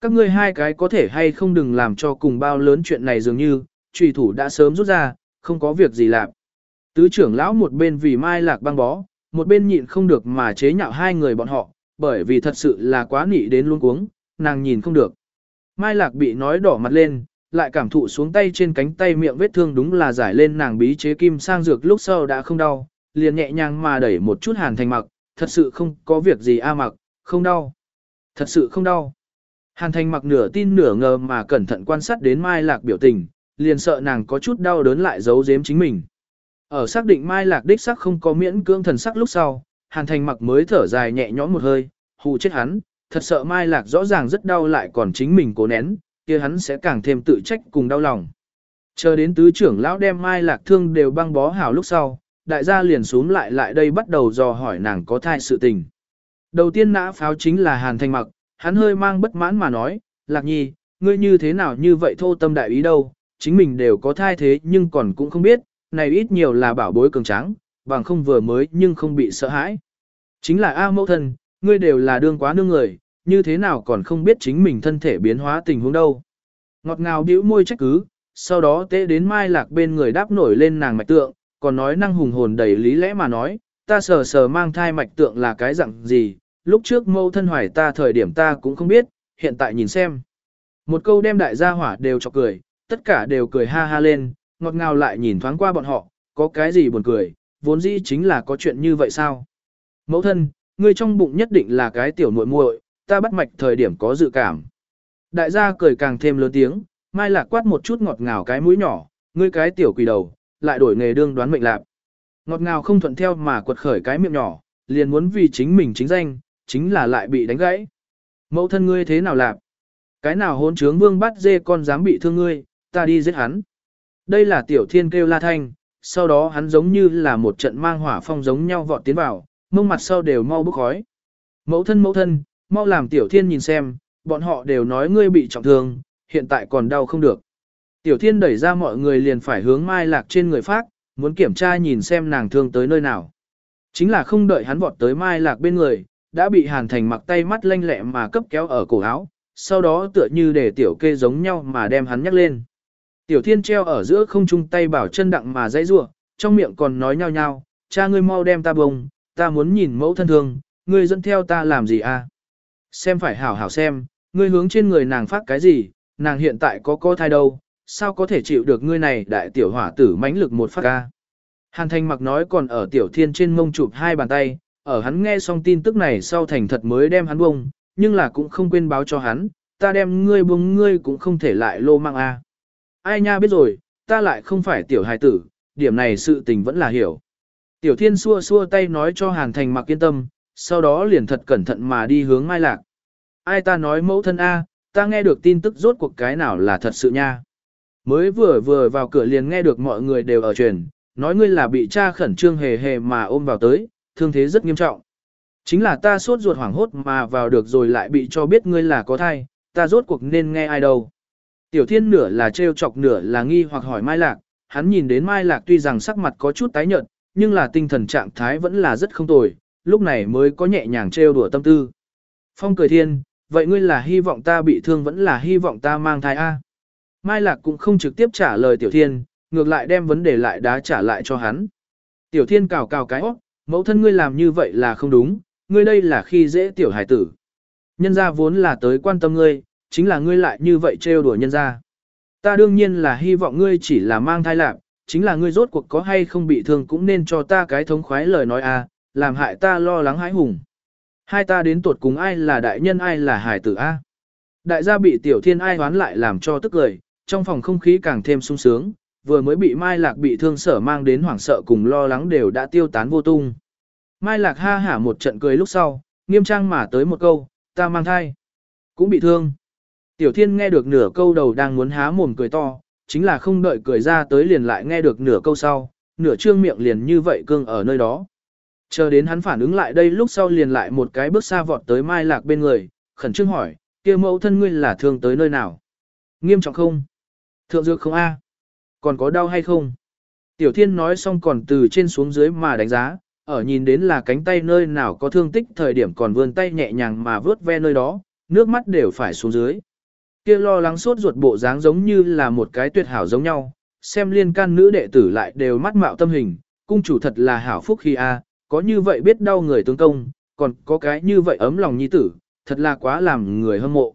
Các ngươi hai cái có thể hay không đừng làm cho cùng bao lớn chuyện này dường như, trùy thủ đã sớm rút ra, không có việc gì làm. Tứ trưởng lão một bên vì mai lạc băng bó, một bên nhịn không được mà chế nhạo hai người bọn họ, bởi vì thật sự là quá nị đến luôn cuống, nàng nhìn không được. Mai lạc bị nói đỏ mặt lên, lại cảm thụ xuống tay trên cánh tay miệng vết thương đúng là giải lên nàng bí chế kim sang dược lúc sau đã không đau, liền nhẹ nhàng mà đẩy một chút hàn thành mặc, thật sự không có việc gì a mặc, không đau. Thật sự không đau. Hàn thành mặc nửa tin nửa ngờ mà cẩn thận quan sát đến Mai Lạc biểu tình, liền sợ nàng có chút đau đớn lại giấu giếm chính mình. Ở xác định Mai Lạc đích sắc không có miễn cưỡng thần sắc lúc sau, Hàn thành mặc mới thở dài nhẹ nhõm một hơi, hù chết hắn, thật sợ Mai Lạc rõ ràng rất đau lại còn chính mình cố nén, kia hắn sẽ càng thêm tự trách cùng đau lòng. Chờ đến tứ trưởng lão đem Mai Lạc thương đều băng bó hảo lúc sau, đại gia liền xuống lại lại đây bắt đầu dò hỏi nàng có thai sự tình. Đầu tiên nã pháo chính là Hàn Thanh Mặc, hắn hơi mang bất mãn mà nói, Lạc Nhi, ngươi như thế nào như vậy thô tâm đại ý đâu, chính mình đều có thai thế nhưng còn cũng không biết, này ít nhiều là bảo bối cường tráng, bằng không vừa mới nhưng không bị sợ hãi. Chính là A mẫu thân, ngươi đều là đương quá nương người, như thế nào còn không biết chính mình thân thể biến hóa tình huống đâu. Ngọt ngào bĩu môi trách cứ, sau đó tế đến mai lạc bên người đáp nổi lên nàng mạch tượng, còn nói năng hùng hồn đầy lý lẽ mà nói, ta sờ sờ mang thai mạch tượng là cái dạng gì, lúc trước mâu thân hoài ta thời điểm ta cũng không biết, hiện tại nhìn xem. Một câu đem đại gia hỏa đều cho cười, tất cả đều cười ha ha lên, ngọt ngào lại nhìn thoáng qua bọn họ, có cái gì buồn cười, vốn dĩ chính là có chuyện như vậy sao. Mẫu thân, ngươi trong bụng nhất định là cái tiểu muội muội, ta bắt mạch thời điểm có dự cảm. Đại gia cười càng thêm lớn tiếng, mai lạc quát một chút ngọt ngào cái mũi nhỏ, ngươi cái tiểu quỷ đầu, lại đổi nghề đương đoán mệnh lạc. Ngọt ngào không thuận theo mà quật khởi cái miệng nhỏ, liền muốn vì chính mình chính danh, chính là lại bị đánh gãy. Mẫu thân ngươi thế nào lạc? Cái nào hôn trướng vương bắt dê con dám bị thương ngươi, ta đi giết hắn. Đây là tiểu thiên kêu la thanh, sau đó hắn giống như là một trận mang hỏa phong giống nhau vọt tiến vào, mông mặt sau đều mau bốc khói. Mẫu thân mẫu thân, mau làm tiểu thiên nhìn xem, bọn họ đều nói ngươi bị trọng thương, hiện tại còn đau không được. Tiểu thiên đẩy ra mọi người liền phải hướng mai lạc trên người phát, muốn kiểm tra nhìn xem nàng thương tới nơi nào. Chính là không đợi hắn vọt tới mai lạc bên người, đã bị hàn thành mặc tay mắt lanh lẹ mà cấp kéo ở cổ áo, sau đó tựa như để tiểu kê giống nhau mà đem hắn nhắc lên. Tiểu thiên treo ở giữa không trung tay bảo chân đặng mà dãy rủa, trong miệng còn nói nhau nhau, cha ngươi mau đem ta bông, ta muốn nhìn mẫu thân thương, ngươi dẫn theo ta làm gì à? Xem phải hảo hảo xem, ngươi hướng trên người nàng phát cái gì, nàng hiện tại có co thai đâu, sao có thể chịu được ngươi này đại tiểu hỏa tử mãnh lực một phát ca. Hàn Thanh mặc nói còn ở tiểu thiên trên mông chụp hai bàn tay, ở hắn nghe xong tin tức này sau thành thật mới đem hắn bông, nhưng là cũng không quên báo cho hắn, ta đem ngươi bông ngươi cũng không thể lại lô mang a. Ai nha biết rồi, ta lại không phải tiểu hài tử, điểm này sự tình vẫn là hiểu. Tiểu thiên xua xua tay nói cho hàn thành mặc yên tâm, sau đó liền thật cẩn thận mà đi hướng mai lạc. Ai ta nói mẫu thân A, ta nghe được tin tức rốt cuộc cái nào là thật sự nha. Mới vừa vừa vào cửa liền nghe được mọi người đều ở truyền, nói ngươi là bị cha khẩn trương hề hề mà ôm vào tới, thương thế rất nghiêm trọng. Chính là ta sốt ruột hoảng hốt mà vào được rồi lại bị cho biết ngươi là có thai, ta rốt cuộc nên nghe ai đâu. Tiểu thiên nửa là trêu chọc nửa là nghi hoặc hỏi Mai Lạc, hắn nhìn đến Mai Lạc tuy rằng sắc mặt có chút tái nhợt, nhưng là tinh thần trạng thái vẫn là rất không tồi, lúc này mới có nhẹ nhàng trêu đùa tâm tư. Phong cười thiên, vậy ngươi là hy vọng ta bị thương vẫn là hy vọng ta mang thai A. Mai Lạc cũng không trực tiếp trả lời Tiểu Thiên, ngược lại đem vấn đề lại đá trả lại cho hắn. Tiểu Thiên cào cào cái óc, mẫu thân ngươi làm như vậy là không đúng, ngươi đây là khi dễ tiểu hải tử. Nhân gia vốn là tới quan tâm ngươi, chính là ngươi lại như vậy trêu đùa nhân gia. Ta đương nhiên là hy vọng ngươi chỉ là mang thai lạc, chính là ngươi rốt cuộc có hay không bị thương cũng nên cho ta cái thống khoái lời nói a, làm hại ta lo lắng hãi hùng. Hai ta đến tuột cùng ai là đại nhân ai là hải tử a. Đại gia bị tiểu thiên ai hoán lại làm cho tức cười, trong phòng không khí càng thêm sung sướng, vừa mới bị Mai Lạc bị thương sở mang đến hoảng sợ cùng lo lắng đều đã tiêu tán vô tung. Mai Lạc ha hả một trận cười lúc sau, nghiêm trang mà tới một câu, ta mang thai, cũng bị thương. Tiểu thiên nghe được nửa câu đầu đang muốn há mồm cười to, chính là không đợi cười ra tới liền lại nghe được nửa câu sau, nửa trương miệng liền như vậy cương ở nơi đó. Chờ đến hắn phản ứng lại đây lúc sau liền lại một cái bước xa vọt tới Mai Lạc bên người, khẩn trương hỏi, kia mẫu thân ngươi là thương tới nơi nào? Nghiêm trọng không? Thượng dược không a? Còn có đau hay không? Tiểu thiên nói xong còn từ trên xuống dưới mà đánh giá, ở nhìn đến là cánh tay nơi nào có thương tích thời điểm còn vươn tay nhẹ nhàng mà vớt ve nơi đó, nước mắt đều phải xuống dưới. Kia lo lắng sốt ruột bộ dáng giống như là một cái tuyệt hảo giống nhau, xem liên can nữ đệ tử lại đều mắt mạo tâm hình, cung chủ thật là hảo phúc khi a, có như vậy biết đau người tướng công, còn có cái như vậy ấm lòng nhi tử, thật là quá làm người hâm mộ.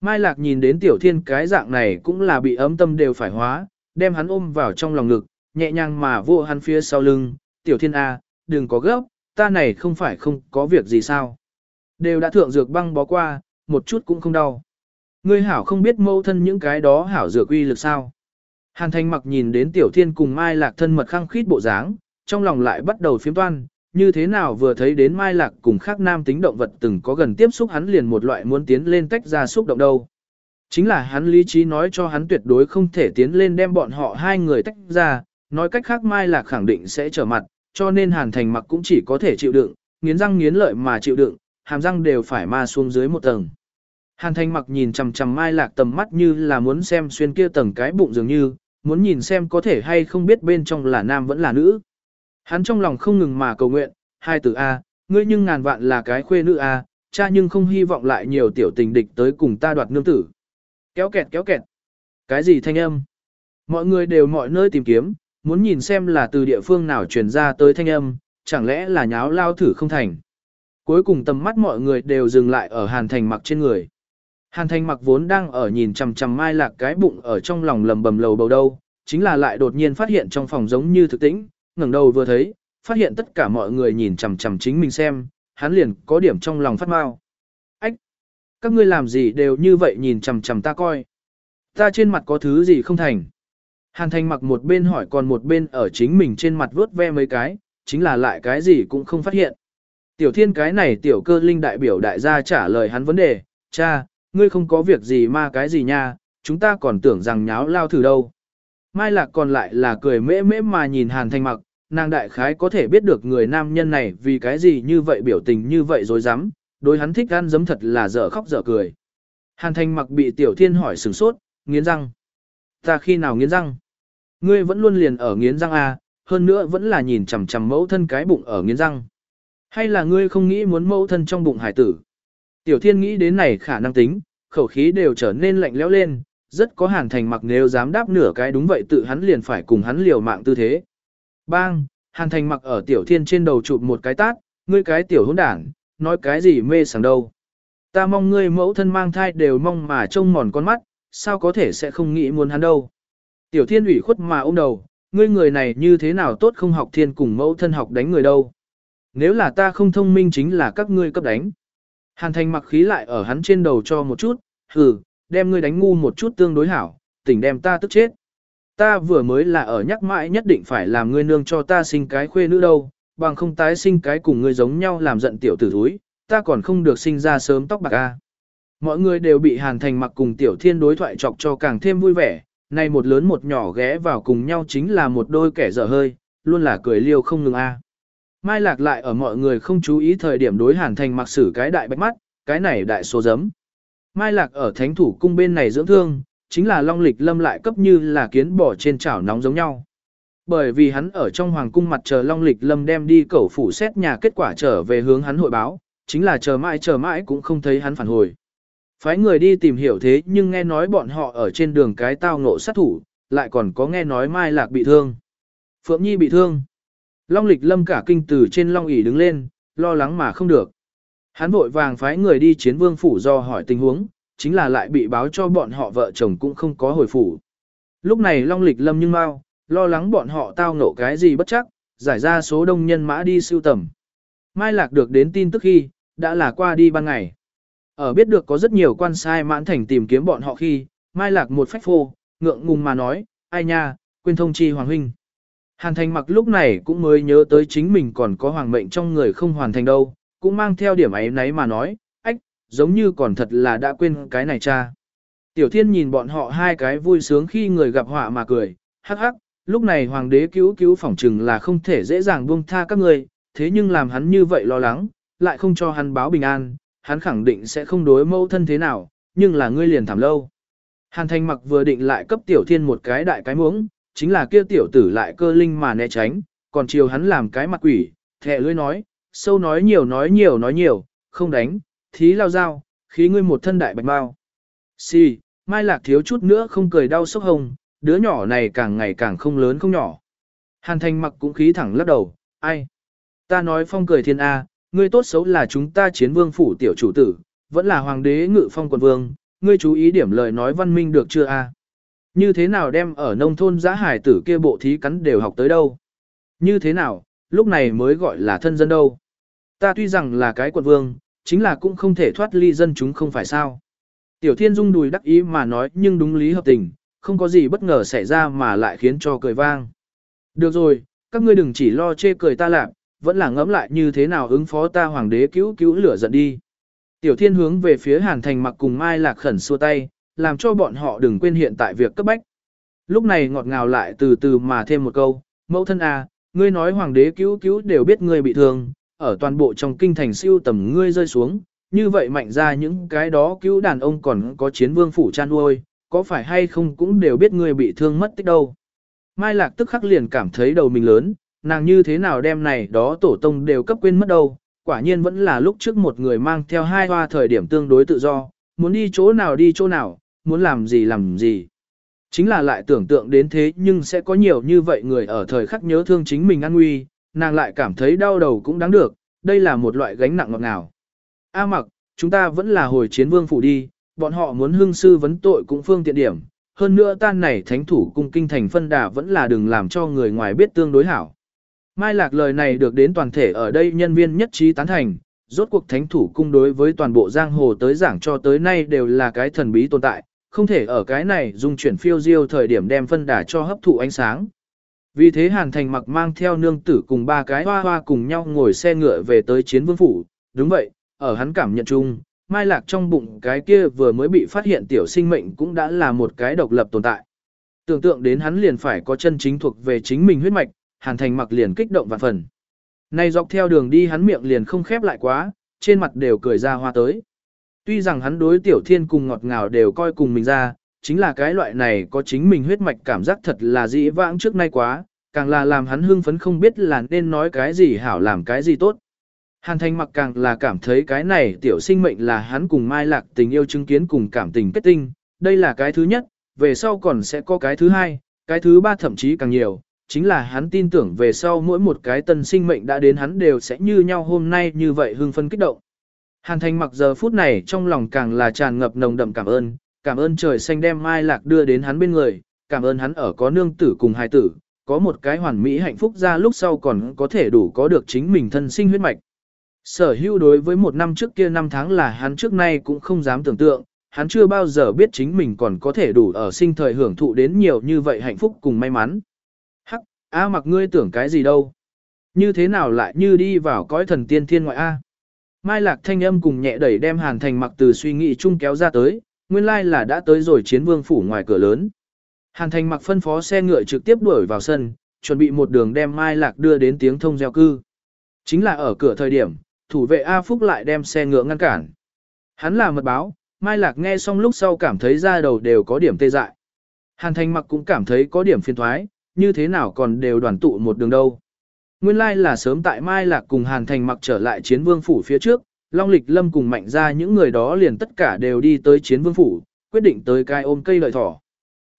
Mai Lạc nhìn đến tiểu thiên cái dạng này cũng là bị ấm tâm đều phải hóa, đem hắn ôm vào trong lòng ngực, nhẹ nhàng mà vô hắn phía sau lưng, tiểu thiên A, đừng có gấp, ta này không phải không có việc gì sao. Đều đã thượng dược băng bó qua, một chút cũng không đau. Ngươi hảo không biết mâu thân những cái đó hảo dược uy lực sao. Hàn Thanh mặc nhìn đến tiểu thiên cùng Mai Lạc thân mật khăng khít bộ dáng, trong lòng lại bắt đầu phiếm toan, như thế nào vừa thấy đến Mai Lạc cùng khác nam tính động vật từng có gần tiếp xúc hắn liền một loại muốn tiến lên tách ra xúc động đâu. Chính là hắn lý trí nói cho hắn tuyệt đối không thể tiến lên đem bọn họ hai người tách ra, nói cách khác Mai Lạc khẳng định sẽ trở mặt, cho nên Hàn Thành mặc cũng chỉ có thể chịu đựng, nghiến răng nghiến lợi mà chịu đựng, hàm răng đều phải ma xuống dưới một tầng. Hàn Thành mặc nhìn chằm chằm Mai Lạc tầm mắt như là muốn xem xuyên kia tầng cái bụng dường như, muốn nhìn xem có thể hay không biết bên trong là nam vẫn là nữ. Hắn trong lòng không ngừng mà cầu nguyện, hai từ A, ngươi nhưng ngàn vạn là cái khuê nữ A, cha nhưng không hy vọng lại nhiều tiểu tình địch tới cùng ta đoạt nương tử. Kéo kẹt kéo kẹt. Cái gì thanh âm? Mọi người đều mọi nơi tìm kiếm, muốn nhìn xem là từ địa phương nào truyền ra tới thanh âm, chẳng lẽ là nháo lao thử không thành. Cuối cùng tầm mắt mọi người đều dừng lại ở hàn thành mặc trên người. Hàn thành mặc vốn đang ở nhìn chằm chằm mai lạc cái bụng ở trong lòng lầm bầm lầu bầu đâu, chính là lại đột nhiên phát hiện trong phòng giống như thực tĩnh, ngẩng đầu vừa thấy, phát hiện tất cả mọi người nhìn chằm chằm chính mình xem, hắn liền có điểm trong lòng phát mau. Các ngươi làm gì đều như vậy nhìn chằm chằm ta coi. Ta trên mặt có thứ gì không thành. Hàn thành mặc một bên hỏi còn một bên ở chính mình trên mặt vớt ve mấy cái, chính là lại cái gì cũng không phát hiện. Tiểu thiên cái này tiểu cơ linh đại biểu đại gia trả lời hắn vấn đề, cha, ngươi không có việc gì mà cái gì nha, chúng ta còn tưởng rằng nháo lao thử đâu. Mai lạc còn lại là cười mễ mễ mà nhìn hàn thanh mặc, nàng đại khái có thể biết được người nam nhân này vì cái gì như vậy biểu tình như vậy dối rắm đối hắn thích ăn giấm thật là dở khóc dở cười. Hàn thanh mặc bị tiểu thiên hỏi sừng sốt, nghiến răng. Ta khi nào nghiến răng? Ngươi vẫn luôn liền ở nghiến răng à, hơn nữa vẫn là nhìn chằm chằm mẫu thân cái bụng ở nghiến răng. Hay là ngươi không nghĩ muốn mẫu thân trong bụng hải tử? Tiểu thiên nghĩ đến này khả năng tính, khẩu khí đều trở nên lạnh lẽo lên, rất có hàn thành mặc nếu dám đáp nửa cái đúng vậy tự hắn liền phải cùng hắn liều mạng tư thế. Bang, hàn thành mặc ở tiểu thiên trên đầu chụp một cái tát, ngươi cái tiểu hỗn đảng, nói cái gì mê sảng đâu. Ta mong ngươi mẫu thân mang thai đều mong mà trông mòn con mắt, sao có thể sẽ không nghĩ muốn hắn đâu. Tiểu thiên ủy khuất mà ôm đầu, ngươi người này như thế nào tốt không học thiên cùng mẫu thân học đánh người đâu. Nếu là ta không thông minh chính là các ngươi cấp đánh. Hàn thành mặc khí lại ở hắn trên đầu cho một chút, hừ, đem ngươi đánh ngu một chút tương đối hảo, tỉnh đem ta tức chết. Ta vừa mới là ở nhắc mãi nhất định phải làm ngươi nương cho ta sinh cái khuê nữ đâu, bằng không tái sinh cái cùng ngươi giống nhau làm giận tiểu tử thúi, ta còn không được sinh ra sớm tóc bạc a. Mọi người đều bị Hàn Thành mặc cùng tiểu thiên đối thoại chọc cho càng thêm vui vẻ, nay một lớn một nhỏ ghé vào cùng nhau chính là một đôi kẻ dở hơi, luôn là cười liêu không ngừng a. Mai lạc lại ở mọi người không chú ý thời điểm đối hàn thành mặc xử cái đại bạch mắt, cái này đại số giấm. Mai lạc ở thánh thủ cung bên này dưỡng thương, chính là long lịch lâm lại cấp như là kiến bỏ trên chảo nóng giống nhau. Bởi vì hắn ở trong hoàng cung mặt chờ long lịch lâm đem đi cẩu phủ xét nhà kết quả trở về hướng hắn hội báo, chính là chờ mãi chờ mãi cũng không thấy hắn phản hồi. Phái người đi tìm hiểu thế nhưng nghe nói bọn họ ở trên đường cái tao ngộ sát thủ, lại còn có nghe nói Mai Lạc bị thương. Phượng Nhi bị thương. Long lịch lâm cả kinh từ trên long ỷ đứng lên, lo lắng mà không được. Hắn vội vàng phái người đi chiến vương phủ do hỏi tình huống, chính là lại bị báo cho bọn họ vợ chồng cũng không có hồi phủ. Lúc này long lịch lâm nhưng mau, lo lắng bọn họ tao ngộ cái gì bất chắc, giải ra số đông nhân mã đi siêu tầm. Mai lạc được đến tin tức khi, đã là qua đi ban ngày. Ở biết được có rất nhiều quan sai mãn thành tìm kiếm bọn họ khi, Mai Lạc một phách phô, ngượng ngùng mà nói, ai nha, quên thông chi Hoàng Huynh. Hàn thành mặc lúc này cũng mới nhớ tới chính mình còn có hoàng mệnh trong người không hoàn thành đâu, cũng mang theo điểm ấy nấy mà nói, ách, giống như còn thật là đã quên cái này cha. Tiểu thiên nhìn bọn họ hai cái vui sướng khi người gặp họa mà cười, hắc hắc, lúc này hoàng đế cứu cứu phỏng trừng là không thể dễ dàng buông tha các người, thế nhưng làm hắn như vậy lo lắng, lại không cho hắn báo bình an, hắn khẳng định sẽ không đối mẫu thân thế nào, nhưng là ngươi liền thảm lâu. Hàn thành mặc vừa định lại cấp tiểu thiên một cái đại cái muống, chính là kia tiểu tử lại cơ linh mà né tránh, còn chiều hắn làm cái mặt quỷ, thẻ lưỡi nói, sâu nói nhiều nói nhiều nói nhiều, không đánh, thí lao dao, khí ngươi một thân đại bạch bao. Xì, si, Mai Lạc thiếu chút nữa không cười đau sốc hồng, đứa nhỏ này càng ngày càng không lớn không nhỏ. Hàn Thành mặc cũng khí thẳng lắc đầu, ai? Ta nói phong cười thiên A, ngươi tốt xấu là chúng ta chiến vương phủ tiểu chủ tử, vẫn là hoàng đế ngự phong quần vương, ngươi chú ý điểm lời nói văn minh được chưa A? Như thế nào đem ở nông thôn giã hải tử kia bộ thí cắn đều học tới đâu? Như thế nào, lúc này mới gọi là thân dân đâu? Ta tuy rằng là cái quận vương, chính là cũng không thể thoát ly dân chúng không phải sao. Tiểu Thiên Dung đùi đắc ý mà nói nhưng đúng lý hợp tình, không có gì bất ngờ xảy ra mà lại khiến cho cười vang. Được rồi, các ngươi đừng chỉ lo chê cười ta lạc, vẫn là ngẫm lại như thế nào ứng phó ta hoàng đế cứu cứu lửa giận đi. Tiểu Thiên hướng về phía Hàn Thành mặc cùng Mai Lạc khẩn xua tay, làm cho bọn họ đừng quên hiện tại việc cấp bách. Lúc này ngọt ngào lại từ từ mà thêm một câu, mẫu thân à, ngươi nói hoàng đế cứu cứu đều biết ngươi bị thương, ở toàn bộ trong kinh thành siêu tầm ngươi rơi xuống, như vậy mạnh ra những cái đó cứu đàn ông còn có chiến vương phủ chan nuôi, có phải hay không cũng đều biết ngươi bị thương mất tích đâu. Mai Lạc tức khắc liền cảm thấy đầu mình lớn, nàng như thế nào đem này đó tổ tông đều cấp quên mất đâu, quả nhiên vẫn là lúc trước một người mang theo hai hoa thời điểm tương đối tự do, muốn đi chỗ nào đi chỗ nào, muốn làm gì làm gì. Chính là lại tưởng tượng đến thế nhưng sẽ có nhiều như vậy người ở thời khắc nhớ thương chính mình an nguy, nàng lại cảm thấy đau đầu cũng đáng được, đây là một loại gánh nặng ngọt ngào. A mặc, chúng ta vẫn là hồi chiến vương phủ đi, bọn họ muốn hương sư vấn tội cũng phương tiện điểm, hơn nữa tan này thánh thủ cung kinh thành phân đà vẫn là đừng làm cho người ngoài biết tương đối hảo. Mai lạc lời này được đến toàn thể ở đây nhân viên nhất trí tán thành, rốt cuộc thánh thủ cung đối với toàn bộ giang hồ tới giảng cho tới nay đều là cái thần bí tồn tại, không thể ở cái này dùng chuyển phiêu diêu thời điểm đem phân đà cho hấp thụ ánh sáng. Vì thế Hàn Thành mặc mang theo nương tử cùng ba cái hoa hoa cùng nhau ngồi xe ngựa về tới chiến vương phủ, đúng vậy, ở hắn cảm nhận chung, mai lạc trong bụng cái kia vừa mới bị phát hiện tiểu sinh mệnh cũng đã là một cái độc lập tồn tại. Tưởng tượng đến hắn liền phải có chân chính thuộc về chính mình huyết mạch, Hàn Thành mặc liền kích động vạn phần. nay dọc theo đường đi hắn miệng liền không khép lại quá, trên mặt đều cười ra hoa tới. Tuy rằng hắn đối tiểu thiên cùng ngọt ngào đều coi cùng mình ra, chính là cái loại này có chính mình huyết mạch cảm giác thật là dĩ vãng trước nay quá, càng là làm hắn hưng phấn không biết là nên nói cái gì hảo làm cái gì tốt. Hàn Thành mặc càng là cảm thấy cái này tiểu sinh mệnh là hắn cùng Mai Lạc tình yêu chứng kiến cùng cảm tình kết tinh, đây là cái thứ nhất, về sau còn sẽ có cái thứ hai, cái thứ ba thậm chí càng nhiều, chính là hắn tin tưởng về sau mỗi một cái tân sinh mệnh đã đến hắn đều sẽ như nhau hôm nay như vậy hưng phân kích động. Hàn Thành mặc giờ phút này trong lòng càng là tràn ngập nồng đậm cảm ơn, cảm ơn trời xanh đem Mai Lạc đưa đến hắn bên người, cảm ơn hắn ở có nương tử cùng hài tử, có một cái hoàn mỹ hạnh phúc ra lúc sau còn có thể đủ có được chính mình thân sinh huyết mạch. Sở hữu đối với một năm trước kia năm tháng là hắn trước nay cũng không dám tưởng tượng, hắn chưa bao giờ biết chính mình còn có thể đủ ở sinh thời hưởng thụ đến nhiều như vậy hạnh phúc cùng may mắn. Hắc, A mặc ngươi tưởng cái gì đâu? Như thế nào lại như đi vào cõi thần tiên thiên ngoại A? Mai lạc thanh âm cùng nhẹ đẩy đem hàn thành mặc từ suy nghĩ chung kéo ra tới, nguyên lai là đã tới rồi chiến vương phủ ngoài cửa lớn. Hàn thành mặc phân phó xe ngựa trực tiếp đuổi vào sân, chuẩn bị một đường đem Mai lạc đưa đến tiếng thông gieo cư. Chính là ở cửa thời điểm, thủ vệ A Phúc lại đem xe ngựa ngăn cản. Hắn là mật báo, Mai Lạc nghe xong lúc sau cảm thấy da đầu đều có điểm tê dại. Hàn Thành mặc cũng cảm thấy có điểm phiền thoái, như thế nào còn đều đoàn tụ một đường đâu. Nguyên lai like là sớm tại Mai Lạc cùng Hàn Thành mặc trở lại chiến vương phủ phía trước, Long Lịch Lâm cùng mạnh ra những người đó liền tất cả đều đi tới chiến vương phủ, quyết định tới cai ôm cây lợi thỏ.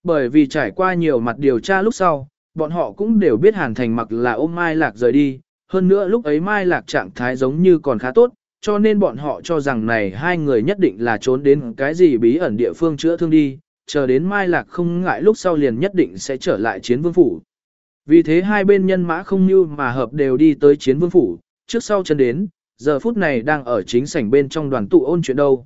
Bởi vì trải qua nhiều mặt điều tra lúc sau, bọn họ cũng đều biết Hàn Thành mặc là ôm Mai Lạc rời đi, hơn nữa lúc ấy Mai Lạc trạng thái giống như còn khá tốt, cho nên bọn họ cho rằng này hai người nhất định là trốn đến cái gì bí ẩn địa phương chữa thương đi, chờ đến Mai Lạc không ngại lúc sau liền nhất định sẽ trở lại chiến vương phủ. Vì thế hai bên nhân mã không như mà hợp đều đi tới chiến vương phủ, trước sau chân đến, giờ phút này đang ở chính sảnh bên trong đoàn tụ ôn chuyện đâu.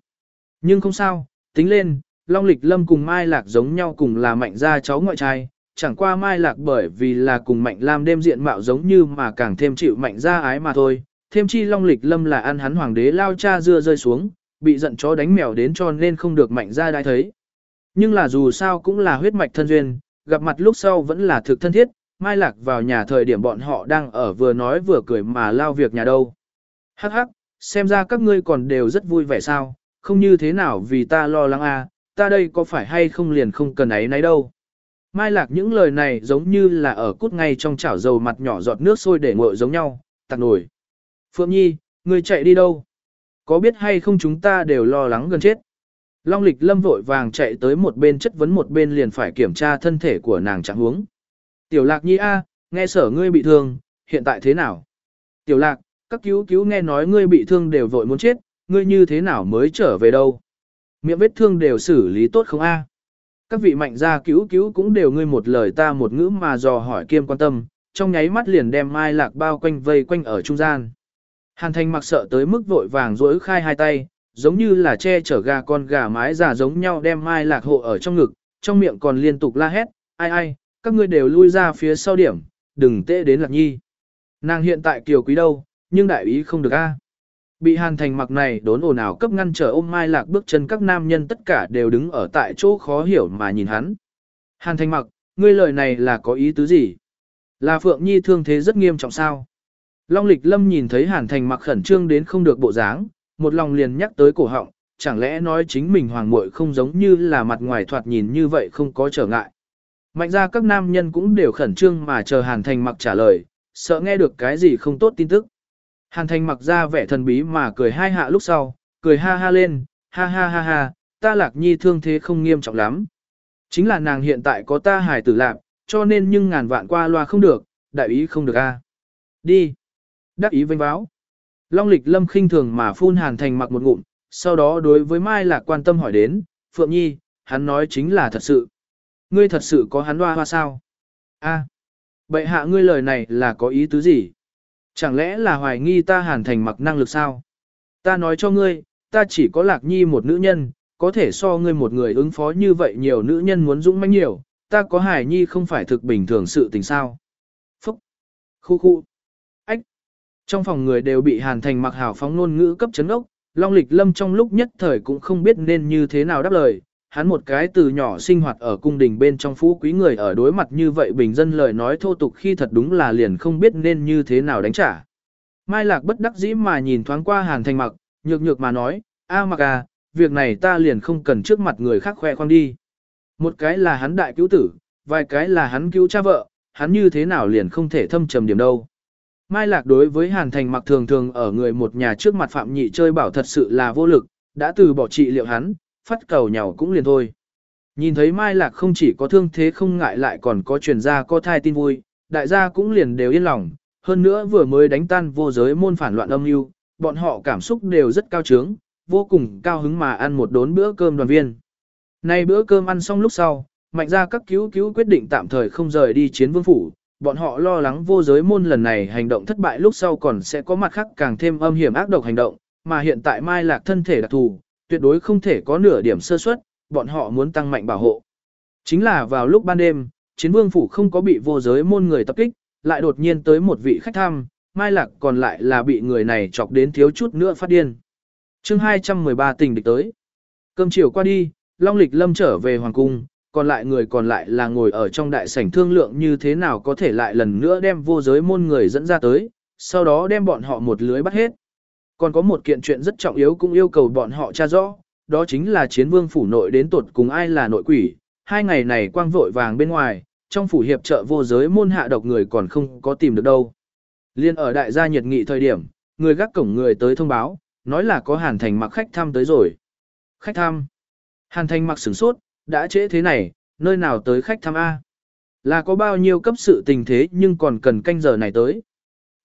Nhưng không sao, tính lên, Long Lịch Lâm cùng Mai Lạc giống nhau cùng là mạnh gia cháu ngoại trai, chẳng qua Mai Lạc bởi vì là cùng Mạnh Lam đêm diện mạo giống như mà càng thêm chịu Mạnh gia ái mà thôi. Thêm chi Long Lịch Lâm là ăn hắn hoàng đế lao cha dưa rơi xuống, bị giận chó đánh mèo đến cho nên không được Mạnh gia đai thấy. Nhưng là dù sao cũng là huyết mạch thân duyên, gặp mặt lúc sau vẫn là thực thân thiết, Mai Lạc vào nhà thời điểm bọn họ đang ở vừa nói vừa cười mà lao việc nhà đâu. Hắc hắc, xem ra các ngươi còn đều rất vui vẻ sao, không như thế nào vì ta lo lắng a, à, ta đây có phải hay không liền không cần ấy nấy đâu. Mai lạc những lời này giống như là ở cút ngay trong chảo dầu mặt nhỏ giọt nước sôi để nguội giống nhau, tặc nổi. Phượng Nhi, người chạy đi đâu? Có biết hay không chúng ta đều lo lắng gần chết. Long lịch lâm vội vàng chạy tới một bên chất vấn một bên liền phải kiểm tra thân thể của nàng trạng huống. Tiểu lạc nhi A, nghe sở ngươi bị thương, hiện tại thế nào? Tiểu lạc, các cứu cứu nghe nói ngươi bị thương đều vội muốn chết, ngươi như thế nào mới trở về đâu? Miệng vết thương đều xử lý tốt không A? Các vị mạnh gia cứu cứu cũng đều ngươi một lời ta một ngữ mà dò hỏi kiêm quan tâm, trong nháy mắt liền đem mai lạc bao quanh vây quanh ở trung gian. Hàn thành mặc sợ tới mức vội vàng rỗi khai hai tay, giống như là che chở gà con gà mái giả giống nhau đem mai lạc hộ ở trong ngực, trong miệng còn liên tục la hét, ai ai, các ngươi đều lui ra phía sau điểm, đừng tệ đến lạc nhi. Nàng hiện tại kiều quý đâu, nhưng đại ý không được a. Bị hàn thành mặc này đốn ồn ào cấp ngăn trở ôm mai lạc bước chân các nam nhân tất cả đều đứng ở tại chỗ khó hiểu mà nhìn hắn. Hàn thành mặc, ngươi lời này là có ý tứ gì? Là Phượng Nhi thương thế rất nghiêm trọng sao? Long lịch lâm nhìn thấy hàn thành mặc khẩn trương đến không được bộ dáng, một lòng liền nhắc tới cổ họng, chẳng lẽ nói chính mình hoàng muội không giống như là mặt ngoài thoạt nhìn như vậy không có trở ngại. Mạnh ra các nam nhân cũng đều khẩn trương mà chờ hàn thành mặc trả lời, sợ nghe được cái gì không tốt tin tức. Hàn thành mặc ra vẻ thần bí mà cười hai hạ lúc sau, cười ha ha lên, ha ha ha ha, ta lạc nhi thương thế không nghiêm trọng lắm. Chính là nàng hiện tại có ta hài tử lạc, cho nên nhưng ngàn vạn qua loa không được, đại ý không được a. Đi. Đắc ý vinh báo. Long lịch lâm khinh thường mà phun hàn thành mặc một ngụm, sau đó đối với Mai Lạc quan tâm hỏi đến, Phượng Nhi, hắn nói chính là thật sự. Ngươi thật sự có hắn hoa hoa sao? A, bệ hạ ngươi lời này là có ý tứ gì? Chẳng lẽ là hoài nghi ta hàn thành mặc năng lực sao? Ta nói cho ngươi, ta chỉ có lạc nhi một nữ nhân, có thể so ngươi một người ứng phó như vậy nhiều nữ nhân muốn dũng mãnh nhiều, ta có hải nhi không phải thực bình thường sự tình sao. Phúc! Khu khu! Ách! Trong phòng người đều bị hàn thành mặc hào phóng ngôn ngữ cấp chấn ốc, Long Lịch Lâm trong lúc nhất thời cũng không biết nên như thế nào đáp lời, hắn một cái từ nhỏ sinh hoạt ở cung đình bên trong phú quý người ở đối mặt như vậy bình dân lời nói thô tục khi thật đúng là liền không biết nên như thế nào đánh trả. Mai Lạc bất đắc dĩ mà nhìn thoáng qua Hàn Thành Mặc, nhược nhược mà nói, a Mặc à, việc này ta liền không cần trước mặt người khác khoe khoang đi. Một cái là hắn đại cứu tử, vài cái là hắn cứu cha vợ, hắn như thế nào liền không thể thâm trầm điểm đâu. Mai Lạc đối với Hàn Thành Mặc thường thường ở người một nhà trước mặt Phạm Nhị chơi bảo thật sự là vô lực, đã từ bỏ trị liệu hắn, phát cầu nhau cũng liền thôi. Nhìn thấy Mai Lạc không chỉ có thương thế không ngại lại còn có truyền ra có thai tin vui, đại gia cũng liền đều yên lòng, hơn nữa vừa mới đánh tan vô giới môn phản loạn âm mưu, bọn họ cảm xúc đều rất cao trướng, vô cùng cao hứng mà ăn một đốn bữa cơm đoàn viên. Nay bữa cơm ăn xong lúc sau, mạnh ra các cứu cứu quyết định tạm thời không rời đi chiến vương phủ, bọn họ lo lắng vô giới môn lần này hành động thất bại lúc sau còn sẽ có mặt khác càng thêm âm hiểm ác độc hành động, mà hiện tại Mai Lạc thân thể đặc thù, tuyệt đối không thể có nửa điểm sơ suất, bọn họ muốn tăng mạnh bảo hộ. Chính là vào lúc ban đêm, chiến vương phủ không có bị vô giới môn người tập kích, lại đột nhiên tới một vị khách thăm, Mai Lạc còn lại là bị người này chọc đến thiếu chút nữa phát điên. chương 213 tình địch tới. Cơm chiều qua đi, Long Lịch Lâm trở về Hoàng Cung, còn lại người còn lại là ngồi ở trong đại sảnh thương lượng như thế nào có thể lại lần nữa đem vô giới môn người dẫn ra tới, sau đó đem bọn họ một lưới bắt hết. Còn có một kiện chuyện rất trọng yếu cũng yêu cầu bọn họ tra rõ, đó chính là chiến vương phủ nội đến tột cùng ai là nội quỷ. Hai ngày này quang vội vàng bên ngoài, trong phủ hiệp trợ vô giới môn hạ độc người còn không có tìm được đâu. Liên ở đại gia nhiệt nghị thời điểm, người gác cổng người tới thông báo, nói là có hàn thành mặc khách thăm tới rồi. Khách thăm. Hàn thành mặc sửng sốt, đã trễ thế này, nơi nào tới khách thăm A. Là có bao nhiêu cấp sự tình thế nhưng còn cần canh giờ này tới.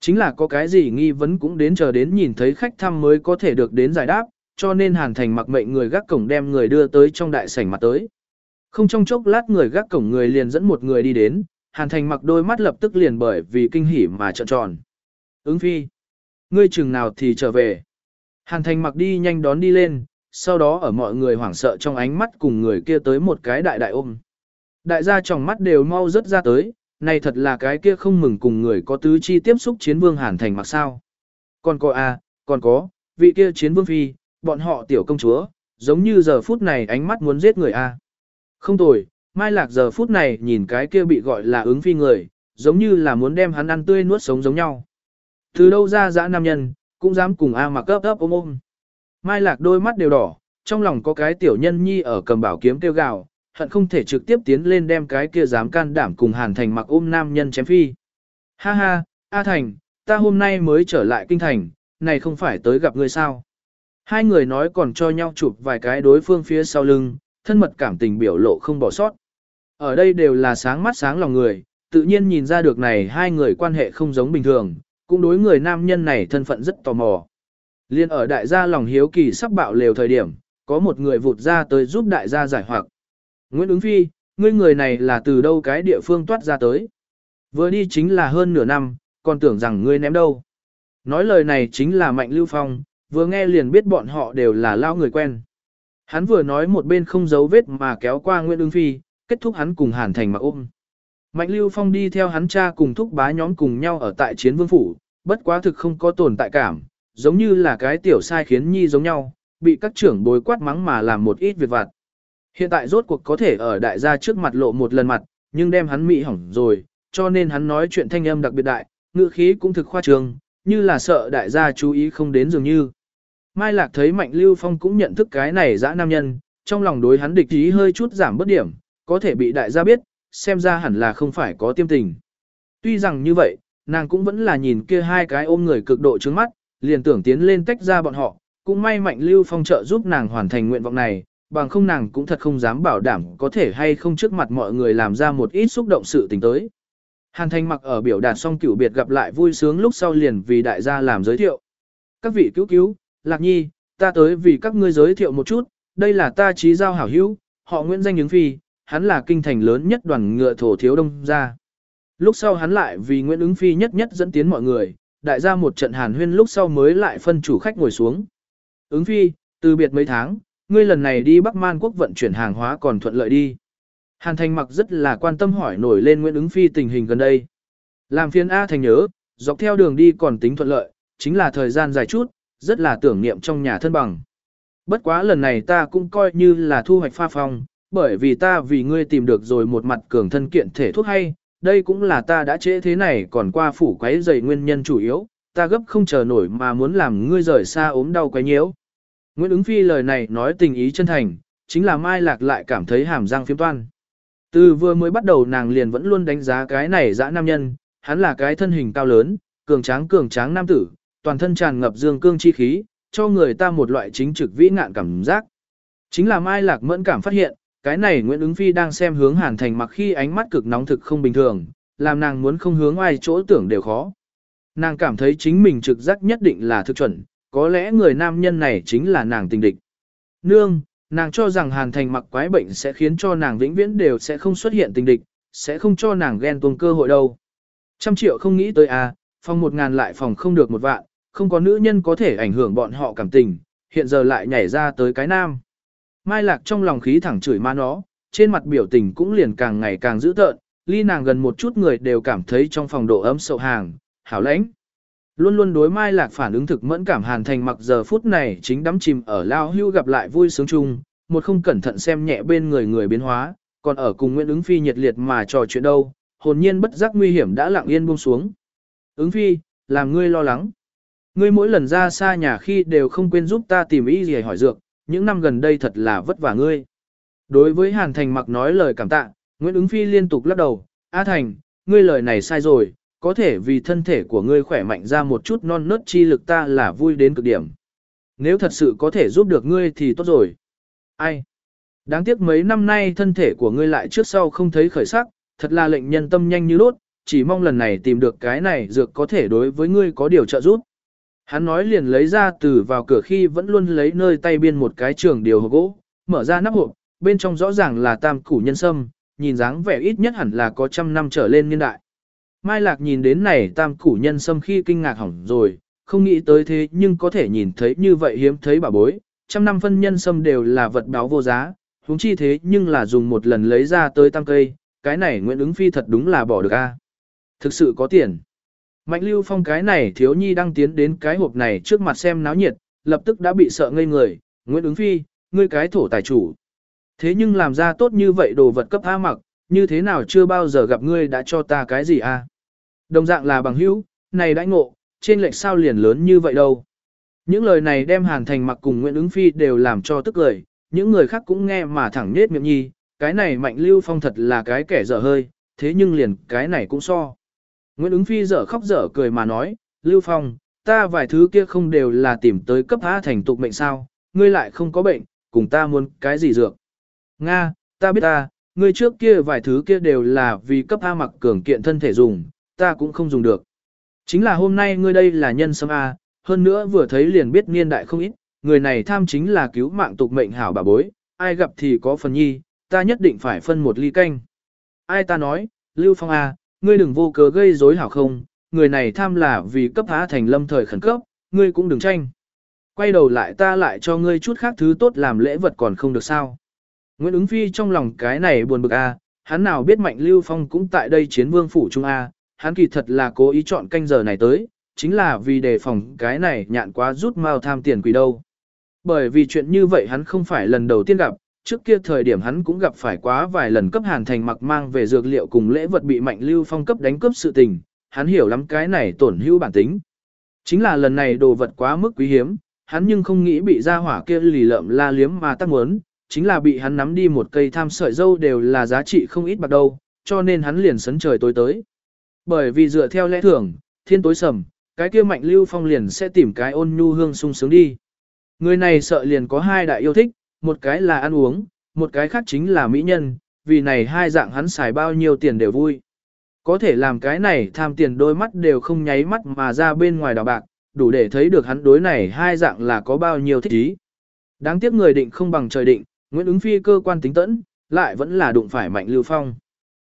Chính là có cái gì nghi vấn cũng đến chờ đến nhìn thấy khách thăm mới có thể được đến giải đáp, cho nên Hàn Thành mặc mệnh người gác cổng đem người đưa tới trong đại sảnh mặt tới. Không trong chốc lát người gác cổng người liền dẫn một người đi đến, Hàn Thành mặc đôi mắt lập tức liền bởi vì kinh hỉ mà trợn tròn. Ứng phi, ngươi chừng nào thì trở về. Hàn Thành mặc đi nhanh đón đi lên, sau đó ở mọi người hoảng sợ trong ánh mắt cùng người kia tới một cái đại đại ôm. Đại gia trong mắt đều mau rớt ra tới, này thật là cái kia không mừng cùng người có tứ chi tiếp xúc chiến vương Hàn Thành mặc sao. Còn có a, à, còn có, vị kia chiến vương phi, bọn họ tiểu công chúa, giống như giờ phút này ánh mắt muốn giết người a. Không tồi, Mai Lạc giờ phút này nhìn cái kia bị gọi là ứng phi người, giống như là muốn đem hắn ăn tươi nuốt sống giống nhau. Từ đâu ra dã nam nhân, cũng dám cùng A mặc ấp ấp ôm ôm. Mai Lạc đôi mắt đều đỏ, trong lòng có cái tiểu nhân nhi ở cầm bảo kiếm kêu gào, hận không thể trực tiếp tiến lên đem cái kia dám can đảm cùng Hàn Thành mặc ôm nam nhân chém phi. Ha ha, A Thành, ta hôm nay mới trở lại kinh thành, này không phải tới gặp ngươi sao. Hai người nói còn cho nhau chụp vài cái đối phương phía sau lưng, thân mật cảm tình biểu lộ không bỏ sót. Ở đây đều là sáng mắt sáng lòng người, tự nhiên nhìn ra được này hai người quan hệ không giống bình thường, cũng đối người nam nhân này thân phận rất tò mò. Liên ở đại gia lòng hiếu kỳ sắp bạo lều thời điểm, có một người vụt ra tới giúp đại gia giải hoặc. Nguyễn ứng phi, ngươi người này là từ đâu cái địa phương toát ra tới. Vừa đi chính là hơn nửa năm, còn tưởng rằng ngươi ném đâu. Nói lời này chính là Mạnh Lưu Phong, vừa nghe liền biết bọn họ đều là lao người quen. Hắn vừa nói một bên không giấu vết mà kéo qua Nguyễn Ưng Phi, kết thúc hắn cùng Hàn Thành mặc ôm. Mạnh Lưu Phong đi theo hắn cha cùng thúc bá nhóm cùng nhau ở tại chiến vương phủ, bất quá thực không có tồn tại cảm, giống như là cái tiểu sai khiến nhi giống nhau, bị các trưởng bối quát mắng mà làm một ít việc vặt. Hiện tại rốt cuộc có thể ở đại gia trước mặt lộ một lần mặt, nhưng đem hắn mị hỏng rồi, cho nên hắn nói chuyện thanh âm đặc biệt đại, ngữ khí cũng thực khoa trương, như là sợ đại gia chú ý không đến dường như. Mai Lạc thấy Mạnh Lưu Phong cũng nhận thức cái này dã nam nhân, trong lòng đối hắn địch ý hơi chút giảm bất điểm, có thể bị đại gia biết, xem ra hẳn là không phải có tiêm tình. Tuy rằng như vậy, nàng cũng vẫn là nhìn kia hai cái ôm người cực độ trướng mắt, liền tưởng tiến lên tách ra bọn họ, cũng may Mạnh Lưu Phong trợ giúp nàng hoàn thành nguyện vọng này, bằng không nàng cũng thật không dám bảo đảm có thể hay không trước mặt mọi người làm ra một ít xúc động sự tình tới. Hàn Thành mặc ở biểu đạt xong cửu biệt gặp lại vui sướng lúc sau liền vì đại gia làm giới thiệu. Các vị cứu cứu, Lạc Nhi, ta tới vì các ngươi giới thiệu một chút, đây là ta trí giao hảo hữu, họ Nguyễn Danh ứng Phi, hắn là kinh thành lớn nhất đoàn ngựa thổ thiếu đông gia. Lúc sau hắn lại vì Nguyễn ứng Phi nhất nhất dẫn tiến mọi người, đại gia một trận hàn huyên lúc sau mới lại phân chủ khách ngồi xuống. Ứng Phi, từ biệt mấy tháng, ngươi lần này đi Bắc Man quốc vận chuyển hàng hóa còn thuận lợi đi. Hàn Thành mặc rất là quan tâm hỏi nổi lên Nguyễn ứng Phi tình hình gần đây. Làm phiên A Thành nhớ, dọc theo đường đi còn tính thuận lợi, chính là thời gian dài chút, rất là tưởng niệm trong nhà thân bằng. Bất quá lần này ta cũng coi như là thu hoạch pha phong, bởi vì ta vì ngươi tìm được rồi một mặt cường thân kiện thể thuốc hay, đây cũng là ta đã trễ thế này còn qua phủ quấy dày nguyên nhân chủ yếu, ta gấp không chờ nổi mà muốn làm ngươi rời xa ốm đau quấy nhiễu. Nguyễn ứng phi lời này nói tình ý chân thành, chính là Mai Lạc lại cảm thấy hàm răng phiếm toan. Từ vừa mới bắt đầu nàng liền vẫn luôn đánh giá cái này dã nam nhân, hắn là cái thân hình cao lớn, cường tráng cường tráng nam tử, toàn thân tràn ngập dương cương chi khí, cho người ta một loại chính trực vĩ ngạn cảm giác. Chính là Mai Lạc mẫn cảm phát hiện, cái này Nguyễn ứng phi đang xem hướng Hàn Thành mặc khi ánh mắt cực nóng thực không bình thường, làm nàng muốn không hướng ai chỗ tưởng đều khó. Nàng cảm thấy chính mình trực giác nhất định là thực chuẩn, có lẽ người nam nhân này chính là nàng tình địch. Nương, nàng cho rằng Hàn Thành mặc quái bệnh sẽ khiến cho nàng vĩnh viễn đều sẽ không xuất hiện tình địch, sẽ không cho nàng ghen tuông cơ hội đâu. Trăm triệu không nghĩ tới à, phòng một ngàn lại phòng không được một vạn, không có nữ nhân có thể ảnh hưởng bọn họ cảm tình, hiện giờ lại nhảy ra tới cái nam. Mai Lạc trong lòng khí thẳng chửi ma nó, trên mặt biểu tình cũng liền càng ngày càng dữ tợn, ly nàng gần một chút người đều cảm thấy trong phòng độ ấm sậu hàng, hảo lãnh. Luôn luôn đối Mai Lạc phản ứng thực mẫn cảm hàn thành mặc giờ phút này chính đắm chìm ở lao hưu gặp lại vui sướng chung, một không cẩn thận xem nhẹ bên người người biến hóa, còn ở cùng Nguyễn ứng phi nhiệt liệt mà trò chuyện đâu, hồn nhiên bất giác nguy hiểm đã lặng yên buông xuống. Ứng phi, làm ngươi lo lắng. Ngươi mỗi lần ra xa nhà khi đều không quên giúp ta tìm ý gì hỏi dược, những năm gần đây thật là vất vả ngươi. Đối với Hàn Thành mặc nói lời cảm tạ, Nguyễn ứng phi liên tục lắc đầu, A Thành, ngươi lời này sai rồi, có thể vì thân thể của ngươi khỏe mạnh ra một chút non nớt chi lực ta là vui đến cực điểm. Nếu thật sự có thể giúp được ngươi thì tốt rồi. Ai? Đáng tiếc mấy năm nay thân thể của ngươi lại trước sau không thấy khởi sắc, thật là lệnh nhân tâm nhanh như đốt, chỉ mong lần này tìm được cái này dược có thể đối với ngươi có điều trợ giúp. Hắn nói liền lấy ra từ vào cửa khi vẫn luôn lấy nơi tay biên một cái trường điều hộp gỗ, mở ra nắp hộp, bên trong rõ ràng là tam củ nhân sâm, nhìn dáng vẻ ít nhất hẳn là có trăm năm trở lên niên đại. Mai Lạc nhìn đến này tam củ nhân sâm khi kinh ngạc hỏng rồi, không nghĩ tới thế nhưng có thể nhìn thấy như vậy hiếm thấy bà bối, trăm năm phân nhân sâm đều là vật báo vô giá, huống chi thế nhưng là dùng một lần lấy ra tới tam cây, cái này Nguyễn ứng phi thật đúng là bỏ được a. Thực sự có tiền. Mạnh lưu phong cái này thiếu nhi đang tiến đến cái hộp này trước mặt xem náo nhiệt, lập tức đã bị sợ ngây người, Nguyễn ứng phi, ngươi cái thổ tài chủ. Thế nhưng làm ra tốt như vậy đồ vật cấp A mặc, như thế nào chưa bao giờ gặp ngươi đã cho ta cái gì à? Đồng dạng là bằng hữu, này đãi ngộ, trên lệch sao liền lớn như vậy đâu. Những lời này đem Hàn Thành mặc cùng Nguyễn ứng phi đều làm cho tức lời, những người khác cũng nghe mà thẳng nết miệng nhi, cái này mạnh lưu phong thật là cái kẻ dở hơi, thế nhưng liền cái này cũng so. Nguyễn ứng phi dở khóc dở cười mà nói, Lưu Phong, ta vài thứ kia không đều là tìm tới cấp A thành tục mệnh sao, ngươi lại không có bệnh, cùng ta muốn cái gì dược. Nga, ta biết ta, ngươi trước kia vài thứ kia đều là vì cấp A mặc cường kiện thân thể dùng, ta cũng không dùng được. Chính là hôm nay ngươi đây là nhân sâm A, hơn nữa vừa thấy liền biết niên đại không ít, người này tham chính là cứu mạng tục mệnh hảo bà bối, ai gặp thì có phần nhi, ta nhất định phải phân một ly canh. Ai ta nói, Lưu Phong A, ngươi đừng vô cớ gây rối hảo không, người này tham là vì cấp há thành lâm thời khẩn cấp, ngươi cũng đừng tranh. Quay đầu lại ta lại cho ngươi chút khác thứ tốt làm lễ vật còn không được sao. Nguyễn ứng phi trong lòng cái này buồn bực A, hắn nào biết mạnh Lưu Phong cũng tại đây chiến vương phủ trung A, hắn kỳ thật là cố ý chọn canh giờ này tới, chính là vì đề phòng cái này nhạn quá rút mau tham tiền quỷ đâu. Bởi vì chuyện như vậy hắn không phải lần đầu tiên gặp, trước kia thời điểm hắn cũng gặp phải quá vài lần cấp hàn thành mặc mang về dược liệu cùng lễ vật bị mạnh lưu phong cấp đánh cướp sự tình, hắn hiểu lắm cái này tổn hữu bản tính. Chính là lần này đồ vật quá mức quý hiếm, hắn nhưng không nghĩ bị ra hỏa kia lì lợm la liếm mà tăng muốn, chính là bị hắn nắm đi một cây tham sợi dâu đều là giá trị không ít bạc đâu, cho nên hắn liền sấn trời tối tới. Bởi vì dựa theo lẽ thường, thiên tối sầm, cái kia mạnh lưu phong liền sẽ tìm cái ôn nhu hương sung sướng đi. Người này sợ liền có hai đại yêu thích, một cái là ăn uống, một cái khác chính là mỹ nhân, vì này hai dạng hắn xài bao nhiêu tiền đều vui. Có thể làm cái này tham tiền đôi mắt đều không nháy mắt mà ra bên ngoài đào bạc, đủ để thấy được hắn đối này hai dạng là có bao nhiêu thích ý. Đáng tiếc người định không bằng trời định, Nguyễn ứng phi cơ quan tính tẫn, lại vẫn là đụng phải mạnh lưu phong.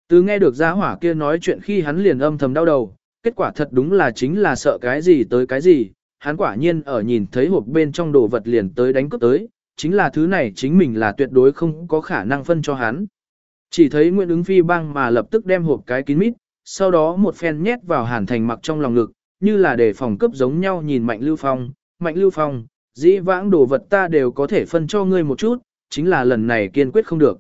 Từ nghe được gia hỏa kia nói chuyện khi hắn liền âm thầm đau đầu, kết quả thật đúng là chính là sợ cái gì tới cái gì, hắn quả nhiên ở nhìn thấy hộp bên trong đồ vật liền tới đánh cướp tới, chính là thứ này chính mình là tuyệt đối không có khả năng phân cho hắn. Chỉ thấy Nguyễn ứng phi băng mà lập tức đem hộp cái kín mít, sau đó một phen nhét vào hàn thành mặc trong lòng ngực, như là để phòng cướp giống nhau nhìn Mạnh Lưu Phong. Mạnh Lưu Phong, dĩ vãng đồ vật ta đều có thể phân cho ngươi một chút, chính là lần này kiên quyết không được.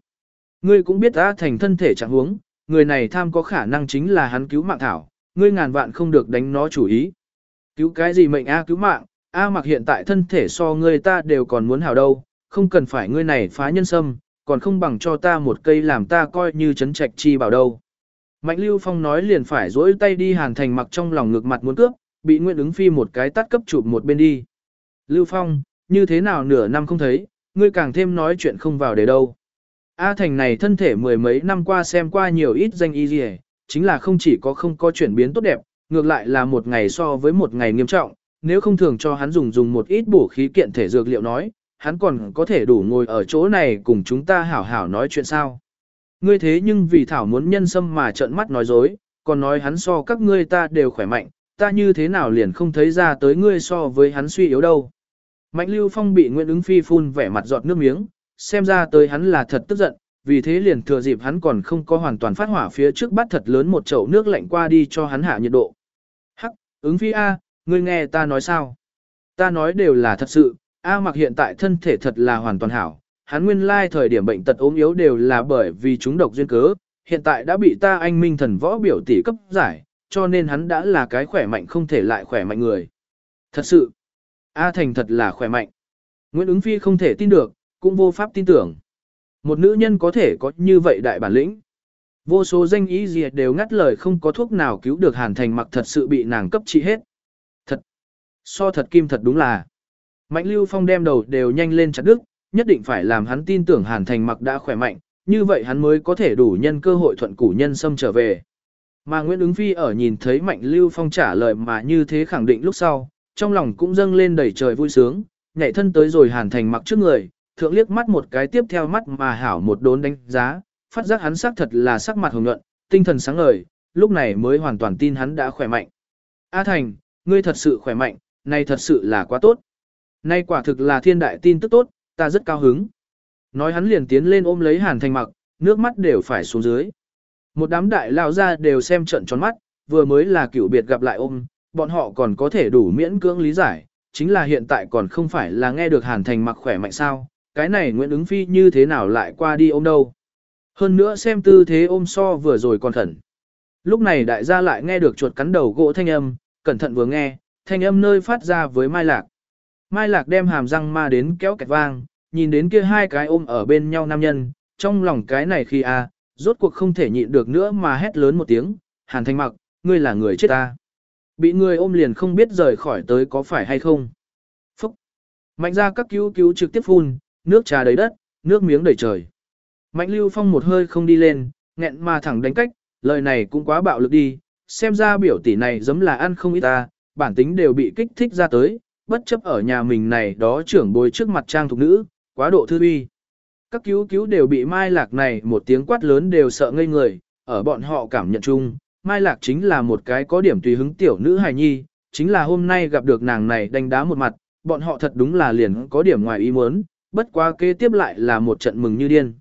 Ngươi cũng biết ta thành thân thể trạng huống, người này tham có khả năng chính là hắn cứu mạng thảo, ngươi ngàn vạn không được đánh nó chủ ý. Cứu cái gì mệnh A à, cứu mạng, A mặc hiện tại thân thể so ngươi ta đều còn muốn hảo đâu, không cần phải ngươi này phá nhân sâm, còn không bằng cho ta một cây làm ta coi như chấn trạch chi bảo đâu. Mạnh Lưu Phong nói liền phải dỗi tay đi hàn thành mặc trong lòng ngược mặt muốn cướp, bị Nguyễn ứng phi một cái tắt cấp chụp một bên đi. Lưu Phong, như thế nào nửa năm không thấy, ngươi càng thêm nói chuyện không vào để đâu. A Thành này thân thể mười mấy năm qua xem qua nhiều ít danh y gì chính là không chỉ có không có chuyển biến tốt đẹp, ngược lại là một ngày so với một ngày nghiêm trọng, nếu không thường cho hắn dùng dùng một ít bổ khí kiện thể dược liệu nói, hắn còn có thể đủ ngồi ở chỗ này cùng chúng ta hảo hảo nói chuyện sao. Ngươi thế nhưng vì Thảo muốn nhân sâm mà trợn mắt nói dối, còn nói hắn so các ngươi ta đều khỏe mạnh, ta như thế nào liền không thấy ra tới ngươi so với hắn suy yếu đâu. Mạnh Lưu Phong bị Nguyễn ứng phi phun vẻ mặt giọt nước miếng, xem ra tới hắn là thật tức giận, vì thế liền thừa dịp hắn còn không có hoàn toàn phát hỏa phía trước bắt thật lớn một chậu nước lạnh qua đi cho hắn hạ nhiệt độ. Hắc, ứng phi A, ngươi nghe ta nói sao? Ta nói đều là thật sự, A mặc hiện tại thân thể thật là hoàn toàn hảo, hắn nguyên lai thời điểm bệnh tật ốm yếu đều là bởi vì chúng độc duyên cớ, hiện tại đã bị ta anh minh thần võ biểu tỷ cấp giải, cho nên hắn đã là cái khỏe mạnh không thể lại khỏe mạnh người. Thật sự, A Thành thật là khỏe mạnh. Nguyễn ứng phi không thể tin được, cũng vô pháp tin tưởng. Một nữ nhân có thể có như vậy đại bản lĩnh. Vô số danh ý gì đều ngắt lời không có thuốc nào cứu được Hàn Thành mặc thật sự bị nàng cấp trị hết. Thật, so thật kim thật đúng là. Mạnh Lưu Phong đem đầu đều nhanh lên chặt đứt, nhất định phải làm hắn tin tưởng Hàn Thành mặc đã khỏe mạnh, như vậy hắn mới có thể đủ nhân cơ hội thuận củ nhân xâm trở về. Mà Nguyễn ứng phi ở nhìn thấy Mạnh Lưu Phong trả lời mà như thế khẳng định lúc sau, trong lòng cũng dâng lên đầy trời vui sướng, nhảy thân tới rồi Hàn Thành mặc trước người, thượng liếc mắt một cái tiếp theo mắt mà hảo một đốn đánh giá, phát giác hắn sắc thật là sắc mặt hồng nhuận, tinh thần sáng ngời, lúc này mới hoàn toàn tin hắn đã khỏe mạnh. A Thành, ngươi thật sự khỏe mạnh, này thật sự là quá tốt. Nay quả thực là thiên đại tin tức tốt, ta rất cao hứng. Nói hắn liền tiến lên ôm lấy Hàn Thành mặc, nước mắt đều phải xuống dưới. Một đám đại lao ra đều xem trận tròn mắt, vừa mới là cựu biệt gặp lại ôm, bọn họ còn có thể đủ miễn cưỡng lý giải, chính là hiện tại còn không phải là nghe được Hàn Thành mặc khỏe mạnh sao, cái này Nguyễn ứng phi như thế nào lại qua đi ôm đâu. Hơn nữa xem tư thế ôm so vừa rồi còn khẩn. Lúc này đại gia lại nghe được chuột cắn đầu gỗ thanh âm, cẩn thận vừa nghe, thanh âm nơi phát ra với Mai Lạc. Mai Lạc đem hàm răng ma đến kéo kẹt vang, nhìn đến kia hai cái ôm ở bên nhau nam nhân, trong lòng cái này khi a, rốt cuộc không thể nhịn được nữa mà hét lớn một tiếng, Hàn Thanh Mặc, ngươi là người chết ta bị người ôm liền không biết rời khỏi tới có phải hay không. Phúc! Mạnh ra các cứu cứu trực tiếp phun, nước trà đầy đất, nước miếng đầy trời. Mạnh lưu phong một hơi không đi lên, nghẹn mà thẳng đánh cách, lời này cũng quá bạo lực đi, xem ra biểu tỷ này giống là ăn không ít ta, bản tính đều bị kích thích ra tới, bất chấp ở nhà mình này đó trưởng bồi trước mặt trang thục nữ, quá độ thư uy. Các cứu cứu đều bị mai lạc này một tiếng quát lớn đều sợ ngây người, ở bọn họ cảm nhận chung, mai lạc chính là một cái có điểm tùy hứng tiểu nữ hài nhi, chính là hôm nay gặp được nàng này đánh đá một mặt, bọn họ thật đúng là liền có điểm ngoài ý muốn, bất quá kế tiếp lại là một trận mừng như điên.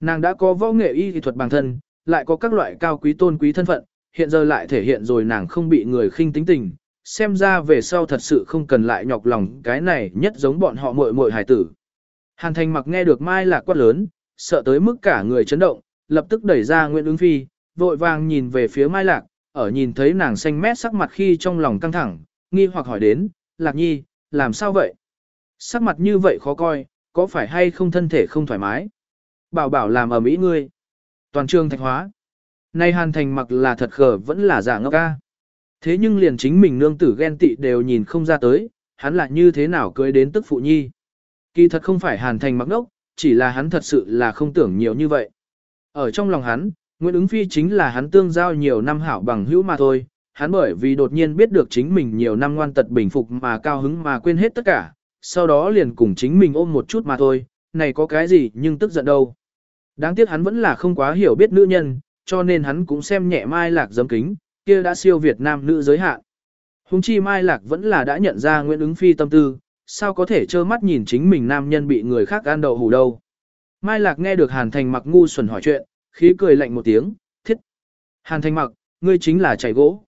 Nàng đã có võ nghệ y thuật bằng thân, lại có các loại cao quý tôn quý thân phận, hiện giờ lại thể hiện rồi nàng không bị người khinh tính tình, xem ra về sau thật sự không cần lại nhọc lòng cái này nhất giống bọn họ muội muội hài tử. Hàn thành mặc nghe được mai lạc quát lớn, sợ tới mức cả người chấn động, lập tức đẩy ra Nguyễn ứng phi, vội vàng nhìn về phía mai lạc, ở nhìn thấy nàng xanh mét sắc mặt khi trong lòng căng thẳng, nghi hoặc hỏi đến, lạc nhi, làm sao vậy? Sắc mặt như vậy khó coi, có phải hay không thân thể không thoải mái? Bảo bảo làm ở mỹ ngươi. Toàn trường thạch hóa. Nay hàn thành mặc là thật khờ vẫn là giả ngốc ca. Thế nhưng liền chính mình nương tử ghen tị đều nhìn không ra tới, hắn lại như thế nào cưới đến tức phụ nhi. Kỳ thật không phải hàn thành mặc ngốc, chỉ là hắn thật sự là không tưởng nhiều như vậy. Ở trong lòng hắn, Nguyễn ứng phi chính là hắn tương giao nhiều năm hảo bằng hữu mà thôi, hắn bởi vì đột nhiên biết được chính mình nhiều năm ngoan tật bình phục mà cao hứng mà quên hết tất cả, sau đó liền cùng chính mình ôm một chút mà thôi, này có cái gì nhưng tức giận đâu. Đáng tiếc hắn vẫn là không quá hiểu biết nữ nhân, cho nên hắn cũng xem nhẹ Mai Lạc giấm kính, kia đã siêu Việt Nam nữ giới hạn. Hùng chi Mai Lạc vẫn là đã nhận ra Nguyễn ứng phi tâm tư, sao có thể trơ mắt nhìn chính mình nam nhân bị người khác ăn đậu hủ đâu. Mai Lạc nghe được Hàn Thành mặc ngu xuẩn hỏi chuyện, khí cười lạnh một tiếng, thiết. Hàn Thanh mặc, ngươi chính là chảy gỗ.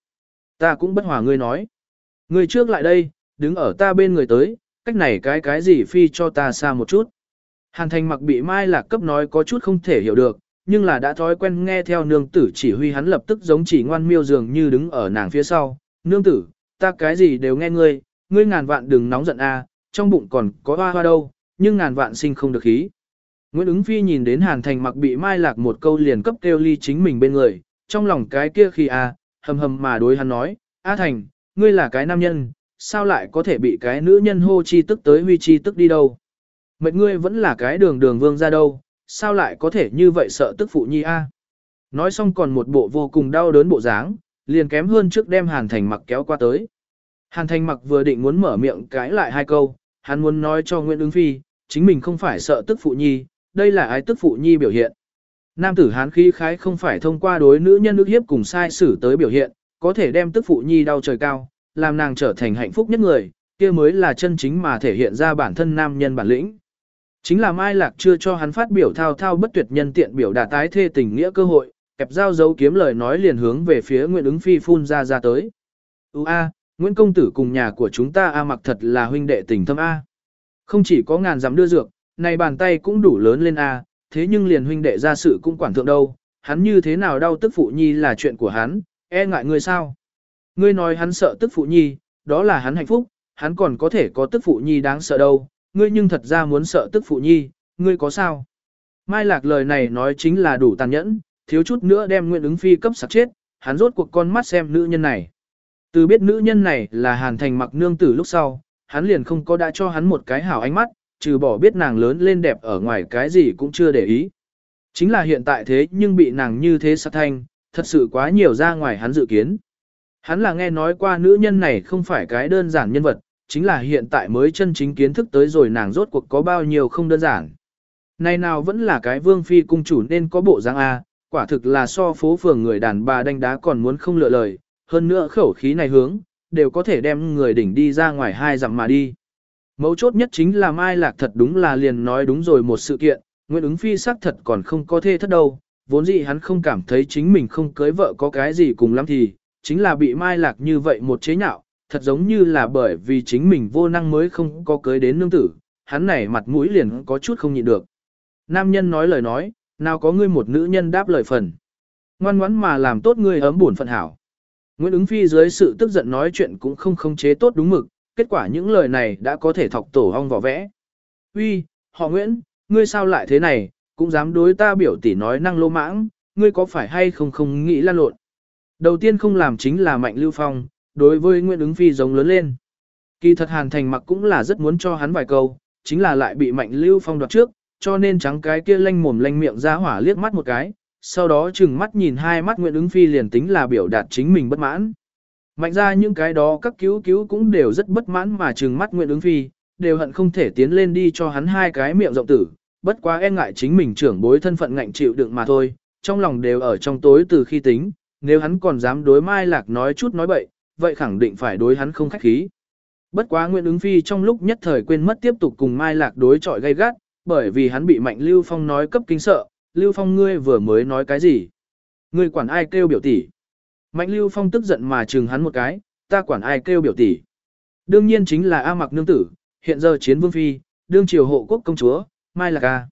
Ta cũng bất hòa ngươi nói. Ngươi trước lại đây, đứng ở ta bên người tới, cách này cái cái gì phi cho ta xa một chút. Hàn Thanh mặc bị Mai Lạc cấp nói có chút không thể hiểu được, nhưng là đã thói quen nghe theo nương tử chỉ huy hắn lập tức giống chỉ ngoan miêu dường như đứng ở nàng phía sau. Nương tử, ta cái gì đều nghe ngươi, ngươi ngàn vạn đừng nóng giận a, trong bụng còn có hoa hoa đâu, nhưng ngàn vạn sinh không được khí. Nguyễn ứng phi nhìn đến Hàn thành mặc bị Mai Lạc một câu liền cấp kêu ly chính mình bên người, trong lòng cái kia khi a, hầm hầm mà đối hắn nói, A Thành, ngươi là cái nam nhân, sao lại có thể bị cái nữ nhân hô chi tức tới huy chi tức đi đâu? Mệt ngươi vẫn là cái đường đường vương ra đâu, sao lại có thể như vậy sợ tức phụ nhi a? Nói xong còn một bộ vô cùng đau đớn bộ dáng, liền kém hơn trước đem Hàn Thành mặc kéo qua tới. Hàn Thành mặc vừa định muốn mở miệng cãi lại hai câu, hắn muốn nói cho Nguyễn ứng phi, chính mình không phải sợ tức phụ nhi, đây là ai tức phụ nhi biểu hiện. Nam tử hán khí khái không phải thông qua đối nữ nhân ước hiếp cùng sai xử tới biểu hiện, có thể đem tức phụ nhi đau trời cao, làm nàng trở thành hạnh phúc nhất người, kia mới là chân chính mà thể hiện ra bản thân nam nhân bản lĩnh. Chính là Mai Lạc chưa cho hắn phát biểu thao thao bất tuyệt nhân tiện biểu đà tái thê tình nghĩa cơ hội, kẹp dao dấu kiếm lời nói liền hướng về phía Nguyễn ứng phi phun ra ra tới. Ú a, Nguyễn công tử cùng nhà của chúng ta a mặc thật là huynh đệ tình thâm a. Không chỉ có ngàn dám đưa dược, này bàn tay cũng đủ lớn lên a, thế nhưng liền huynh đệ ra sự cũng quản thượng đâu, hắn như thế nào đau tức phụ nhi là chuyện của hắn, e ngại ngươi sao? Ngươi nói hắn sợ tức phụ nhi, đó là hắn hạnh phúc, hắn còn có thể có tức phụ nhi đáng sợ đâu, ngươi nhưng thật ra muốn sợ tức phụ nhi, ngươi có sao? Mai Lạc lời này nói chính là đủ tàn nhẫn, thiếu chút nữa đem Nguyễn ứng phi cấp sạc chết, hắn rốt cuộc con mắt xem nữ nhân này. Từ biết nữ nhân này là hàn thành mặc nương tử lúc sau, hắn liền không có đã cho hắn một cái hảo ánh mắt, trừ bỏ biết nàng lớn lên đẹp ở ngoài cái gì cũng chưa để ý. Chính là hiện tại thế nhưng bị nàng như thế sát thanh, thật sự quá nhiều ra ngoài hắn dự kiến. Hắn là nghe nói qua nữ nhân này không phải cái đơn giản nhân vật, chính là hiện tại mới chân chính kiến thức tới rồi nàng rốt cuộc có bao nhiêu không đơn giản. Này nào vẫn là cái vương phi cung chủ nên có bộ dáng A, quả thực là so phố phường người đàn bà đánh đá còn muốn không lựa lời, hơn nữa khẩu khí này hướng, đều có thể đem người đỉnh đi ra ngoài hai dặm mà đi. Mấu chốt nhất chính là Mai Lạc thật đúng là liền nói đúng rồi một sự kiện, Nguyễn ứng phi xác thật còn không có thê thất đâu, vốn dĩ hắn không cảm thấy chính mình không cưới vợ có cái gì cùng lắm thì, chính là bị Mai Lạc như vậy một chế nhạo, thật giống như là bởi vì chính mình vô năng mới không có cưới đến nương tử, hắn này mặt mũi liền có chút không nhịn được. Nam nhân nói lời nói, nào có ngươi một nữ nhân đáp lời phần. Ngoan ngoãn mà làm tốt ngươi ấm buồn phận hảo. Nguyễn ứng phi dưới sự tức giận nói chuyện cũng không khống chế tốt đúng mực, kết quả những lời này đã có thể thọc tổ hong vỏ vẽ. Uy, họ Nguyễn, ngươi sao lại thế này, cũng dám đối ta biểu tỷ nói năng lô mãng, ngươi có phải hay không không nghĩ lan lộn. Đầu tiên không làm chính là Mạnh Lưu Phong, đối với Nguyễn ứng phi giống lớn lên. Kỳ thật Hàn Thành mặc cũng là rất muốn cho hắn vài câu, chính là lại bị Mạnh Lưu Phong đoạt trước, cho nên trắng cái kia lanh mồm lanh miệng ra hỏa liếc mắt một cái, sau đó chừng mắt nhìn hai mắt Nguyễn ứng phi liền tính là biểu đạt chính mình bất mãn. Mạnh ra những cái đó các cứu cứu cũng đều rất bất mãn mà trừng mắt Nguyễn ứng phi, đều hận không thể tiến lên đi cho hắn hai cái miệng rộng tử, bất quá e ngại chính mình trưởng bối thân phận ngạnh chịu đựng mà thôi, trong lòng đều ở trong tối từ khi tính, nếu hắn còn dám đối Mai Lạc nói chút nói bậy, vậy khẳng định phải đối hắn không khách khí. Bất quá Nguyễn ứng phi trong lúc nhất thời quên mất tiếp tục cùng Mai Lạc đối chọi gay gắt, bởi vì hắn bị Mạnh Lưu Phong nói cấp kinh sợ, Lưu Phong ngươi vừa mới nói cái gì? Ngươi quản ai kêu biểu tỷ? Mạnh Lưu Phong tức giận mà chừng hắn một cái, ta quản ai kêu biểu tỷ? Đương nhiên chính là A Mặc Nương Tử, hiện giờ chiến vương phi, đương triều hộ quốc công chúa, Mai Lạc A.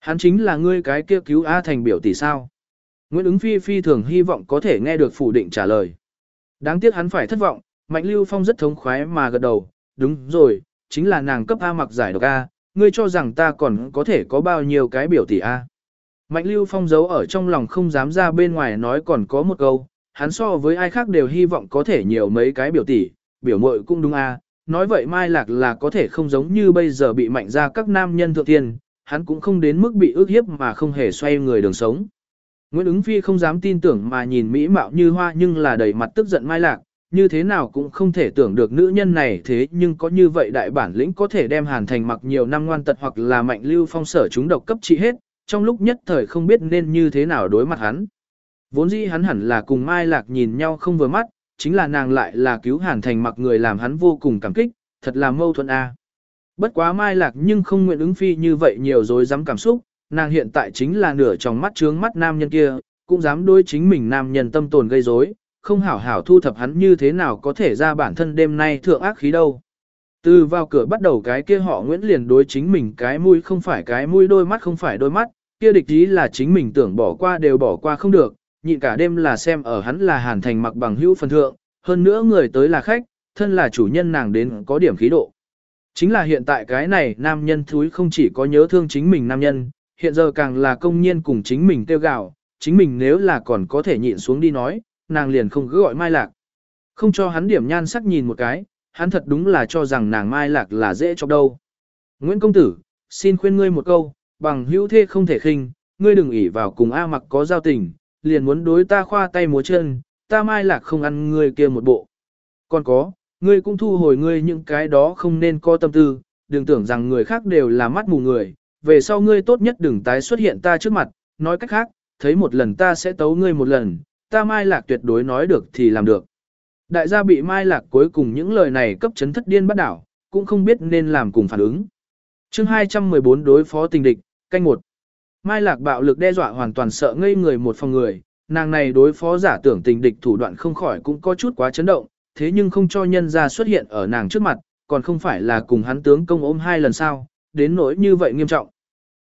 Hắn chính là ngươi cái kia cứu A thành biểu tỷ sao? Nguyễn ứng phi phi thường hy vọng có thể nghe được phủ định trả lời. Đáng tiếc hắn phải thất vọng, Mạnh Lưu Phong rất thống khoái mà gật đầu, đúng rồi, chính là nàng cấp A mặc giải độc A, ngươi cho rằng ta còn có thể có bao nhiêu cái biểu tỷ A. Mạnh Lưu Phong giấu ở trong lòng không dám ra bên ngoài nói còn có một câu, hắn so với ai khác đều hy vọng có thể nhiều mấy cái biểu tỷ, biểu muội cũng đúng A, nói vậy Mai Lạc là có thể không giống như bây giờ bị mạnh ra các nam nhân thượng tiên, hắn cũng không đến mức bị ước hiếp mà không hề xoay người đường sống. Nguyễn ứng phi không dám tin tưởng mà nhìn mỹ mạo như hoa nhưng là đầy mặt tức giận Mai Lạc, như thế nào cũng không thể tưởng được nữ nhân này thế nhưng có như vậy đại bản lĩnh có thể đem hàn thành mặc nhiều năm ngoan tật hoặc là mạnh lưu phong sở chúng độc cấp trị hết, trong lúc nhất thời không biết nên như thế nào đối mặt hắn. Vốn dĩ hắn hẳn là cùng Mai Lạc nhìn nhau không vừa mắt, chính là nàng lại là cứu hàn thành mặc người làm hắn vô cùng cảm kích, thật là mâu thuẫn a. À. Bất quá Mai Lạc nhưng không nguyện ứng phi như vậy nhiều rồi dám cảm xúc, nàng hiện tại chính là nửa trong mắt trướng mắt nam nhân kia, cũng dám đối chính mình nam nhân tâm tồn gây rối, không hảo hảo thu thập hắn như thế nào có thể ra bản thân đêm nay thượng ác khí đâu. Từ vào cửa bắt đầu cái kia họ Nguyễn liền đối chính mình cái mũi không phải cái mũi đôi mắt không phải đôi mắt, kia địch ý là chính mình tưởng bỏ qua đều bỏ qua không được, nhịn cả đêm là xem ở hắn là hàn thành mặc bằng hữu phần thượng, hơn nữa người tới là khách, thân là chủ nhân nàng đến có điểm khí độ. Chính là hiện tại cái này nam nhân thúi không chỉ có nhớ thương chính mình nam nhân, hiện giờ càng là công nhiên cùng chính mình tiêu gạo, chính mình nếu là còn có thể nhịn xuống đi nói, nàng liền không cứ gọi Mai Lạc. Không cho hắn điểm nhan sắc nhìn một cái, hắn thật đúng là cho rằng nàng Mai Lạc là dễ cho đâu. Nguyễn Công Tử, xin khuyên ngươi một câu, bằng hữu thê không thể khinh, ngươi đừng ỷ vào cùng A mặc có giao tình, liền muốn đối ta khoa tay múa chân, ta Mai Lạc không ăn ngươi kia một bộ. Còn có, ngươi cũng thu hồi ngươi những cái đó không nên có tâm tư, đừng tưởng rằng người khác đều là mắt mù người, về sau ngươi tốt nhất đừng tái xuất hiện ta trước mặt, nói cách khác, thấy một lần ta sẽ tấu ngươi một lần, ta Mai Lạc tuyệt đối nói được thì làm được. Đại gia bị Mai Lạc cuối cùng những lời này cấp chấn thất điên bắt đảo, cũng không biết nên làm cùng phản ứng. chương 214 đối phó tình địch, canh một. Mai Lạc bạo lực đe dọa hoàn toàn sợ ngây người một phòng người, nàng này đối phó giả tưởng tình địch thủ đoạn không khỏi cũng có chút quá chấn động, thế nhưng không cho nhân ra xuất hiện ở nàng trước mặt, còn không phải là cùng hắn tướng công ôm hai lần sau, đến nỗi như vậy nghiêm trọng.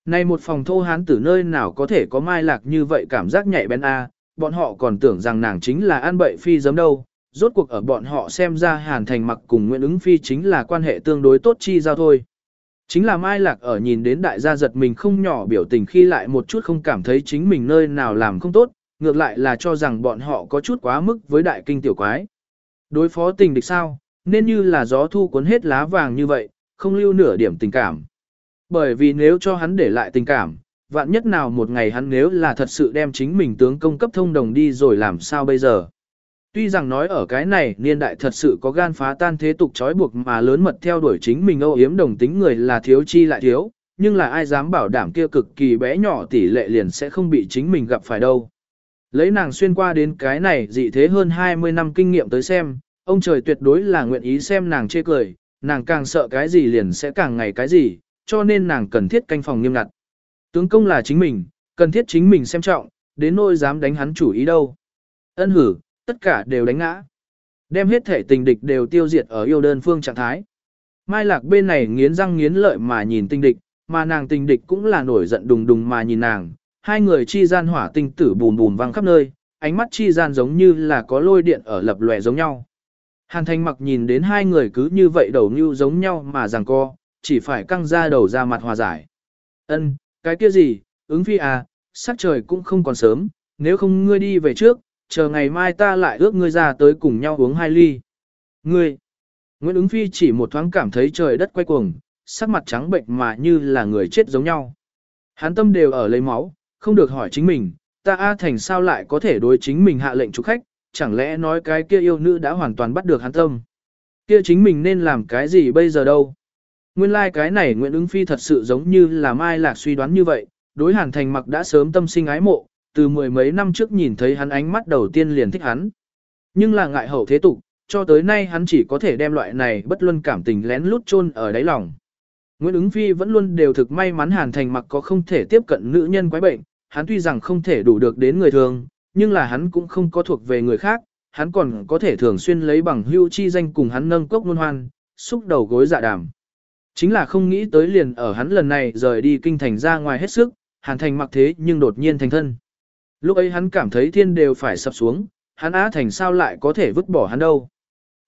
Này một phòng thô hán tử nơi nào có thể có mai lạc như vậy cảm giác nhạy bén a, bọn họ còn tưởng rằng nàng chính là an bậy phi giấm đâu, rốt cuộc ở bọn họ xem ra hàn thành mặc cùng Nguyễn ứng phi chính là quan hệ tương đối tốt chi giao thôi. Chính là mai lạc ở nhìn đến đại gia giật mình không nhỏ biểu tình khi lại một chút không cảm thấy chính mình nơi nào làm không tốt, ngược lại là cho rằng bọn họ có chút quá mức với đại kinh tiểu quái. Đối phó tình địch sao, nên như là gió thu cuốn hết lá vàng như vậy, không lưu nửa điểm tình cảm. Bởi vì nếu cho hắn để lại tình cảm, vạn nhất nào một ngày hắn nếu là thật sự đem chính mình tướng công cấp thông đồng đi rồi làm sao bây giờ. Tuy rằng nói ở cái này niên đại thật sự có gan phá tan thế tục trói buộc mà lớn mật theo đuổi chính mình âu yếm đồng tính người là thiếu chi lại thiếu, nhưng là ai dám bảo đảm kia cực kỳ bé nhỏ tỷ lệ liền sẽ không bị chính mình gặp phải đâu. Lấy nàng xuyên qua đến cái này dị thế hơn 20 năm kinh nghiệm tới xem, ông trời tuyệt đối là nguyện ý xem nàng chê cười, nàng càng sợ cái gì liền sẽ càng ngày cái gì, cho nên nàng cần thiết canh phòng nghiêm ngặt. Tướng công là chính mình, cần thiết chính mình xem trọng, đến nỗi dám đánh hắn chủ ý đâu. Ân hử, tất cả đều đánh ngã. Đem hết thể tình địch đều tiêu diệt ở yêu đơn phương trạng thái. Mai lạc bên này nghiến răng nghiến lợi mà nhìn tình địch, mà nàng tình địch cũng là nổi giận đùng đùng mà nhìn nàng. Hai người chi gian hỏa tinh tử bùn bùn văng khắp nơi, ánh mắt chi gian giống như là có lôi điện ở lập lòe giống nhau. Hàn thanh mặc nhìn đến hai người cứ như vậy đầu như giống nhau mà rằng co, chỉ phải căng ra đầu ra mặt hòa giải. Ân, cái kia gì, ứng phi à, sắc trời cũng không còn sớm, nếu không ngươi đi về trước, chờ ngày mai ta lại ước ngươi ra tới cùng nhau uống hai ly, Ngươi! Nguyễn ứng phi chỉ một thoáng cảm thấy trời đất quay cuồng, sắc mặt trắng bệnh mà như là người chết giống nhau. Hắn tâm đều ở lấy máu, không được hỏi chính mình, ta A Thành sao lại có thể đối chính mình hạ lệnh chủ khách, chẳng lẽ nói cái kia yêu nữ đã hoàn toàn bắt được hắn tâm. Kia chính mình nên làm cái gì bây giờ đâu. Nguyên lai like cái này Nguyễn ứng phi thật sự giống như là Mai Lạc suy đoán như vậy, đối Hàn Thành mặc đã sớm tâm sinh ái mộ, từ mười mấy năm trước nhìn thấy hắn ánh mắt đầu tiên liền thích hắn. Nhưng là ngại hậu thế tục, cho tới nay hắn chỉ có thể đem loại này bất luân cảm tình lén lút chôn ở đáy lòng. Nguyễn ứng phi vẫn luôn đều thực may mắn Hàn Thành mặc có không thể tiếp cận nữ nhân quái bệnh, hắn tuy rằng không thể đủ được đến người thường, nhưng là hắn cũng không có thuộc về người khác, hắn còn có thể thường xuyên lấy bằng hưu chi danh cùng hắn nâng cốc luôn hoan, xúc đầu gối dạ đàm. Chính là không nghĩ tới liền ở hắn lần này rời đi kinh thành ra ngoài hết sức, Hàn Thành mặc thế nhưng đột nhiên thành thân. Lúc ấy hắn cảm thấy thiên đều phải sập xuống, hắn Á Thành sao lại có thể vứt bỏ hắn đâu.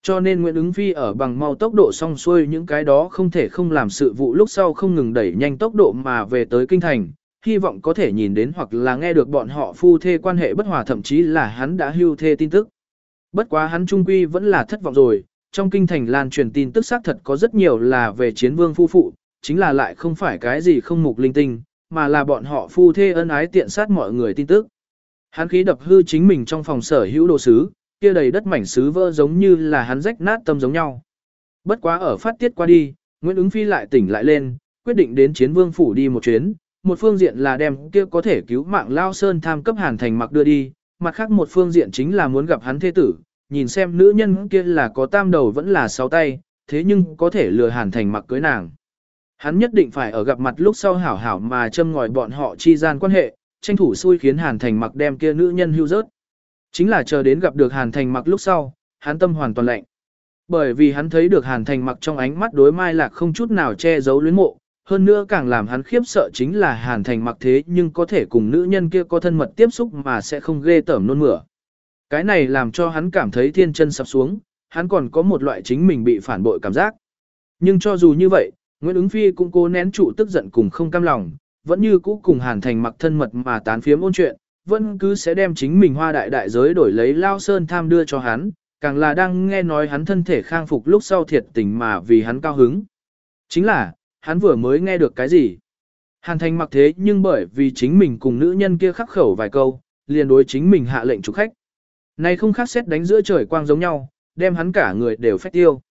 Cho nên Nguyễn ứng phi ở bằng mau tốc độ song xuôi những cái đó không thể không làm sự vụ lúc sau không ngừng đẩy nhanh tốc độ mà về tới kinh thành, hy vọng có thể nhìn đến hoặc là nghe được bọn họ phu thê quan hệ bất hòa thậm chí là hắn đã hưu thê tin tức. Bất quá hắn trung quy vẫn là thất vọng rồi, trong kinh thành lan truyền tin tức xác thật có rất nhiều là về chiến vương phu phụ, chính là lại không phải cái gì không mục linh tinh, mà là bọn họ phu thê ân ái tiện sát mọi người tin tức. Hắn khí đập hư chính mình trong phòng sở hữu đồ sứ, kia đầy đất mảnh sứ vỡ giống như là hắn rách nát tâm giống nhau. Bất quá ở phát tiết qua đi, Nguyễn ứng phi lại tỉnh lại lên, quyết định đến chiến vương phủ đi một chuyến, một phương diện là đem kia có thể cứu mạng Lao Sơn tham cấp Hàn Thành mặc đưa đi, mặt khác một phương diện chính là muốn gặp hắn thế tử, nhìn xem nữ nhân kia là có tam đầu vẫn là sáu tay, thế nhưng có thể lừa Hàn Thành mặc cưới nàng. Hắn nhất định phải ở gặp mặt lúc sau hảo hảo mà châm ngòi bọn họ chi gian quan hệ, tranh thủ xui khiến Hàn Thành mặc đem kia nữ nhân hưu rớt. Chính là chờ đến gặp được Hàn Thành mặc lúc sau, hắn tâm hoàn toàn lạnh. Bởi vì hắn thấy được Hàn Thành mặc trong ánh mắt đối Mai Lạc không chút nào che giấu luyến mộ, hơn nữa càng làm hắn khiếp sợ chính là Hàn Thành mặc thế nhưng có thể cùng nữ nhân kia có thân mật tiếp xúc mà sẽ không ghê tởm nôn mửa. Cái này làm cho hắn cảm thấy thiên chân sập xuống, hắn còn có một loại chính mình bị phản bội cảm giác. Nhưng cho dù như vậy, Nguyễn ứng phi cũng cố nén trụ tức giận cùng không cam lòng, vẫn như cũ cùng Hàn Thành mặc thân mật mà tán phiếm ôn chuyện, vẫn cứ sẽ đem chính mình hoa đại đại giới đổi lấy Lao Sơn tham đưa cho hắn, càng là đang nghe nói hắn thân thể khang phục lúc sau thiệt tình mà vì hắn cao hứng. Chính là, hắn vừa mới nghe được cái gì? Hàn thành mặc thế nhưng bởi vì chính mình cùng nữ nhân kia khắc khẩu vài câu, liền đối chính mình hạ lệnh chủ khách. Này không khác xét đánh giữa trời quang giống nhau, đem hắn cả người đều phách tiêu.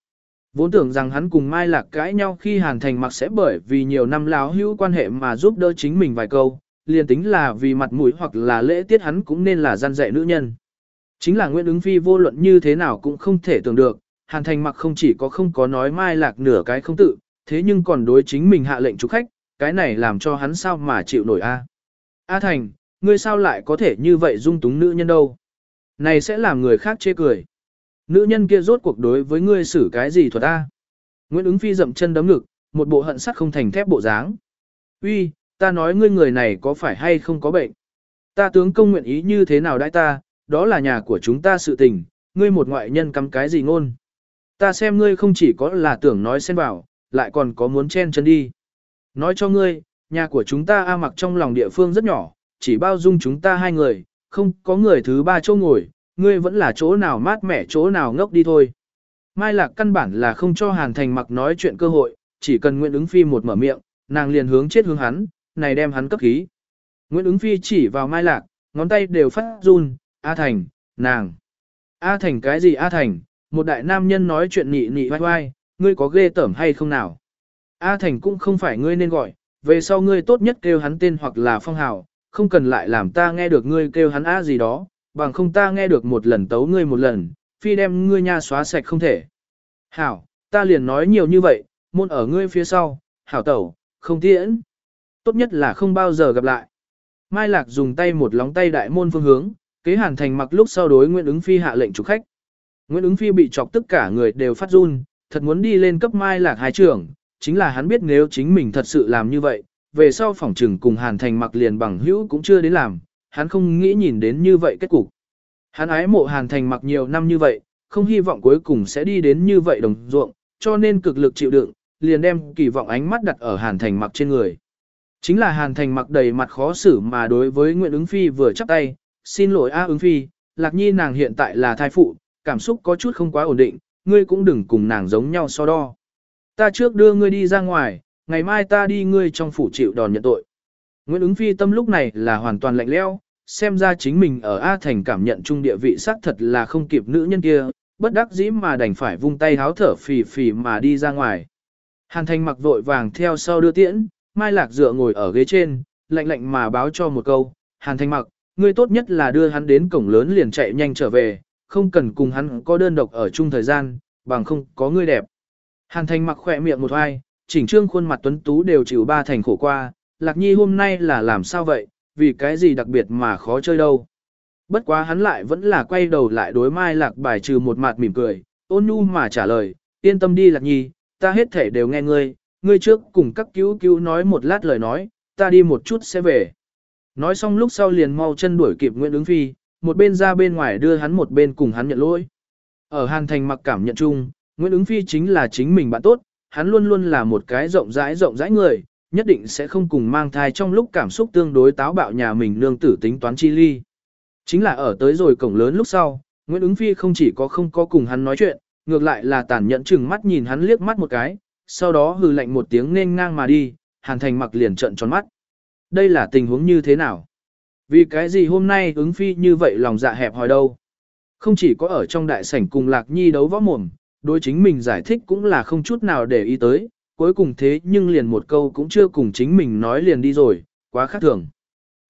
Vốn tưởng rằng hắn cùng Mai Lạc cãi nhau khi Hàn Thành mặc sẽ bởi vì nhiều năm láo hữu quan hệ mà giúp đỡ chính mình vài câu, liền tính là vì mặt mũi hoặc là lễ tiết hắn cũng nên là gian dạy nữ nhân. Chính là Nguyễn ứng phi vô luận như thế nào cũng không thể tưởng được, Hàn Thành mặc không chỉ có không có nói Mai Lạc nửa cái không tự, thế nhưng còn đối chính mình hạ lệnh chủ khách, cái này làm cho hắn sao mà chịu nổi a? À? A Thành, ngươi sao lại có thể như vậy dung túng nữ nhân đâu? Này sẽ làm người khác chê cười. Nữ nhân kia rốt cuộc đối với ngươi xử cái gì thuật ta? Nguyễn ứng phi dậm chân đấm ngực, một bộ hận sắt không thành thép bộ dáng. Uy, ta nói ngươi người này có phải hay không có bệnh? Ta tướng công nguyện ý như thế nào đãi ta, đó là nhà của chúng ta sự tình, ngươi một ngoại nhân cắm cái gì ngôn. Ta xem ngươi không chỉ có là tưởng nói xen vào, lại còn có muốn chen chân đi. Nói cho ngươi, nhà của chúng ta A mặc trong lòng địa phương rất nhỏ, chỉ bao dung chúng ta hai người, không có người thứ ba chỗ ngồi, ngươi vẫn là chỗ nào mát mẻ chỗ nào ngốc đi thôi. Mai Lạc căn bản là không cho Hàn Thành mặc nói chuyện cơ hội, chỉ cần Nguyễn ứng phi một mở miệng, nàng liền hướng chết hướng hắn, này đem hắn cấp khí. Nguyễn ứng phi chỉ vào Mai Lạc, ngón tay đều phát run, A Thành, nàng. A Thành cái gì A Thành, một đại nam nhân nói chuyện nị nị vai vai, ngươi có ghê tởm hay không nào? A Thành cũng không phải ngươi nên gọi, về sau ngươi tốt nhất kêu hắn tên hoặc là phong hào, không cần lại làm ta nghe được ngươi kêu hắn A gì đó, bằng không ta nghe được một lần tấu ngươi một lần, phi đem ngươi nha xóa sạch không thể. Hảo, ta liền nói nhiều như vậy, môn ở ngươi phía sau, hảo tẩu, không tiễn. Tốt nhất là không bao giờ gặp lại. Mai Lạc dùng tay một lóng tay đại môn phương hướng, kế hàn thành mặc lúc sau đối Nguyễn ứng Phi hạ lệnh chủ khách. Nguyễn ứng Phi bị chọc tất cả người đều phát run, thật muốn đi lên cấp Mai Lạc hai trưởng, chính là hắn biết nếu chính mình thật sự làm như vậy, về sau phỏng trừng cùng hàn thành mặc liền bằng hữu cũng chưa đến làm, hắn không nghĩ nhìn đến như vậy kết cục. Hắn ái mộ hàn thành mặc nhiều năm như vậy, không hy vọng cuối cùng sẽ đi đến như vậy đồng ruộng, cho nên cực lực chịu đựng, liền đem kỳ vọng ánh mắt đặt ở hàn thành mặc trên người. Chính là hàn thành mặc đầy mặt khó xử mà đối với Nguyễn ứng phi vừa chắp tay, xin lỗi A ứng phi, lạc nhi nàng hiện tại là thai phụ, cảm xúc có chút không quá ổn định, ngươi cũng đừng cùng nàng giống nhau so đo. Ta trước đưa ngươi đi ra ngoài, ngày mai ta đi ngươi trong phủ chịu đòn nhận tội. Nguyễn ứng phi tâm lúc này là hoàn toàn lạnh lẽo, xem ra chính mình ở A thành cảm nhận trung địa vị xác thật là không kịp nữ nhân kia, bất đắc dĩ mà đành phải vung tay háo thở phì phì mà đi ra ngoài. Hàn thành mặc vội vàng theo sau đưa tiễn, Mai Lạc dựa ngồi ở ghế trên, lạnh lạnh mà báo cho một câu, Hàn thành mặc, ngươi tốt nhất là đưa hắn đến cổng lớn liền chạy nhanh trở về, không cần cùng hắn có đơn độc ở chung thời gian, bằng không có ngươi đẹp. Hàn thành mặc khỏe miệng một hoài, chỉnh trương khuôn mặt tuấn tú đều chịu ba thành khổ qua, Lạc Nhi hôm nay là làm sao vậy, vì cái gì đặc biệt mà khó chơi đâu. Bất quá hắn lại vẫn là quay đầu lại đối Mai Lạc bài trừ một mặt mỉm cười, ôn nhu mà trả lời, yên tâm đi Lạc Nhi, ta hết thể đều nghe ngươi, ngươi trước cùng các cứu cứu nói một lát lời nói, ta đi một chút sẽ về. Nói xong lúc sau liền mau chân đuổi kịp Nguyễn ứng phi, một bên ra bên ngoài đưa hắn một bên cùng hắn nhận lỗi. Ở Hàn Thành mặc cảm nhận chung, Nguyễn ứng phi chính là chính mình bạn tốt, hắn luôn luôn là một cái rộng rãi rộng rãi người, nhất định sẽ không cùng mang thai trong lúc cảm xúc tương đối táo bạo nhà mình nương tử tính toán chi ly. Chính là ở tới rồi cổng lớn lúc sau, Nguyễn ứng phi không chỉ có không có cùng hắn nói chuyện, ngược lại là tàn nhẫn chừng mắt nhìn hắn liếc mắt một cái, sau đó hừ lạnh một tiếng nên ngang mà đi, Hàn Thành mặc liền trợn tròn mắt. Đây là tình huống như thế nào? Vì cái gì hôm nay ứng phi như vậy lòng dạ hẹp hòi đâu? Không chỉ có ở trong đại sảnh cùng Lạc Nhi đấu võ mồm, đối chính mình giải thích cũng là không chút nào để ý tới, cuối cùng thế nhưng liền một câu cũng chưa cùng chính mình nói liền đi rồi, quá khác thường.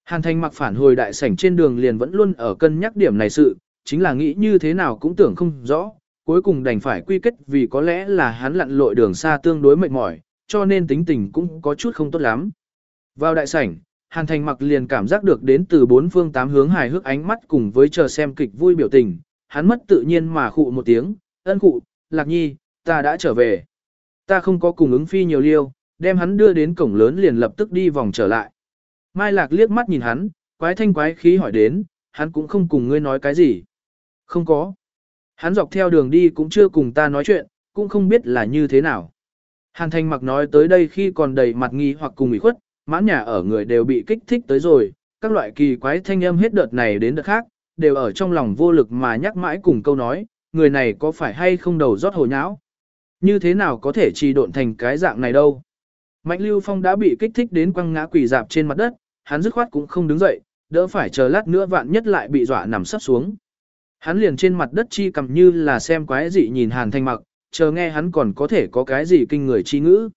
Hàn Thành mặc phản hồi đại sảnh trên đường liền vẫn luôn ở cân nhắc điểm này sự, chính là nghĩ như thế nào cũng tưởng không rõ, cuối cùng đành phải quy kết vì có lẽ là hắn lặn lội đường xa tương đối mệt mỏi, cho nên tính tình cũng có chút không tốt lắm. Vào đại sảnh, Hàn Thành mặc liền cảm giác được đến từ bốn phương tám hướng hài hước ánh mắt cùng với chờ xem kịch vui biểu tình, hắn mất tự nhiên mà khụ một tiếng, ân khụ, lạc nhi, ta đã trở về. Ta không có cùng ứng phi nhiều liêu, đem hắn đưa đến cổng lớn liền lập tức đi vòng trở lại. Mai lạc liếc mắt nhìn hắn, quái thanh quái khí hỏi đến, hắn cũng không cùng ngươi nói cái gì. Không có. Hắn dọc theo đường đi cũng chưa cùng ta nói chuyện, cũng không biết là như thế nào. Hàn Thành mặc nói tới đây khi còn đầy mặt nghi hoặc cùng ủy khuất, mãn nhà ở người đều bị kích thích tới rồi, các loại kỳ quái thanh âm hết đợt này đến đợt khác, đều ở trong lòng vô lực mà nhắc mãi cùng câu nói, người này có phải hay không đầu rót hồ nháo. Như thế nào có thể trì độn thành cái dạng này đâu. Mạnh Lưu Phong đã bị kích thích đến quăng ngã quỳ dạp trên mặt đất, hắn dứt khoát cũng không đứng dậy, đỡ phải chờ lát nữa vạn nhất lại bị dọa nằm sắp xuống. Hắn liền trên mặt đất chi cầm như là xem quái dị nhìn Hàn Thanh Mặc, chờ nghe hắn còn có thể có cái gì kinh người chi ngữ.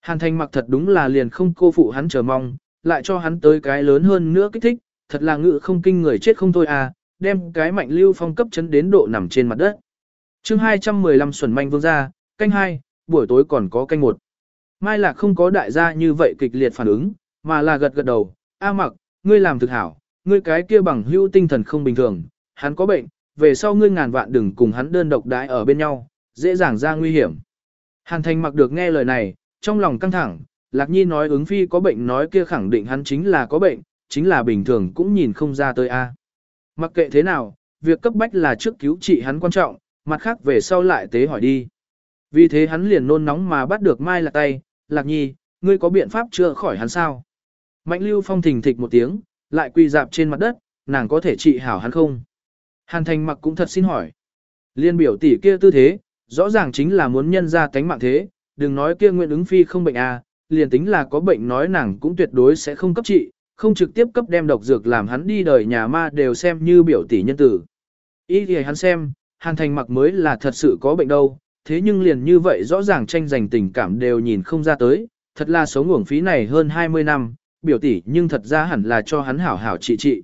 Hàn Thanh Mặc thật đúng là liền không cô phụ hắn chờ mong, lại cho hắn tới cái lớn hơn nữa kích thích, thật là ngự không kinh người chết không thôi à, đem cái mạnh lưu phong cấp chấn đến độ nằm trên mặt đất. chương 215 xuẩn manh vương ra, canh 2, buổi tối còn có canh 1. Mai Lạc không có đại gia như vậy kịch liệt phản ứng, mà là gật gật đầu, A mặc, ngươi làm thực hảo, ngươi cái kia bằng hữu tinh thần không bình thường, hắn có bệnh, về sau ngươi ngàn vạn đừng cùng hắn đơn độc đái ở bên nhau, dễ dàng ra nguy hiểm. Hàn thành mặc được nghe lời này, trong lòng căng thẳng, Lạc Nhi nói ứng phi có bệnh nói kia khẳng định hắn chính là có bệnh, chính là bình thường cũng nhìn không ra tới a. Mặc kệ thế nào, việc cấp bách là trước cứu trị hắn quan trọng, mặt khác về sau lại tế hỏi đi. Vì thế hắn liền nôn nóng mà bắt được Mai Lạc tay, Lạc Nhi, ngươi có biện pháp chữa khỏi hắn sao? Mạnh lưu phong thình thịch một tiếng, lại quỳ dạp trên mặt đất, nàng có thể trị hảo hắn không? Hàn thành mặc cũng thật xin hỏi. Liên biểu tỷ kia tư thế, rõ ràng chính là muốn nhân ra tánh mạng thế, đừng nói kia nguyện ứng phi không bệnh à, liền tính là có bệnh nói nàng cũng tuyệt đối sẽ không cấp trị, không trực tiếp cấp đem độc dược làm hắn đi đời nhà ma đều xem như biểu tỷ nhân tử. Ý thì hắn xem, hàn thành mặc mới là thật sự có bệnh đâu, thế nhưng liền như vậy rõ ràng tranh giành tình cảm đều nhìn không ra tới, thật là sống nguồn phí này hơn 20 năm, biểu tỷ nhưng thật ra hẳn là cho hắn hảo hảo trị trị.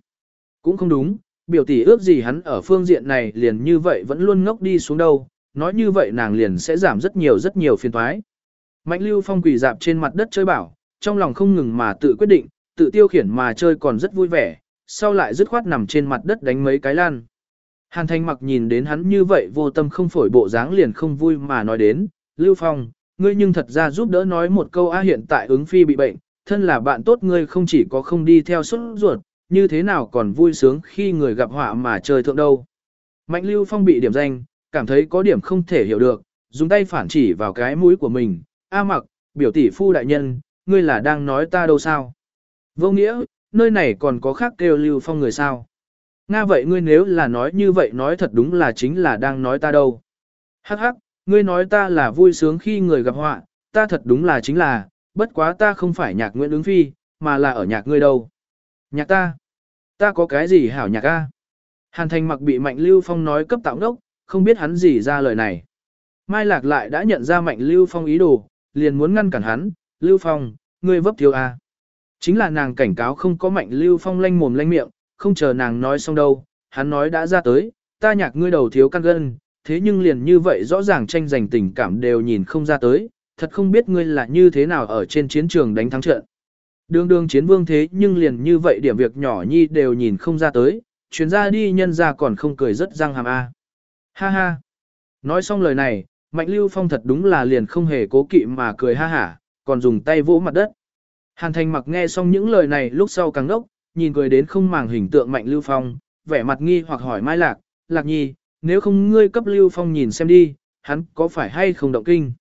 Cũng không đúng, biểu tỷ ước gì hắn ở phương diện này liền như vậy vẫn luôn ngốc đi xuống đâu, nói như vậy nàng liền sẽ giảm rất nhiều rất nhiều phiền toái. Mạnh lưu phong quỳ dạp trên mặt đất chơi bảo, trong lòng không ngừng mà tự quyết định, tự tiêu khiển mà chơi còn rất vui vẻ, sau lại dứt khoát nằm trên mặt đất đánh mấy cái lan. Hàn Thanh mặc nhìn đến hắn như vậy vô tâm không phổi bộ dáng liền không vui mà nói đến, Lưu Phong, ngươi nhưng thật ra giúp đỡ nói một câu a hiện tại ứng phi bị bệnh, thân là bạn tốt ngươi không chỉ có không đi theo suốt ruột, như thế nào còn vui sướng khi người gặp họa mà chơi thượng đâu. Mạnh Lưu Phong bị điểm danh, cảm thấy có điểm không thể hiểu được, dùng tay phản chỉ vào cái mũi của mình, A mặc, biểu tỷ phu đại nhân, ngươi là đang nói ta đâu sao? Vô nghĩa, nơi này còn có khác kêu Lưu Phong người sao? Nga vậy ngươi nếu là nói như vậy nói thật đúng là chính là đang nói ta đâu. Hắc hắc, ngươi nói ta là vui sướng khi người gặp họa, ta thật đúng là chính là, bất quá ta không phải nhạc Nguyễn ứng phi, mà là ở nhạc ngươi đâu. Nhạc ta? Ta có cái gì hảo nhạc a? Hàn thành mặc bị Mạnh Lưu Phong nói cấp tạo ngốc, không biết hắn gì ra lời này. Mai Lạc lại đã nhận ra Mạnh Lưu Phong ý đồ, liền muốn ngăn cản hắn, Lưu Phong, ngươi vấp thiếu a. Chính là nàng cảnh cáo không có Mạnh Lưu Phong lanh mồm lanh miệng, không chờ nàng nói xong đâu, hắn nói đã ra tới, ta nhạc ngươi đầu thiếu căn gân, thế nhưng liền như vậy rõ ràng tranh giành tình cảm đều nhìn không ra tới, thật không biết ngươi là như thế nào ở trên chiến trường đánh thắng trận. Đường đường chiến vương thế nhưng liền như vậy điểm việc nhỏ nhi đều nhìn không ra tới, chuyến ra đi nhân ra còn không cười rất răng hàm a. À. Ha ha. Nói xong lời này, Mạnh Lưu Phong thật đúng là liền không hề cố kỵ mà cười ha hả, còn dùng tay vỗ mặt đất. Hàn Thành mặc nghe xong những lời này lúc sau càng đốc, nhìn cười đến không màng hình tượng Mạnh Lưu Phong, vẻ mặt nghi hoặc hỏi Mai Lạc, Lạc Nhi, nếu không ngươi cấp Lưu Phong nhìn xem đi, hắn có phải hay không động kinh.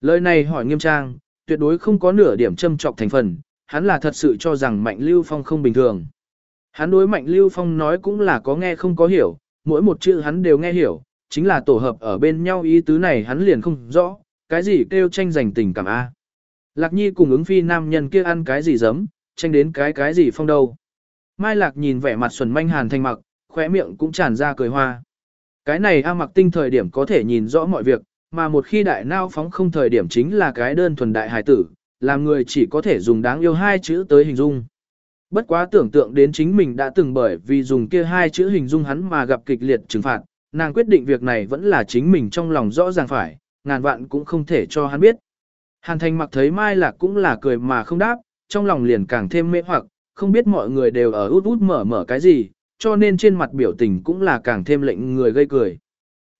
Lời này hỏi nghiêm trang, tuyệt đối không có nửa điểm châm trọc thành phần, hắn là thật sự cho rằng Mạnh Lưu Phong không bình thường. Hắn đối Mạnh Lưu Phong nói cũng là có nghe không có hiểu, mỗi một chữ hắn đều nghe hiểu, chính là tổ hợp ở bên nhau ý tứ này hắn liền không rõ, cái gì kêu tranh giành tình cảm A. Lạc Nhi cùng ứng phi nam nhân kia ăn cái gì giấm, tranh đến cái cái gì phong đâu. Mai Lạc nhìn vẻ mặt xuẩn manh hàn thanh mặc, khóe miệng cũng tràn ra cười hoa. Cái này A mặc tinh thời điểm có thể nhìn rõ mọi việc, mà một khi đại nao phóng không thời điểm chính là cái đơn thuần đại hài tử, làm người chỉ có thể dùng đáng yêu hai chữ tới hình dung. Bất quá tưởng tượng đến chính mình đã từng bởi vì dùng kia hai chữ hình dung hắn mà gặp kịch liệt trừng phạt, nàng quyết định việc này vẫn là chính mình trong lòng rõ ràng phải, ngàn vạn cũng không thể cho hắn biết. Hàn thành mặc thấy Mai Lạc cũng là cười mà không đáp, trong lòng liền càng thêm mê hoặc, không biết mọi người đều ở út út mở mở cái gì, cho nên trên mặt biểu tình cũng là càng thêm lệnh người gây cười.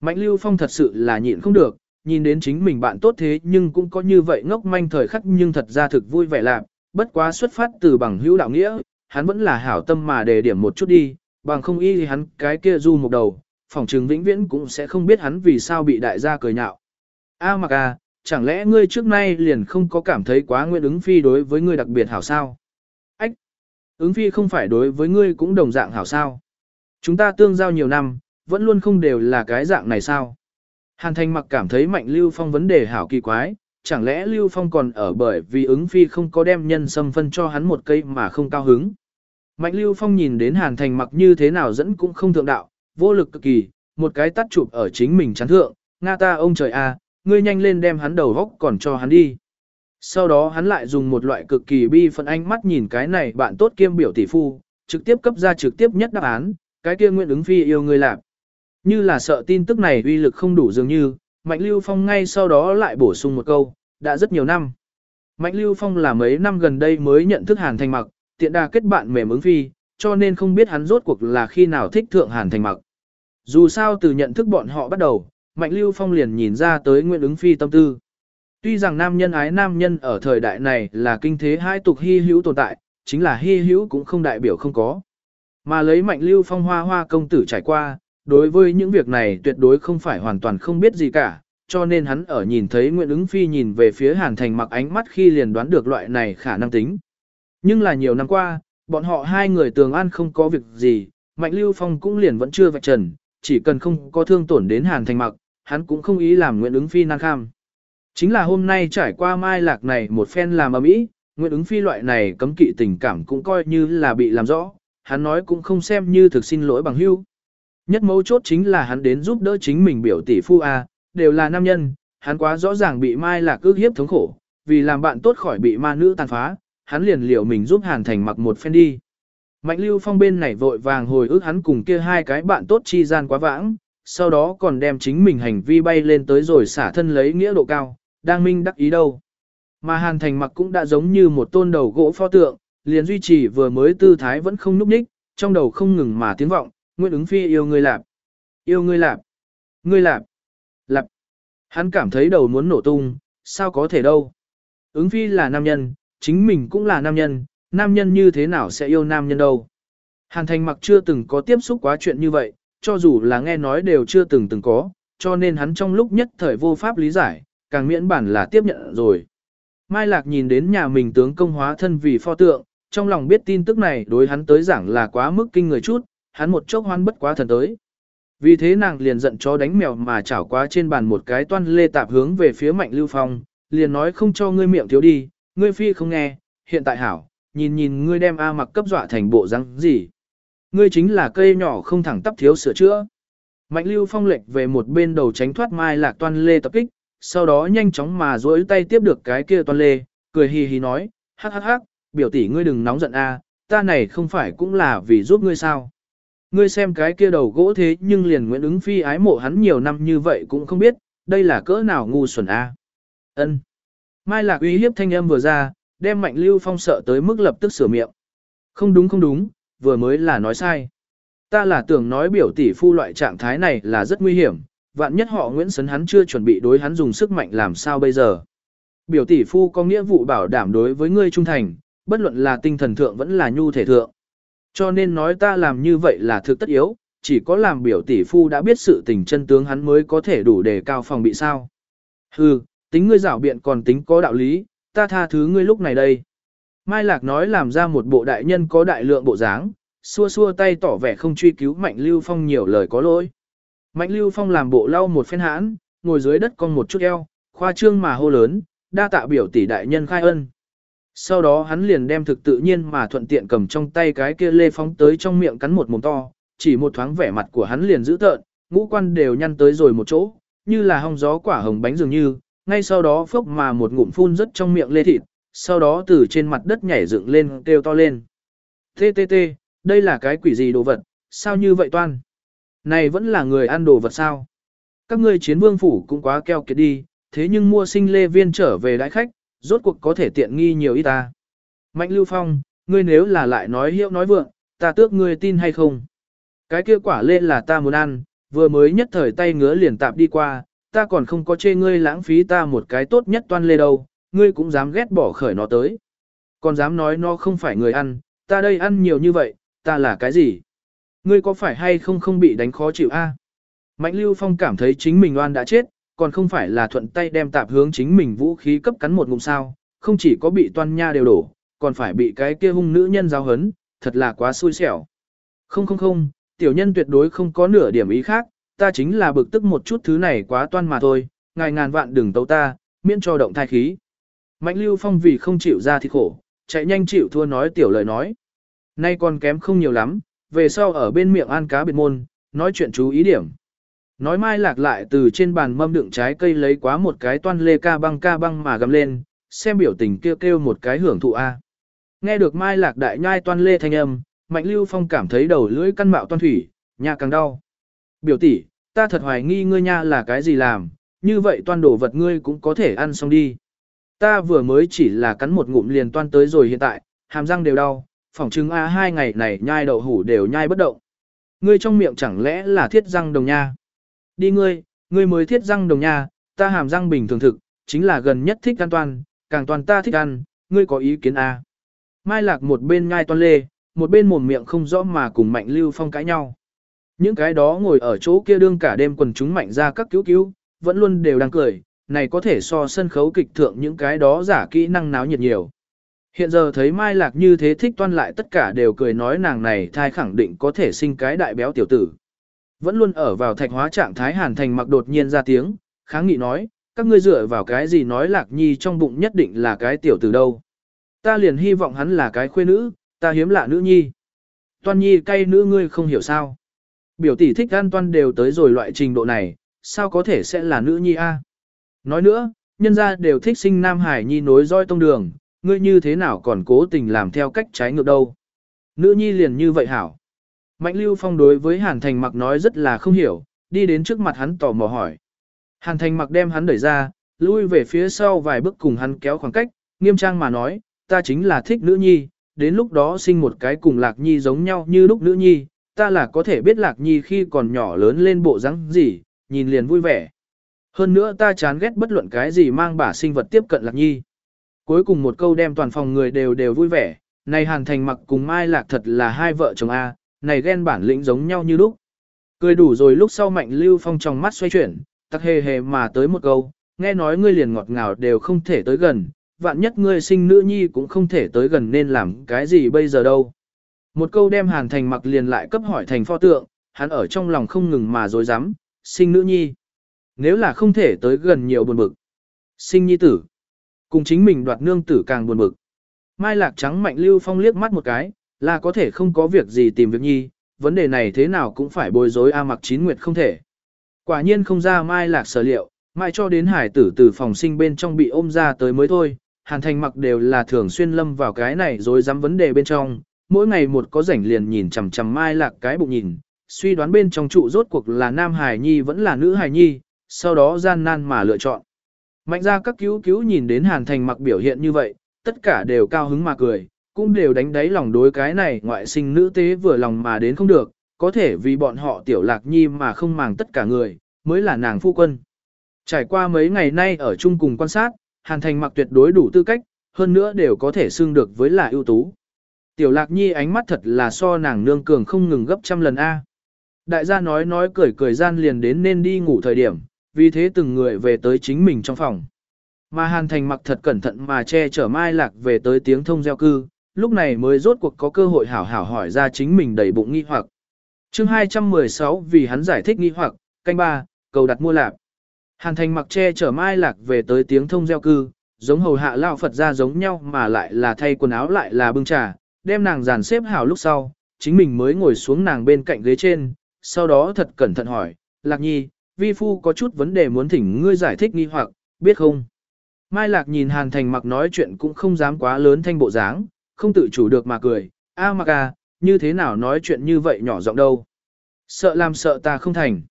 Mạnh Lưu Phong thật sự là nhịn không được, nhìn đến chính mình bạn tốt thế nhưng cũng có như vậy ngốc manh thời khắc nhưng thật ra thực vui vẻ lạc, bất quá xuất phát từ bằng hữu đạo nghĩa, hắn vẫn là hảo tâm mà đề điểm một chút đi, bằng không y thì hắn cái kia du một đầu, phòng trường vĩnh viễn cũng sẽ không biết hắn vì sao bị đại gia cười nhạo. A mặc à, chẳng lẽ ngươi trước nay liền không có cảm thấy quá nguyện ứng phi đối với ngươi đặc biệt hảo sao? Ứng phi không phải đối với ngươi cũng đồng dạng hảo sao? Chúng ta tương giao nhiều năm, vẫn luôn không đều là cái dạng này sao? Hàn Thành mặc cảm thấy mạnh Lưu Phong vấn đề hảo kỳ quái, chẳng lẽ Lưu Phong còn ở bởi vì ứng phi không có đem nhân sâm phân cho hắn một cây mà không cao hứng. Mạnh Lưu Phong nhìn đến Hàn Thành mặc như thế nào dẫn cũng không thượng đạo, vô lực cực kỳ, một cái tắt chụp ở chính mình chán thượng, Nga ta ông trời a, ngươi nhanh lên đem hắn đầu góc còn cho hắn đi. Sau đó hắn lại dùng một loại cực kỳ bi phận ánh mắt nhìn cái này bạn tốt kiêm biểu tỷ phu, trực tiếp cấp ra trực tiếp nhất đáp án, cái kia nguyện ứng phi yêu người làm. Như là sợ tin tức này uy lực không đủ dường như, Mạnh Lưu Phong ngay sau đó lại bổ sung một câu, đã rất nhiều năm. Mạnh Lưu Phong là mấy năm gần đây mới nhận thức Hàn Thành Mặc, tiện đà kết bạn mềm ứng phi, cho nên không biết hắn rốt cuộc là khi nào thích thượng Hàn Thành Mặc. Dù sao từ nhận thức bọn họ bắt đầu, Mạnh Lưu Phong liền nhìn ra tới nguyện ứng phi tâm tư. Tuy rằng nam nhân ái nam nhân ở thời đại này là kinh thế hai tục hy hữu tồn tại, chính là hy hữu cũng không đại biểu không có. Mà lấy Mạnh Lưu Phong hoa hoa công tử trải qua, đối với những việc này tuyệt đối không phải hoàn toàn không biết gì cả, cho nên hắn ở nhìn thấy Nguyễn ứng phi nhìn về phía Hàn Thành mặc ánh mắt khi liền đoán được loại này khả năng tính. Nhưng là nhiều năm qua, bọn họ hai người tường an không có việc gì, Mạnh Lưu Phong cũng liền vẫn chưa vạch trần, chỉ cần không có thương tổn đến Hàn Thành mặc, hắn cũng không ý làm Nguyễn ứng phi năng kham. Chính là hôm nay trải qua mai lạc này một phen làm ở mỹ, Nguyễn ứng phi loại này cấm kỵ tình cảm cũng coi như là bị làm rõ, hắn nói cũng không xem như thực xin lỗi bằng hưu. Nhất mấu chốt chính là hắn đến giúp đỡ chính mình biểu tỷ phu A, đều là nam nhân, hắn quá rõ ràng bị Mai Lạc ước hiếp thống khổ, vì làm bạn tốt khỏi bị ma nữ tàn phá, hắn liền liệu mình giúp Hàn Thành mặc một phen đi. Mạnh Lưu Phong bên này vội vàng hồi ức hắn cùng kia hai cái bạn tốt chi gian quá vãng, sau đó còn đem chính mình hành vi bay lên tới rồi xả thân lấy nghĩa độ cao, đang minh đắc ý đâu. Mà Hàn Thành mặc cũng đã giống như một tôn đầu gỗ pho tượng, liền duy trì vừa mới tư thái vẫn không núp ních, trong đầu không ngừng mà tiếng vọng, Nguyễn ứng phi yêu ngươi lạp. Yêu ngươi lạp. Ngươi lạp. Lạp. Hắn cảm thấy đầu muốn nổ tung, sao có thể đâu. Ứng phi là nam nhân, chính mình cũng là nam nhân, nam nhân như thế nào sẽ yêu nam nhân đâu. Hàn thành mặc chưa từng có tiếp xúc quá chuyện như vậy, cho dù là nghe nói đều chưa từng từng có, cho nên hắn trong lúc nhất thời vô pháp lý giải, càng miễn bản là tiếp nhận rồi. Mai Lạc nhìn đến nhà mình tướng công hóa thân vì pho tượng, trong lòng biết tin tức này đối hắn tới giảng là quá mức kinh người chút, hắn một chốc hoan bất quá thần tới. Vì thế nàng liền giận chó đánh mèo mà chảo quá trên bàn một cái toan lê tạp hướng về phía Mạnh Lưu Phong, liền nói không cho ngươi miệng thiếu đi, ngươi phi không nghe, hiện tại hảo, nhìn nhìn ngươi đem A mặc cấp dọa thành bộ răng gì. Ngươi chính là cây nhỏ không thẳng tắp thiếu sửa chữa. Mạnh Lưu Phong lệch về một bên đầu tránh thoát Mai Lạc toan lê tập kích, sau đó nhanh chóng mà duỗi tay tiếp được cái kia toan lê, cười hì hì nói, hắc hắc hắc, biểu tỷ ngươi đừng nóng giận a, ta này không phải cũng là vì giúp ngươi sao. Ngươi xem cái kia đầu gỗ thế nhưng liền Nguyễn ứng phi ái mộ hắn nhiều năm như vậy cũng không biết, đây là cỡ nào ngu xuẩn a. Ân. Mai Lạc uy hiếp thanh âm vừa ra, đem Mạnh Lưu Phong sợ tới mức lập tức sửa miệng. Không đúng không đúng, vừa mới là nói sai. Ta là tưởng nói biểu tỷ phu loại trạng thái này là rất nguy hiểm, vạn nhất họ Nguyễn Sấn hắn chưa chuẩn bị đối hắn dùng sức mạnh làm sao bây giờ. Biểu tỷ phu có nghĩa vụ bảo đảm đối với ngươi trung thành, bất luận là tinh thần thượng vẫn là nhu thể thượng. Cho nên nói ta làm như vậy là thực tất yếu, chỉ có làm biểu tỷ phu đã biết sự tình chân tướng hắn mới có thể đủ đề cao phòng bị sao. Hừ, tính ngươi rảo biện còn tính có đạo lý, ta tha thứ ngươi lúc này đây. Mai Lạc nói làm ra một bộ đại nhân có đại lượng bộ dáng, xua xua tay tỏ vẻ không truy cứu Mạnh Lưu Phong nhiều lời có lỗi. Mạnh Lưu Phong làm bộ lau một phen hãn, ngồi dưới đất con một chút eo, khoa trương mà hô lớn, đa tạ biểu tỷ đại nhân khai ân. Sau đó hắn liền đem thực tự nhiên mà thuận tiện cầm trong tay cái kia lê phóng tới trong miệng cắn một mồm to, chỉ một thoáng vẻ mặt của hắn liền dữ tợn, ngũ quan đều nhăn tới rồi một chỗ, như là hong gió quả hồng bánh dường như, ngay sau đó phốc mà một ngụm phun rất trong miệng lê thịt, sau đó từ trên mặt đất nhảy dựng lên kêu to lên. Tê tê tê, đây là cái quỷ gì đồ vật, sao như vậy toan? Này vẫn là người ăn đồ vật sao? Các ngươi chiến vương phủ cũng quá keo kiệt đi, thế nhưng mua sinh lê viên trở về đãi khách, rốt cuộc có thể tiện nghi nhiều ít ta. Mạnh Lưu Phong, ngươi nếu là lại nói hiệu nói vượng, ta tước ngươi tin hay không? Cái kia quả lê là ta muốn ăn, vừa mới nhất thời tay ngứa liền tạp đi qua, ta còn không có chê ngươi lãng phí ta một cái tốt nhất toan lê đâu, ngươi cũng dám ghét bỏ khởi nó tới. Còn dám nói nó không phải người ăn, ta đây ăn nhiều như vậy, ta là cái gì? Ngươi có phải hay không không bị đánh khó chịu a? Mạnh Lưu Phong cảm thấy chính mình oan đã chết, còn không phải là thuận tay đem tạp hướng chính mình vũ khí cấp cắn một ngụm sao, không chỉ có bị toan nha đều đổ, còn phải bị cái kia hung nữ nhân giáo hấn, thật là quá xui xẻo. Không không không, tiểu nhân tuyệt đối không có nửa điểm ý khác, ta chính là bực tức một chút thứ này quá toan mà thôi, ngài ngàn vạn đừng tấu ta, miễn cho động thai khí. Mạnh lưu phong vì không chịu ra thì khổ, chạy nhanh chịu thua nói tiểu lời nói. Nay còn kém không nhiều lắm, về sau ở bên miệng ăn cá biệt môn, nói chuyện chú ý điểm. Nói mai lạc lại từ trên bàn mâm đựng trái cây lấy quá một cái toan lê ca băng ca băng mà gầm lên, xem biểu tình kêu kêu một cái hưởng thụ A. Nghe được mai lạc đại nhai toan lê thanh âm, mạnh lưu phong cảm thấy đầu lưỡi căn mạo toan thủy, nhà càng đau. Biểu tỷ, ta thật hoài nghi ngươi nha là cái gì làm, như vậy toan đổ vật ngươi cũng có thể ăn xong đi. Ta vừa mới chỉ là cắn một ngụm liền toan tới rồi hiện tại, hàm răng đều đau, phỏng chứng A hai ngày này nhai đậu hủ đều nhai bất động. Ngươi trong miệng chẳng lẽ là thiết răng đồng nha? Đi ngươi, ngươi mới thiết răng đồng nha, ta hàm răng bình thường thực, chính là gần nhất thích ăn toàn, càng toàn ta thích ăn, ngươi có ý kiến A. Mai lạc một bên nhai toàn lê, một bên mồm miệng không rõ mà cùng mạnh lưu phong cãi nhau. Những cái đó ngồi ở chỗ kia đương cả đêm quần chúng mạnh ra các cứu cứu, vẫn luôn đều đang cười, này có thể so sân khấu kịch thượng những cái đó giả kỹ năng náo nhiệt nhiều. Hiện giờ thấy Mai Lạc như thế thích toan lại tất cả đều cười nói nàng này thai khẳng định có thể sinh cái đại béo tiểu tử. Vẫn luôn ở vào thạch hóa trạng thái hàn thành mặc đột nhiên ra tiếng, kháng nghị nói, các ngươi dựa vào cái gì nói Lạc Nhi trong bụng nhất định là cái tiểu tử đâu. Ta liền hy vọng hắn là cái khuê nữ, ta hiếm lạ nữ nhi. Toan nhi cay nữ ngươi không hiểu sao. Biểu tỷ thích ăn toan đều tới rồi loại trình độ này, sao có thể sẽ là nữ nhi a? Nói nữa, nhân gia đều thích sinh Nam Hải nhi nối roi tông đường, ngươi như thế nào còn cố tình làm theo cách trái ngược đâu. Nữ nhi liền như vậy hảo. Mạnh lưu phong đối với Hàn Thành mặc nói rất là không hiểu, đi đến trước mặt hắn tò mò hỏi. Hàn Thành mặc đem hắn đẩy ra, lui về phía sau vài bước cùng hắn kéo khoảng cách, nghiêm trang mà nói, ta chính là thích nữ nhi, đến lúc đó sinh một cái cùng lạc nhi giống nhau như lúc nữ nhi, ta là có thể biết lạc nhi khi còn nhỏ lớn lên bộ rắn gì, nhìn liền vui vẻ. Hơn nữa ta chán ghét bất luận cái gì mang bả sinh vật tiếp cận lạc nhi. Cuối cùng một câu đem toàn phòng người đều đều vui vẻ, này hàn thành mặc cùng mai lạc thật là hai vợ chồng A, này ghen bản lĩnh giống nhau như lúc. Cười đủ rồi lúc sau mạnh lưu phong trong mắt xoay chuyển, tắc hề hề mà tới một câu, nghe nói ngươi liền ngọt ngào đều không thể tới gần, vạn nhất ngươi sinh nữ nhi cũng không thể tới gần nên làm cái gì bây giờ đâu. Một câu đem hàn thành mặc liền lại cấp hỏi thành pho tượng, hắn ở trong lòng không ngừng mà dối rắm sinh nữ nhi. Nếu là không thể tới gần nhiều buồn bực. Sinh nhi tử. Cùng chính mình đoạt nương tử càng buồn bực. Mai lạc trắng mạnh Lưu Phong liếc mắt một cái, là có thể không có việc gì tìm việc nhi, vấn đề này thế nào cũng phải bối rối A mặc chín nguyệt không thể. Quả nhiên không ra Mai lạc sở liệu, mai cho đến hải tử từ phòng sinh bên trong bị ôm ra tới mới thôi, hàn thành mặc đều là thường xuyên lâm vào cái này rồi dám vấn đề bên trong, mỗi ngày một có rảnh liền nhìn chằm chằm Mai lạc cái bụng nhìn, suy đoán bên trong trụ rốt cuộc là nam hải nhi vẫn là nữ hải nhi, sau đó gian nan mà lựa chọn. Mạnh ra các cứu cứu nhìn đến hàn thành mặc biểu hiện như vậy, tất cả đều cao hứng mà cười, cũng đều đánh đáy lòng đối cái này ngoại sinh nữ tế vừa lòng mà đến không được, có thể vì bọn họ tiểu lạc nhi mà không màng tất cả người, mới là nàng phu quân. Trải qua mấy ngày nay ở chung cùng quan sát, hàn thành mặc tuyệt đối đủ tư cách, hơn nữa đều có thể xưng được với là ưu tú. Tiểu lạc nhi ánh mắt thật là so nàng nương cường không ngừng gấp trăm lần A. Đại gia nói nói cười cười gian liền đến nên đi ngủ thời điểm, vì thế từng người về tới chính mình trong phòng. Mà Hàn Thành mặc thật cẩn thận mà che chở Mai Lạc về tới tiếng thông gieo cư, lúc này mới rốt cuộc có cơ hội hảo hảo hỏi ra chính mình đầy bụng nghi hoặc. chương 216 vì hắn giải thích nghi hoặc, canh ba, cầu đặt mua lạc. Hàn Thành mặc che chở Mai Lạc về tới tiếng thông gieo cư, giống hầu hạ lao Phật ra giống nhau mà lại là thay quần áo lại là bưng trà, đem nàng dàn xếp hảo lúc sau, chính mình mới ngồi xuống nàng bên cạnh ghế trên, sau đó thật cẩn thận hỏi, Lạc Nhi, vi phu có chút vấn đề muốn thỉnh ngươi giải thích nghi hoặc, biết không? Mai Lạc nhìn Hàn Thành mặc nói chuyện cũng không dám quá lớn thanh bộ dáng, không tự chủ được mà cười, a mặc à, như thế nào nói chuyện như vậy nhỏ giọng đâu. Sợ làm sợ ta không thành.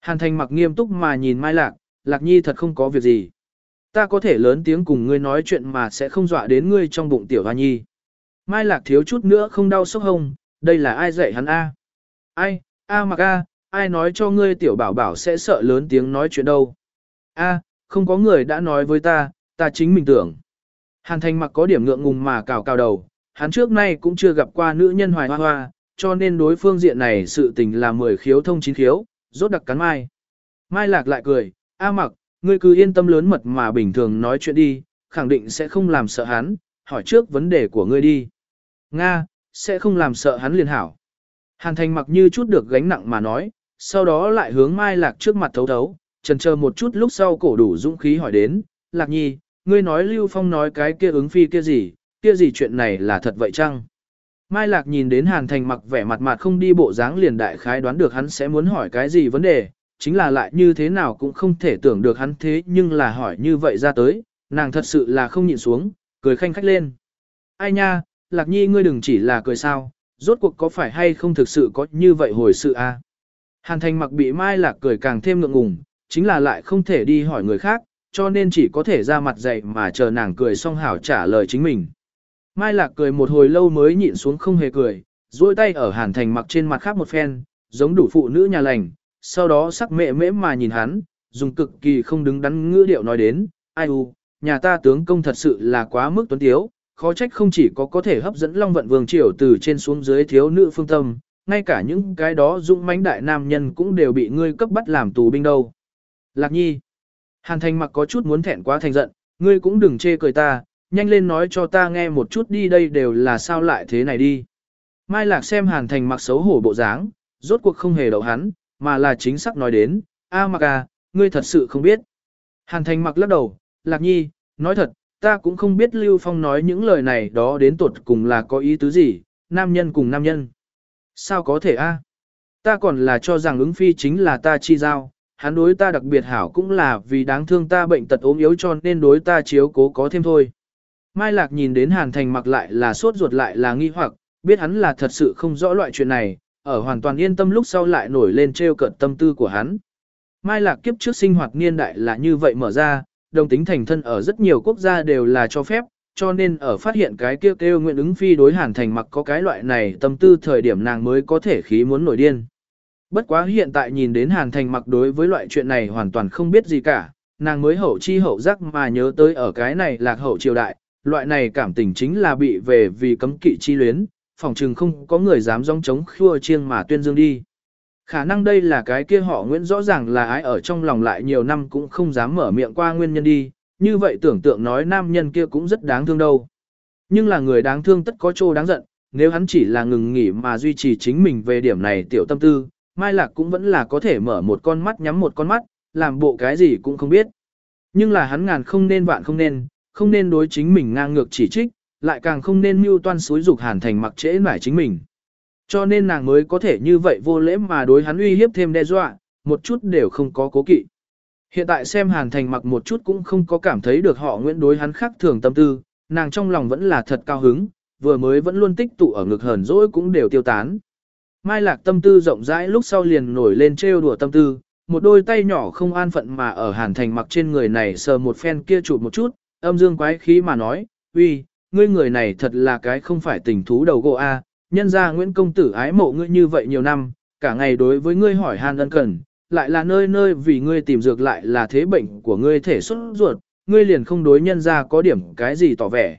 Hàn Thành mặc nghiêm túc mà nhìn Mai Lạc, Lạc Nhi thật không có việc gì. Ta có thể lớn tiếng cùng ngươi nói chuyện mà sẽ không dọa đến ngươi trong bụng tiểu hoa nhi. Mai Lạc thiếu chút nữa không đau sốc hông, đây là ai dạy hắn a? Ai, a mặc a, ai nói cho ngươi tiểu bảo bảo sẽ sợ lớn tiếng nói chuyện đâu. A, không có người đã nói với ta, ta chính mình tưởng. Hàn thành mặc có điểm ngượng ngùng mà cào cào đầu, hắn trước nay cũng chưa gặp qua nữ nhân hoài hoa hoa, cho nên đối phương diện này sự tình là mười khiếu thông chín khiếu, rốt đặc cắn mai. Mai lạc lại cười, A mặc, ngươi cứ yên tâm lớn mật mà bình thường nói chuyện đi, khẳng định sẽ không làm sợ hắn, hỏi trước vấn đề của ngươi đi. Nga, sẽ không làm sợ hắn liền hảo. Hàn thành mặc như chút được gánh nặng mà nói, sau đó lại hướng Mai Lạc trước mặt thấu thấu, trần chờ một chút lúc sau cổ đủ dũng khí hỏi đến, Lạc Nhi, ngươi nói Lưu Phong nói cái kia ứng phi kia gì, kia gì chuyện này là thật vậy chăng? Mai Lạc nhìn đến Hàn Thành mặc vẻ mặt mặt không đi bộ dáng liền đại khái đoán được hắn sẽ muốn hỏi cái gì vấn đề, chính là lại như thế nào cũng không thể tưởng được hắn thế nhưng là hỏi như vậy ra tới, nàng thật sự là không nhịn xuống, cười khanh khách lên. Ai nha, Lạc Nhi ngươi đừng chỉ là cười sao, rốt cuộc có phải hay không thực sự có như vậy hồi sự a? À? Hàn thành mặc bị Mai Lạc cười càng thêm ngượng ngùng, chính là lại không thể đi hỏi người khác, cho nên chỉ có thể ra mặt dậy mà chờ nàng cười xong hảo trả lời chính mình. Mai Lạc cười một hồi lâu mới nhịn xuống không hề cười, duỗi tay ở Hàn thành mặc trên mặt khác một phen, giống đủ phụ nữ nhà lành, sau đó sắc mẹ mễ mà nhìn hắn, dùng cực kỳ không đứng đắn ngữ điệu nói đến, ai u, nhà ta tướng công thật sự là quá mức tuấn tiếu, khó trách không chỉ có có thể hấp dẫn Long Vận Vương Triều từ trên xuống dưới thiếu nữ phương tâm, ngay cả những cái đó dũng mãnh đại nam nhân cũng đều bị ngươi cấp bắt làm tù binh đâu. Lạc nhi. Hàn thành mặc có chút muốn thẹn quá thành giận, ngươi cũng đừng chê cười ta, nhanh lên nói cho ta nghe một chút đi đây đều là sao lại thế này đi. Mai lạc xem hàn thành mặc xấu hổ bộ dáng, rốt cuộc không hề đậu hắn, mà là chính xác nói đến, a mặc à, ngươi thật sự không biết. Hàn thành mặc lắc đầu, lạc nhi, nói thật, ta cũng không biết Lưu Phong nói những lời này đó đến tuột cùng là có ý tứ gì, nam nhân cùng nam nhân. Sao có thể a? Ta còn là cho rằng ứng phi chính là ta chi giao, hắn đối ta đặc biệt hảo cũng là vì đáng thương ta bệnh tật ốm yếu cho nên đối ta chiếu cố có thêm thôi. Mai Lạc nhìn đến Hàn Thành mặc lại là sốt ruột lại là nghi hoặc, biết hắn là thật sự không rõ loại chuyện này, ở hoàn toàn yên tâm lúc sau lại nổi lên trêu cợt tâm tư của hắn. Mai Lạc kiếp trước sinh hoạt niên đại là như vậy mở ra, đồng tính thành thân ở rất nhiều quốc gia đều là cho phép, cho nên ở phát hiện cái kêu kêu nguyện ứng phi đối hàn thành mặc có cái loại này tâm tư thời điểm nàng mới có thể khí muốn nổi điên. Bất quá hiện tại nhìn đến hàn thành mặc đối với loại chuyện này hoàn toàn không biết gì cả, nàng mới hậu chi hậu giác mà nhớ tới ở cái này lạc hậu triều đại, loại này cảm tình chính là bị về vì cấm kỵ chi luyến, phòng trừng không có người dám rong chống khua chiêng mà tuyên dương đi. Khả năng đây là cái kia họ Nguyễn rõ ràng là ai ở trong lòng lại nhiều năm cũng không dám mở miệng qua nguyên nhân đi, như vậy tưởng tượng nói nam nhân kia cũng rất đáng thương đâu. Nhưng là người đáng thương tất có chỗ đáng giận, nếu hắn chỉ là ngừng nghỉ mà duy trì chính mình về điểm này tiểu tâm tư, Mai Lạc cũng vẫn là có thể mở một con mắt nhắm một con mắt, làm bộ cái gì cũng không biết. Nhưng là hắn ngàn không nên vạn không nên, không nên đối chính mình ngang ngược chỉ trích, lại càng không nên mưu toan xúi dục hàn thành mặc trễ nải chính mình. Cho nên nàng mới có thể như vậy vô lễ mà đối hắn uy hiếp thêm đe dọa, một chút đều không có cố kỵ. Hiện tại xem hàn thành mặc một chút cũng không có cảm thấy được họ nguyễn đối hắn khác thường tâm tư, nàng trong lòng vẫn là thật cao hứng, vừa mới vẫn luôn tích tụ ở ngực hờn dỗi cũng đều tiêu tán. Mai lạc tâm tư rộng rãi lúc sau liền nổi lên trêu đùa tâm tư, một đôi tay nhỏ không an phận mà ở hàn thành mặc trên người này sờ một phen kia chụp một chút, âm dương quái khí mà nói, uy, ngươi người này thật là cái không phải tình thú đầu gỗ a, nhân ra Nguyễn Công Tử ái mộ ngươi như vậy nhiều năm, cả ngày đối với ngươi hỏi hàn ân cần, lại là nơi nơi vì ngươi tìm dược lại là thế bệnh của ngươi thể xuất ruột, ngươi liền không đối nhân ra có điểm cái gì tỏ vẻ.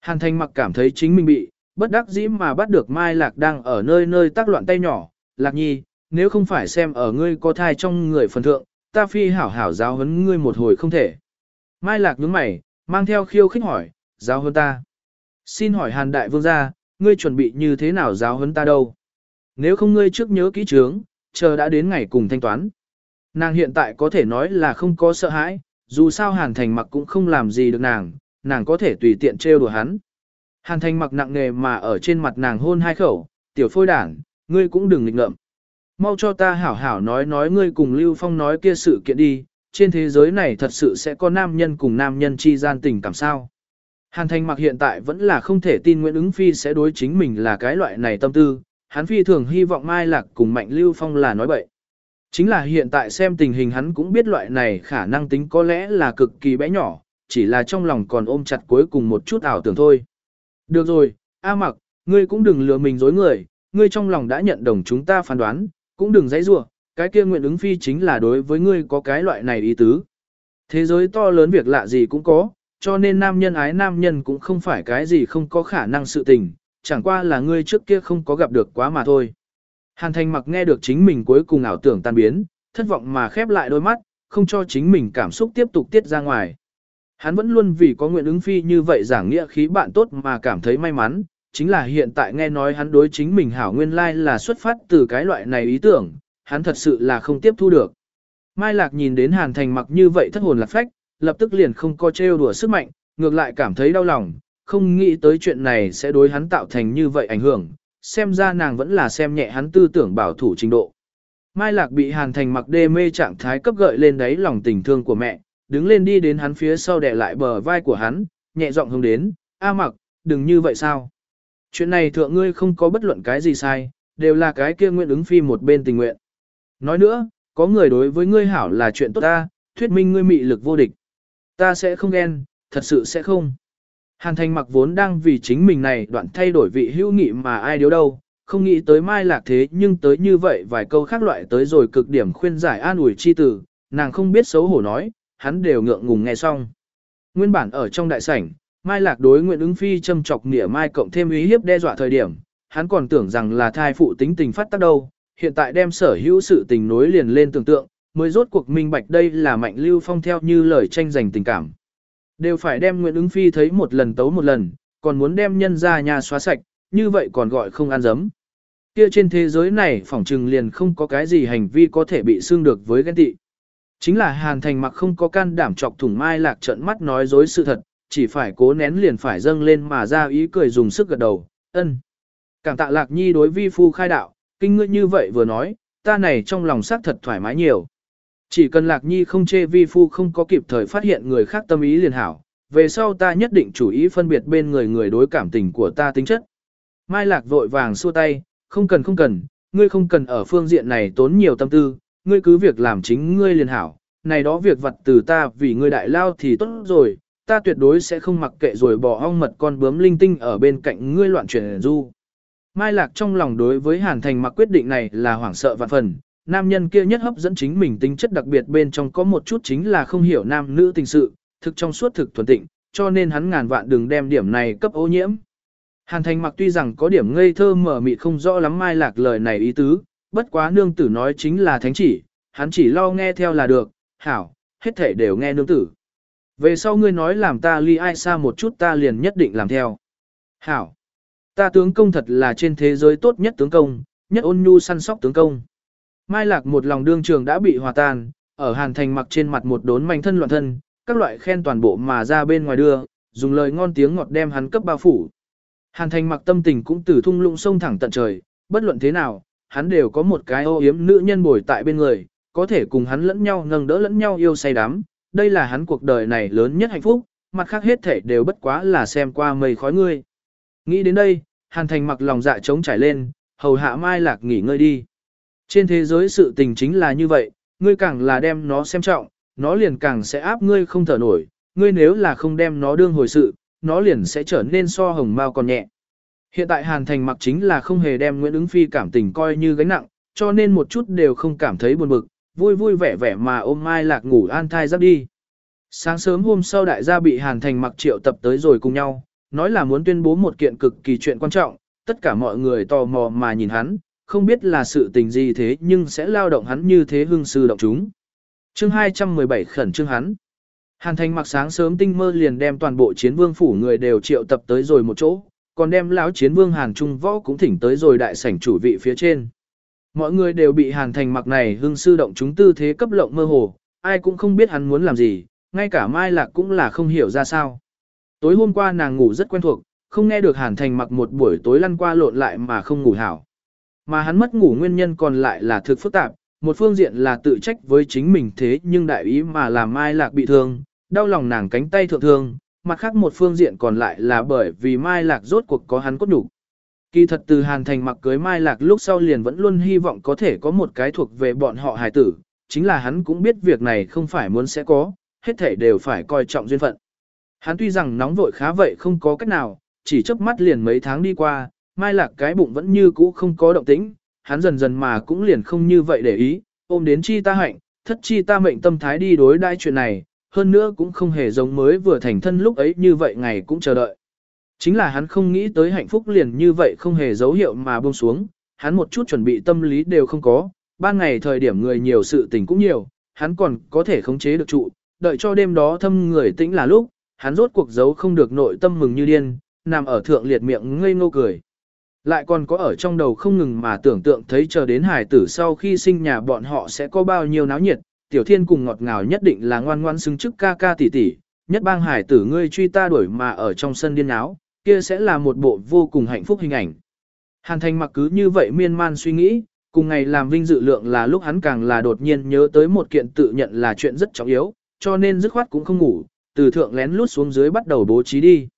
Hàn thanh mặc cảm thấy chính mình bị, bất đắc dĩ mà bắt được Mai Lạc đang ở nơi nơi tác loạn tay nhỏ, Lạc Nhi, nếu không phải xem ở ngươi có thai trong người phần thượng, ta phi hảo hảo giáo huấn ngươi một hồi không thể. Mai Lạc nhướng mày, mang theo khiêu khích hỏi, giáo huấn ta. Xin hỏi Hàn Đại Vương gia, ngươi chuẩn bị như thế nào giáo huấn ta đâu? Nếu không ngươi trước nhớ kỹ trướng, chờ đã đến ngày cùng thanh toán. Nàng hiện tại có thể nói là không có sợ hãi, dù sao Hàn Thành mặc cũng không làm gì được nàng, nàng có thể tùy tiện trêu đùa hắn. Hàn Thành mặc nặng nề mà ở trên mặt nàng hôn hai khẩu, tiểu phôi đảng, ngươi cũng đừng nghịch ngợm. Mau cho ta hảo hảo nói nói ngươi cùng Lưu Phong nói kia sự kiện đi, trên thế giới này thật sự sẽ có nam nhân cùng nam nhân chi gian tình cảm sao. Hàn Thành mặc hiện tại vẫn là không thể tin Nguyễn ứng phi sẽ đối chính mình là cái loại này tâm tư, hắn phi thường hy vọng Mai Lạc cùng Mạnh Lưu Phong là nói bậy. Chính là hiện tại xem tình hình hắn cũng biết loại này khả năng tính có lẽ là cực kỳ bé nhỏ, chỉ là trong lòng còn ôm chặt cuối cùng một chút ảo tưởng thôi. Được rồi, A mặc, ngươi cũng đừng lừa mình dối người, ngươi trong lòng đã nhận đồng chúng ta phán đoán, cũng đừng dãy rủa, cái kia nguyện ứng phi chính là đối với ngươi có cái loại này ý tứ. Thế giới to lớn việc lạ gì cũng có, cho nên nam nhân ái nam nhân cũng không phải cái gì không có khả năng sự tình, chẳng qua là ngươi trước kia không có gặp được quá mà thôi. Hàn thành mặc nghe được chính mình cuối cùng ảo tưởng tan biến, thất vọng mà khép lại đôi mắt, không cho chính mình cảm xúc tiếp tục tiết ra ngoài. Hắn vẫn luôn vì có nguyện ứng phi như vậy giảng nghĩa khí bạn tốt mà cảm thấy may mắn, chính là hiện tại nghe nói hắn đối chính mình hảo nguyên lai là xuất phát từ cái loại này ý tưởng, hắn thật sự là không tiếp thu được. Mai Lạc nhìn đến Hàn Thành mặc như vậy thất hồn lạc phách, lập tức liền không co trêu đùa sức mạnh, ngược lại cảm thấy đau lòng, không nghĩ tới chuyện này sẽ đối hắn tạo thành như vậy ảnh hưởng, xem ra nàng vẫn là xem nhẹ hắn tư tưởng bảo thủ trình độ. Mai Lạc bị Hàn Thành mặc đê mê trạng thái cấp gợi lên đáy lòng tình thương của mẹ, đứng lên đi đến hắn phía sau đè lại bờ vai của hắn, nhẹ giọng hướng đến, A mặc, đừng như vậy sao. Chuyện này thượng ngươi không có bất luận cái gì sai, đều là cái kia nguyện ứng phi một bên tình nguyện. Nói nữa, có người đối với ngươi hảo là chuyện tốt ta, thuyết minh ngươi mị lực vô địch. Ta sẽ không ghen, thật sự sẽ không. Hàn thành mặc vốn đang vì chính mình này đoạn thay đổi vị hữu nghị mà ai điếu đâu, không nghĩ tới mai lạc thế nhưng tới như vậy vài câu khác loại tới rồi cực điểm khuyên giải an ủi chi tử, nàng không biết xấu hổ nói, hắn đều ngượng ngùng nghe xong. Nguyên bản ở trong đại sảnh, Mai Lạc đối Nguyễn ứng phi châm chọc nghĩa Mai cộng thêm ý hiếp đe dọa thời điểm, hắn còn tưởng rằng là thai phụ tính tình phát tác đâu, hiện tại đem sở hữu sự tình nối liền lên tưởng tượng, mới rốt cuộc minh bạch đây là mạnh lưu phong theo như lời tranh giành tình cảm. Đều phải đem Nguyễn ứng phi thấy một lần tấu một lần, còn muốn đem nhân ra nhà xóa sạch, như vậy còn gọi không ăn dấm. Kia trên thế giới này phỏng trừng liền không có cái gì hành vi có thể bị xương được với ghen tị. Chính là Hàn Thành mặc không có can đảm chọc thủng Mai Lạc trợn mắt nói dối sự thật, chỉ phải cố nén liền phải dâng lên mà ra ý cười dùng sức gật đầu, ân. Cảm tạ Lạc Nhi đối vi phu khai đạo, kinh ngươi như vậy vừa nói, ta này trong lòng xác thật thoải mái nhiều. Chỉ cần Lạc Nhi không chê vi phu không có kịp thời phát hiện người khác tâm ý liền hảo, về sau ta nhất định chủ ý phân biệt bên người người đối cảm tình của ta tính chất. Mai Lạc vội vàng xua tay, không cần không cần, ngươi không cần ở phương diện này tốn nhiều tâm tư, ngươi cứ việc làm chính ngươi liền hảo, này đó việc vật từ ta vì ngươi đại lao thì tốt rồi, ta tuyệt đối sẽ không mặc kệ rồi bỏ ong mật con bướm linh tinh ở bên cạnh ngươi loạn chuyển du. Mai Lạc trong lòng đối với Hàn Thành mặc quyết định này là hoảng sợ vạn phần, nam nhân kia nhất hấp dẫn chính mình tính chất đặc biệt bên trong có một chút chính là không hiểu nam nữ tình sự, thực trong suốt thực thuần tịnh, cho nên hắn ngàn vạn đừng đem điểm này cấp ô nhiễm. Hàn Thành mặc tuy rằng có điểm ngây thơ mở mịt không rõ lắm Mai Lạc lời này ý tứ, bất quá nương tử nói chính là thánh chỉ, hắn chỉ lo nghe theo là được, hảo, hết thể đều nghe nương tử. Về sau ngươi nói làm ta ly ai xa một chút ta liền nhất định làm theo. Hảo, ta tướng công thật là trên thế giới tốt nhất tướng công, nhất ôn nhu săn sóc tướng công. Mai Lạc một lòng đương trường đã bị hòa tan, ở Hàn Thành mặc trên mặt một đốn manh thân loạn thân, các loại khen toàn bộ mà ra bên ngoài đưa, dùng lời ngon tiếng ngọt đem hắn cấp bao phủ. Hàn Thành mặc tâm tình cũng từ thung lũng sông thẳng tận trời, bất luận thế nào, hắn đều có một cái ô yếm nữ nhân bồi tại bên người, có thể cùng hắn lẫn nhau nâng đỡ lẫn nhau yêu say đắm, đây là hắn cuộc đời này lớn nhất hạnh phúc, mặt khác hết thể đều bất quá là xem qua mây khói ngươi. Nghĩ đến đây, Hàn Thành mặc lòng dạ trống trải lên, hầu hạ Mai Lạc nghỉ ngơi đi. Trên thế giới sự tình chính là như vậy, ngươi càng là đem nó xem trọng, nó liền càng sẽ áp ngươi không thở nổi, ngươi nếu là không đem nó đương hồi sự, nó liền sẽ trở nên so hồng mao còn nhẹ. Hiện tại Hàn Thành mặc chính là không hề đem Nguyễn ứng Phi cảm tình coi như gánh nặng, cho nên một chút đều không cảm thấy buồn bực, vui vui vẻ vẻ mà ôm Mai Lạc ngủ an thai giấc đi. Sáng sớm hôm sau đại gia bị Hàn Thành mặc triệu tập tới rồi cùng nhau, nói là muốn tuyên bố một kiện cực kỳ chuyện quan trọng, tất cả mọi người tò mò mà nhìn hắn, không biết là sự tình gì thế nhưng sẽ lao động hắn như thế hưng sư động chúng. Chương 217 khẩn trương hắn. Hàn Thành mặc sáng sớm tinh mơ liền đem toàn bộ chiến vương phủ người đều triệu tập tới rồi một chỗ, còn đem lão chiến vương Hàn Trung Võ cũng thỉnh tới rồi đại sảnh chủ vị phía trên. Mọi người đều bị Hàn Thành mặc này hưng sư động chúng tư thế cấp lộng mơ hồ, ai cũng không biết hắn muốn làm gì, ngay cả Mai Lạc cũng là không hiểu ra sao. Tối hôm qua nàng ngủ rất quen thuộc, không nghe được Hàn Thành mặc một buổi tối lăn qua lộn lại mà không ngủ hảo. Mà hắn mất ngủ nguyên nhân còn lại là thực phức tạp, một phương diện là tự trách với chính mình thế nhưng đại ý mà làm Mai Lạc bị thương, đau lòng nàng cánh tay thượng thương, mặt khác một phương diện còn lại là bởi vì Mai Lạc rốt cuộc có hắn cốt nhục. Kỳ thật từ Hàn Thành mặc cưới Mai Lạc lúc sau liền vẫn luôn hy vọng có thể có một cái thuộc về bọn họ hài tử, chính là hắn cũng biết việc này không phải muốn sẽ có, hết thể đều phải coi trọng duyên phận. Hắn tuy rằng nóng vội khá vậy không có cách nào, chỉ chớp mắt liền mấy tháng đi qua, Mai Lạc cái bụng vẫn như cũ không có động tĩnh, hắn dần dần mà cũng liền không như vậy để ý, ôm đến chi ta hạnh, thất chi ta mệnh tâm thái đi đối đai chuyện này, hơn nữa cũng không hề giống mới vừa thành thân lúc ấy như vậy ngày cũng chờ đợi. Chính là hắn không nghĩ tới hạnh phúc liền như vậy không hề dấu hiệu mà buông xuống, hắn một chút chuẩn bị tâm lý đều không có, ban ngày thời điểm người nhiều sự tình cũng nhiều, hắn còn có thể khống chế được trụ, đợi cho đêm đó thâm người tĩnh là lúc, hắn rốt cuộc giấu không được nội tâm mừng như điên, nằm ở thượng liệt miệng ngây ngô cười. Lại còn có ở trong đầu không ngừng mà tưởng tượng thấy chờ đến hải tử sau khi sinh nhà bọn họ sẽ có bao nhiêu náo nhiệt, tiểu thiên cùng ngọt ngào nhất định là ngoan ngoan xứng chức ca ca tỷ tỷ, nhất bang hải tử ngươi truy ta đuổi mà ở trong sân điên áo, kia sẽ là một bộ vô cùng hạnh phúc hình ảnh. Hàn thành mặc cứ như vậy miên man suy nghĩ, cùng ngày làm vinh dự lượng là lúc hắn càng là đột nhiên nhớ tới một kiện tự nhận là chuyện rất trọng yếu, cho nên dứt khoát cũng không ngủ, từ thượng lén lút xuống dưới bắt đầu bố trí đi.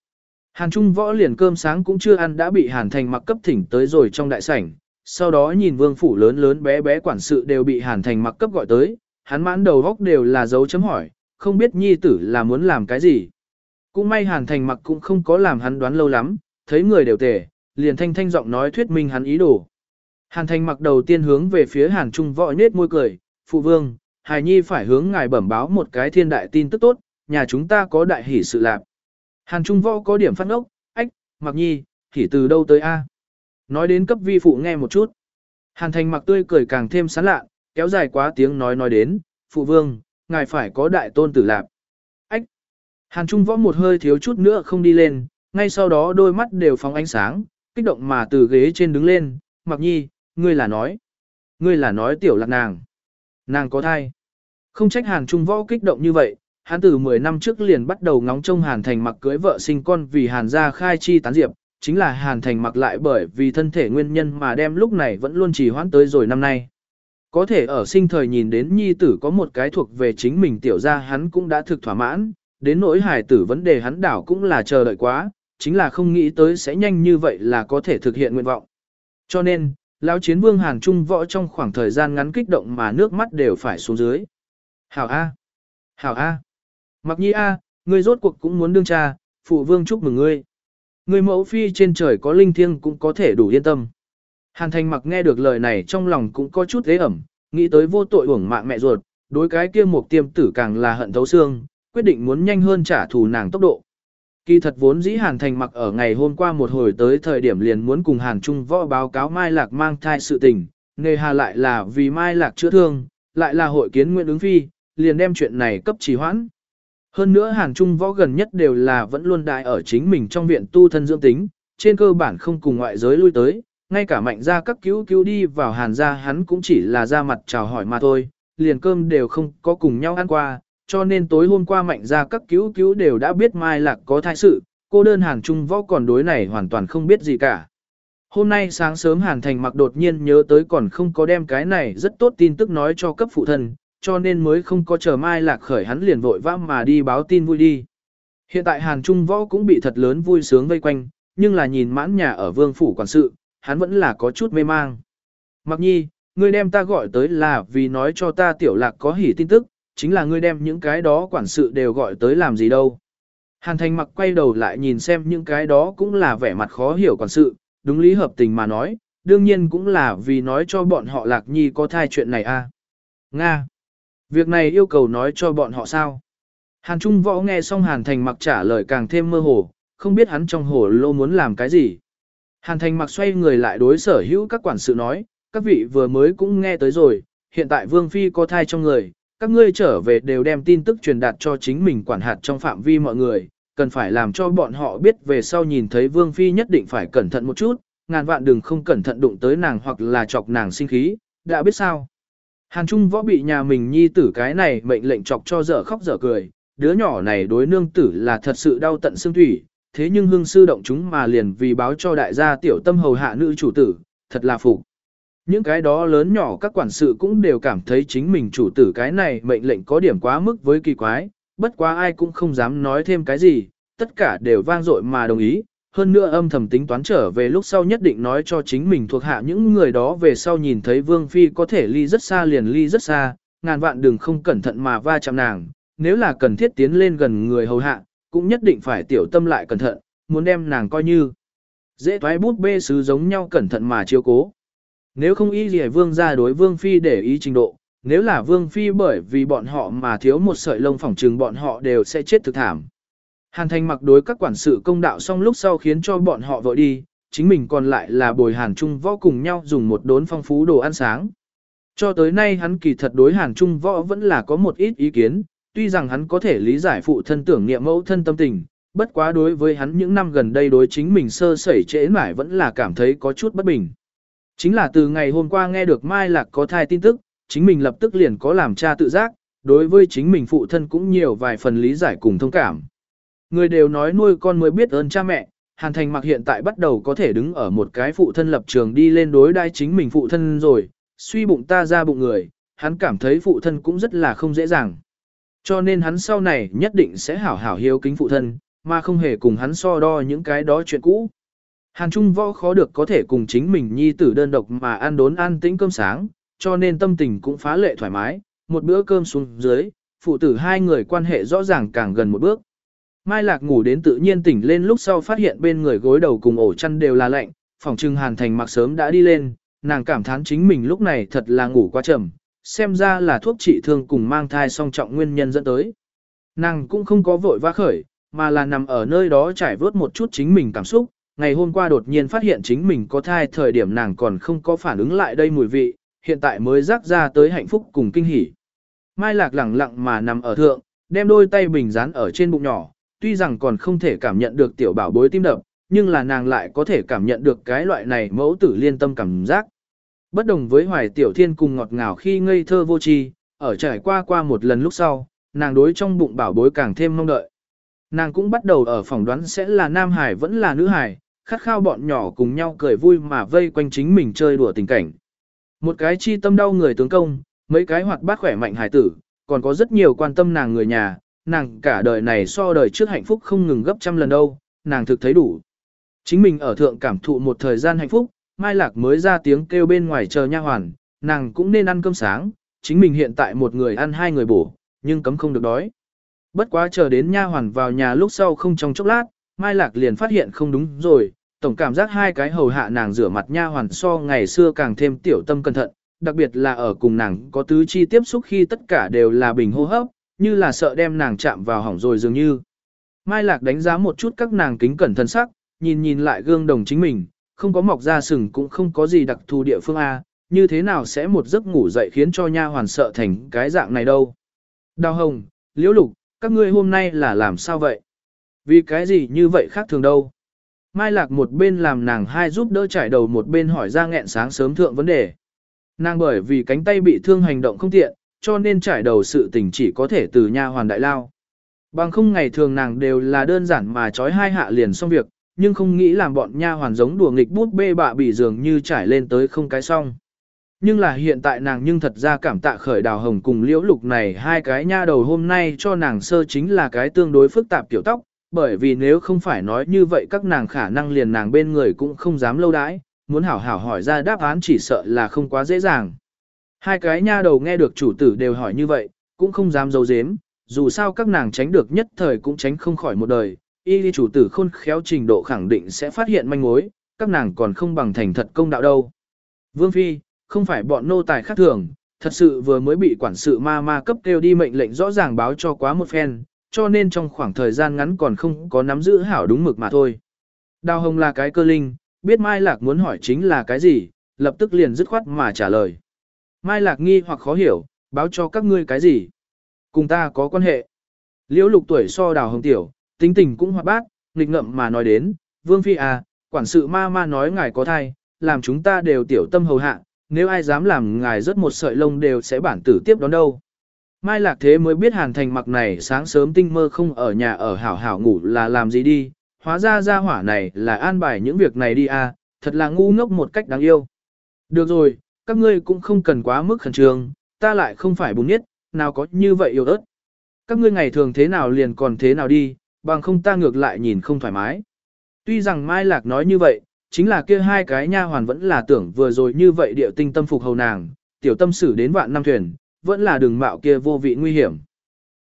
Hàn Trung võ liền cơm sáng cũng chưa ăn đã bị Hàn Thành mặc cấp thỉnh tới rồi trong đại sảnh, sau đó nhìn vương phủ lớn lớn bé bé quản sự đều bị Hàn Thành mặc cấp gọi tới, hắn mãn đầu góc đều là dấu chấm hỏi, không biết nhi tử là muốn làm cái gì. Cũng may Hàn Thành mặc cũng không có làm hắn đoán lâu lắm, thấy người đều tề, liền thanh thanh giọng nói thuyết minh hắn ý đồ. Hàn Thành mặc đầu tiên hướng về phía Hàn Trung võ nết môi cười, phụ vương, hài nhi phải hướng ngài bẩm báo một cái thiên đại tin tức tốt, nhà chúng ta có đại hỷ sự lạc. Hàn Trung Võ có điểm phát ốc, ách, mặc nhi, thì từ đâu tới a? Nói đến cấp vi phụ nghe một chút. Hàn Thành mặc tươi cười càng thêm sán lạ, kéo dài quá tiếng nói nói đến, phụ vương, ngài phải có đại tôn tử lạp. Ách! Hàn Trung Võ một hơi thiếu chút nữa không đi lên, ngay sau đó đôi mắt đều phóng ánh sáng, kích động mà từ ghế trên đứng lên, mặc nhi, ngươi là nói. Ngươi là nói tiểu lạc nàng. Nàng có thai. Không trách Hàn Trung Võ kích động như vậy, hắn từ 10 năm trước liền bắt đầu ngóng trông Hàn Thành mặc cưới vợ sinh con vì Hàn gia khai chi tán diệp, chính là Hàn Thành mặc lại bởi vì thân thể nguyên nhân mà đem lúc này vẫn luôn trì hoãn tới rồi năm nay. Có thể ở sinh thời nhìn đến nhi tử có một cái thuộc về chính mình tiểu gia hắn cũng đã thực thỏa mãn, đến nỗi hài tử vấn đề hắn đảo cũng là chờ đợi quá, chính là không nghĩ tới sẽ nhanh như vậy là có thể thực hiện nguyện vọng. Cho nên, lão chiến vương Hàn Trung võ trong khoảng thời gian ngắn kích động mà nước mắt đều phải xuống dưới. Hảo A! Hảo A! Mặc nhi A, ngươi rốt cuộc cũng muốn đương cha, phụ vương chúc mừng ngươi. Ngươi mẫu phi trên trời có linh thiêng cũng có thể đủ yên tâm. Hàn thành mặc nghe được lời này trong lòng cũng có chút ế ẩm, nghĩ tới vô tội uổng mạng mẹ ruột, đối cái kia một tiêm tử càng là hận thấu xương, quyết định muốn nhanh hơn trả thù nàng tốc độ. Kỳ thật vốn dĩ Hàn Thành mặc ở ngày hôm qua một hồi tới thời điểm liền muốn cùng Hàn Trung võ báo cáo Mai Lạc mang thai sự tình, nề hà lại là vì Mai Lạc chữa thương, lại là hội kiến Nguyễn ứng Phi, liền đem chuyện này cấp trì hoãn. Hơn nữa Hàn Trung võ gần nhất đều là vẫn luôn đại ở chính mình trong viện tu thân dưỡng tính, trên cơ bản không cùng ngoại giới lui tới, ngay cả mạnh ra các cứu cứu đi vào hàn gia hắn cũng chỉ là ra mặt chào hỏi mà thôi, liền cơm đều không có cùng nhau ăn qua, cho nên tối hôm qua mạnh ra các cứu cứu đều đã biết Mai Lạc có thai sự, cô đơn Hàn Trung Võ còn đối này hoàn toàn không biết gì cả. Hôm nay sáng sớm Hàn Thành mặc đột nhiên nhớ tới còn không có đem cái này rất tốt tin tức nói cho cấp phụ thân, cho nên mới không có chờ Mai Lạc khởi hắn liền vội vã mà đi báo tin vui đi. Hiện tại Hàn Trung Võ cũng bị thật lớn vui sướng vây quanh, nhưng là nhìn mãn nhà ở vương phủ quản sự, hắn vẫn là có chút mê mang. Mặc nhi, ngươi đem ta gọi tới là vì nói cho ta tiểu lạc có hỉ tin tức, chính là ngươi đem những cái đó quản sự đều gọi tới làm gì đâu. Hàn thành mặc quay đầu lại nhìn xem những cái đó cũng là vẻ mặt khó hiểu quản sự, đúng lý hợp tình mà nói, đương nhiên cũng là vì nói cho bọn họ lạc nhi có thai chuyện này a. À. Nga. Việc này yêu cầu nói cho bọn họ sao? Hàn Trung Võ nghe xong Hàn Thành mặc trả lời càng thêm mơ hồ, không biết hắn trong hồ lô muốn làm cái gì. Hàn Thành mặc xoay người lại đối sở hữu các quản sự nói, các vị vừa mới cũng nghe tới rồi, hiện tại Vương Phi có thai trong người, các ngươi trở về đều đem tin tức truyền đạt cho chính mình quản hạt trong phạm vi mọi người, cần phải làm cho bọn họ biết về sau nhìn thấy Vương Phi nhất định phải cẩn thận một chút, ngàn vạn đừng không cẩn thận đụng tới nàng hoặc là chọc nàng sinh khí, đã biết sao. Hàn Trung võ bị nhà mình nhi tử cái này mệnh lệnh chọc cho dở khóc dở cười, đứa nhỏ này đối nương tử là thật sự đau tận xương thủy, thế nhưng hương sư động chúng mà liền vì báo cho đại gia tiểu tâm hầu hạ nữ chủ tử, thật là phục. Những cái đó lớn nhỏ các quản sự cũng đều cảm thấy chính mình chủ tử cái này mệnh lệnh có điểm quá mức với kỳ quái, bất quá ai cũng không dám nói thêm cái gì, tất cả đều vang dội mà đồng ý, hơn nữa âm thầm tính toán trở về lúc sau nhất định nói cho chính mình thuộc hạ những người đó về sau nhìn thấy Vương Phi có thể ly rất xa liền ly rất xa, ngàn vạn đừng không cẩn thận mà va chạm nàng, nếu là cần thiết tiến lên gần người hầu hạ, cũng nhất định phải tiểu tâm lại cẩn thận, muốn đem nàng coi như dễ thoái bút bê sứ giống nhau cẩn thận mà chiếu cố. Nếu không y gì vương ra đối vương phi để ý trình độ, nếu là vương phi bởi vì bọn họ mà thiếu một sợi lông phỏng trừng bọn họ đều sẽ chết thực thảm. Hàn thành mặc đối các quản sự công đạo xong lúc sau khiến cho bọn họ vội đi, chính mình còn lại là bồi hàn trung võ cùng nhau dùng một đốn phong phú đồ ăn sáng. Cho tới nay hắn kỳ thật đối hàn trung võ vẫn là có một ít ý kiến, tuy rằng hắn có thể lý giải phụ thân tưởng niệm mẫu thân tâm tình, bất quá đối với hắn những năm gần đây đối chính mình sơ sẩy trễ mãi vẫn là cảm thấy có chút bất bình. Chính là từ ngày hôm qua nghe được Mai Lạc có thai tin tức, chính mình lập tức liền có làm cha tự giác, đối với chính mình phụ thân cũng nhiều vài phần lý giải cùng thông cảm. Người đều nói nuôi con mới biết ơn cha mẹ, Hàn Thành mặc hiện tại bắt đầu có thể đứng ở một cái phụ thân lập trường đi lên đối đai chính mình phụ thân rồi, suy bụng ta ra bụng người, hắn cảm thấy phụ thân cũng rất là không dễ dàng. Cho nên hắn sau này nhất định sẽ hảo hảo hiếu kính phụ thân, mà không hề cùng hắn so đo những cái đó chuyện cũ. Hàn Trung võ khó được có thể cùng chính mình nhi tử đơn độc mà ăn đốn ăn tĩnh cơm sáng, cho nên tâm tình cũng phá lệ thoải mái, một bữa cơm xuống dưới, phụ tử hai người quan hệ rõ ràng càng gần một bước. Mai Lạc ngủ đến tự nhiên tỉnh lên lúc sau phát hiện bên người gối đầu cùng ổ chăn đều là lạnh, phòng trưng Hàn Thành mặc sớm đã đi lên, nàng cảm thán chính mình lúc này thật là ngủ quá chậm, xem ra là thuốc trị thương cùng mang thai song trọng nguyên nhân dẫn tới. Nàng cũng không có vội vã khởi, mà là nằm ở nơi đó trải vớt một chút chính mình cảm xúc, ngày hôm qua đột nhiên phát hiện chính mình có thai thời điểm nàng còn không có phản ứng lại đây mùi vị, hiện tại mới rắc ra tới hạnh phúc cùng kinh hỉ. Mai lạc lẳng lặng mà nằm ở thượng, đem đôi tay bình dán ở trên bụng nhỏ, tuy rằng còn không thể cảm nhận được tiểu bảo bối tim đập, nhưng là nàng lại có thể cảm nhận được cái loại này mẫu tử liên tâm cảm giác. Bất đồng với hoài tiểu thiên cùng ngọt ngào khi ngây thơ vô tri, ở trải qua qua một lần lúc sau, nàng đối trong bụng bảo bối càng thêm mong đợi. Nàng cũng bắt đầu ở phỏng đoán sẽ là nam hải vẫn là nữ hải, khát khao bọn nhỏ cùng nhau cười vui mà vây quanh chính mình chơi đùa tình cảnh. Một cái chi tâm đau người tướng công, mấy cái hoạt bát khỏe mạnh hải tử, còn có rất nhiều quan tâm nàng người nhà, nàng cả đời này so đời trước hạnh phúc không ngừng gấp trăm lần đâu, nàng thực thấy đủ. Chính mình ở thượng cảm thụ một thời gian hạnh phúc, Mai Lạc mới ra tiếng kêu bên ngoài chờ nha hoàn, nàng cũng nên ăn cơm sáng, chính mình hiện tại một người ăn hai người bổ, nhưng cấm không được đói. Bất quá chờ đến nha hoàn vào nhà lúc sau không trong chốc lát, Mai Lạc liền phát hiện không đúng rồi, tổng cảm giác hai cái hầu hạ nàng rửa mặt nha hoàn so ngày xưa càng thêm tiểu tâm cẩn thận, đặc biệt là ở cùng nàng có tứ chi tiếp xúc khi tất cả đều là bình hô hấp, như là sợ đem nàng chạm vào hỏng rồi dường như. Mai Lạc đánh giá một chút các nàng kính cẩn thân sắc, nhìn nhìn lại gương đồng chính mình, không có mọc ra sừng cũng không có gì đặc thù địa phương A, như thế nào sẽ một giấc ngủ dậy khiến cho nha hoàn sợ thành cái dạng này đâu. Đào hồng, liễu lục, các ngươi hôm nay là làm sao vậy? Vì cái gì như vậy khác thường đâu? Mai Lạc một bên làm nàng hai giúp đỡ trải đầu một bên hỏi ra nghẹn sáng sớm thượng vấn đề. Nàng bởi vì cánh tay bị thương hành động không tiện, cho nên trải đầu sự tình chỉ có thể từ nha hoàn đại lao. Bằng không ngày thường nàng đều là đơn giản mà trói hai hạ liền xong việc, nhưng không nghĩ làm bọn nha hoàn giống đùa nghịch bút bê bạ bị dường như trải lên tới không cái xong. Nhưng là hiện tại nàng nhưng thật ra cảm tạ khởi đào hồng cùng liễu lục này hai cái nha đầu hôm nay cho nàng sơ chính là cái tương đối phức tạp tiểu tóc, bởi vì nếu không phải nói như vậy các nàng khả năng liền nàng bên người cũng không dám lâu đãi, muốn hảo hảo hỏi ra đáp án chỉ sợ là không quá dễ dàng. Hai cái nha đầu nghe được chủ tử đều hỏi như vậy, cũng không dám giấu giếm, dù sao các nàng tránh được nhất thời cũng tránh không khỏi một đời, y chủ tử khôn khéo trình độ khẳng định sẽ phát hiện manh mối, các nàng còn không bằng thành thật công đạo đâu. Vương Phi, không phải bọn nô tài khác thường, thật sự vừa mới bị quản sự ma ma cấp kêu đi mệnh lệnh rõ ràng báo cho quá một phen, cho nên trong khoảng thời gian ngắn còn không có nắm giữ hảo đúng mực mà thôi. Đào Hồng là cái cơ linh, biết Mai Lạc muốn hỏi chính là cái gì, lập tức liền dứt khoát mà trả lời. Mai Lạc nghi hoặc khó hiểu, báo cho các ngươi cái gì? Cùng ta có quan hệ. Liễu lục tuổi so đào hồng tiểu, tính tình cũng hoạt bát, nghịch ngậm mà nói đến, Vương Phi à, quản sự ma ma nói ngài có thai, làm chúng ta đều tiểu tâm hầu hạ, nếu ai dám làm ngài rớt một sợi lông đều sẽ bản tử tiếp đón đâu. Mai Lạc Thế mới biết Hàn Thành mặc này sáng sớm tinh mơ không ở nhà ở hảo hảo ngủ là làm gì đi, hóa ra ra hỏa này là an bài những việc này đi à, thật là ngu ngốc một cách đáng yêu. Được rồi, các ngươi cũng không cần quá mức khẩn trương, ta lại không phải bùn nhất, nào có như vậy yêu ớt. Các ngươi ngày thường thế nào liền còn thế nào đi, bằng không ta ngược lại nhìn không thoải mái. Tuy rằng Mai Lạc nói như vậy, chính là kia hai cái nha hoàn vẫn là tưởng vừa rồi như vậy điệu tinh tâm phục hầu nàng, tiểu tâm xử đến vạn năm thuyền, vẫn là đường mạo kia vô vị nguy hiểm.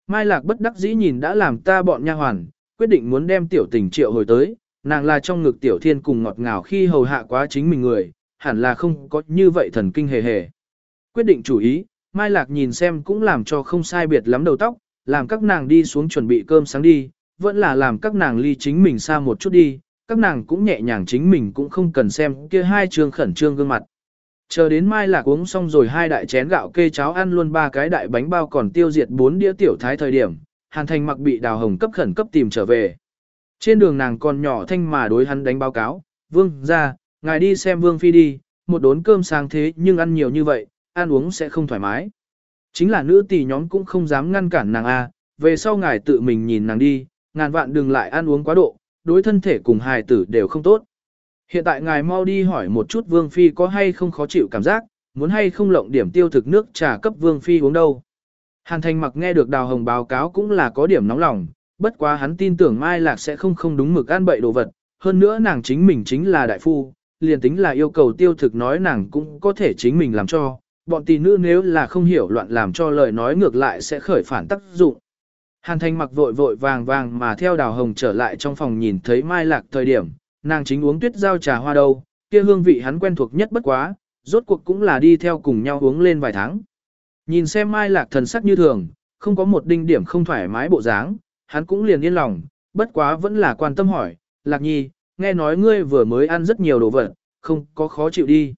Mai Lạc bất đắc dĩ nhìn đã làm ta bọn nha hoàn, quyết định muốn đem tiểu tình triệu hồi tới, nàng là trong ngực tiểu thiên cùng ngọt ngào khi hầu hạ quá chính mình người, hẳn là không có như vậy thần kinh hề hề. Quyết định chủ ý, Mai Lạc nhìn xem cũng làm cho không sai biệt lắm đầu tóc, làm các nàng đi xuống chuẩn bị cơm sáng đi, vẫn là làm các nàng ly chính mình xa một chút đi, các nàng cũng nhẹ nhàng chính mình cũng không cần xem kia hai trường khẩn trương gương mặt. Chờ đến mai lạc uống xong rồi hai đại chén gạo kê cháo ăn luôn ba cái đại bánh bao còn tiêu diệt bốn đĩa tiểu thái thời điểm, Hàn Thành mặc bị đào hồng cấp khẩn cấp tìm trở về. Trên đường nàng còn nhỏ thanh mà đối hắn đánh báo cáo, vương ra, ngài đi xem vương phi đi, một đốn cơm sáng thế nhưng ăn nhiều như vậy, ăn uống sẽ không thoải mái. Chính là nữ tỷ nhóm cũng không dám ngăn cản nàng a, về sau ngài tự mình nhìn nàng đi, ngàn vạn đừng lại ăn uống quá độ, đối thân thể cùng hài tử đều không tốt. Hiện tại ngài mau đi hỏi một chút Vương Phi có hay không khó chịu cảm giác, muốn hay không lộng điểm tiêu thực nước trà cấp Vương Phi uống đâu. Hàn Thành mặc nghe được Đào Hồng báo cáo cũng là có điểm nóng lòng, bất quá hắn tin tưởng Mai Lạc sẽ không không đúng mực ăn bậy đồ vật, hơn nữa nàng chính mình chính là đại phu, liền tính là yêu cầu tiêu thực nói nàng cũng có thể chính mình làm cho, bọn tỷ nữ nếu là không hiểu loạn làm cho lời nói ngược lại sẽ khởi phản tác dụng. Hàn Thanh mặc vội vội vàng vàng mà theo đào hồng trở lại trong phòng nhìn thấy Mai Lạc thời điểm, nàng chính uống tuyết giao trà hoa đâu, kia hương vị hắn quen thuộc nhất bất quá, rốt cuộc cũng là đi theo cùng nhau uống lên vài tháng. Nhìn xem Mai Lạc thần sắc như thường, không có một đinh điểm không thoải mái bộ dáng, hắn cũng liền yên lòng, bất quá vẫn là quan tâm hỏi, Lạc Nhi, nghe nói ngươi vừa mới ăn rất nhiều đồ vật, không có khó chịu đi.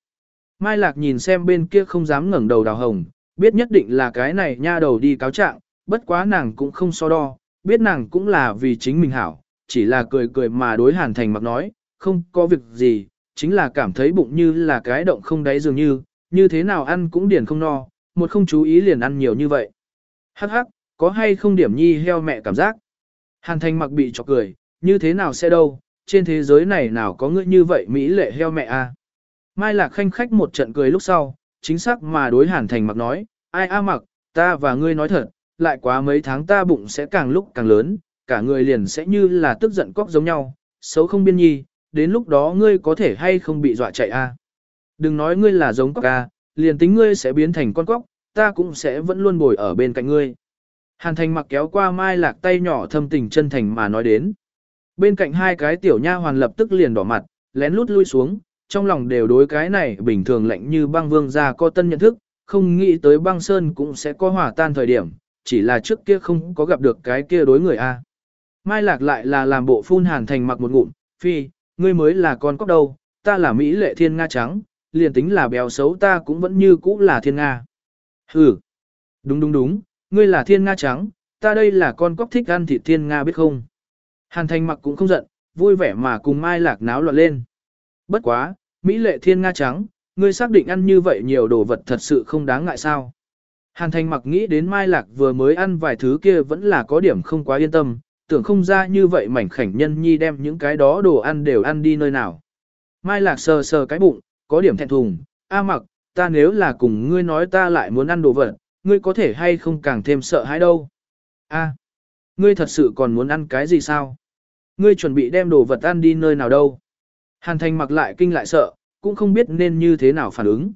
Mai Lạc nhìn xem bên kia không dám ngẩng đầu đào hồng, biết nhất định là cái này nha đầu đi cáo trạng, bất quá nàng cũng không so đo, biết nàng cũng là vì chính mình hảo, chỉ là cười cười mà đối Hàn Thành mặc nói, không có việc gì, chính là cảm thấy bụng như là cái động không đáy dường như, như thế nào ăn cũng điền không no, một không chú ý liền ăn nhiều như vậy. Hắc hắc, có hay không điểm nhi heo mẹ cảm giác? Hàn Thành mặc bị chọc cười, như thế nào sẽ đâu, trên thế giới này nào có người như vậy Mỹ lệ heo mẹ à? Mai Lạc khanh khách một trận cười lúc sau, chính xác mà đối Hàn Thành mặc nói, ai a mặc, ta và ngươi nói thật, lại quá mấy tháng ta bụng sẽ càng lúc càng lớn, cả người liền sẽ như là tức giận cóc giống nhau, xấu không biên nhi, đến lúc đó ngươi có thể hay không bị dọa chạy a. Đừng nói ngươi là giống cóc a, liền tính ngươi sẽ biến thành con cóc, ta cũng sẽ vẫn luôn bồi ở bên cạnh ngươi. Hàn Thành mặc kéo qua Mai Lạc tay nhỏ thâm tình chân thành mà nói đến. Bên cạnh hai cái tiểu nha hoàn lập tức liền đỏ mặt, lén lút lui xuống, trong lòng đều đối cái này bình thường lạnh như băng vương gia có tân nhận thức, không nghĩ tới băng sơn cũng sẽ có hòa tan thời điểm, chỉ là trước kia không có gặp được cái kia đối người A. Mai Lạc lại là làm bộ phun hàn thành mặc một ngụm, phi, ngươi mới là con cóc đâu, ta là Mỹ lệ thiên Nga trắng, liền tính là béo xấu ta cũng vẫn như cũ là thiên Nga. Ừ, đúng đúng đúng, ngươi là thiên Nga trắng, ta đây là con cóc thích ăn thịt thiên Nga biết không. Hàn thành mặc cũng không giận, vui vẻ mà cùng Mai Lạc náo loạn lên. Bất quá, Mỹ lệ thiên nga trắng, ngươi xác định ăn như vậy nhiều đồ vật thật sự không đáng ngại sao. Hàn Thành mặc nghĩ đến Mai Lạc vừa mới ăn vài thứ kia vẫn là có điểm không quá yên tâm, tưởng không ra như vậy mảnh khảnh nhân nhi đem những cái đó đồ ăn đều ăn đi nơi nào. Mai Lạc sờ sờ cái bụng, có điểm thẹn thùng, A mặc, ta nếu là cùng ngươi nói ta lại muốn ăn đồ vật, ngươi có thể hay không càng thêm sợ hãi đâu. A, ngươi thật sự còn muốn ăn cái gì sao? Ngươi chuẩn bị đem đồ vật ăn đi nơi nào đâu? Hàn Thành mặc lại kinh lại sợ, cũng không biết nên như thế nào phản ứng.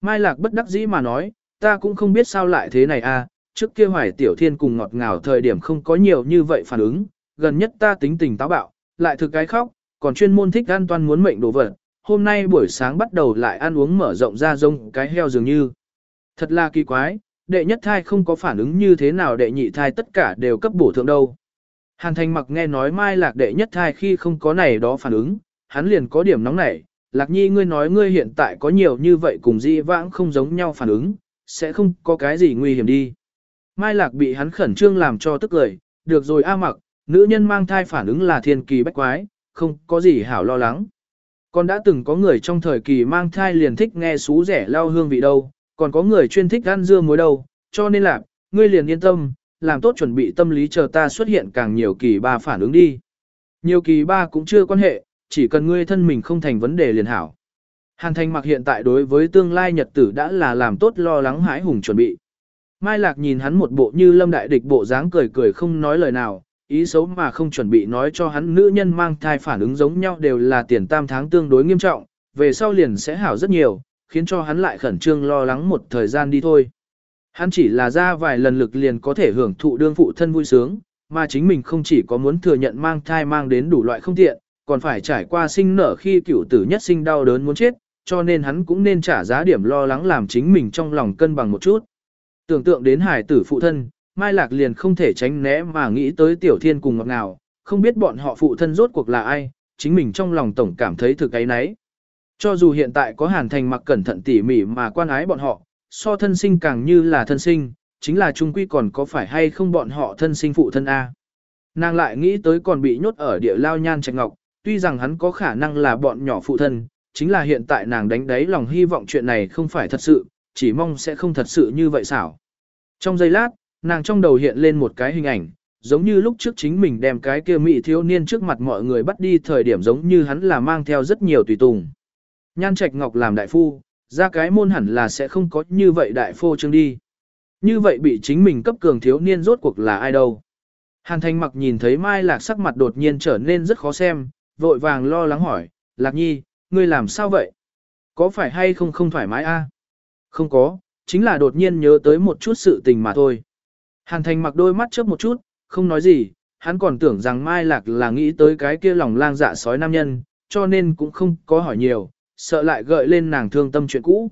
Mai Lạc bất đắc dĩ mà nói, ta cũng không biết sao lại thế này à, trước kia hoài tiểu thiên cùng ngọt ngào thời điểm không có nhiều như vậy phản ứng, gần nhất ta tính tình táo bạo, lại thực cái khóc, còn chuyên môn thích an toàn muốn mệnh đồ vật, hôm nay buổi sáng bắt đầu lại ăn uống mở rộng ra rông cái heo dường như. Thật là kỳ quái, đệ nhất thai không có phản ứng như thế nào đệ nhị thai tất cả đều cấp bổ thượng đâu. Hàn thành mặc nghe nói mai lạc đệ nhất thai khi không có này đó phản ứng, hắn liền có điểm nóng nảy, lạc nhi ngươi nói ngươi hiện tại có nhiều như vậy cùng di vãng không giống nhau phản ứng, sẽ không có cái gì nguy hiểm đi. Mai lạc bị hắn khẩn trương làm cho tức cười, được rồi a mặc, nữ nhân mang thai phản ứng là thiên kỳ bách quái, không có gì hảo lo lắng. Còn đã từng có người trong thời kỳ mang thai liền thích nghe xú rẻ lao hương vị đâu, còn có người chuyên thích ăn dưa muối đâu, cho nên là, ngươi liền yên tâm, làm tốt chuẩn bị tâm lý chờ ta xuất hiện càng nhiều kỳ ba phản ứng đi. Nhiều kỳ ba cũng chưa quan hệ, chỉ cần ngươi thân mình không thành vấn đề liền hảo. Hàn thành mặc hiện tại đối với tương lai nhật tử đã là làm tốt lo lắng hãi hùng chuẩn bị. Mai Lạc nhìn hắn một bộ như lâm đại địch bộ dáng cười cười không nói lời nào, ý xấu mà không chuẩn bị nói cho hắn nữ nhân mang thai phản ứng giống nhau đều là tiền tam tháng tương đối nghiêm trọng, về sau liền sẽ hảo rất nhiều, khiến cho hắn lại khẩn trương lo lắng một thời gian đi thôi. Hắn chỉ là ra vài lần lực liền có thể hưởng thụ đương phụ thân vui sướng, mà chính mình không chỉ có muốn thừa nhận mang thai mang đến đủ loại không tiện, còn phải trải qua sinh nở khi cựu tử nhất sinh đau đớn muốn chết, cho nên hắn cũng nên trả giá điểm lo lắng làm chính mình trong lòng cân bằng một chút. Tưởng tượng đến hải tử phụ thân, Mai Lạc liền không thể tránh né mà nghĩ tới Tiểu Thiên cùng ngọt ngào, không biết bọn họ phụ thân rốt cuộc là ai, chính mình trong lòng tổng cảm thấy thực ấy nấy. Cho dù hiện tại có hàn thành mặc cẩn thận tỉ mỉ mà quan ái bọn họ, so thân sinh càng như là thân sinh, chính là trung quy còn có phải hay không bọn họ thân sinh phụ thân A. Nàng lại nghĩ tới còn bị nhốt ở địa lao nhan trạch ngọc, tuy rằng hắn có khả năng là bọn nhỏ phụ thân, chính là hiện tại nàng đánh đáy lòng hy vọng chuyện này không phải thật sự, chỉ mong sẽ không thật sự như vậy xảo. Trong giây lát, nàng trong đầu hiện lên một cái hình ảnh, giống như lúc trước chính mình đem cái kia mỹ thiếu niên trước mặt mọi người bắt đi thời điểm giống như hắn là mang theo rất nhiều tùy tùng. Nhan Trạch Ngọc làm đại phu, ra cái môn hẳn là sẽ không có như vậy đại phô trương đi. Như vậy bị chính mình cấp cường thiếu niên rốt cuộc là ai đâu. Hàn Thành mặc nhìn thấy Mai Lạc sắc mặt đột nhiên trở nên rất khó xem, vội vàng lo lắng hỏi, Lạc Nhi, ngươi làm sao vậy? Có phải hay không không thoải mái a? Không có, chính là đột nhiên nhớ tới một chút sự tình mà thôi. Hàn thành mặc đôi mắt chớp một chút, không nói gì, hắn còn tưởng rằng Mai Lạc là nghĩ tới cái kia lòng lang dạ sói nam nhân, cho nên cũng không có hỏi nhiều, sợ lại gợi lên nàng thương tâm chuyện cũ.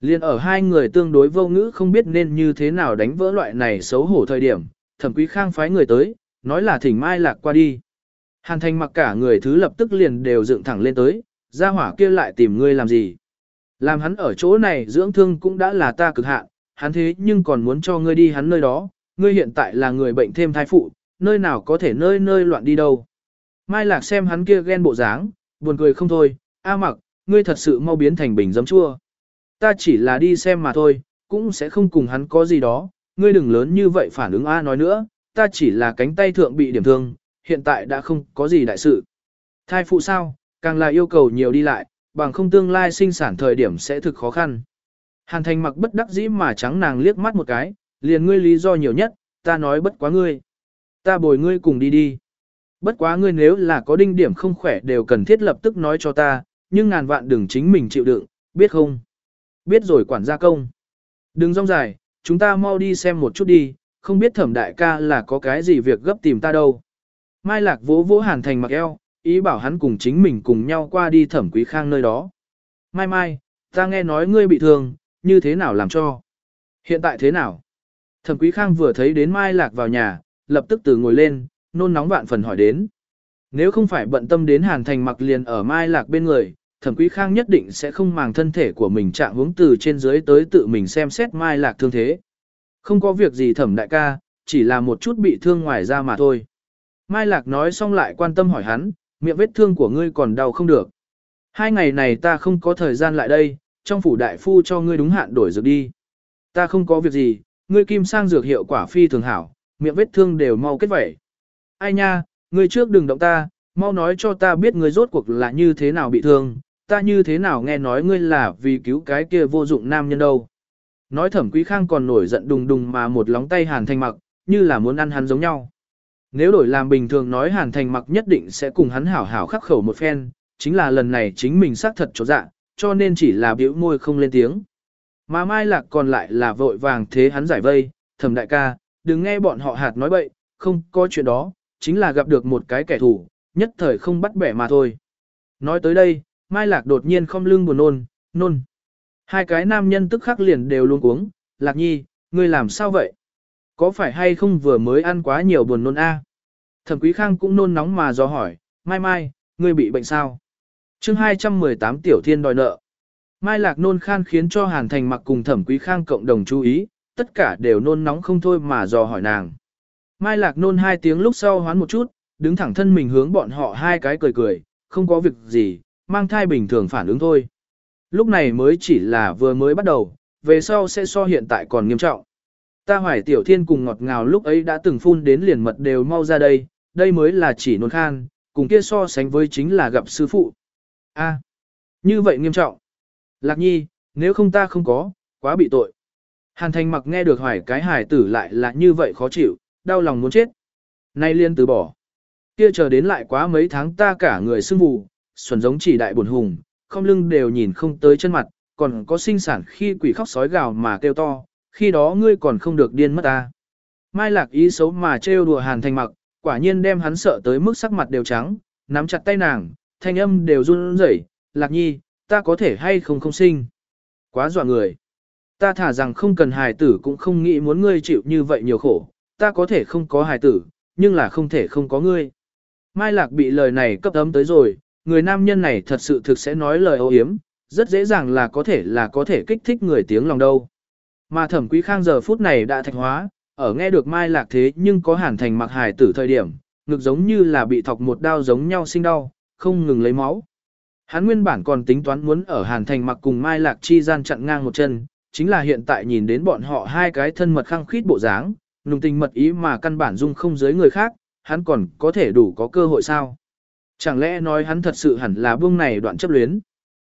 Liên ở hai người tương đối vô ngữ không biết nên như thế nào đánh vỡ loại này xấu hổ thời điểm, thẩm quý khang phái người tới, nói là thỉnh Mai Lạc qua đi. Hàn thành mặc cả người thứ lập tức liền đều dựng thẳng lên tới, ra hỏa kia lại tìm ngươi làm gì. Làm hắn ở chỗ này dưỡng thương cũng đã là ta cực hạn, hắn thế nhưng còn muốn cho ngươi đi hắn nơi đó, ngươi hiện tại là người bệnh thêm thai phụ, nơi nào có thể nơi nơi loạn đi đâu. Mai Lạc xem hắn kia ghen bộ dáng, buồn cười không thôi, A mặc, ngươi thật sự mau biến thành bình giấm chua. Ta chỉ là đi xem mà thôi, cũng sẽ không cùng hắn có gì đó, ngươi đừng lớn như vậy phản ứng A nói nữa, ta chỉ là cánh tay thượng bị điểm thương, hiện tại đã không có gì đại sự. Thai phụ sao, càng là yêu cầu nhiều đi lại, bằng không tương lai sinh sản thời điểm sẽ thực khó khăn. Hàn thành mặc bất đắc dĩ mà trắng nàng liếc mắt một cái, liền ngươi lý do nhiều nhất, ta nói bất quá ngươi. Ta bồi ngươi cùng đi đi. Bất quá ngươi nếu là có đinh điểm không khỏe đều cần thiết lập tức nói cho ta, nhưng ngàn vạn đừng chính mình chịu đựng, biết không? Biết rồi quản gia công. Đừng rong dài, chúng ta mau đi xem một chút đi, không biết thẩm đại ca là có cái gì việc gấp tìm ta đâu. Mai lạc vỗ vỗ hàn thành mặc eo, ý bảo hắn cùng chính mình cùng nhau qua đi thẩm quý khang nơi đó. Mai mai, ta nghe nói ngươi bị thương, như thế nào làm cho? Hiện tại thế nào? Thẩm quý khang vừa thấy đến mai lạc vào nhà, lập tức từ ngồi lên, nôn nóng vạn phần hỏi đến. Nếu không phải bận tâm đến hàn thành mặc liền ở mai lạc bên người, thẩm quý khang nhất định sẽ không màng thân thể của mình chạm hướng từ trên dưới tới tự mình xem xét mai lạc thương thế. Không có việc gì thẩm đại ca, chỉ là một chút bị thương ngoài ra mà thôi. Mai lạc nói xong lại quan tâm hỏi hắn, miệng vết thương của ngươi còn đau không được. Hai ngày này ta không có thời gian lại đây, trong phủ đại phu cho ngươi đúng hạn đổi dược đi. Ta không có việc gì, ngươi kim sang dược hiệu quả phi thường hảo, miệng vết thương đều mau kết vẩy. Ai nha, ngươi trước đừng động ta, mau nói cho ta biết ngươi rốt cuộc là như thế nào bị thương, ta như thế nào nghe nói ngươi là vì cứu cái kia vô dụng nam nhân đâu. Nói thẩm quý khang còn nổi giận đùng đùng mà một lóng tay hàn thành mặc, như là muốn ăn hắn giống nhau. Nếu đổi làm bình thường nói hàn thành mặc nhất định sẽ cùng hắn hảo hảo khắc khẩu một phen, chính là lần này chính mình xác thật chỗ dạ, cho nên chỉ là biểu môi không lên tiếng. Mà mai lạc còn lại là vội vàng thế hắn giải vây, thẩm đại ca, đừng nghe bọn họ hạt nói bậy, không có chuyện đó, chính là gặp được một cái kẻ thù, nhất thời không bắt bẻ mà thôi. Nói tới đây, mai lạc đột nhiên không lưng buồn nôn, nôn. Hai cái nam nhân tức khắc liền đều luôn cuống, lạc nhi, ngươi làm sao vậy? Có phải hay không vừa mới ăn quá nhiều buồn nôn a? Thẩm Quý Khang cũng nôn nóng mà do hỏi, Mai Mai, ngươi bị bệnh sao? chương 218 Tiểu Thiên đòi nợ. Mai Lạc nôn khan khiến cho Hàn Thành mặc cùng Thẩm Quý Khang cộng đồng chú ý, tất cả đều nôn nóng không thôi mà dò hỏi nàng. Mai Lạc nôn hai tiếng lúc sau hoán một chút, đứng thẳng thân mình hướng bọn họ hai cái cười cười, không có việc gì, mang thai bình thường phản ứng thôi. Lúc này mới chỉ là vừa mới bắt đầu, về sau sẽ so hiện tại còn nghiêm trọng. Ta hoài tiểu thiên cùng ngọt ngào lúc ấy đã từng phun đến liền mật đều mau ra đây, đây mới là chỉ nôn khan, cùng kia so sánh với chính là gặp sư phụ. A, như vậy nghiêm trọng. Lạc nhi, nếu không ta không có, quá bị tội. Hàn thành mặc nghe được hoài cái hài tử lại là như vậy khó chịu, đau lòng muốn chết. Nay liên từ bỏ. Kia chờ đến lại quá mấy tháng ta cả người sưng vù, xuẩn giống chỉ đại buồn hùng, không lưng đều nhìn không tới chân mặt, còn có sinh sản khi quỷ khóc sói gào mà kêu to, khi đó ngươi còn không được điên mất ta. Mai lạc ý xấu mà trêu đùa hàn thành mặc, quả nhiên đem hắn sợ tới mức sắc mặt đều trắng, nắm chặt tay nàng, thanh âm đều run rẩy, lạc nhi, ta có thể hay không không sinh. Quá dọa người. Ta thả rằng không cần hài tử cũng không nghĩ muốn ngươi chịu như vậy nhiều khổ, ta có thể không có hài tử, nhưng là không thể không có ngươi. Mai lạc bị lời này cấp ấm tới rồi, người nam nhân này thật sự thực sẽ nói lời ô hiếm, rất dễ dàng là có thể là có thể kích thích người tiếng lòng đâu. Mà thẩm quý khang giờ phút này đã thạch hóa, ở nghe được mai lạc thế nhưng có hàn thành mặc hài tử thời điểm, ngực giống như là bị thọc một đao giống nhau sinh đau, không ngừng lấy máu. Hắn nguyên bản còn tính toán muốn ở hàn thành mặc cùng mai lạc chi gian chặn ngang một chân, chính là hiện tại nhìn đến bọn họ hai cái thân mật khăng khít bộ dáng, nùng tình mật ý mà căn bản dung không giới người khác, hắn còn có thể đủ có cơ hội sao. Chẳng lẽ nói hắn thật sự hẳn là buông này đoạn chấp luyến?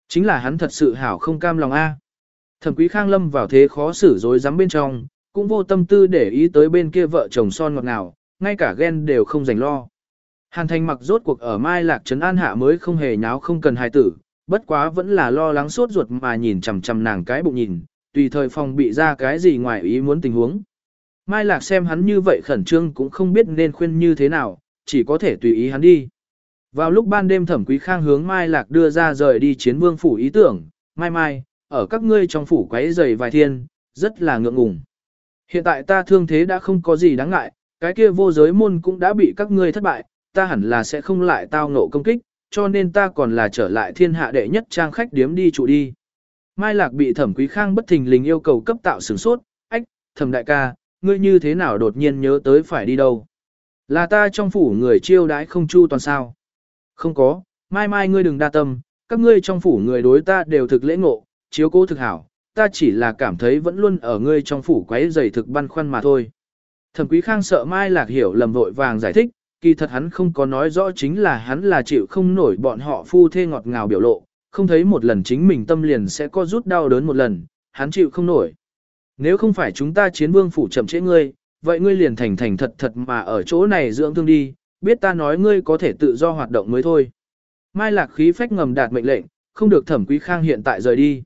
Chính là hắn thật sự hảo không cam lòng a. Thẩm Quý Khang lâm vào thế khó xử rối rắm bên trong, cũng vô tâm tư để ý tới bên kia vợ chồng son ngọt nào ngay cả ghen đều không dành lo. Hàn Thành mặc rốt cuộc ở Mai Lạc Trấn An Hạ mới không hề nháo không cần hài tử, bất quá vẫn là lo lắng suốt ruột mà nhìn chằm chằm nàng cái bụng nhìn, tùy thời phòng bị ra cái gì ngoài ý muốn tình huống. Mai Lạc xem hắn như vậy khẩn trương cũng không biết nên khuyên như thế nào, chỉ có thể tùy ý hắn đi. Vào lúc ban đêm thẩm quý khang hướng Mai Lạc đưa ra rời đi chiến vương phủ ý tưởng, mai mai, ở các ngươi trong phủ quấy rầy vài thiên, rất là ngượng ngùng. Hiện tại ta thương thế đã không có gì đáng ngại, cái kia vô giới môn cũng đã bị các ngươi thất bại, ta hẳn là sẽ không lại tao ngộ công kích, cho nên ta còn là trở lại thiên hạ đệ nhất trang khách điếm đi trụ đi. Mai Lạc bị thẩm quý khang bất thình lình yêu cầu cấp tạo sửng sốt, ách, thẩm đại ca, ngươi như thế nào đột nhiên nhớ tới phải đi đâu? Là ta trong phủ người chiêu đãi không chu toàn sao? Không có, mai mai ngươi đừng đa tâm, các ngươi trong phủ người đối ta đều thực lễ ngộ, chiếu cố thực hảo, ta chỉ là cảm thấy vẫn luôn ở ngươi trong phủ quấy giày thực băn khoăn mà thôi. Thẩm Quý Khang sợ Mai Lạc hiểu lầm vội vàng giải thích, kỳ thật hắn không có nói rõ chính là hắn là chịu không nổi bọn họ phu thê ngọt ngào biểu lộ, không thấy một lần chính mình tâm liền sẽ có rút đau đớn một lần, hắn chịu không nổi. Nếu không phải chúng ta chiến vương phủ chậm trễ ngươi, vậy ngươi liền thành thành thật thật mà ở chỗ này dưỡng thương đi, biết ta nói ngươi có thể tự do hoạt động mới thôi. Mai Lạc khí phách ngầm đạt mệnh lệnh, không được Thẩm Quý Khang hiện tại rời đi.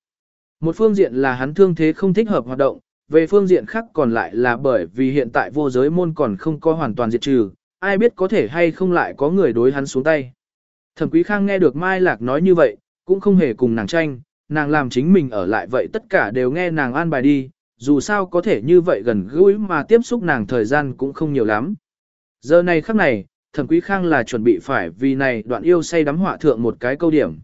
Một phương diện là hắn thương thế không thích hợp hoạt động, về phương diện khác còn lại là bởi vì hiện tại vô giới môn còn không có hoàn toàn diệt trừ, ai biết có thể hay không lại có người đối hắn xuống tay. Thẩm Quý Khang nghe được Mai Lạc nói như vậy, cũng không hề cùng nàng tranh, nàng làm chính mình ở lại vậy tất cả đều nghe nàng an bài đi, dù sao có thể như vậy gần gũi mà tiếp xúc nàng thời gian cũng không nhiều lắm. Giờ này khắc này, Thẩm Quý Khang là chuẩn bị phải vì này đoạn yêu say đắm họa thượng một cái câu điểm.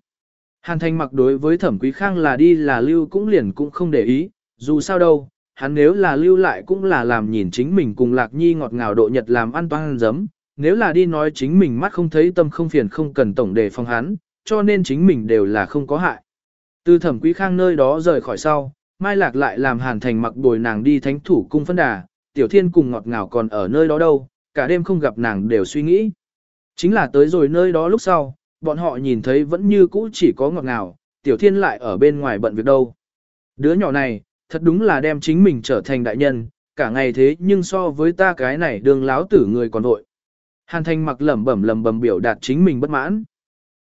Hàn Thanh mặc đối với Thẩm Quý Khang là đi là lưu cũng liền cũng không để ý, dù sao đâu, hắn nếu là lưu lại cũng là làm nhìn chính mình cùng Lạc Nhi ngọt ngào độ nhật làm ăn toan giấm, nếu là đi nói chính mình mắt không thấy tâm không phiền không cần tổng đề phòng hắn, cho nên chính mình đều là không có hại. Từ thẩm quý khang nơi đó rời khỏi sau, Mai Lạc lại làm hàn thành mặc bồi nàng đi thánh thủ cung phân đà, tiểu thiên cùng ngọt ngào còn ở nơi đó đâu, cả đêm không gặp nàng đều suy nghĩ. Chính là tới rồi nơi đó lúc sau, bọn họ nhìn thấy vẫn như cũ chỉ có ngọt ngào, tiểu thiên lại ở bên ngoài bận việc đâu. Đứa nhỏ này, thật đúng là đem chính mình trở thành đại nhân, cả ngày thế nhưng so với ta cái này đường láo tử người còn vội. Hàn thanh mặc lẩm bẩm lẩm bẩm biểu đạt chính mình bất mãn.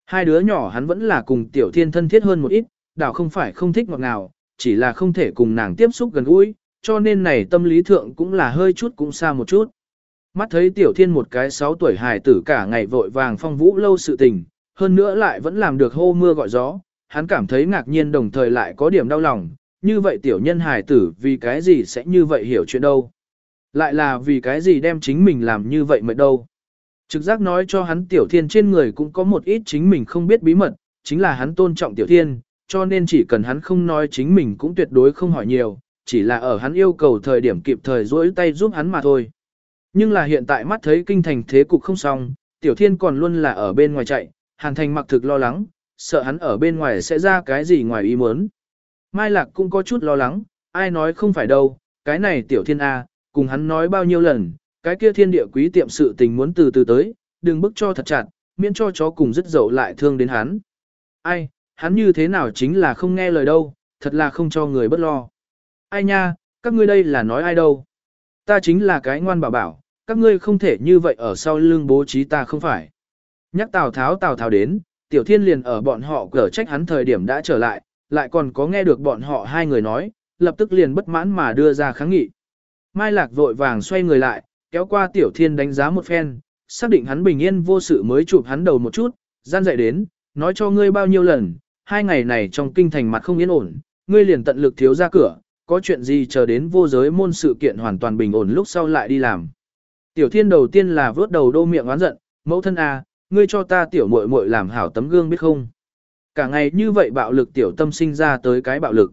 Hai đứa nhỏ hắn vẫn là cùng tiểu thiên thân thiết hơn một ít, đảo không phải không thích ngọt ngào, chỉ là không thể cùng nàng tiếp xúc gần gũi, cho nên này tâm lý thượng cũng là hơi chút cũng xa một chút. Mắt thấy tiểu thiên một cái 6 tuổi hài tử cả ngày vội vàng phong vũ lâu sự tình, hơn nữa lại vẫn làm được hô mưa gọi gió, hắn cảm thấy ngạc nhiên đồng thời lại có điểm đau lòng, như vậy tiểu nhân hài tử vì cái gì sẽ như vậy hiểu chuyện đâu. Lại là vì cái gì đem chính mình làm như vậy mệt đâu. Trực giác nói cho hắn tiểu thiên trên người cũng có một ít chính mình không biết bí mật, chính là hắn tôn trọng tiểu thiên, cho nên chỉ cần hắn không nói chính mình cũng tuyệt đối không hỏi nhiều, chỉ là ở hắn yêu cầu thời điểm kịp thời rỗi tay giúp hắn mà thôi. Nhưng là hiện tại mắt thấy kinh thành thế cục không xong, tiểu thiên còn luôn là ở bên ngoài chạy, hàn thành mặc thực lo lắng, sợ hắn ở bên ngoài sẽ ra cái gì ngoài ý muốn. Mai Lạc cũng có chút lo lắng, ai nói không phải đâu, cái này tiểu thiên A, cùng hắn nói bao nhiêu lần, cái kia thiên địa quý tiệm sự tình muốn từ từ tới, đừng bức cho thật chặt, miễn cho chó cùng rất dậu lại thương đến hắn. Ai, hắn như thế nào chính là không nghe lời đâu, thật là không cho người bất lo. Ai nha, các ngươi đây là nói ai đâu. Ta chính là cái ngoan bảo bảo, các ngươi không thể như vậy ở sau lưng bố trí ta không phải. Nhắc Tào Tháo Tào Tháo đến, Tiểu Thiên liền ở bọn họ cở trách hắn thời điểm đã trở lại, lại còn có nghe được bọn họ hai người nói, lập tức liền bất mãn mà đưa ra kháng nghị. Mai Lạc vội vàng xoay người lại, kéo qua Tiểu Thiên đánh giá một phen, xác định hắn bình yên vô sự mới chụp hắn đầu một chút, gian dậy đến, nói cho ngươi bao nhiêu lần, hai ngày này trong kinh thành mặt không yên ổn, ngươi liền tận lực thiếu ra cửa, có chuyện gì chờ đến vô giới môn sự kiện hoàn toàn bình ổn lúc sau lại đi làm. Tiểu thiên đầu tiên là vớt đầu đô miệng oán giận, mẫu thân à, ngươi cho ta tiểu muội muội làm hảo tấm gương biết không. Cả ngày như vậy bạo lực tiểu tâm sinh ra tới cái bạo lực.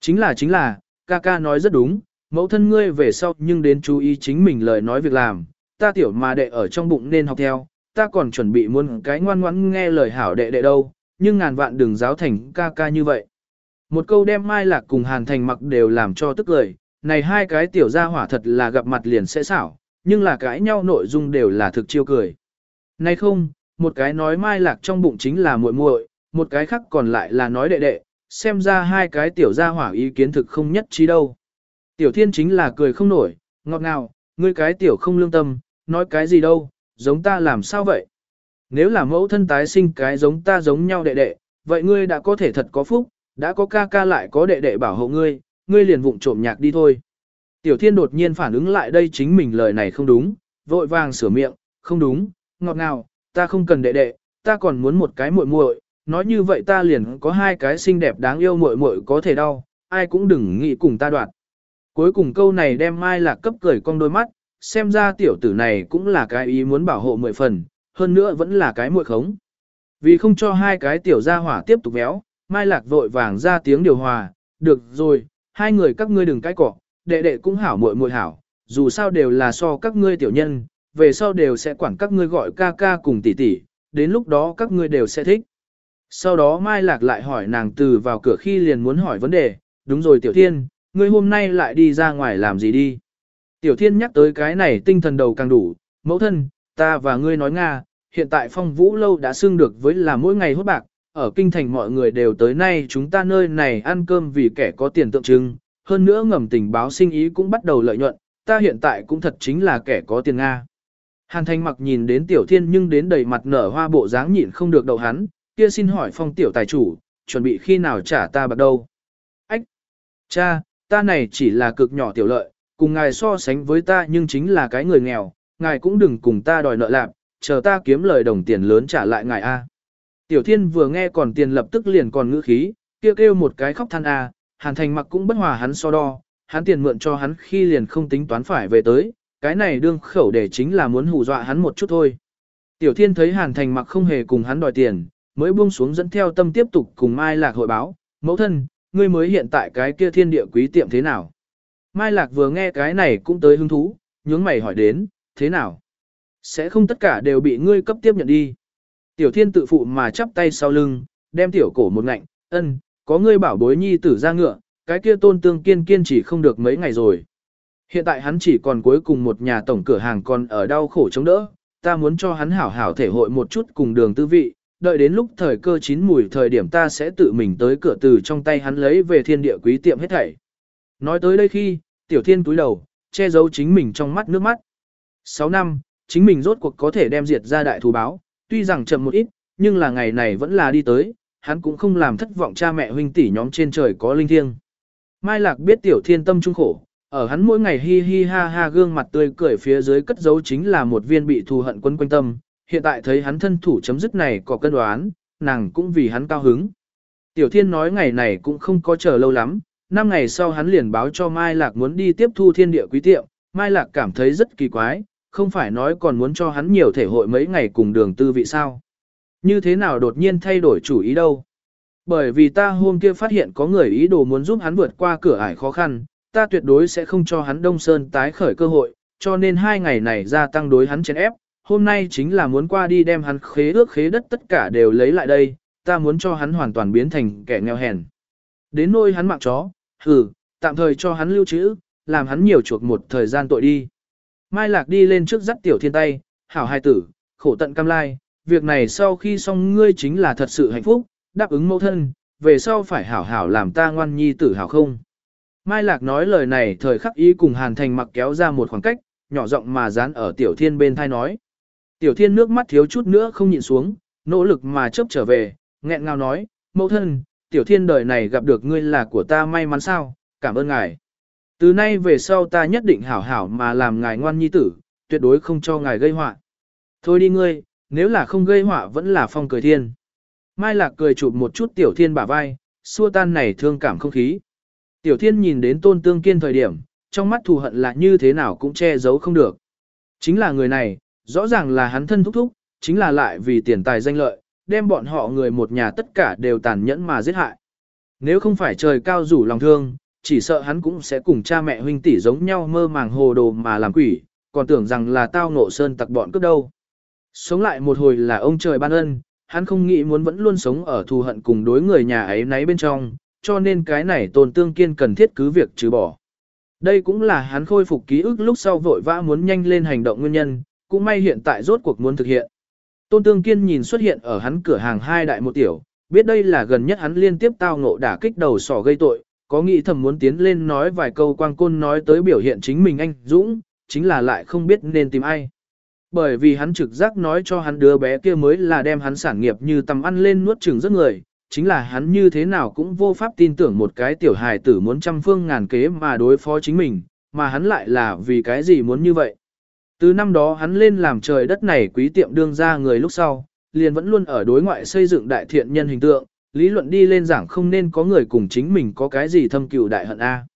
Chính là chính là, ca ca nói rất đúng, mẫu thân ngươi về sau nhưng đến chú ý chính mình lời nói việc làm, ta tiểu mà đệ ở trong bụng nên học theo, ta còn chuẩn bị muốn cái ngoan ngoãn nghe lời hảo đệ đệ đâu, nhưng ngàn vạn đừng giáo thành ca ca như vậy. Một câu đem Mai Lạc cùng Hàn Thành mặc đều làm cho tức lời, này hai cái tiểu gia hỏa thật là gặp mặt liền sẽ xảo, nhưng là cãi nhau nội dung đều là thực chiêu cười. Nay không, một cái nói Mai Lạc trong bụng chính là muội muội, một cái khác còn lại là nói đệ đệ, xem ra hai cái tiểu gia hỏa ý kiến thực không nhất trí đâu. Tiểu thiên chính là cười không nổi, ngọt ngào, ngươi cái tiểu không lương tâm, nói cái gì đâu, giống ta làm sao vậy? Nếu là mẫu thân tái sinh cái giống ta giống nhau đệ đệ, vậy ngươi đã có thể thật có phúc, đã có ca ca lại có đệ đệ bảo hộ ngươi, ngươi liền vụng trộm nhạc đi thôi. Tiểu thiên đột nhiên phản ứng lại đây chính mình lời này không đúng, vội vàng sửa miệng, không đúng, ngọt ngào, ta không cần đệ đệ, ta còn muốn một cái muội muội, nói như vậy ta liền có hai cái xinh đẹp đáng yêu muội muội có thể đau, ai cũng đừng nghĩ cùng ta đoạt. Cuối cùng câu này đem Mai Lạc cấp cười cong đôi mắt, xem ra tiểu tử này cũng là cái ý muốn bảo hộ mười phần, hơn nữa vẫn là cái muội khống. Vì không cho hai cái tiểu gia hỏa tiếp tục béo, Mai Lạc vội vàng ra tiếng điều hòa, được rồi, hai người các ngươi đừng cãi cọ, đệ đệ cũng hảo muội muội hảo, dù sao đều là so các ngươi tiểu nhân, về sau đều sẽ quản các ngươi gọi ca ca cùng tỷ tỷ, đến lúc đó các ngươi đều sẽ thích. Sau đó Mai Lạc lại hỏi nàng từ vào cửa khi liền muốn hỏi vấn đề, đúng rồi Tiểu Thiên, ngươi hôm nay lại đi ra ngoài làm gì đi. Tiểu Thiên nhắc tới cái này tinh thần đầu càng đủ, mẫu thân, ta và ngươi nói Nga, hiện tại phong vũ lâu đã xưng được với là mỗi ngày hốt bạc, ở kinh thành mọi người đều tới nay chúng ta nơi này ăn cơm vì kẻ có tiền tượng trưng, hơn nữa ngầm tình báo sinh ý cũng bắt đầu lợi nhuận, ta hiện tại cũng thật chính là kẻ có tiền Nga. Hàn Thanh mặc nhìn đến tiểu thiên nhưng đến đầy mặt nở hoa bộ dáng nhịn không được đầu hắn, kia xin hỏi phong tiểu tài chủ, chuẩn bị khi nào trả ta bạc đâu. Ách! Cha, ta này chỉ là cực nhỏ tiểu lợi, cùng ngài so sánh với ta nhưng chính là cái người nghèo, ngài cũng đừng cùng ta đòi nợ lạc, chờ ta kiếm lời đồng tiền lớn trả lại ngài A. Tiểu thiên vừa nghe còn tiền lập tức liền còn ngữ khí, kia kêu, kêu một cái khóc than A, hàn thành mặc cũng bất hòa hắn so đo, hắn tiền mượn cho hắn khi liền không tính toán phải về tới, cái này đương khẩu để chính là muốn hù dọa hắn một chút thôi. Tiểu thiên thấy hàn thành mặc không hề cùng hắn đòi tiền, mới buông xuống dẫn theo tâm tiếp tục cùng Mai Lạc hội báo, mẫu thân, ngươi mới hiện tại cái kia thiên địa quý tiệm thế nào. Mai Lạc vừa nghe cái này cũng tới hứng thú, nhướng mày hỏi đến, thế nào? Sẽ không tất cả đều bị ngươi cấp tiếp nhận đi. Tiểu thiên tự phụ mà chắp tay sau lưng, đem tiểu cổ một ngạnh, ân, có ngươi bảo bối nhi tử ra ngựa, cái kia tôn tương kiên kiên chỉ không được mấy ngày rồi. Hiện tại hắn chỉ còn cuối cùng một nhà tổng cửa hàng còn ở đau khổ chống đỡ, ta muốn cho hắn hảo hảo thể hội một chút cùng đường tư vị, đợi đến lúc thời cơ chín mùi thời điểm ta sẽ tự mình tới cửa từ trong tay hắn lấy về thiên địa quý tiệm hết thảy. Nói tới đây khi, tiểu thiên túi đầu, che giấu chính mình trong mắt nước mắt. 6 năm, chính mình rốt cuộc có thể đem diệt ra đại thù báo, tuy rằng chậm một ít, nhưng là ngày này vẫn là đi tới, hắn cũng không làm thất vọng cha mẹ huynh tỷ nhóm trên trời có linh thiêng. Mai Lạc biết tiểu thiên tâm trung khổ, ở hắn mỗi ngày hi hi ha ha gương mặt tươi cười phía dưới cất giấu chính là một viên bị thù hận quân quanh tâm, hiện tại thấy hắn thân thủ chấm dứt này có cân đoán, nàng cũng vì hắn cao hứng. Tiểu thiên nói ngày này cũng không có chờ lâu lắm, năm ngày sau hắn liền báo cho Mai Lạc muốn đi tiếp thu thiên địa quý tiệm, Mai Lạc cảm thấy rất kỳ quái, không phải nói còn muốn cho hắn nhiều thể hội mấy ngày cùng đường tư vị sao. Như thế nào đột nhiên thay đổi chủ ý đâu. Bởi vì ta hôm kia phát hiện có người ý đồ muốn giúp hắn vượt qua cửa ải khó khăn, ta tuyệt đối sẽ không cho hắn Đông Sơn tái khởi cơ hội, cho nên hai ngày này gia tăng đối hắn chèn ép, hôm nay chính là muốn qua đi đem hắn khế ước khế đất tất cả đều lấy lại đây, ta muốn cho hắn hoàn toàn biến thành kẻ nghèo hèn. Đến nôi hắn mạng chó, hừ, tạm thời cho hắn lưu trữ, làm hắn nhiều chuộc một thời gian tội đi. Mai Lạc đi lên trước dắt tiểu thiên tay, hảo hai tử, khổ tận cam lai, việc này sau khi xong ngươi chính là thật sự hạnh phúc, đáp ứng mẫu thân, về sau phải hảo hảo làm ta ngoan nhi tử hảo không. Mai Lạc nói lời này thời khắc ý cùng Hàn Thành mặc kéo ra một khoảng cách, nhỏ giọng mà dán ở Tiểu Thiên bên thai nói. Tiểu Thiên nước mắt thiếu chút nữa không nhịn xuống, nỗ lực mà chấp trở về, nghẹn ngào nói, mẫu thân, Tiểu Thiên đời này gặp được ngươi là của ta may mắn sao, cảm ơn ngài. Từ nay về sau ta nhất định hảo hảo mà làm ngài ngoan nhi tử, tuyệt đối không cho ngài gây họa. Thôi đi ngươi, nếu là không gây họa vẫn là phong cười thiên. Mai Lạc cười chụp một chút Tiểu Thiên bả vai, xua tan này thương cảm không khí. Tiểu Thiên nhìn đến Tôn Tương Kiên thời điểm, trong mắt thù hận là như thế nào cũng che giấu không được. Chính là người này, rõ ràng là hắn thân thúc thúc, chính là lại vì tiền tài danh lợi, đem bọn họ người một nhà tất cả đều tàn nhẫn mà giết hại. Nếu không phải trời cao rủ lòng thương, chỉ sợ hắn cũng sẽ cùng cha mẹ huynh tỷ giống nhau mơ màng hồ đồ mà làm quỷ, còn tưởng rằng là tao ngộ sơn tặc bọn cướp đâu. Sống lại một hồi là ông trời ban ân, hắn không nghĩ muốn vẫn luôn sống ở thù hận cùng đối người nhà ấy nấy bên trong, cho nên cái này tôn tương kiên cần thiết cứ việc trừ bỏ. Đây cũng là hắn khôi phục ký ức lúc sau vội vã muốn nhanh lên hành động nguyên nhân, cũng may hiện tại rốt cuộc muốn thực hiện. Tôn tương kiên nhìn xuất hiện ở hắn cửa hàng hai đại một tiểu, biết đây là gần nhất hắn liên tiếp tao ngộ đả kích đầu sỏ gây tội, có nghĩ thầm muốn tiến lên nói vài câu quang côn nói tới biểu hiện chính mình anh Dũng, chính là lại không biết nên tìm ai. Bởi vì hắn trực giác nói cho hắn đứa bé kia mới là đem hắn sản nghiệp như tầm ăn lên nuốt chừng rất người, chính là hắn như thế nào cũng vô pháp tin tưởng một cái tiểu hài tử muốn trăm phương ngàn kế mà đối phó chính mình, mà hắn lại là vì cái gì muốn như vậy. Từ năm đó hắn lên làm trời đất này quý tiệm đương ra người lúc sau, liền vẫn luôn ở đối ngoại xây dựng đại thiện nhân hình tượng, lý luận đi lên giảng không nên có người cùng chính mình có cái gì thâm cừu đại hận A.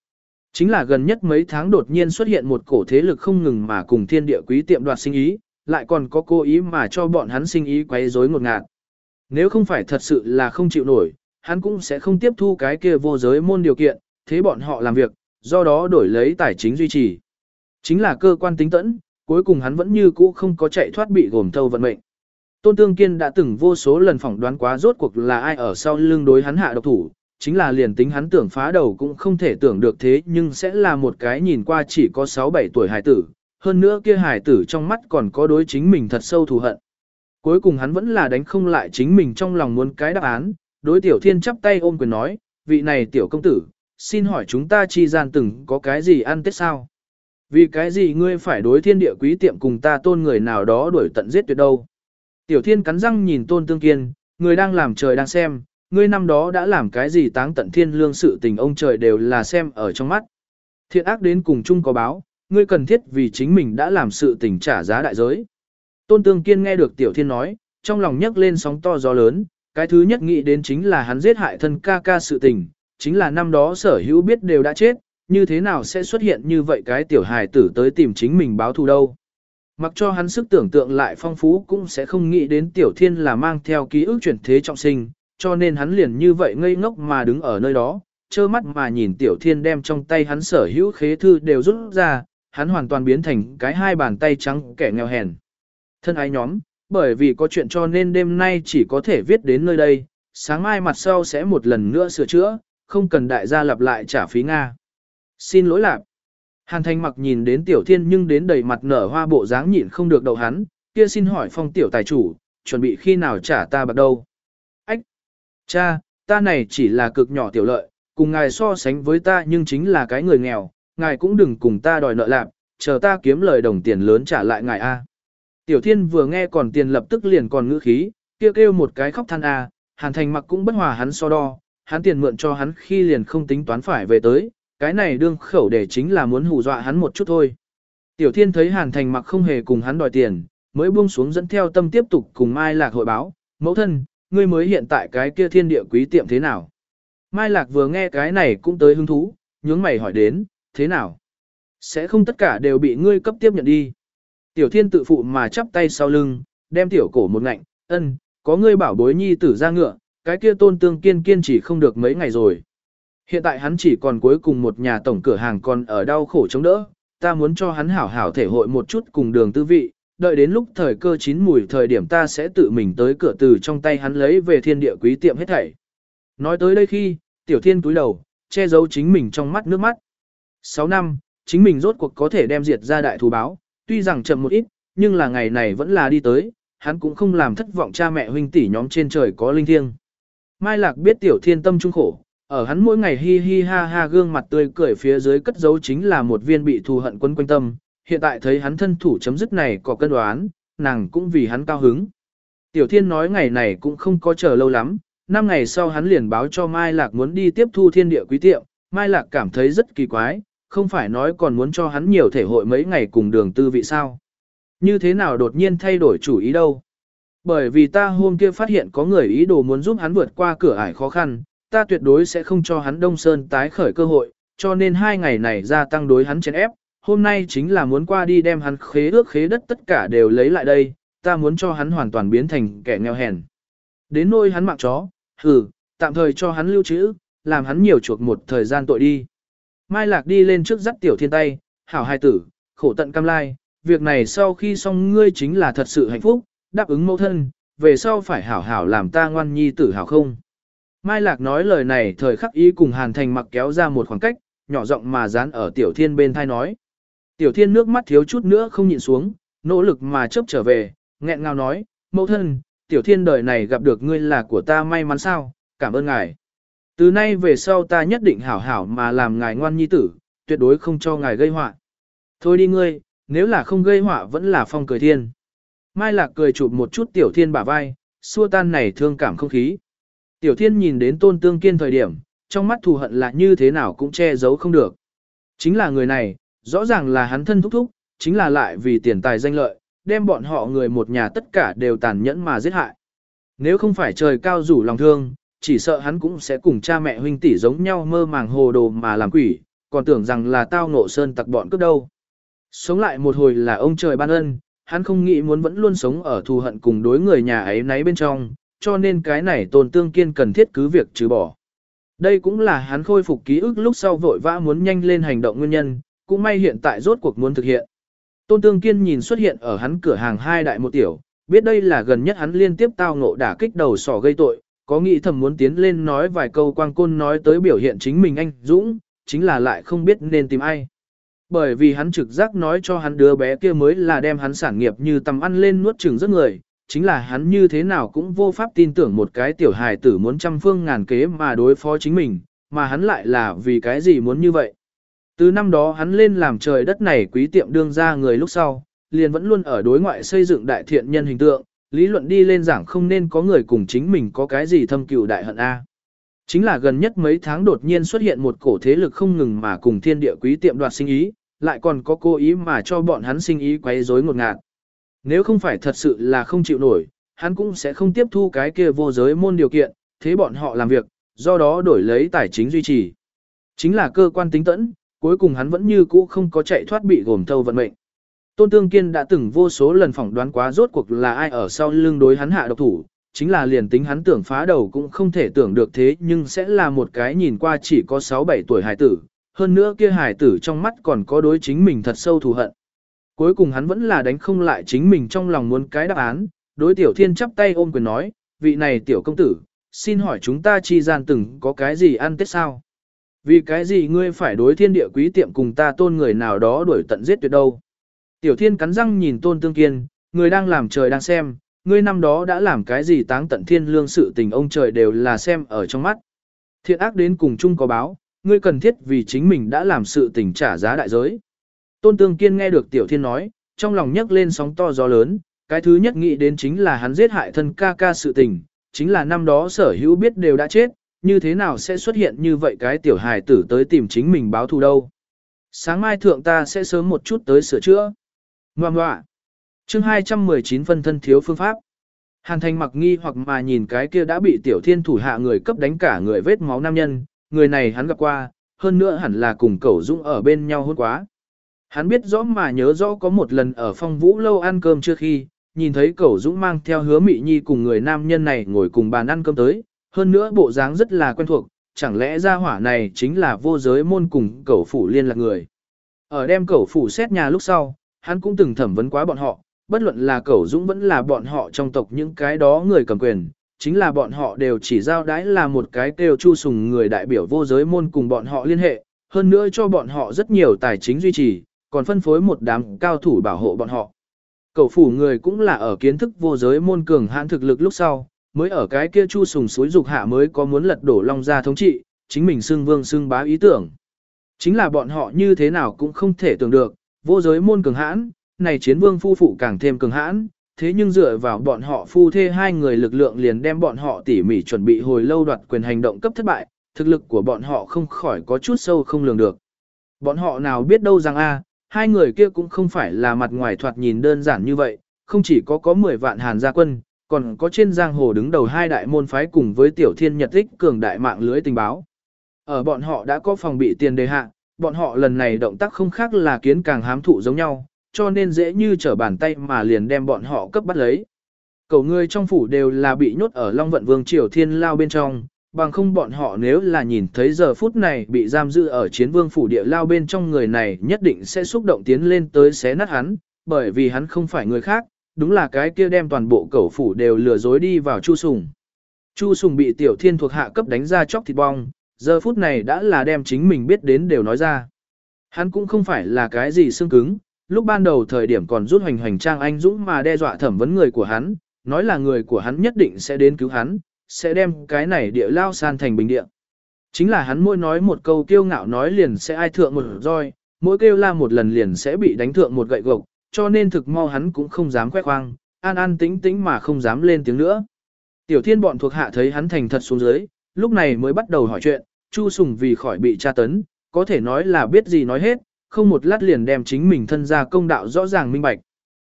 Chính là gần nhất mấy tháng đột nhiên xuất hiện một cổ thế lực không ngừng mà cùng thiên địa quý tiệm đoạt sinh ý, lại còn có cố ý mà cho bọn hắn sinh ý quấy rối ngột ngạt. Nếu không phải thật sự là không chịu nổi, hắn cũng sẽ không tiếp thu cái kia vô giới môn điều kiện, thế bọn họ làm việc, do đó đổi lấy tài chính duy trì. Chính là cơ quan tính tẫn, cuối cùng hắn vẫn như cũ không có chạy thoát bị gồm thâu vận mệnh. Tôn Tương Kiên đã từng vô số lần phỏng đoán quá rốt cuộc là ai ở sau lưng đối hắn hạ độc thủ, chính là liền tính hắn tưởng phá đầu cũng không thể tưởng được thế nhưng sẽ là một cái nhìn qua chỉ có 6-7 tuổi hải tử, hơn nữa kia hải tử trong mắt còn có đối chính mình thật sâu thù hận. Cuối cùng hắn vẫn là đánh không lại chính mình trong lòng muốn cái đáp án, đối tiểu thiên chắp tay ôm quyền nói, vị này tiểu công tử, xin hỏi chúng ta chi gian từng có cái gì ăn tết sao? Vì cái gì ngươi phải đối thiên địa quý tiệm cùng ta tôn người nào đó đuổi tận giết tuyệt đâu? Tiểu thiên cắn răng nhìn tôn tương kiên, người đang làm trời đang xem, ngươi năm đó đã làm cái gì táng tận thiên lương sự tình ông trời đều là xem ở trong mắt. Thiện ác đến cùng chung có báo, ngươi cần thiết vì chính mình đã làm sự tình trả giá đại giới. Tôn Tương Kiên nghe được Tiểu Thiên nói, trong lòng nhấc lên sóng to gió lớn, cái thứ nhất nghĩ đến chính là hắn giết hại thân ca ca sự tình, chính là năm đó sở hữu biết đều đã chết, như thế nào sẽ xuất hiện như vậy cái tiểu hài tử tới tìm chính mình báo thù đâu. Mặc cho hắn sức tưởng tượng lại phong phú cũng sẽ không nghĩ đến Tiểu Thiên là mang theo ký ức chuyển thế trọng sinh, cho nên hắn liền như vậy ngây ngốc mà đứng ở nơi đó, trơ mắt mà nhìn Tiểu Thiên đem trong tay hắn sở hữu khế thư đều rút ra, hắn hoàn toàn biến thành cái hai bàn tay trắng kẻ nghèo hèn. Thân ái nhóm, bởi vì có chuyện cho nên đêm nay chỉ có thể viết đến nơi đây, sáng mai mặt sau sẽ một lần nữa sửa chữa, không cần đại gia lặp lại trả phí Nga. Xin lỗi lạc. Hàn Thanh mặc nhìn đến tiểu thiên nhưng đến đầy mặt nở hoa bộ dáng nhịn không được đậu hắn, kia xin hỏi phong tiểu tài chủ, chuẩn bị khi nào trả ta bạc đâu. Ách! Cha, ta này chỉ là cực nhỏ tiểu lợi, cùng ngài so sánh với ta nhưng chính là cái người nghèo, ngài cũng đừng cùng ta đòi nợ lạc, chờ ta kiếm lời đồng tiền lớn trả lại ngài A. Tiểu thiên vừa nghe còn tiền lập tức liền còn ngữ khí, kêu kêu một cái khóc than A, hàn thành mặc cũng bất hòa hắn so đo, hắn tiền mượn cho hắn khi liền không tính toán phải về tới, cái này đương khẩu để chính là muốn hù dọa hắn một chút thôi. Tiểu thiên thấy hàn thành mặc không hề cùng hắn đòi tiền, mới buông xuống dẫn theo tâm tiếp tục cùng Mai Lạc hội báo, mẫu thân, ngươi mới hiện tại cái kia thiên địa quý tiệm thế nào. Mai Lạc vừa nghe cái này cũng tới hứng thú, nhướng mày hỏi đến, thế nào? Sẽ không tất cả đều bị ngươi cấp tiếp nhận đi. Tiểu thiên tự phụ mà chắp tay sau lưng, đem tiểu cổ một ngạnh, ân, có ngươi bảo bối nhi tử ra ngựa, cái kia tôn tương kiên kiên chỉ không được mấy ngày rồi. Hiện tại hắn chỉ còn cuối cùng một nhà tổng cửa hàng còn ở đau khổ chống đỡ, ta muốn cho hắn hảo hảo thể hội một chút cùng đường tư vị, đợi đến lúc thời cơ chín mùi thời điểm ta sẽ tự mình tới cửa từ trong tay hắn lấy về thiên địa quý tiệm hết thảy. Nói tới đây khi, tiểu thiên túi đầu, che giấu chính mình trong mắt nước mắt. 6 năm, chính mình rốt cuộc có thể đem diệt ra đại thù báo, tuy rằng chậm một ít, nhưng là ngày này vẫn là đi tới, hắn cũng không làm thất vọng cha mẹ huynh tỷ nhóm trên trời có linh thiêng. Mai Lạc biết tiểu thiên tâm trung khổ, ở hắn mỗi ngày hi hi ha ha gương mặt tươi cười phía dưới cất giấu chính là một viên bị thù hận quân quanh tâm, hiện tại thấy hắn thân thủ chấm dứt này có cân đoán, nàng cũng vì hắn cao hứng. Tiểu thiên nói ngày này cũng không có chờ lâu lắm, năm ngày sau hắn liền báo cho Mai Lạc muốn đi tiếp thu thiên địa quý tiệm, Mai Lạc cảm thấy rất kỳ quái, không phải nói còn muốn cho hắn nhiều thể hội mấy ngày cùng đường tư vị sao. Như thế nào đột nhiên thay đổi chủ ý đâu. Bởi vì ta hôm kia phát hiện có người ý đồ muốn giúp hắn vượt qua cửa ải khó khăn, ta tuyệt đối sẽ không cho hắn Đông Sơn tái khởi cơ hội, cho nên hai ngày này gia tăng đối hắn chèn ép, hôm nay chính là muốn qua đi đem hắn khế ước khế đất tất cả đều lấy lại đây, ta muốn cho hắn hoàn toàn biến thành kẻ nghèo hèn. Đến nôi hắn mạng chó, hừ, tạm thời cho hắn lưu trữ, làm hắn nhiều chuộc một thời gian tội đi. Mai Lạc đi lên trước dắt tiểu thiên tay, hảo hai tử, khổ tận cam lai, việc này sau khi xong ngươi chính là thật sự hạnh phúc, đáp ứng mẫu thân, về sau phải hảo hảo làm ta ngoan nhi tử hảo không. Mai Lạc nói lời này thời khắc ý cùng Hàn Thành mặc kéo ra một khoảng cách, nhỏ giọng mà dán ở tiểu thiên bên thai nói. Tiểu thiên nước mắt thiếu chút nữa không nhịn xuống, nỗ lực mà chớp trở về, nghẹn ngào nói, mẫu thân, tiểu thiên đời này gặp được ngươi là của ta may mắn sao, cảm ơn ngài. Từ nay về sau ta nhất định hảo hảo mà làm ngài ngoan nhi tử, tuyệt đối không cho ngài gây họa. Thôi đi ngươi, nếu là không gây họa vẫn là phong cười thiên. Mai Lạc cười chụp một chút tiểu thiên bả vai, xua tan này thương cảm không khí. Tiểu thiên nhìn đến tôn tương kiên thời điểm, trong mắt thù hận là như thế nào cũng che giấu không được. Chính là người này, rõ ràng là hắn thân thúc thúc, chính là lại vì tiền tài danh lợi, đem bọn họ người một nhà tất cả đều tàn nhẫn mà giết hại. Nếu không phải trời cao rủ lòng thương, chỉ sợ hắn cũng sẽ cùng cha mẹ huynh tỷ giống nhau mơ màng hồ đồ mà làm quỷ, còn tưởng rằng là tao ngộ sơn tặc bọn cướp đâu. Sống lại một hồi là ông trời ban ân, hắn không nghĩ muốn vẫn luôn sống ở thù hận cùng đối người nhà ấy nấy bên trong, cho nên cái này tôn tương kiên cần thiết cứ việc trừ bỏ. Đây cũng là hắn khôi phục ký ức lúc sau vội vã muốn nhanh lên hành động nguyên nhân, cũng may hiện tại rốt cuộc muốn thực hiện. Tôn Tương Kiên nhìn xuất hiện ở hắn cửa hàng hai đại một tiểu, biết đây là gần nhất hắn liên tiếp tao ngộ đả kích đầu sỏ gây tội, có nghĩ thầm muốn tiến lên nói vài câu quang côn nói tới biểu hiện chính mình anh Dũng, chính là lại không biết nên tìm ai. Bởi vì hắn trực giác nói cho hắn đứa bé kia mới là đem hắn sản nghiệp như tầm ăn lên nuốt chừng rất người, chính là hắn như thế nào cũng vô pháp tin tưởng một cái tiểu hài tử muốn trăm phương ngàn kế mà đối phó chính mình, mà hắn lại là vì cái gì muốn như vậy. Từ năm đó hắn lên làm trời đất này quý tiệm đương ra người lúc sau, liền vẫn luôn ở đối ngoại xây dựng đại thiện nhân hình tượng, lý luận đi lên giảng không nên có người cùng chính mình có cái gì thâm cừu đại hận A. Chính là gần nhất mấy tháng đột nhiên xuất hiện một cổ thế lực không ngừng mà cùng thiên địa quý tiệm đoạt sinh ý, lại còn có cố ý mà cho bọn hắn sinh ý quấy rối ngột ngạt. Nếu không phải thật sự là không chịu nổi, hắn cũng sẽ không tiếp thu cái kia vô giới môn điều kiện, thế bọn họ làm việc, do đó đổi lấy tài chính duy trì. Chính là cơ quan tính tẫn, cuối cùng hắn vẫn như cũ không có chạy thoát bị gồm thâu vận mệnh. Tôn Tương Kiên đã từng vô số lần phỏng đoán quá rốt cuộc là ai ở sau lưng đối hắn hạ độc thủ, chính là liền tính hắn tưởng phá đầu cũng không thể tưởng được thế nhưng sẽ là một cái nhìn qua chỉ có 6-7 tuổi hải tử, hơn nữa kia hải tử trong mắt còn có đối chính mình thật sâu thù hận. Cuối cùng hắn vẫn là đánh không lại chính mình trong lòng muốn cái đáp án, đối tiểu thiên chắp tay ôm quyền nói, vị này tiểu công tử, xin hỏi chúng ta chi gian từng có cái gì ăn tết sao? Vì cái gì ngươi phải đối thiên địa quý tiệm cùng ta tôn người nào đó đuổi tận giết tuyệt đâu? Tiểu thiên cắn răng nhìn tôn tương kiên, người đang làm trời đang xem, ngươi năm đó đã làm cái gì táng tận thiên lương sự tình ông trời đều là xem ở trong mắt. Thiện ác đến cùng chung có báo, ngươi cần thiết vì chính mình đã làm sự tình trả giá đại giới. Tôn tương kiên nghe được tiểu thiên nói, trong lòng nhấc lên sóng to gió lớn, cái thứ nhất nghĩ đến chính là hắn giết hại thân ca ca sự tình, chính là năm đó sở hữu biết đều đã chết, như thế nào sẽ xuất hiện như vậy cái tiểu hài tử tới tìm chính mình báo thù đâu. Sáng mai thượng ta sẽ sớm một chút tới sửa chữa. Ngoà ngoạ. chương 219 phân thân thiếu phương pháp. Hàn thành mặc nghi hoặc mà nhìn cái kia đã bị tiểu thiên thủ hạ người cấp đánh cả người vết máu nam nhân, người này hắn gặp qua, hơn nữa hẳn là cùng cẩu dũng ở bên nhau hôn quá. Hắn biết rõ mà nhớ rõ có một lần ở phong vũ lâu ăn cơm trước khi, nhìn thấy cẩu dũng mang theo hứa mị nhi cùng người nam nhân này ngồi cùng bàn ăn cơm tới, hơn nữa bộ dáng rất là quen thuộc, chẳng lẽ ra hỏa này chính là vô giới môn cùng cẩu phủ liên lạc người. Ở đem cẩu phủ xét nhà lúc sau, hắn cũng từng thẩm vấn quá bọn họ, bất luận là cẩu dũng vẫn là bọn họ trong tộc những cái đó người cầm quyền, chính là bọn họ đều chỉ giao đãi là một cái kêu chu sùng người đại biểu vô giới môn cùng bọn họ liên hệ, hơn nữa cho bọn họ rất nhiều tài chính duy trì, còn phân phối một đám cao thủ bảo hộ bọn họ. Cẩu phủ người cũng là ở kiến thức vô giới môn cường hãn thực lực lúc sau, mới ở cái kia chu sùng suối dục hạ mới có muốn lật đổ long gia thống trị, chính mình xưng vương xưng bá ý tưởng. Chính là bọn họ như thế nào cũng không thể tưởng được, vô giới môn cường hãn, này chiến vương phu phụ càng thêm cường hãn, thế nhưng dựa vào bọn họ phu thê hai người lực lượng liền đem bọn họ tỉ mỉ chuẩn bị hồi lâu đoạt quyền hành động cấp thất bại, thực lực của bọn họ không khỏi có chút sâu không lường được. Bọn họ nào biết đâu rằng a, hai người kia cũng không phải là mặt ngoài thoạt nhìn đơn giản như vậy, không chỉ có có 10 vạn hàn gia quân, còn có trên giang hồ đứng đầu hai đại môn phái cùng với tiểu thiên nhật tích cường đại mạng lưới tình báo. Ở bọn họ đã có phòng bị tiền đề hạ, bọn họ lần này động tác không khác là kiến càng hám thụ giống nhau, cho nên dễ như trở bàn tay mà liền đem bọn họ cấp bắt lấy. Cầu người trong phủ đều là bị nhốt ở Long Vận Vương Triều Thiên Lao bên trong, bằng không bọn họ nếu là nhìn thấy giờ phút này bị giam giữ ở chiến vương phủ địa lao bên trong người này nhất định sẽ xúc động tiến lên tới xé nát hắn, bởi vì hắn không phải người khác, đúng là cái kia đem toàn bộ cầu phủ đều lừa dối đi vào Chu Sùng. Chu Sùng bị tiểu thiên thuộc hạ cấp đánh ra chóc thịt bong, giờ phút này đã là đem chính mình biết đến đều nói ra. Hắn cũng không phải là cái gì xương cứng, lúc ban đầu thời điểm còn rút hoành hoành trang anh dũng mà đe dọa thẩm vấn người của hắn, nói là người của hắn nhất định sẽ đến cứu hắn, sẽ đem cái này địa lao san thành bình địa. Chính là hắn mỗi nói một câu kiêu ngạo nói liền sẽ ai thượng một roi, mỗi kêu la một lần liền sẽ bị đánh thượng một gậy gộc, cho nên thực mau hắn cũng không dám khoe khoang, an an tĩnh tĩnh mà không dám lên tiếng nữa. Tiểu thiên bọn thuộc hạ thấy hắn thành thật xuống dưới, lúc này mới bắt đầu hỏi chuyện, Chu Sùng vì khỏi bị tra tấn, có thể nói là biết gì nói hết, không một lát liền đem chính mình thân ra công đạo rõ ràng minh bạch.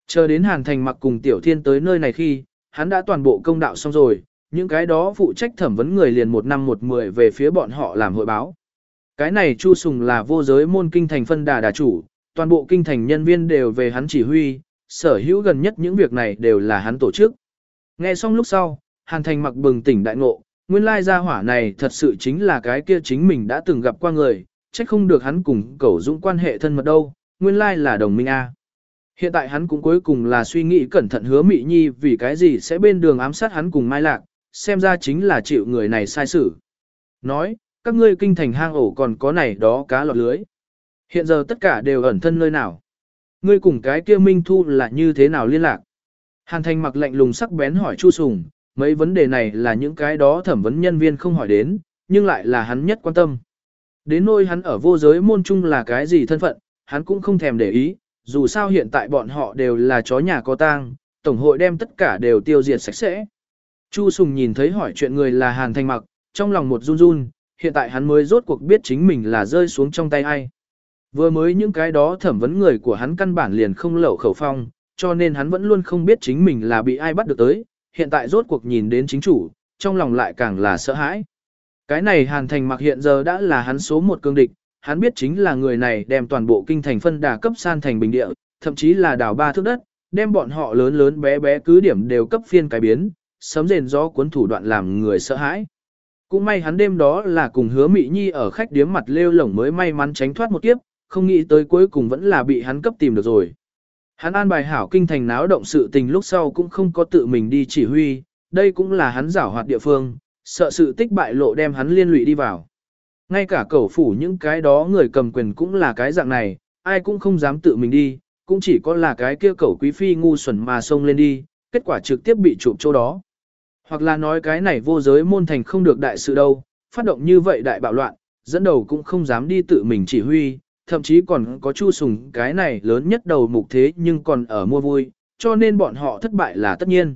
Chờ đến Hàn Thành mặc cùng Tiểu Thiên tới nơi này khi, hắn đã toàn bộ công đạo xong rồi, những cái đó phụ trách thẩm vấn người liền một năm một mười về phía bọn họ làm hội báo. Cái này Chu Sùng là vô giới môn kinh thành phân đà đà chủ, toàn bộ kinh thành nhân viên đều về hắn chỉ huy, sở hữu gần nhất những việc này đều là hắn tổ chức. Nghe xong lúc sau, Hàn Thành mặc bừng tỉnh đại ngộ, nguyên lai gia hỏa này thật sự chính là cái kia chính mình đã từng gặp qua người, trách không được hắn cùng cẩu dũng quan hệ thân mật đâu, nguyên lai là đồng minh A. Hiện tại hắn cũng cuối cùng là suy nghĩ cẩn thận hứa Mị Nhi vì cái gì sẽ bên đường ám sát hắn cùng Mai Lạc, xem ra chính là chịu người này sai xử. Nói, các ngươi kinh thành hang ổ còn có này đó cá lọt lưới. Hiện giờ tất cả đều ẩn thân nơi nào. Ngươi cùng cái kia Minh Thu là như thế nào liên lạc? Hàn Thành mặc lạnh lùng sắc bén hỏi Chu Sùng, mấy vấn đề này là những cái đó thẩm vấn nhân viên không hỏi đến, nhưng lại là hắn nhất quan tâm. Đến nôi hắn ở vô giới môn trung là cái gì thân phận, hắn cũng không thèm để ý, dù sao hiện tại bọn họ đều là chó nhà có tang, tổng hội đem tất cả đều tiêu diệt sạch sẽ. Chu Sùng nhìn thấy hỏi chuyện người là Hàn Thanh Mặc, trong lòng một run run, hiện tại hắn mới rốt cuộc biết chính mình là rơi xuống trong tay ai. Vừa mới những cái đó thẩm vấn người của hắn căn bản liền không lẩu khẩu phong, cho nên hắn vẫn luôn không biết chính mình là bị ai bắt được tới, hiện tại rốt cuộc nhìn đến chính chủ, trong lòng lại càng là sợ hãi. Cái này Hàn Thành mặc hiện giờ đã là hắn số một cương địch, hắn biết chính là người này đem toàn bộ kinh thành phân đà cấp san thành bình địa, thậm chí là đảo ba thước đất, đem bọn họ lớn lớn bé bé cứ điểm đều cấp phiên cái biến, sấm rền gió cuốn thủ đoạn làm người sợ hãi. Cũng may hắn đêm đó là cùng hứa Mị Nhi ở khách điếm mặt lêu lổng mới may mắn tránh thoát một kiếp, không nghĩ tới cuối cùng vẫn là bị hắn cấp tìm được rồi. Hắn an bài hảo kinh thành náo động sự tình lúc sau cũng không có tự mình đi chỉ huy, đây cũng là hắn giảo hoạt địa phương, sợ sự tích bại lộ đem hắn liên lụy đi vào. Ngay cả cầu phủ những cái đó người cầm quyền cũng là cái dạng này, ai cũng không dám tự mình đi, cũng chỉ có là cái kia cầu quý phi ngu xuẩn mà xông lên đi, kết quả trực tiếp bị chụp chỗ đó. Hoặc là nói cái này vô giới môn thành không được đại sự đâu, phát động như vậy đại bạo loạn, dẫn đầu cũng không dám đi tự mình chỉ huy, thậm chí còn có chu sùng cái này lớn nhất đầu mục thế nhưng còn ở mua vui, cho nên bọn họ thất bại là tất nhiên.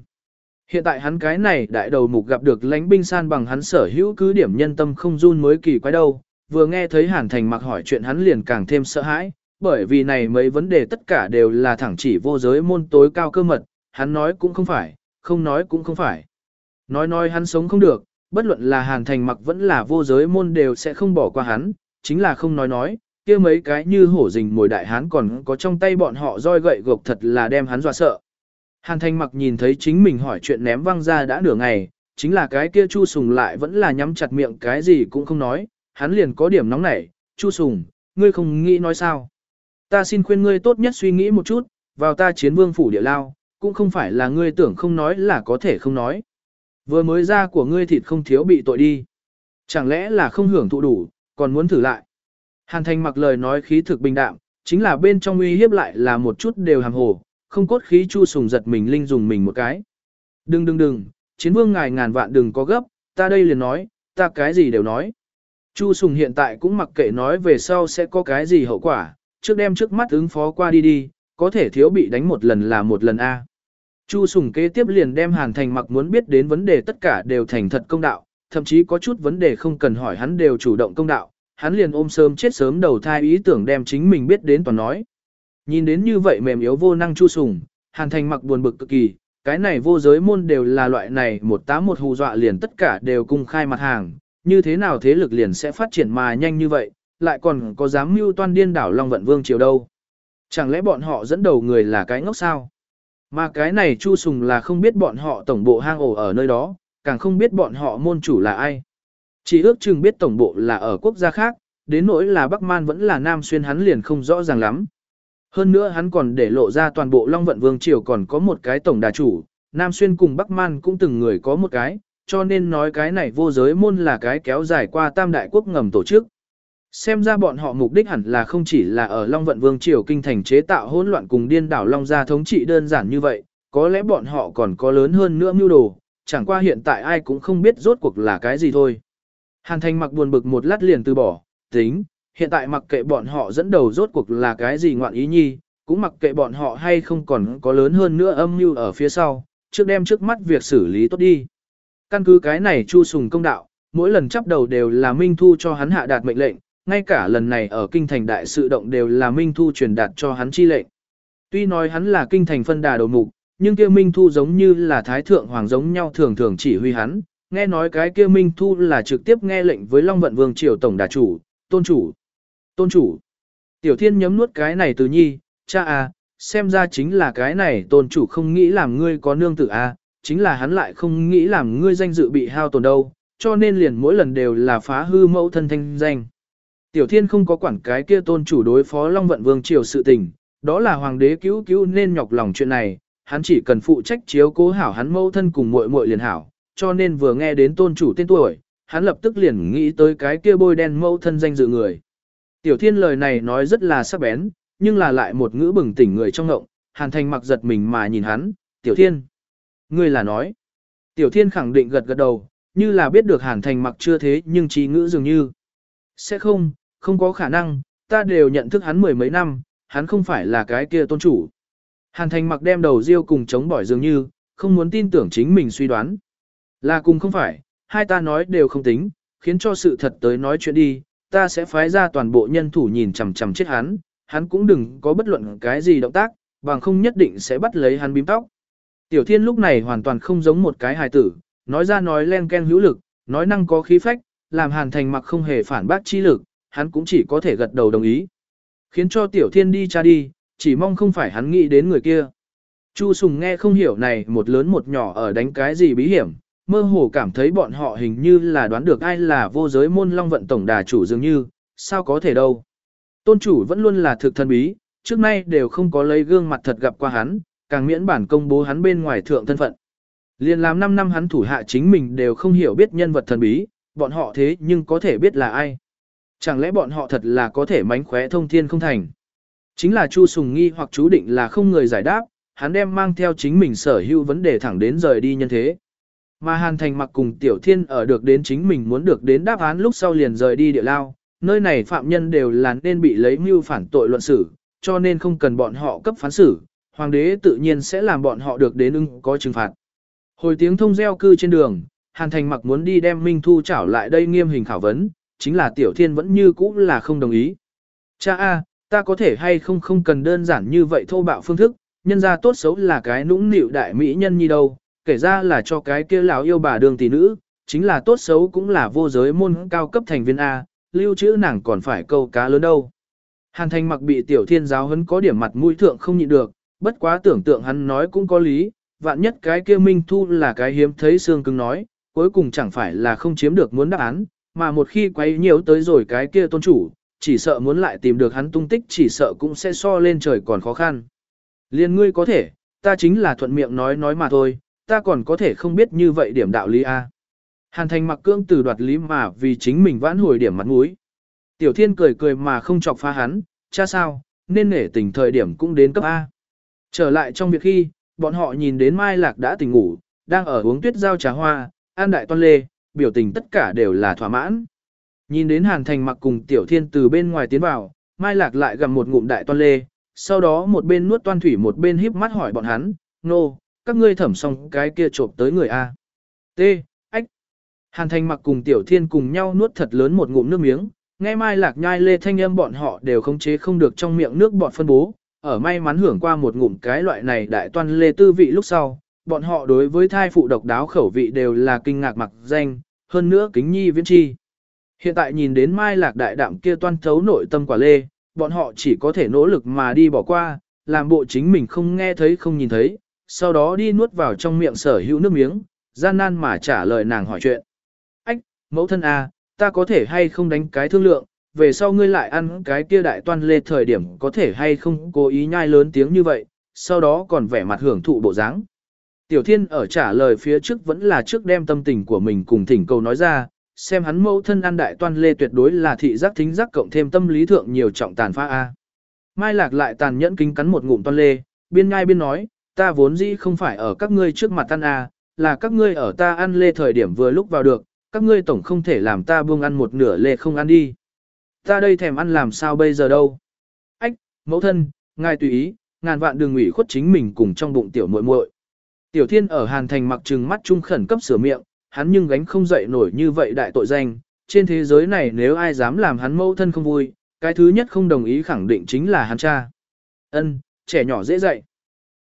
Hiện tại hắn cái này đại đầu mục gặp được lãnh binh san bằng hắn sở hữu cứ điểm nhân tâm không run mới kỳ quái đâu, vừa nghe thấy Hàn Thành mặc hỏi chuyện hắn liền càng thêm sợ hãi, bởi vì này mấy vấn đề tất cả đều là thẳng chỉ vô giới môn tối cao cơ mật, hắn nói cũng không phải, không nói cũng không phải. Nói nói hắn sống không được, bất luận là Hàn Thành mặc vẫn là vô giới môn đều sẽ không bỏ qua hắn, chính là không nói nói, kia mấy cái như hổ rình mồi đại hán còn có trong tay bọn họ roi gậy gộc thật là đem hắn dọa sợ. Hàn Thanh mặc nhìn thấy chính mình hỏi chuyện ném văng ra đã nửa ngày, chính là cái kia Chu Sùng lại vẫn là nhắm chặt miệng cái gì cũng không nói, hắn liền có điểm nóng nảy, Chu Sùng, ngươi không nghĩ nói sao. Ta xin khuyên ngươi tốt nhất suy nghĩ một chút, vào ta chiến vương phủ địa lao, cũng không phải là ngươi tưởng không nói là có thể không nói. Vừa mới ra của ngươi thịt không thiếu bị tội đi. Chẳng lẽ là không hưởng thụ đủ, còn muốn thử lại. Hàn thành mặc lời nói khí thực bình đạm, chính là bên trong uy hiếp lại là một chút đều hàng hồ, không cốt khí chu sùng giật mình linh dùng mình một cái. Đừng đừng đừng, chiến vương ngài ngàn vạn đừng có gấp, ta đây liền nói, ta cái gì đều nói. Chu sùng hiện tại cũng mặc kệ nói về sau sẽ có cái gì hậu quả, trước đem trước mắt ứng phó qua đi đi, có thể thiếu bị đánh một lần là một lần A. Chu Sùng kế tiếp liền đem Hàn Thành mặc muốn biết đến vấn đề tất cả đều thành thật công đạo, thậm chí có chút vấn đề không cần hỏi hắn đều chủ động công đạo, hắn liền ôm sớm chết sớm đầu thai ý tưởng đem chính mình biết đến toàn nói. Nhìn đến như vậy mềm yếu vô năng Chu Sùng, Hàn Thành mặc buồn bực cực kỳ, cái này vô giới môn đều là loại này một tám một hù dọa liền tất cả đều cung khai mặt hàng, như thế nào thế lực liền sẽ phát triển mà nhanh như vậy, lại còn có dám mưu toan điên đảo Long Vận Vương triều đâu. Chẳng lẽ bọn họ dẫn đầu người là cái ngốc sao? Mà cái này Chu Sùng là không biết bọn họ tổng bộ hang ổ ở nơi đó, càng không biết bọn họ môn chủ là ai. Chỉ ước chừng biết tổng bộ là ở quốc gia khác, đến nỗi là Bắc Man vẫn là Nam Xuyên hắn liền không rõ ràng lắm. Hơn nữa hắn còn để lộ ra toàn bộ Long Vận Vương Triều còn có một cái tổng đà chủ, Nam Xuyên cùng Bắc Man cũng từng người có một cái, cho nên nói cái này vô giới môn là cái kéo dài qua tam đại quốc ngầm tổ chức. Xem ra bọn họ mục đích hẳn là không chỉ là ở Long Vận Vương Triều kinh thành chế tạo hỗn loạn cùng điên đảo Long gia thống trị đơn giản như vậy, có lẽ bọn họ còn có lớn hơn nữa mưu đồ, chẳng qua hiện tại ai cũng không biết rốt cuộc là cái gì thôi. Hàn Thành mặc buồn bực một lát liền từ bỏ, tính, hiện tại mặc kệ bọn họ dẫn đầu rốt cuộc là cái gì ngoạn ý nhi, cũng mặc kệ bọn họ hay không còn có lớn hơn nữa âm mưu ở phía sau, trước đem trước mắt việc xử lý tốt đi. Căn cứ cái này chu sùng công đạo, mỗi lần chấp đầu đều là Minh Thu cho hắn hạ đạt mệnh lệnh, ngay cả lần này ở kinh thành đại sự động đều là Minh Thu truyền đạt cho hắn chi lệnh. Tuy nói hắn là kinh thành phân đà đầu mục, nhưng kia Minh Thu giống như là thái thượng hoàng giống nhau thường thường chỉ huy hắn, nghe nói cái kia Minh Thu là trực tiếp nghe lệnh với Long Vận Vương triều tổng đà chủ, tôn chủ. Tôn chủ. Tiểu Thiên nhấm nuốt cái này từ nhi, cha à, xem ra chính là cái này tôn chủ không nghĩ làm ngươi có nương tử à, chính là hắn lại không nghĩ làm ngươi danh dự bị hao tổn đâu, cho nên liền mỗi lần đều là phá hư mẫu thân thanh danh. Tiểu Thiên không có quản cái kia tôn chủ đối phó Long Vận Vương triều sự tình, đó là hoàng đế cứu cứu nên nhọc lòng chuyện này, hắn chỉ cần phụ trách chiếu cố hảo hắn mẫu thân cùng muội muội liền hảo, cho nên vừa nghe đến tôn chủ tên tuổi, hắn lập tức liền nghĩ tới cái kia bôi đen mẫu thân danh dự người. Tiểu Thiên lời này nói rất là sắc bén, nhưng là lại một ngữ bừng tỉnh người trong ngộng, Hàn Thành mặc giật mình mà nhìn hắn, Tiểu Thiên. Ngươi là nói. Tiểu Thiên khẳng định gật gật đầu, như là biết được Hàn Thành mặc chưa thế nhưng trí ngữ dường như. Sẽ không, không có khả năng, ta đều nhận thức hắn mười mấy năm, hắn không phải là cái kia tôn chủ. Hàn Thành mặc đem đầu riêu cùng chống bỏi dường như, không muốn tin tưởng chính mình suy đoán. Là cùng không phải, hai ta nói đều không tính, khiến cho sự thật tới nói chuyện đi, ta sẽ phái ra toàn bộ nhân thủ nhìn chằm chằm chết hắn, hắn cũng đừng có bất luận cái gì động tác, bằng không nhất định sẽ bắt lấy hắn bím tóc. Tiểu Thiên lúc này hoàn toàn không giống một cái hài tử, nói ra nói len ken hữu lực, nói năng có khí phách, làm Hàn Thành mặc không hề phản bác chi lực, hắn cũng chỉ có thể gật đầu đồng ý. Khiến cho Tiểu Thiên đi cha đi, chỉ mong không phải hắn nghĩ đến người kia. Chu Sùng nghe không hiểu này một lớn một nhỏ ở đánh cái gì bí hiểm, mơ hồ cảm thấy bọn họ hình như là đoán được ai là vô giới môn long vận tổng đà chủ dường như, sao có thể đâu. Tôn chủ vẫn luôn là thực thân bí, trước nay đều không có lấy gương mặt thật gặp qua hắn, càng miễn bản công bố hắn bên ngoài thượng thân phận. Liên làm 5 năm hắn thủ hạ chính mình đều không hiểu biết nhân vật thần bí, bọn họ thế nhưng có thể biết là ai. Chẳng lẽ bọn họ thật là có thể mánh khóe thông thiên không thành. Chính là Chu Sùng nghi hoặc chú định là không người giải đáp, hắn đem mang theo chính mình sở hữu vấn đề thẳng đến rời đi nhân thế. Mà Hàn Thành mặc cùng Tiểu Thiên ở được đến chính mình muốn được đến đáp án lúc sau liền rời đi địa lao, nơi này phạm nhân đều là nên bị lấy mưu phản tội luận xử, cho nên không cần bọn họ cấp phán xử, hoàng đế tự nhiên sẽ làm bọn họ được đến ưng có trừng phạt. Hồi tiếng thông gieo cư trên đường, Hàn Thành mặc muốn đi đem Minh Thu trảo lại đây nghiêm hình khảo vấn, chính là Tiểu Thiên vẫn như cũ là không đồng ý. Cha A, ta có thể hay không không cần đơn giản như vậy thô bạo phương thức, nhân ra tốt xấu là cái nũng nịu đại mỹ nhân như đâu, kể ra là cho cái kia lão yêu bà đường tỷ nữ, chính là tốt xấu cũng là vô giới môn cao cấp thành viên A, lưu trữ nàng còn phải câu cá lớn đâu. Hàn thành mặc bị tiểu thiên giáo hấn có điểm mặt mũi thượng không nhịn được, bất quá tưởng tượng hắn nói cũng có lý, vạn nhất cái kia minh thu là cái hiếm thấy xương cứng nói, cuối cùng chẳng phải là không chiếm được muốn đáp án, mà một khi quấy nhiều tới rồi cái kia tôn chủ, chỉ sợ muốn lại tìm được hắn tung tích chỉ sợ cũng sẽ so lên trời còn khó khăn. Liên ngươi có thể, ta chính là thuận miệng nói nói mà thôi, ta còn có thể không biết như vậy điểm đạo lý A. Hàn thành mặc cương từ đoạt lý mà vì chính mình vãn hồi điểm mặt mũi. Tiểu thiên cười cười mà không chọc phá hắn, cha sao, nên nể tình thời điểm cũng đến cấp A. Trở lại trong việc khi, bọn họ nhìn đến Mai Lạc đã tỉnh ngủ, đang ở uống tuyết giao trà hoa, an đại toan lê, biểu tình tất cả đều là thỏa mãn. Nhìn đến Hàn Thành mặc cùng Tiểu Thiên từ bên ngoài tiến vào, Mai Lạc lại gặm một ngụm đại toan lê, sau đó một bên nuốt toan thủy một bên híp mắt hỏi bọn hắn, nô, các ngươi thẩm xong cái kia trộm tới người A. T. Ách. Hàn Thành mặc cùng Tiểu Thiên cùng nhau nuốt thật lớn một ngụm nước miếng, nghe Mai Lạc nhai lê thanh âm bọn họ đều khống chế không được trong miệng nước bọt phân bố, ở may mắn hưởng qua một ngụm cái loại này đại toan lê tư vị lúc sau, bọn họ đối với thai phụ độc đáo khẩu vị đều là kinh ngạc mặc danh, hơn nữa kính nhi viễn chi. Hiện tại nhìn đến Mai Lạc đại đạm kia toan thấu nội tâm quả lê, bọn họ chỉ có thể nỗ lực mà đi bỏ qua, làm bộ chính mình không nghe thấy không nhìn thấy, sau đó đi nuốt vào trong miệng sở hữu nước miếng, gian nan mà trả lời nàng hỏi chuyện. Ách, mẫu thân à, ta có thể hay không đánh cái thương lượng, về sau ngươi lại ăn cái kia đại toan lê thời điểm có thể hay không cố ý nhai lớn tiếng như vậy, sau đó còn vẻ mặt hưởng thụ bộ dáng. Tiểu Thiên ở trả lời phía trước vẫn là trước đem tâm tình của mình cùng thỉnh cầu nói ra, xem hắn mẫu thân ăn đại toan lê tuyệt đối là thị giác thính giác cộng thêm tâm lý thượng nhiều trọng tàn phá A. Mai Lạc lại tàn nhẫn kính cắn một ngụm toan lê, biên ngai biên nói, ta vốn dĩ không phải ở các ngươi trước mặt ăn A, là các ngươi ở ta ăn lê thời điểm vừa lúc vào được, các ngươi tổng không thể làm ta buông ăn một nửa lê không ăn đi. Ta đây thèm ăn làm sao bây giờ đâu. Ách, mẫu thân, ngài tùy ý, ngàn vạn đường ủy khuất chính mình cùng trong bụng tiểu muội muội. Tiểu thiên ở hàn thành mặc trừng mắt trung khẩn cấp sửa miệng, hắn nhưng gánh không dậy nổi như vậy đại tội danh, trên thế giới này nếu ai dám làm hắn mẫu thân không vui, cái thứ nhất không đồng ý khẳng định chính là hắn cha. Ân, trẻ nhỏ dễ dạy.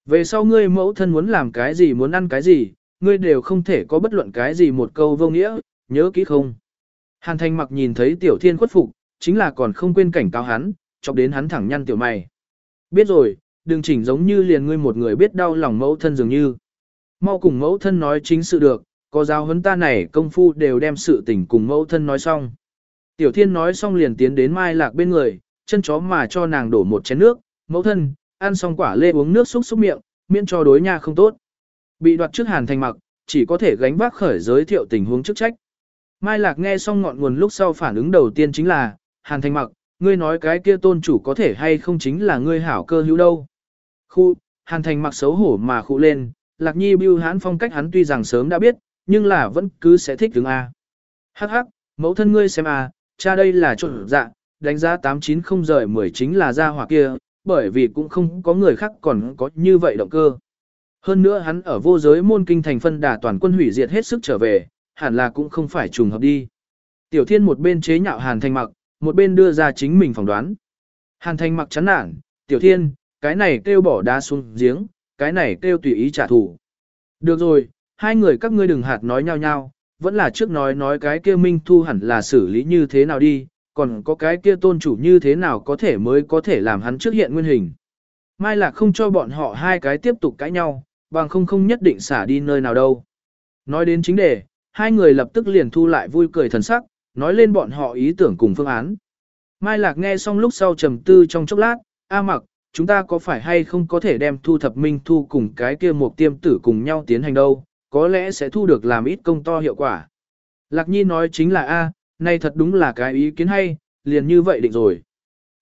Về sau ngươi mẫu thân muốn làm cái gì muốn ăn cái gì, ngươi đều không thể có bất luận cái gì một câu vô nghĩa, nhớ kỹ không. Hàn thành mặc nhìn thấy tiểu thiên khuất phục, chính là còn không quên cảnh cáo hắn, chọc đến hắn thẳng nhăn tiểu mày. Biết rồi, đừng chỉnh giống như liền ngươi một người biết đau lòng mẫu thân dường như. Mau cùng mẫu thân nói chính sự được, có giáo huấn ta này công phu đều đem sự tình cùng mẫu thân nói xong. Tiểu thiên nói xong liền tiến đến mai lạc bên người, chân chó mà cho nàng đổ một chén nước, mẫu thân, ăn xong quả lê uống nước xúc xúc miệng, miễn cho đối nha không tốt. Bị đoạt trước hàn thành mặc, chỉ có thể gánh vác khởi giới thiệu tình huống chức trách. Mai lạc nghe xong ngọn nguồn lúc sau phản ứng đầu tiên chính là, hàn thành mặc, ngươi nói cái kia tôn chủ có thể hay không chính là ngươi hảo cơ hữu đâu. Khu, hàn thành mặc xấu hổ mà khu lên, lạc nhi bưu hãn phong cách hắn tuy rằng sớm đã biết, nhưng là vẫn cứ sẽ thích đứng A. Hắc hắc, mẫu thân ngươi xem A, cha đây là trộn dạ, đánh giá 890 rời 10 chính là gia hỏa kia, bởi vì cũng không có người khác còn có như vậy động cơ. Hơn nữa hắn ở vô giới môn kinh thành phân đà toàn quân hủy diệt hết sức trở về, hẳn là cũng không phải trùng hợp đi. Tiểu thiên một bên chế nhạo hàn thanh mặc, một bên đưa ra chính mình phỏng đoán. Hàn thanh mặc chán nản, tiểu thiên, cái này kêu bỏ đá xuống giếng, cái này kêu tùy ý trả thù. Được rồi, hai người các ngươi đừng hạt nói nhau nhau, vẫn là trước nói nói cái kia Minh Thu hẳn là xử lý như thế nào đi, còn có cái kia tôn chủ như thế nào có thể mới có thể làm hắn trước hiện nguyên hình. Mai Lạc không cho bọn họ hai cái tiếp tục cãi nhau, bằng không không nhất định xả đi nơi nào đâu. Nói đến chính đề, hai người lập tức liền thu lại vui cười thần sắc, nói lên bọn họ ý tưởng cùng phương án. Mai Lạc nghe xong lúc sau trầm tư trong chốc lát, A mặc, chúng ta có phải hay không có thể đem thu thập minh thu cùng cái kia một tiêm tử cùng nhau tiến hành đâu, có lẽ sẽ thu được làm ít công to hiệu quả. Lạc Nhi nói chính là A, này thật đúng là cái ý kiến hay, liền như vậy định rồi.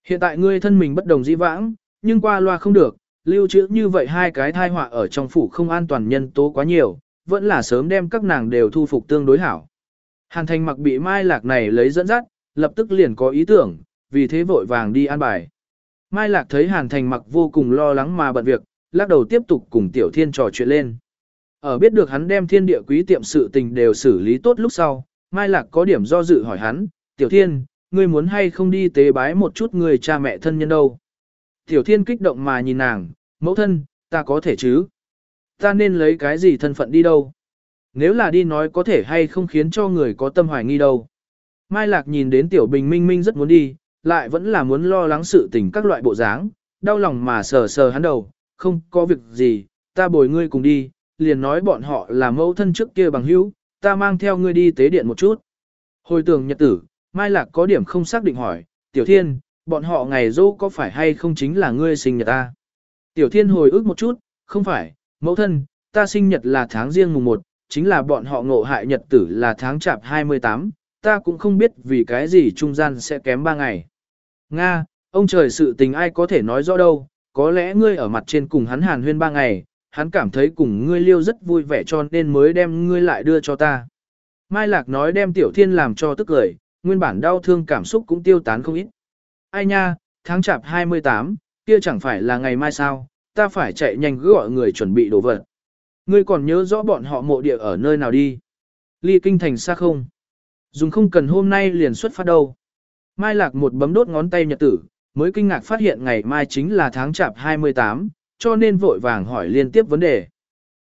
Hiện tại ngươi thân mình bất đồng dĩ vãng, nhưng qua loa không được, lưu trữ như vậy hai cái thai họa ở trong phủ không an toàn nhân tố quá nhiều, vẫn là sớm đem các nàng đều thu phục tương đối hảo. Hàn thành mặc bị mai lạc này lấy dẫn dắt, lập tức liền có ý tưởng, vì thế vội vàng đi an bài. Mai lạc thấy hàn thành mặc vô cùng lo lắng mà bận việc, lắc đầu tiếp tục cùng tiểu thiên trò chuyện lên. Ở biết được hắn đem thiên địa quý tiệm sự tình đều xử lý tốt lúc sau, Mai Lạc có điểm do dự hỏi hắn, Tiểu Thiên, ngươi muốn hay không đi tế bái một chút người cha mẹ thân nhân đâu? Tiểu Thiên kích động mà nhìn nàng, mẫu thân, ta có thể chứ? Ta nên lấy cái gì thân phận đi đâu? Nếu là đi nói có thể hay không khiến cho người có tâm hoài nghi đâu? Mai Lạc nhìn đến Tiểu Bình Minh Minh rất muốn đi, lại vẫn là muốn lo lắng sự tình các loại bộ dáng, đau lòng mà sờ sờ hắn đầu, không có việc gì, ta bồi ngươi cùng đi, liền nói bọn họ là mẫu thân trước kia bằng hữu, ta mang theo ngươi đi tế điện một chút. Hồi tưởng nhật tử, Mai Lạc có điểm không xác định hỏi, Tiểu Thiên, bọn họ ngày dỗ có phải hay không chính là ngươi sinh nhật ta? Tiểu Thiên hồi ức một chút, không phải, mẫu thân, ta sinh nhật là tháng riêng mùng 1, chính là bọn họ ngộ hại nhật tử là tháng chạp 28, ta cũng không biết vì cái gì trung gian sẽ kém 3 ngày. Nga, ông trời sự tình ai có thể nói rõ đâu, có lẽ ngươi ở mặt trên cùng hắn hàn huyên 3 ngày, hắn cảm thấy cùng ngươi liêu rất vui vẻ cho nên mới đem ngươi lại đưa cho ta. Mai Lạc nói đem Tiểu Thiên làm cho tức cười, nguyên bản đau thương cảm xúc cũng tiêu tán không ít. Ai nha, tháng chạp 28, kia chẳng phải là ngày mai sao, ta phải chạy nhanh gọi người chuẩn bị đồ vật. Ngươi còn nhớ rõ bọn họ mộ địa ở nơi nào đi? Ly kinh thành xa không? Dùng không cần hôm nay liền xuất phát đâu. Mai Lạc một bấm đốt ngón tay nhật tử, mới kinh ngạc phát hiện ngày mai chính là tháng chạp 28, cho nên vội vàng hỏi liên tiếp vấn đề.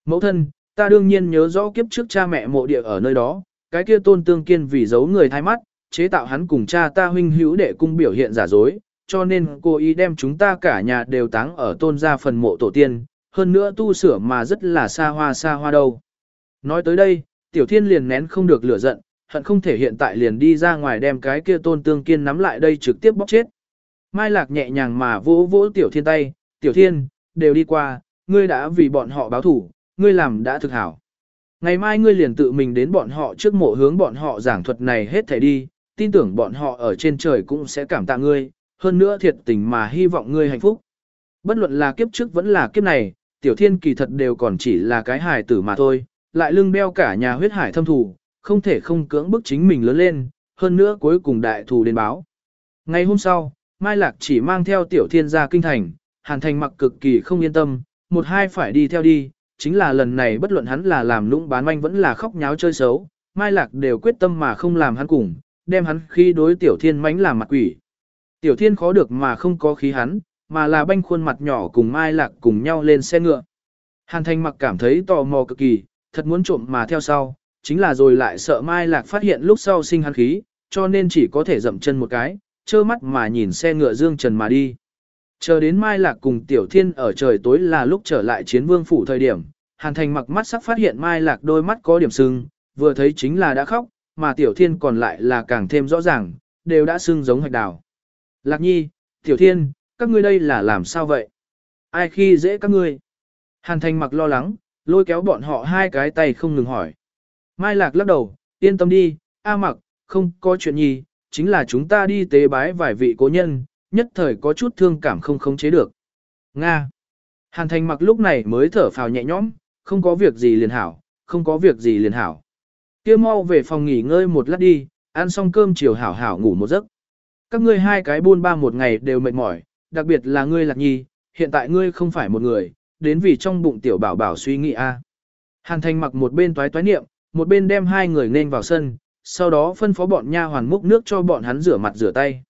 Mẫu thân, ta đương nhiên nhớ rõ kiếp trước cha mẹ mộ địa ở nơi đó, cái kia tôn tương kiên vì giấu người thay mắt, chế tạo hắn cùng cha ta huynh hữu để cung biểu hiện giả dối, cho nên cô ý đem chúng ta cả nhà đều táng ở tôn gia phần mộ tổ tiên, hơn nữa tu sửa mà rất là xa hoa xa hoa đâu. Nói tới đây, tiểu thiên liền nén không được lửa giận, hận không thể hiện tại liền đi ra ngoài đem cái kia tôn tương kiên nắm lại đây trực tiếp bóc chết. Mai lạc nhẹ nhàng mà vỗ vỗ tiểu thiên tay, tiểu thiên, đều đi qua, ngươi đã vì bọn họ báo thủ, ngươi làm đã thực hảo. Ngày mai ngươi liền tự mình đến bọn họ trước mộ hướng bọn họ giảng thuật này hết thảy đi, tin tưởng bọn họ ở trên trời cũng sẽ cảm tạ ngươi, hơn nữa thiệt tình mà hy vọng ngươi hạnh phúc. Bất luận là kiếp trước vẫn là kiếp này, tiểu thiên kỳ thật đều còn chỉ là cái hài tử mà thôi, lại lưng beo cả nhà huyết hải thâm thù, không thể không cưỡng bức chính mình lớn lên, hơn nữa cuối cùng đại thù đến báo. Ngày hôm sau, Mai Lạc chỉ mang theo tiểu thiên ra kinh thành, Hàn Thành mặc cực kỳ không yên tâm, một hai phải đi theo đi, chính là lần này bất luận hắn là làm lũng bán manh vẫn là khóc nháo chơi xấu, Mai Lạc đều quyết tâm mà không làm hắn cùng, đem hắn khi đối Tiểu Thiên mánh làm mặt quỷ. Tiểu Thiên khó được mà không có khí hắn, mà là banh khuôn mặt nhỏ cùng Mai Lạc cùng nhau lên xe ngựa. Hàn Thành mặc cảm thấy tò mò cực kỳ, thật muốn trộm mà theo sau, chính là rồi lại sợ Mai Lạc phát hiện lúc sau sinh hắn khí, cho nên chỉ có thể dậm chân một cái, trơ mắt mà nhìn xe ngựa dương trần mà đi. Chờ đến Mai Lạc cùng Tiểu Thiên ở trời tối là lúc trở lại chiến vương phủ thời điểm, Hàn Thành mặc mắt sắc phát hiện Mai Lạc đôi mắt có điểm sưng, vừa thấy chính là đã khóc, mà Tiểu Thiên còn lại là càng thêm rõ ràng, đều đã sưng giống hạch đào. Lạc Nhi, Tiểu Thiên, các ngươi đây là làm sao vậy? Ai khi dễ các ngươi? Hàn Thành mặc lo lắng, lôi kéo bọn họ hai cái tay không ngừng hỏi. Mai Lạc lắc đầu, yên tâm đi, A mặc, không có chuyện gì, chính là chúng ta đi tế bái vài vị cố nhân, nhất thời có chút thương cảm không khống chế được. Nga. Hàn thành mặc lúc này mới thở phào nhẹ nhõm, không có việc gì liền hảo, không có việc gì liền hảo. Kia mau về phòng nghỉ ngơi một lát đi, ăn xong cơm chiều hảo hảo ngủ một giấc. Các ngươi hai cái buôn ba một ngày đều mệt mỏi, đặc biệt là ngươi lạc nhi, hiện tại ngươi không phải một người, đến vì trong bụng tiểu bảo bảo suy nghĩ a. Hàn thành mặc một bên toái toái niệm, một bên đem hai người nên vào sân, sau đó phân phó bọn nha hoàn múc nước cho bọn hắn rửa mặt rửa tay.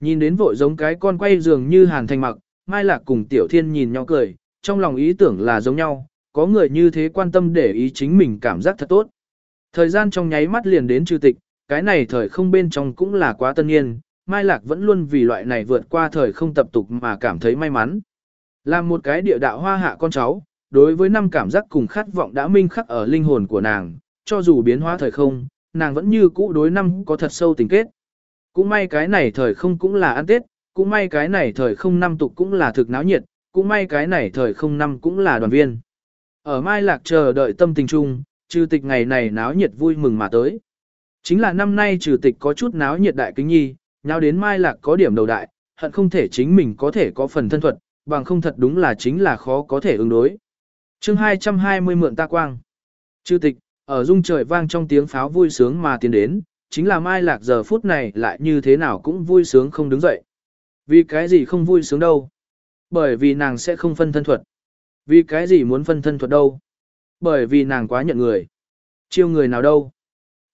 Nhìn đến vội giống cái con quay dường như hàn thành mặc, Mai Lạc cùng Tiểu Thiên nhìn nhau cười, trong lòng ý tưởng là giống nhau, có người như thế quan tâm để ý chính mình cảm giác thật tốt. Thời gian trong nháy mắt liền đến trừ tịch, cái này thời không bên trong cũng là quá tân nhiên, Mai Lạc vẫn luôn vì loại này vượt qua thời không tập tục mà cảm thấy may mắn. Làm một cái địa đạo hoa hạ con cháu, đối với năm cảm giác cùng khát vọng đã minh khắc ở linh hồn của nàng, cho dù biến hóa thời không, nàng vẫn như cũ đối năm có thật sâu tình kết. Cũng may cái này thời không cũng là ăn Tết, cũng may cái này thời không năm tục cũng là thực náo nhiệt, cũng may cái này thời không năm cũng là đoàn viên. Ở Mai Lạc chờ đợi tâm tình chung, trừ tịch ngày này náo nhiệt vui mừng mà tới. Chính là năm nay trừ tịch có chút náo nhiệt đại kính nhi, nháo đến Mai Lạc có điểm đầu đại, hận không thể chính mình có thể có phần thân thuật, bằng không thật đúng là chính là khó có thể ứng đối. chương 220 mượn ta quang. Trừ tịch, ở dung trời vang trong tiếng pháo vui sướng mà tiến đến, chính là Mai Lạc giờ phút này lại như thế nào cũng vui sướng không đứng dậy. Vì cái gì không vui sướng đâu? Bởi vì nàng sẽ không phân thân thuật. Vì cái gì muốn phân thân thuật đâu? Bởi vì nàng quá nhận người. Chiêu người nào đâu?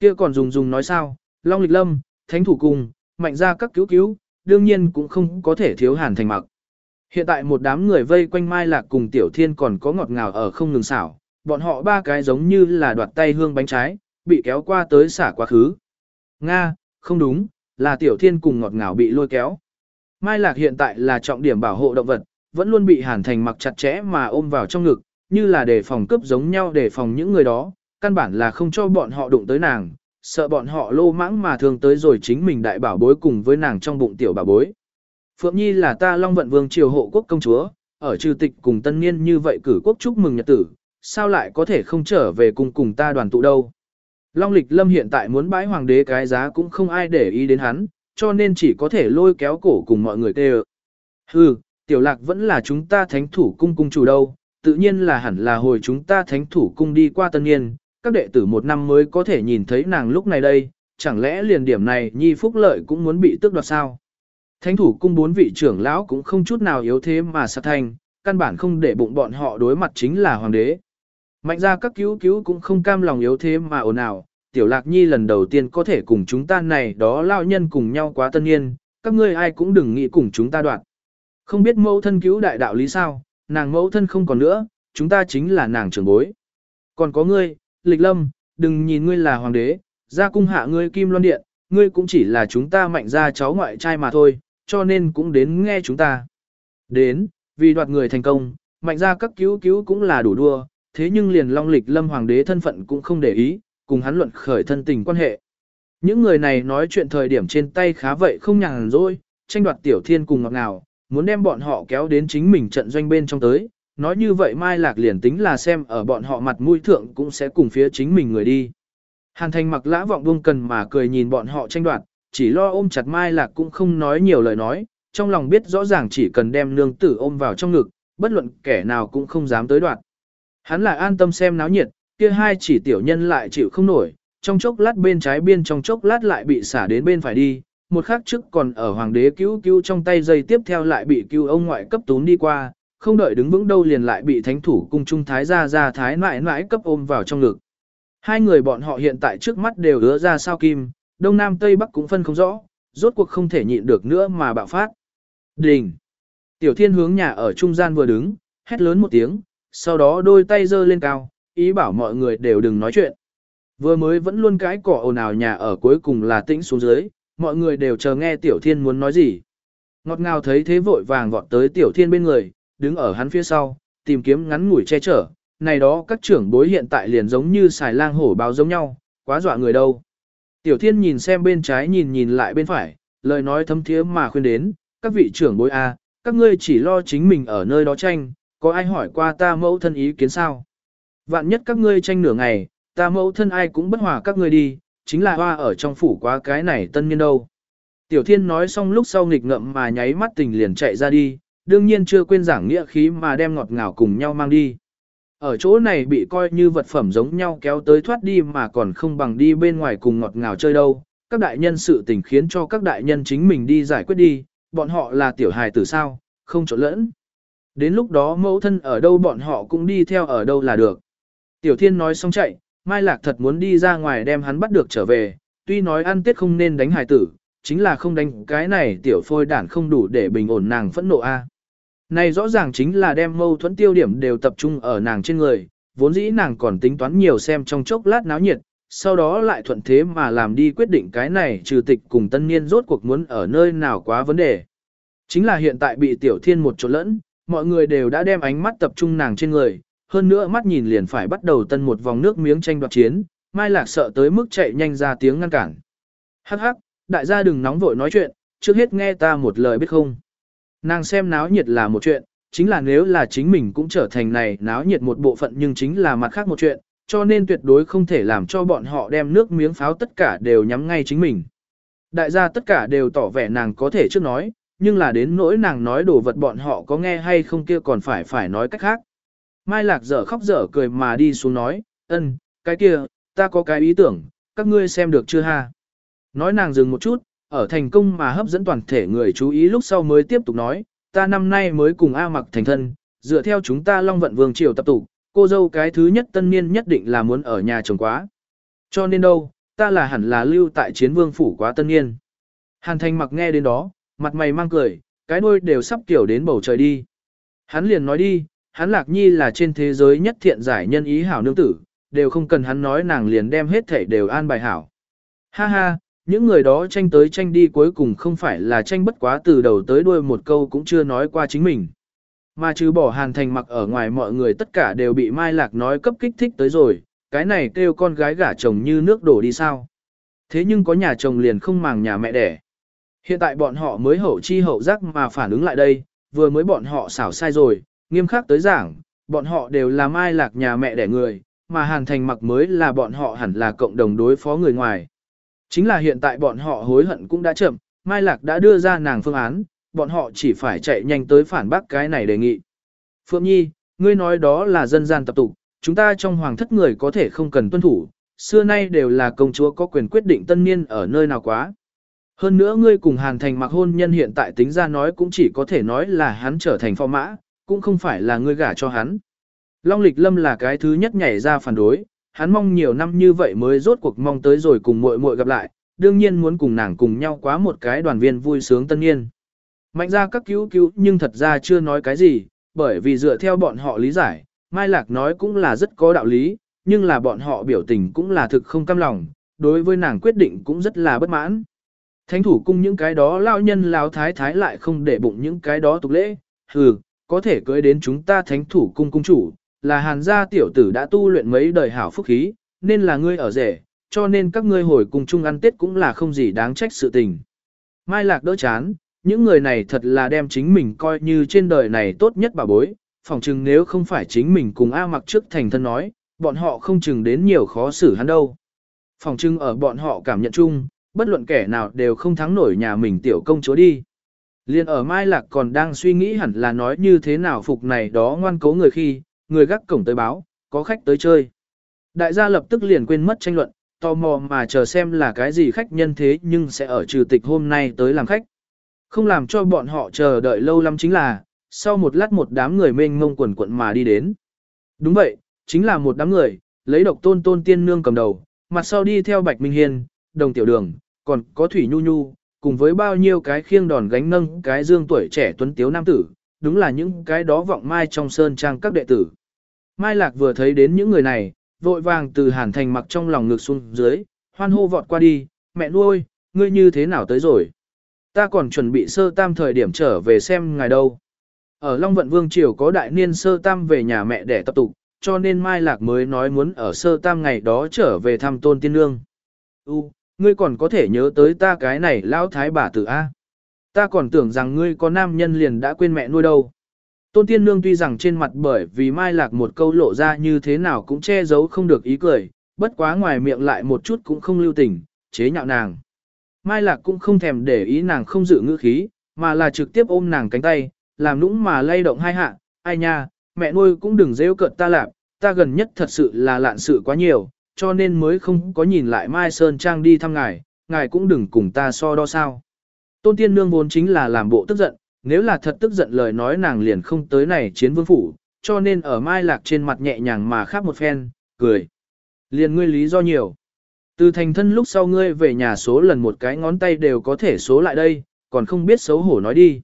Kia còn dùng dùng nói sao? Long lịch lâm, thánh thủ cùng, mạnh ra các cứu cứu, đương nhiên cũng không có thể thiếu hàn thành mặc. Hiện tại một đám người vây quanh Mai Lạc cùng Tiểu Thiên còn có ngọt ngào ở không ngừng xảo, bọn họ ba cái giống như là đoạt tay hương bánh trái, bị kéo qua tới xả quá khứ. Nga, không đúng, là Tiểu Thiên cùng ngọt ngào bị lôi kéo. Mai Lạc hiện tại là trọng điểm bảo hộ động vật, vẫn luôn bị Hàn Thành mặc chặt chẽ mà ôm vào trong ngực, như là để phòng cướp giống nhau để phòng những người đó, căn bản là không cho bọn họ đụng tới nàng, sợ bọn họ lô mãng mà thường tới rồi chính mình đại bảo bối cùng với nàng trong bụng tiểu bảo bối. Phượng Nhi là ta Long Vận Vương triều hộ quốc công chúa, ở trừ tịch cùng tân niên như vậy cử quốc chúc mừng nhật tử, sao lại có thể không trở về cùng cùng ta đoàn tụ đâu. Long Lịch Lâm hiện tại muốn bãi hoàng đế cái giá cũng không ai để ý đến hắn, cho nên chỉ có thể lôi kéo cổ cùng mọi người kêu. Hừ, tiểu lạc vẫn là chúng ta thánh thủ cung cung chủ đâu, tự nhiên là hẳn là hồi chúng ta thánh thủ cung đi qua tân niên, các đệ tử một năm mới có thể nhìn thấy nàng lúc này đây, chẳng lẽ liền điểm này nhi phúc lợi cũng muốn bị tước đoạt sao? Thánh thủ cung bốn vị trưởng lão cũng không chút nào yếu thế mà sát thành, căn bản không để bụng bọn họ đối mặt chính là hoàng đế. Mạnh ra các cứu cứu cũng không cam lòng yếu thế mà ồn ào, tiểu lạc nhi lần đầu tiên có thể cùng chúng ta này đó lao nhân cùng nhau quá tân niên, các ngươi ai cũng đừng nghĩ cùng chúng ta đoạn. Không biết mẫu thân cứu đại đạo lý sao, nàng mẫu thân không còn nữa, chúng ta chính là nàng trưởng bối. Còn có ngươi, lịch lâm, đừng nhìn ngươi là hoàng đế, ra cung hạ ngươi kim loan điện, ngươi cũng chỉ là chúng ta mạnh ra cháu ngoại trai mà thôi, cho nên cũng đến nghe chúng ta. Đến, vì đoạt người thành công, mạnh ra các cứu cứu cũng là đủ đua, thế nhưng liền long lịch lâm hoàng đế thân phận cũng không để ý, cùng hắn luận khởi thân tình quan hệ. Những người này nói chuyện thời điểm trên tay khá vậy không nhàn rỗi, tranh đoạt tiểu thiên cùng ngọt ngào, muốn đem bọn họ kéo đến chính mình trận doanh bên trong tới. Nói như vậy Mai Lạc liền tính là xem ở bọn họ mặt mũi thượng cũng sẽ cùng phía chính mình người đi. Hàn thành mặc lã vọng buông cần mà cười nhìn bọn họ tranh đoạt, chỉ lo ôm chặt Mai Lạc cũng không nói nhiều lời nói, trong lòng biết rõ ràng chỉ cần đem nương tử ôm vào trong ngực, bất luận kẻ nào cũng không dám tới đoạt. Hắn lại an tâm xem náo nhiệt, kia hai chỉ tiểu nhân lại chịu không nổi, trong chốc lát bên trái biên trong chốc lát lại bị xả đến bên phải đi, một khắc trước còn ở hoàng đế cứu cứu trong tay dây tiếp theo lại bị cứu ông ngoại cấp tún đi qua, không đợi đứng vững đâu liền lại bị thánh thủ cung trung thái gia ra thái mãi mãi cấp ôm vào trong ngực. Hai người bọn họ hiện tại trước mắt đều ứa ra sao kim, đông nam tây bắc cũng phân không rõ, rốt cuộc không thể nhịn được nữa mà bạo phát. Đình! Tiểu thiên hướng nhà ở trung gian vừa đứng, hét lớn một tiếng, sau đó đôi tay giơ lên cao, ý bảo mọi người đều đừng nói chuyện. Vừa mới vẫn luôn cái cỏ ồn ào nhà ở cuối cùng là tĩnh xuống dưới, mọi người đều chờ nghe Tiểu Thiên muốn nói gì. Ngọt ngào thấy thế vội vàng vọt tới Tiểu Thiên bên người, đứng ở hắn phía sau, tìm kiếm ngắn ngủi che chở. Này đó các trưởng bối hiện tại liền giống như xài lang hổ báo giống nhau, quá dọa người đâu. Tiểu Thiên nhìn xem bên trái nhìn nhìn lại bên phải, lời nói thâm thiế mà khuyên đến, các vị trưởng bối A, các ngươi chỉ lo chính mình ở nơi đó tranh, có ai hỏi qua ta mẫu thân ý kiến sao? Vạn nhất các ngươi tranh nửa ngày, ta mẫu thân ai cũng bất hòa các ngươi đi, chính là hoa ở trong phủ quá cái này tân niên đâu. Tiểu thiên nói xong lúc sau nghịch ngậm mà nháy mắt tình liền chạy ra đi, đương nhiên chưa quên giảng nghĩa khí mà đem ngọt ngào cùng nhau mang đi. Ở chỗ này bị coi như vật phẩm giống nhau kéo tới thoát đi mà còn không bằng đi bên ngoài cùng ngọt ngào chơi đâu. Các đại nhân sự tình khiến cho các đại nhân chính mình đi giải quyết đi, bọn họ là tiểu hài tử sao, không trộn lẫn. Đến lúc đó mẫu thân ở đâu bọn họ cũng đi theo ở đâu là được. Tiểu thiên nói xong chạy, Mai Lạc thật muốn đi ra ngoài đem hắn bắt được trở về, tuy nói ăn tết không nên đánh hài tử, chính là không đánh cái này tiểu phôi đản không đủ để bình ổn nàng phẫn nộ a. Này rõ ràng chính là đem mâu thuẫn tiêu điểm đều tập trung ở nàng trên người, vốn dĩ nàng còn tính toán nhiều xem trong chốc lát náo nhiệt, sau đó lại thuận thế mà làm đi quyết định cái này trừ tịch cùng tân niên rốt cuộc muốn ở nơi nào quá vấn đề. Chính là hiện tại bị tiểu thiên một chỗ lẫn, mọi người đều đã đem ánh mắt tập trung nàng trên người, hơn nữa mắt nhìn liền phải bắt đầu tân một vòng nước miếng tranh đoạt chiến, Mai Lạc sợ tới mức chạy nhanh ra tiếng ngăn cản. Hắc hắc, đại gia đừng nóng vội nói chuyện, trước hết nghe ta một lời biết không. Nàng xem náo nhiệt là một chuyện, chính là nếu là chính mình cũng trở thành này náo nhiệt một bộ phận nhưng chính là mặt khác một chuyện, cho nên tuyệt đối không thể làm cho bọn họ đem nước miếng pháo tất cả đều nhắm ngay chính mình. Đại gia tất cả đều tỏ vẻ nàng có thể trước nói, nhưng là đến nỗi nàng nói đồ vật bọn họ có nghe hay không kia còn phải phải nói cách khác. Mai Lạc dở khóc dở cười mà đi xuống nói, ân, cái kia, ta có cái ý tưởng, các ngươi xem được chưa ha? Nói nàng dừng một chút, ở thành công mà hấp dẫn toàn thể người chú ý lúc sau mới tiếp tục nói, ta năm nay mới cùng A mặc thành thân, dựa theo chúng ta Long Vận Vương Triều tập tụ, cô dâu cái thứ nhất tân niên nhất định là muốn ở nhà chồng quá. Cho nên đâu, ta là hẳn là lưu tại chiến vương phủ quá tân niên. Hàn thành mặc nghe đến đó, mặt mày mang cười, cái đuôi đều sắp kiểu đến bầu trời đi. Hắn liền nói đi, hắn lạc nhi là trên thế giới nhất thiện giải nhân ý hảo nương tử, đều không cần hắn nói nàng liền đem hết thể đều an bài hảo. Ha ha, những người đó tranh tới tranh đi cuối cùng không phải là tranh bất quá từ đầu tới đuôi một câu cũng chưa nói qua chính mình. Mà trừ bỏ hàn thành mặc ở ngoài mọi người tất cả đều bị Mai Lạc nói cấp kích thích tới rồi, cái này kêu con gái gả chồng như nước đổ đi sao. Thế nhưng có nhà chồng liền không màng nhà mẹ đẻ. Hiện tại bọn họ mới hậu chi hậu giác mà phản ứng lại đây, vừa mới bọn họ xảo sai rồi, nghiêm khắc tới giảng, bọn họ đều là Mai Lạc nhà mẹ đẻ người, mà hàn thành mặc mới là bọn họ hẳn là cộng đồng đối phó người ngoài. Chính là hiện tại bọn họ hối hận cũng đã chậm, Mai Lạc đã đưa ra nàng phương án, bọn họ chỉ phải chạy nhanh tới phản bác cái này đề nghị. Phượng Nhi, ngươi nói đó là dân gian tập tục, chúng ta trong hoàng thất người có thể không cần tuân thủ, xưa nay đều là công chúa có quyền quyết định tân niên ở nơi nào quá. Hơn nữa ngươi cùng Hàn Thành mặc hôn nhân hiện tại tính ra nói cũng chỉ có thể nói là hắn trở thành phò mã, cũng không phải là ngươi gả cho hắn. Long lịch lâm là cái thứ nhất nhảy ra phản đối, hắn mong nhiều năm như vậy mới rốt cuộc mong tới rồi cùng muội muội gặp lại, đương nhiên muốn cùng nàng cùng nhau quá một cái đoàn viên vui sướng tân niên. Mạnh ra các cứu cứu nhưng thật ra chưa nói cái gì, bởi vì dựa theo bọn họ lý giải, Mai Lạc nói cũng là rất có đạo lý, nhưng là bọn họ biểu tình cũng là thực không cam lòng, đối với nàng quyết định cũng rất là bất mãn. Thánh thủ cung những cái đó lao nhân lao thái thái lại không để bụng những cái đó tục lễ, hừ, có thể cưới đến chúng ta thánh thủ cung cung chủ, là hàn gia tiểu tử đã tu luyện mấy đời hảo phúc khí, nên là ngươi ở rể, cho nên các ngươi hồi cùng chung ăn tết cũng là không gì đáng trách sự tình. Mai Lạc đỡ chán, những người này thật là đem chính mình coi như trên đời này tốt nhất bà bối, phỏng chừng nếu không phải chính mình cùng A mặc trước thành thân nói, bọn họ không chừng đến nhiều khó xử hắn đâu. Phỏng chừng ở bọn họ cảm nhận chung, bất luận kẻ nào đều không thắng nổi nhà mình tiểu công chúa đi. Liên ở Mai Lạc còn đang suy nghĩ hẳn là nói như thế nào phục này đó ngoan cố người khi, người gác cổng tới báo, có khách tới chơi. Đại gia lập tức liền quên mất tranh luận, tò mò mà chờ xem là cái gì khách nhân thế nhưng sẽ ở trừ tịch hôm nay tới làm khách. Không làm cho bọn họ chờ đợi lâu lắm chính là, sau một lát một đám người mênh mông quần quận mà đi đến. Đúng vậy, chính là một đám người, lấy độc tôn tôn tiên nương cầm đầu, mặt sau đi theo Bạch Minh Hiên, đồng tiểu đường, còn có Thủy Nhu Nhu, cùng với bao nhiêu cái khiêng đòn gánh nâng cái dương tuổi trẻ tuấn tiếu nam tử, đúng là những cái đó vọng mai trong sơn trang các đệ tử. Mai Lạc vừa thấy đến những người này, vội vàng từ hàn thành mặc trong lòng ngực xuống dưới, hoan hô vọt qua đi, mẹ nuôi, ngươi như thế nào tới rồi? Ta còn chuẩn bị sơ tam thời điểm trở về xem ngài đâu. Ở Long Vận Vương Triều có đại niên sơ tam về nhà mẹ để tập tục, cho nên Mai Lạc mới nói muốn ở sơ tam ngày đó trở về thăm tôn tiên nương. U, ngươi còn có thể nhớ tới ta cái này lão thái bà tử A. Ta còn tưởng rằng ngươi có nam nhân liền đã quên mẹ nuôi đâu. Tôn Tiên Nương tuy rằng trên mặt bởi vì Mai Lạc một câu lộ ra như thế nào cũng che giấu không được ý cười, bất quá ngoài miệng lại một chút cũng không lưu tình, chế nhạo nàng. Mai Lạc cũng không thèm để ý nàng không giữ ngữ khí, mà là trực tiếp ôm nàng cánh tay, làm nũng mà lay động hai hạ, ai nha, mẹ nuôi cũng đừng rêu cợt ta lạc, ta gần nhất thật sự là lạn sự quá nhiều, cho nên mới không có nhìn lại Mai Sơn Trang đi thăm ngài, ngài cũng đừng cùng ta so đo sao. Tôn Tiên Nương vốn chính là làm bộ tức giận, nếu là thật tức giận lời nói nàng liền không tới này chiến vương phủ, cho nên ở Mai Lạc trên mặt nhẹ nhàng mà khác một phen, cười. Liền ngươi lý do nhiều. Từ thành thân lúc sau ngươi về nhà số lần một cái ngón tay đều có thể số lại đây, còn không biết xấu hổ nói đi.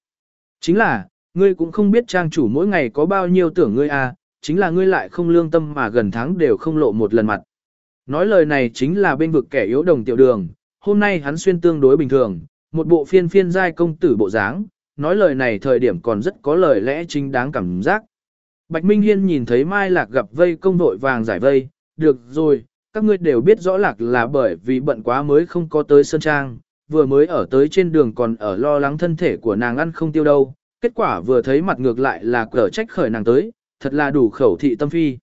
Chính là, ngươi cũng không biết trang chủ mỗi ngày có bao nhiêu tưởng ngươi à, chính là ngươi lại không lương tâm mà gần tháng đều không lộ một lần mặt. Nói lời này chính là bên vực kẻ yếu đồng tiểu đường, hôm nay hắn xuyên tương đối bình thường, một bộ phiên phiên giai công tử bộ dáng, nói lời này thời điểm còn rất có lời lẽ chính đáng cảm giác. Bạch Minh Hiên nhìn thấy Mai Lạc gặp vây công đội vàng giải vây, được rồi, các ngươi đều biết rõ Lạc là bởi vì bận quá mới không có tới Sơn Trang, vừa mới ở tới trên đường còn ở lo lắng thân thể của nàng ăn không tiêu đâu, kết quả vừa thấy mặt ngược lại là cở trách khởi nàng tới, thật là đủ khẩu thị tâm phi.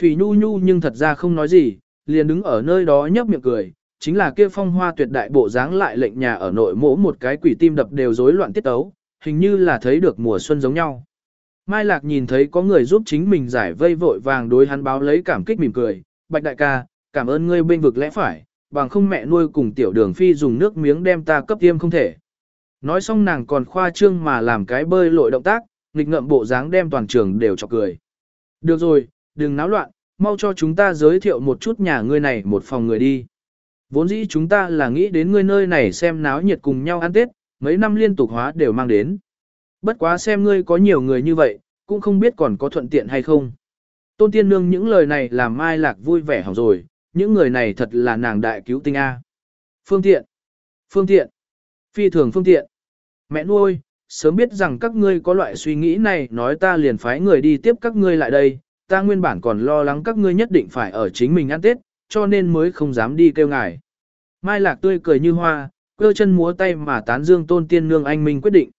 Thủy Nhu Nhu nhưng thật ra không nói gì, liền đứng ở nơi đó nhấp miệng cười, chính là kia phong hoa tuyệt đại bộ dáng lại lệnh nhà ở nội mỗ một cái quỷ tim đập đều rối loạn tiết tấu, hình như là thấy được mùa xuân giống nhau. Mai Lạc nhìn thấy có người giúp chính mình giải vây vội vàng đối hắn báo lấy cảm kích mỉm cười, bạch đại ca, cảm ơn ngươi bên vực lẽ phải, bằng không mẹ nuôi cùng tiểu đường phi dùng nước miếng đem ta cấp tiêm không thể. Nói xong nàng còn khoa trương mà làm cái bơi lội động tác, nghịch ngợm bộ dáng đem toàn trường đều chọc cười. Được rồi, đừng náo loạn, mau cho chúng ta giới thiệu một chút nhà ngươi này một phòng người đi. Vốn dĩ chúng ta là nghĩ đến ngươi nơi này xem náo nhiệt cùng nhau ăn Tết, mấy năm liên tục hóa đều mang đến. Bất quá xem ngươi có nhiều người như vậy, cũng không biết còn có thuận tiện hay không. Tôn Tiên Nương những lời này làm Mai Lạc vui vẻ hỏng rồi, những người này thật là nàng đại cứu tinh A. Phương tiện, phương tiện, phi thường phương tiện. Mẹ nuôi, sớm biết rằng các ngươi có loại suy nghĩ này nói ta liền phái người đi tiếp các ngươi lại đây, ta nguyên bản còn lo lắng các ngươi nhất định phải ở chính mình ăn Tết, cho nên mới không dám đi kêu ngài. Mai Lạc tươi cười như hoa, cơ chân múa tay mà tán dương tôn tiên nương anh minh quyết định.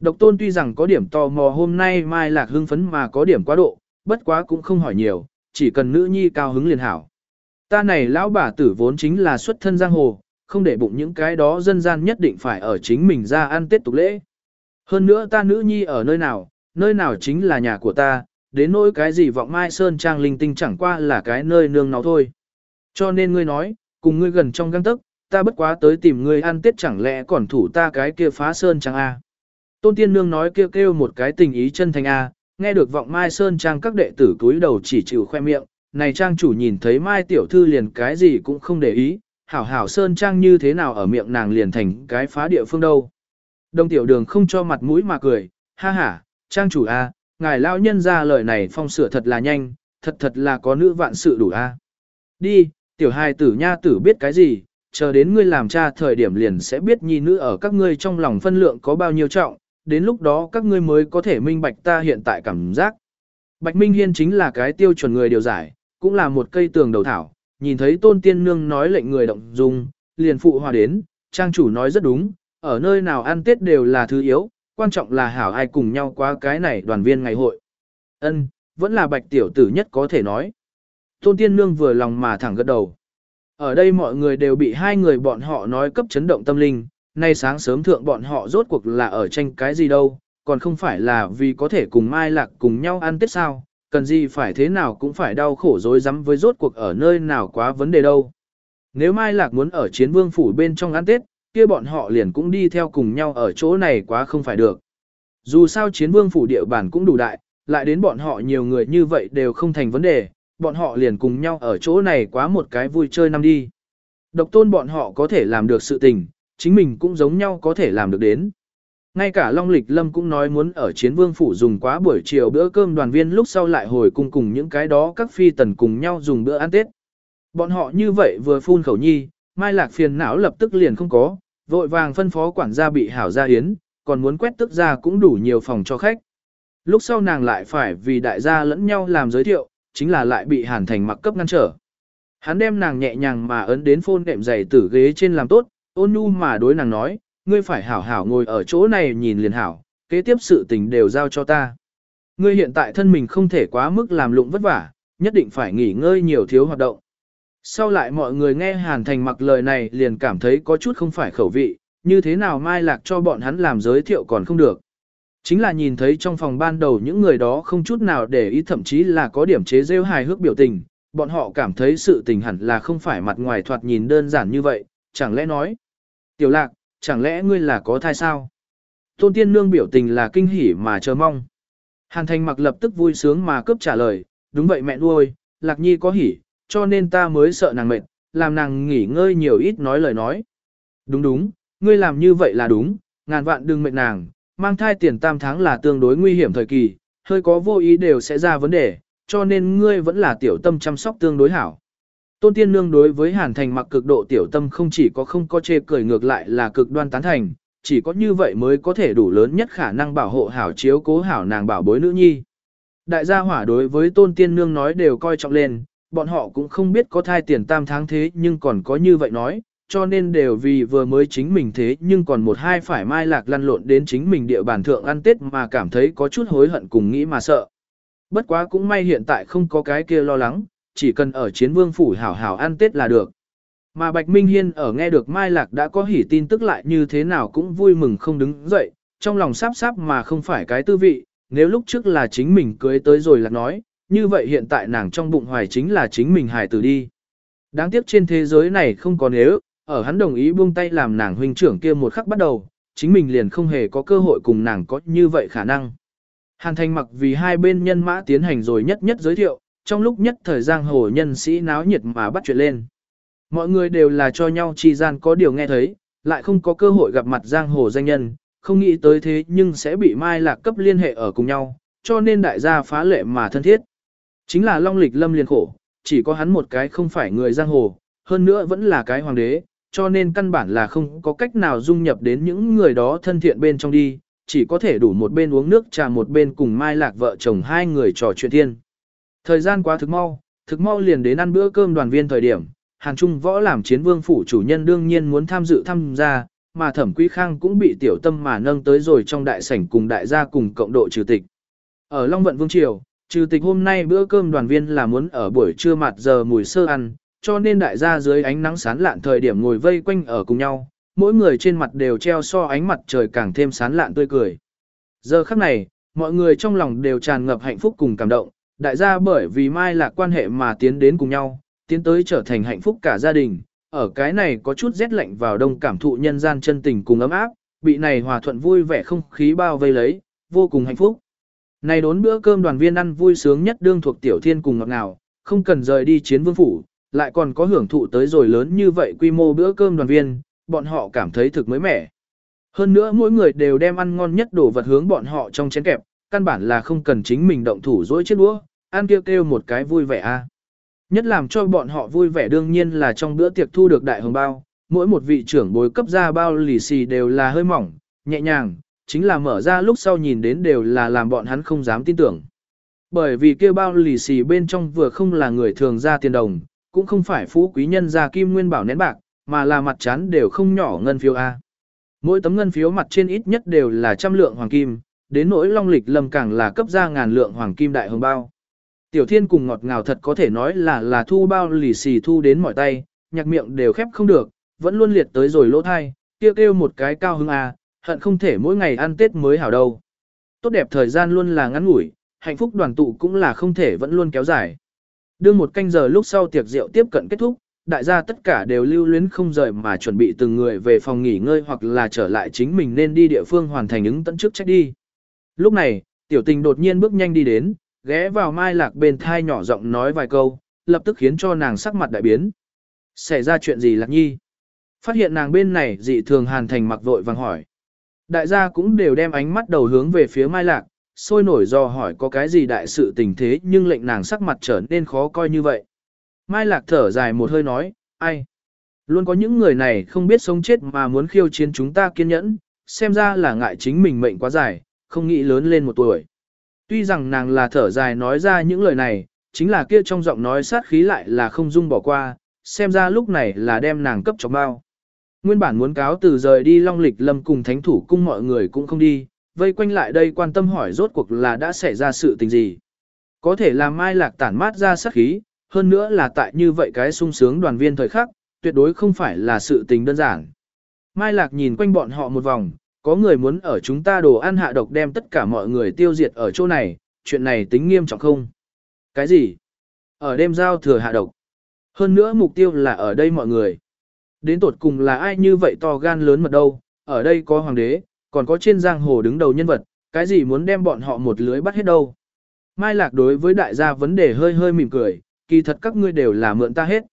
Độc tôn tuy rằng có điểm tò mò hôm nay Mai Lạc hưng phấn mà có điểm quá độ, bất quá cũng không hỏi nhiều, chỉ cần nữ nhi cao hứng liền hảo. Ta này lão bà tử vốn chính là xuất thân giang hồ, không để bụng những cái đó dân gian nhất định phải ở chính mình ra ăn tết tục lễ. Hơn nữa ta nữ nhi ở nơi nào, nơi nào chính là nhà của ta, đến nỗi cái gì vọng mai sơn trang linh tinh chẳng qua là cái nơi nương nó thôi. Cho nên ngươi nói, cùng ngươi gần trong găng tức, ta bất quá tới tìm ngươi ăn tết chẳng lẽ còn thủ ta cái kia phá sơn trang A. Tôn tiên nương nói kêu kêu một cái tình ý chân thành A, nghe được vọng mai sơn trang các đệ tử túi đầu chỉ chịu khoe miệng, này trang chủ nhìn thấy mai tiểu thư liền cái gì cũng không để ý, hảo hảo sơn trang như thế nào ở miệng nàng liền thành cái phá địa phương đâu. Đông tiểu đường không cho mặt mũi mà cười, ha ha, trang chủ A, ngài lao nhân ra lời này phong sửa thật là nhanh, thật thật là có nữ vạn sự đủ A. Đi, tiểu hài tử nha tử biết cái gì, chờ đến ngươi làm cha thời điểm liền sẽ biết nhi nữ ở các ngươi trong lòng phân lượng có bao nhiêu trọng, đến lúc đó các ngươi mới có thể minh bạch ta hiện tại cảm giác. Bạch Minh Hiên chính là cái tiêu chuẩn người điều giải, cũng là một cây tường đầu thảo, nhìn thấy tôn tiên nương nói lệnh người động dung, liền phụ hòa đến, trang chủ nói rất đúng, ở nơi nào ăn tết đều là thứ yếu, quan trọng là hảo ai cùng nhau qua cái này đoàn viên ngày hội. Ân, vẫn là bạch tiểu tử nhất có thể nói. Tôn tiên nương vừa lòng mà thẳng gật đầu. Ở đây mọi người đều bị hai người bọn họ nói cấp chấn động tâm linh, nay sáng sớm thượng bọn họ rốt cuộc là ở tranh cái gì đâu, còn không phải là vì có thể cùng Mai Lạc cùng nhau ăn Tết sao, cần gì phải thế nào cũng phải đau khổ dối rắm với rốt cuộc ở nơi nào quá vấn đề đâu. Nếu Mai Lạc muốn ở chiến vương phủ bên trong ăn Tết, kia bọn họ liền cũng đi theo cùng nhau ở chỗ này quá không phải được. Dù sao chiến vương phủ địa bản cũng đủ đại, lại đến bọn họ nhiều người như vậy đều không thành vấn đề, bọn họ liền cùng nhau ở chỗ này quá một cái vui chơi năm đi. Độc tôn bọn họ có thể làm được sự tình, chính mình cũng giống nhau có thể làm được đến. Ngay cả Long Lịch Lâm cũng nói muốn ở chiến vương phủ dùng quá buổi chiều bữa cơm đoàn viên lúc sau lại hồi cùng cùng những cái đó các phi tần cùng nhau dùng bữa ăn Tết. Bọn họ như vậy vừa phun khẩu nhi, Mai Lạc phiền não lập tức liền không có, vội vàng phân phó quản gia bị hảo gia yến, còn muốn quét tức ra cũng đủ nhiều phòng cho khách. Lúc sau nàng lại phải vì đại gia lẫn nhau làm giới thiệu, chính là lại bị Hàn Thành mặc cấp ngăn trở. Hắn đem nàng nhẹ nhàng mà ấn đến phôn đệm giày tử ghế trên làm tốt, ôn nhu mà đối nàng nói, ngươi phải hảo hảo ngồi ở chỗ này nhìn liền hảo, kế tiếp sự tình đều giao cho ta. Ngươi hiện tại thân mình không thể quá mức làm lụng vất vả, nhất định phải nghỉ ngơi nhiều thiếu hoạt động. Sau lại mọi người nghe Hàn Thành mặc lời này liền cảm thấy có chút không phải khẩu vị, như thế nào Mai Lạc cho bọn hắn làm giới thiệu còn không được. Chính là nhìn thấy trong phòng ban đầu những người đó không chút nào để ý thậm chí là có điểm chế rêu hài hước biểu tình, bọn họ cảm thấy sự tình hẳn là không phải mặt ngoài thoạt nhìn đơn giản như vậy, chẳng lẽ nói. Tiểu lạc, chẳng lẽ ngươi là có thai sao? Tôn tiên nương biểu tình là kinh hỉ mà chờ mong. Hàn thành mặc lập tức vui sướng mà cướp trả lời, đúng vậy mẹ nuôi, lạc nhi có hỉ, cho nên ta mới sợ nàng mệt, làm nàng nghỉ ngơi nhiều ít nói lời nói. Đúng đúng, ngươi làm như vậy là đúng, ngàn vạn đừng mệt nàng, mang thai tiền tam tháng là tương đối nguy hiểm thời kỳ, hơi có vô ý đều sẽ ra vấn đề, cho nên ngươi vẫn là tiểu tâm chăm sóc tương đối hảo. Tôn Tiên Nương đối với Hàn Thành mặc cực độ tiểu tâm không chỉ có không có chê cười ngược lại là cực đoan tán thành, chỉ có như vậy mới có thể đủ lớn nhất khả năng bảo hộ hảo chiếu cố hảo nàng bảo bối nữ nhi. Đại gia hỏa đối với Tôn Tiên Nương nói đều coi trọng lên, bọn họ cũng không biết có thai tiền tam tháng thế nhưng còn có như vậy nói, cho nên đều vì vừa mới chính mình thế nhưng còn một hai phải mai lạc lăn lộn đến chính mình địa bàn thượng ăn tết mà cảm thấy có chút hối hận cùng nghĩ mà sợ. Bất quá cũng may hiện tại không có cái kia lo lắng, chỉ cần ở chiến vương phủ hảo hảo ăn tết là được. Mà Bạch Minh Hiên ở nghe được Mai Lạc đã có hỉ tin tức lại như thế nào cũng vui mừng không đứng dậy, trong lòng sáp sáp mà không phải cái tư vị, nếu lúc trước là chính mình cưới tới rồi là nói, như vậy hiện tại nàng trong bụng hoài chính là chính mình hài tử đi. Đáng tiếc trên thế giới này không có nếu, ở hắn đồng ý buông tay làm nàng huynh trưởng kia một khắc bắt đầu, chính mình liền không hề có cơ hội cùng nàng có như vậy khả năng. Hàn thành mặc vì hai bên nhân mã tiến hành rồi nhất nhất giới thiệu, trong lúc nhất thời giang hồ nhân sĩ náo nhiệt mà bắt chuyện lên. Mọi người đều là cho nhau chi gian có điều nghe thấy, lại không có cơ hội gặp mặt giang hồ danh nhân, không nghĩ tới thế nhưng sẽ bị mai lạc cấp liên hệ ở cùng nhau, cho nên đại gia phá lệ mà thân thiết. Chính là long lịch lâm liền khổ, chỉ có hắn một cái không phải người giang hồ, hơn nữa vẫn là cái hoàng đế, cho nên căn bản là không có cách nào dung nhập đến những người đó thân thiện bên trong đi, chỉ có thể đủ một bên uống nước trà một bên cùng mai lạc vợ chồng hai người trò chuyện thiên. Thời gian quá thực mau, thực mau liền đến ăn bữa cơm đoàn viên thời điểm, Hàn Trung võ làm chiến vương phủ chủ nhân đương nhiên muốn tham dự tham gia, mà thẩm quý khang cũng bị tiểu tâm mà nâng tới rồi trong đại sảnh cùng đại gia cùng cộng độ trừ tịch. Ở Long Vận Vương Triều, trừ tịch hôm nay bữa cơm đoàn viên là muốn ở buổi trưa mặt giờ mùi sơ ăn, cho nên đại gia dưới ánh nắng sán lạn thời điểm ngồi vây quanh ở cùng nhau, mỗi người trên mặt đều treo so ánh mặt trời càng thêm sán lạn tươi cười. Giờ khắc này, mọi người trong lòng đều tràn ngập hạnh phúc cùng cảm động, đại gia bởi vì mai là quan hệ mà tiến đến cùng nhau, tiến tới trở thành hạnh phúc cả gia đình. Ở cái này có chút rét lạnh vào đông cảm thụ nhân gian chân tình cùng ấm áp, bị này hòa thuận vui vẻ không khí bao vây lấy, vô cùng hạnh phúc. Này đốn bữa cơm đoàn viên ăn vui sướng nhất đương thuộc tiểu thiên cùng ngọt ngào, không cần rời đi chiến vương phủ, lại còn có hưởng thụ tới rồi lớn như vậy quy mô bữa cơm đoàn viên, bọn họ cảm thấy thực mới mẻ. Hơn nữa mỗi người đều đem ăn ngon nhất đồ vật hướng bọn họ trong chén kẹp, căn bản là không cần chính mình động thủ dối chiếc đũa, ăn kêu kêu một cái vui vẻ a. Nhất làm cho bọn họ vui vẻ đương nhiên là trong bữa tiệc thu được đại hồng bao, mỗi một vị trưởng bối cấp ra bao lì xì đều là hơi mỏng, nhẹ nhàng, chính là mở ra lúc sau nhìn đến đều là làm bọn hắn không dám tin tưởng. Bởi vì kia bao lì xì bên trong vừa không là người thường ra tiền đồng, cũng không phải phú quý nhân ra kim nguyên bảo nén bạc, mà là mặt chán đều không nhỏ ngân phiếu A. Mỗi tấm ngân phiếu mặt trên ít nhất đều là trăm lượng hoàng kim, đến nỗi long lịch lâm càng là cấp ra ngàn lượng hoàng kim đại hồng bao. Tiểu thiên cùng ngọt ngào thật có thể nói là là thu bao lì xì thu đến mỏi tay, nhạc miệng đều khép không được, vẫn luôn liệt tới rồi lỗ thai, kêu kêu một cái cao hứng à, hận không thể mỗi ngày ăn Tết mới hảo đâu. Tốt đẹp thời gian luôn là ngắn ngủi, hạnh phúc đoàn tụ cũng là không thể vẫn luôn kéo dài. Đương một canh giờ lúc sau tiệc rượu tiếp cận kết thúc, đại gia tất cả đều lưu luyến không rời mà chuẩn bị từng người về phòng nghỉ ngơi hoặc là trở lại chính mình nên đi địa phương hoàn thành ứng tận trước trách đi. Lúc này, tiểu tình đột nhiên bước nhanh đi đến, ghé vào mai lạc bên thai nhỏ giọng nói vài câu, lập tức khiến cho nàng sắc mặt đại biến. Xảy ra chuyện gì lạc nhi? Phát hiện nàng bên này dị thường hàn thành mặc vội vàng hỏi. Đại gia cũng đều đem ánh mắt đầu hướng về phía mai lạc, sôi nổi do hỏi có cái gì đại sự tình thế nhưng lệnh nàng sắc mặt trở nên khó coi như vậy. Mai lạc thở dài một hơi nói, ai? Luôn có những người này không biết sống chết mà muốn khiêu chiến chúng ta kiên nhẫn, xem ra là ngại chính mình mệnh quá dài, không nghĩ lớn lên một tuổi. Tuy rằng nàng là thở dài nói ra những lời này, chính là kia trong giọng nói sát khí lại là không dung bỏ qua, xem ra lúc này là đem nàng cấp cho bao. Nguyên bản muốn cáo từ rời đi long lịch lâm cùng thánh thủ cung mọi người cũng không đi, vây quanh lại đây quan tâm hỏi rốt cuộc là đã xảy ra sự tình gì. Có thể làm mai lạc tản mát ra sắc khí, hơn nữa là tại như vậy cái sung sướng đoàn viên thời khắc, tuyệt đối không phải là sự tình đơn giản. Mai lạc nhìn quanh bọn họ một vòng, có người muốn ở chúng ta đồ ăn hạ độc đem tất cả mọi người tiêu diệt ở chỗ này, chuyện này tính nghiêm trọng không? Cái gì? Ở đêm giao thừa hạ độc. Hơn nữa mục tiêu là ở đây mọi người. Đến tột cùng là ai như vậy to gan lớn mật đâu, ở đây có hoàng đế, còn có trên giang hồ đứng đầu nhân vật, cái gì muốn đem bọn họ một lưới bắt hết đâu. Mai Lạc đối với đại gia vấn đề hơi hơi mỉm cười, kỳ thật các ngươi đều là mượn ta hết.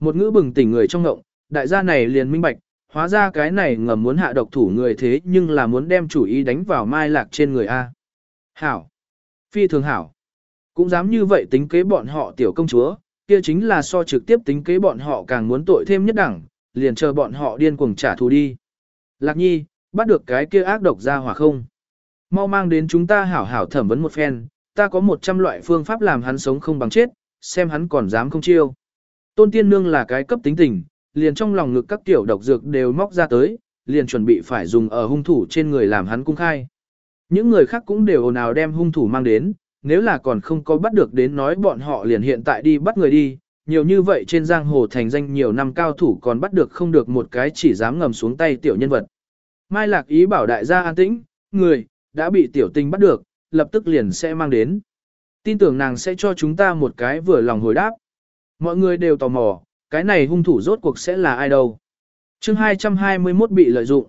Một ngữ bừng tỉnh người trong ngộng, đại gia này liền minh bạch, hóa ra cái này ngầm muốn hạ độc thủ người thế nhưng là muốn đem chủ ý đánh vào Mai Lạc trên người A. Hảo! Phi thường hảo! Cũng dám như vậy tính kế bọn họ tiểu công chúa, kia chính là so trực tiếp tính kế bọn họ càng muốn tội thêm nhất đẳng, liền chờ bọn họ điên cuồng trả thù đi. Lạc nhi, bắt được cái kia ác độc ra hỏa không? Mau mang đến chúng ta hảo hảo thẩm vấn một phen, ta có một trăm loại phương pháp làm hắn sống không bằng chết, xem hắn còn dám không chiêu. Tôn tiên nương là cái cấp tính tình, liền trong lòng ngực các tiểu độc dược đều móc ra tới, liền chuẩn bị phải dùng ở hung thủ trên người làm hắn cung khai. Những người khác cũng đều nào đem hung thủ mang đến, nếu là còn không có bắt được đến nói bọn họ liền hiện tại đi bắt người đi, nhiều như vậy trên giang hồ thành danh nhiều năm cao thủ còn bắt được không được một cái chỉ dám ngầm xuống tay tiểu nhân vật. Mai Lạc ý bảo đại gia an tĩnh, người, đã bị tiểu tình bắt được, lập tức liền sẽ mang đến. Tin tưởng nàng sẽ cho chúng ta một cái vừa lòng hồi đáp. Mọi người đều tò mò, cái này hung thủ rốt cuộc sẽ là ai đâu. chương 221 bị lợi dụng.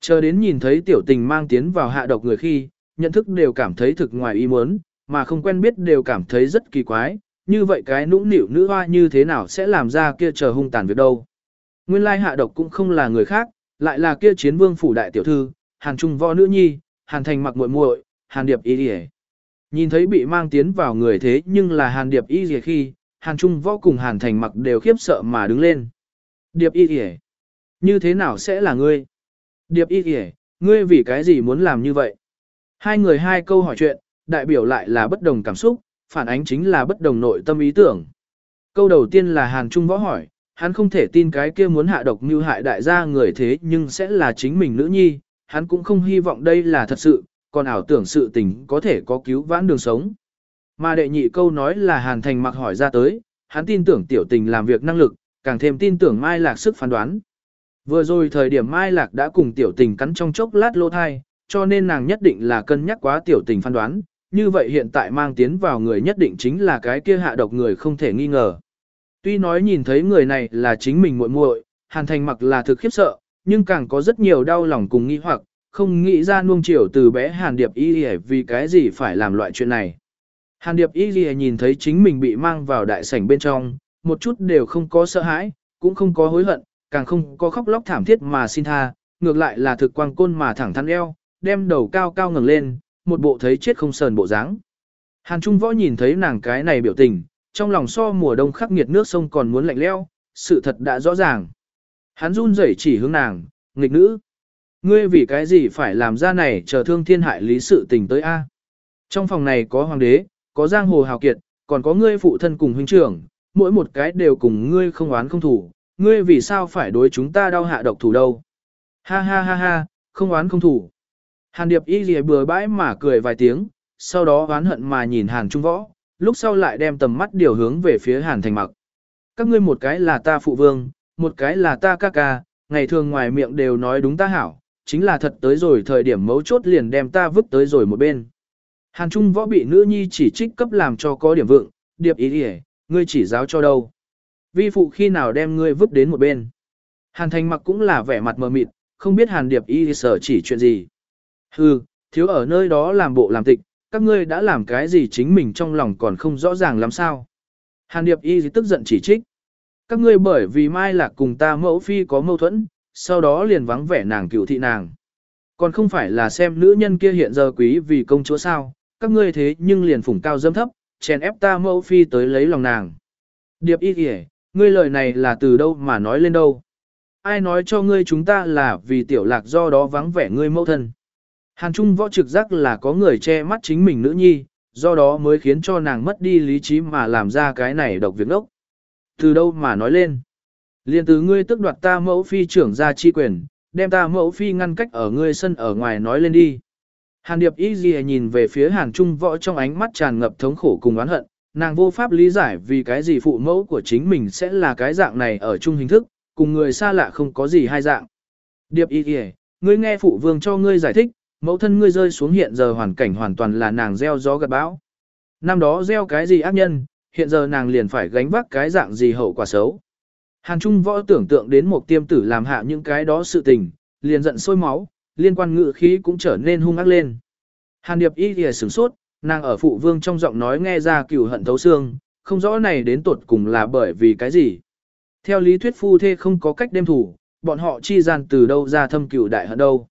Chờ đến nhìn thấy tiểu tình mang tiến vào hạ độc người khi, nhận thức đều cảm thấy thực ngoài ý muốn, mà không quen biết đều cảm thấy rất kỳ quái, như vậy cái nũng nịu nữ hoa như thế nào sẽ làm ra kia chờ hung tàn việc đâu. Nguyên lai hạ độc cũng không là người khác, lại là kia chiến vương phủ đại tiểu thư, hàn trung võ nữ nhi, hàn thành mặc muội muội, hàn điệp y đi Nhìn thấy bị mang tiến vào người thế nhưng là hàn điệp y gì khi, hàn trung võ cùng hàn thành mặc đều khiếp sợ mà đứng lên. Điệp y gì Như thế nào sẽ là ngươi? Điệp y gì ngươi vì cái gì muốn làm như vậy? Hai người hai câu hỏi chuyện, đại biểu lại là bất đồng cảm xúc, phản ánh chính là bất đồng nội tâm ý tưởng. Câu đầu tiên là Hàn Trung võ hỏi, hắn không thể tin cái kia muốn hạ độc như hại đại gia người thế nhưng sẽ là chính mình nữ nhi, hắn cũng không hy vọng đây là thật sự, còn ảo tưởng sự tình có thể có cứu vãn đường sống. Mà đệ nhị câu nói là Hàn Thành mặc hỏi ra tới, hắn tin tưởng tiểu tình làm việc năng lực, càng thêm tin tưởng Mai Lạc sức phán đoán. Vừa rồi thời điểm Mai Lạc đã cùng tiểu tình cắn trong chốc lát lô thai, cho nên nàng nhất định là cân nhắc quá tiểu tình phán đoán, như vậy hiện tại mang tiến vào người nhất định chính là cái kia hạ độc người không thể nghi ngờ. Tuy nói nhìn thấy người này là chính mình muội muội, Hàn Thành mặc là thực khiếp sợ, nhưng càng có rất nhiều đau lòng cùng nghi hoặc, không nghĩ ra nuông chiều từ bé Hàn Điệp Y vì cái gì phải làm loại chuyện này. Hàn Điệp Y nhìn thấy chính mình bị mang vào đại sảnh bên trong, một chút đều không có sợ hãi, cũng không có hối hận, càng không có khóc lóc thảm thiết mà xin tha, ngược lại là thực quang côn mà thẳng thắn eo, đem đầu cao cao ngẩng lên, một bộ thấy chết không sờn bộ dáng. Hàn Trung Võ nhìn thấy nàng cái này biểu tình, trong lòng so mùa đông khắc nghiệt nước sông còn muốn lạnh leo, sự thật đã rõ ràng. Hắn run rẩy chỉ hướng nàng, nghịch nữ. Ngươi vì cái gì phải làm ra này chờ thương thiên hại lý sự tình tới A. Trong phòng này có hoàng đế, có giang hồ hào kiệt, còn có ngươi phụ thân cùng huynh trưởng, mỗi một cái đều cùng ngươi không oán không thủ, ngươi vì sao phải đối chúng ta đau hạ độc thủ đâu. Ha ha ha ha, không oán không thủ. Hàn Điệp y lìa bừa bãi mà cười vài tiếng, sau đó oán hận mà nhìn Hàn Trung Võ, lúc sau lại đem tầm mắt điều hướng về phía Hàn Thành Mặc. Các ngươi một cái là ta phụ vương, một cái là ta ca ca, ngày thường ngoài miệng đều nói đúng ta hảo, chính là thật tới rồi thời điểm mấu chốt liền đem ta vứt tới rồi một bên. Hàn Trung Võ bị nữ nhi chỉ trích cấp làm cho có điểm vượng, Điệp y lìa, ngươi chỉ giáo cho đâu. Vi phụ khi nào đem ngươi vứt đến một bên. Hàn Thành Mặc cũng là vẻ mặt mờ mịt, không biết Hàn Điệp y sở chỉ chuyện gì. Hừ, thiếu ở nơi đó làm bộ làm tịch, các ngươi đã làm cái gì chính mình trong lòng còn không rõ ràng làm sao. Hàn Điệp Y tức giận chỉ trích. Các ngươi bởi vì Mai Lạc cùng ta mẫu phi có mâu thuẫn, sau đó liền vắng vẻ nàng cựu thị nàng. Còn không phải là xem nữ nhân kia hiện giờ quý vì công chúa sao, các ngươi thế nhưng liền phủng cao dâm thấp, chèn ép ta mẫu phi tới lấy lòng nàng. Điệp Y kìa, ngươi lời này là từ đâu mà nói lên đâu. Ai nói cho ngươi chúng ta là vì tiểu lạc do đó vắng vẻ ngươi mẫu thân. Hàn Trung võ trực giác là có người che mắt chính mình nữ nhi, do đó mới khiến cho nàng mất đi lý trí mà làm ra cái này độc việc ngốc. Từ đâu mà nói lên? Liên từ ngươi tức đoạt ta mẫu phi trưởng ra chi quyền, đem ta mẫu phi ngăn cách ở ngươi sân ở ngoài nói lên đi. Hàn Điệp Y Ghi nhìn về phía Hàn Trung võ trong ánh mắt tràn ngập thống khổ cùng oán hận, nàng vô pháp lý giải vì cái gì phụ mẫu của chính mình sẽ là cái dạng này ở chung hình thức, cùng người xa lạ không có gì hai dạng. Điệp Y Ghi, ngươi nghe phụ vương cho ngươi giải thích, mẫu thân ngươi rơi xuống hiện giờ hoàn cảnh hoàn toàn là nàng gieo gió gặt bão. Năm đó gieo cái gì ác nhân, hiện giờ nàng liền phải gánh vác cái dạng gì hậu quả xấu. Hàn Trung võ tưởng tượng đến một tiêm tử làm hạ những cái đó sự tình, liền giận sôi máu, liên quan ngự khí cũng trở nên hung ác lên. Hàn Điệp y thì sửng sốt, nàng ở phụ vương trong giọng nói nghe ra cừu hận thấu xương, không rõ này đến tuột cùng là bởi vì cái gì. Theo lý thuyết phu thê không có cách đem thủ, bọn họ chi gian từ đâu ra thâm cừu đại hận đâu.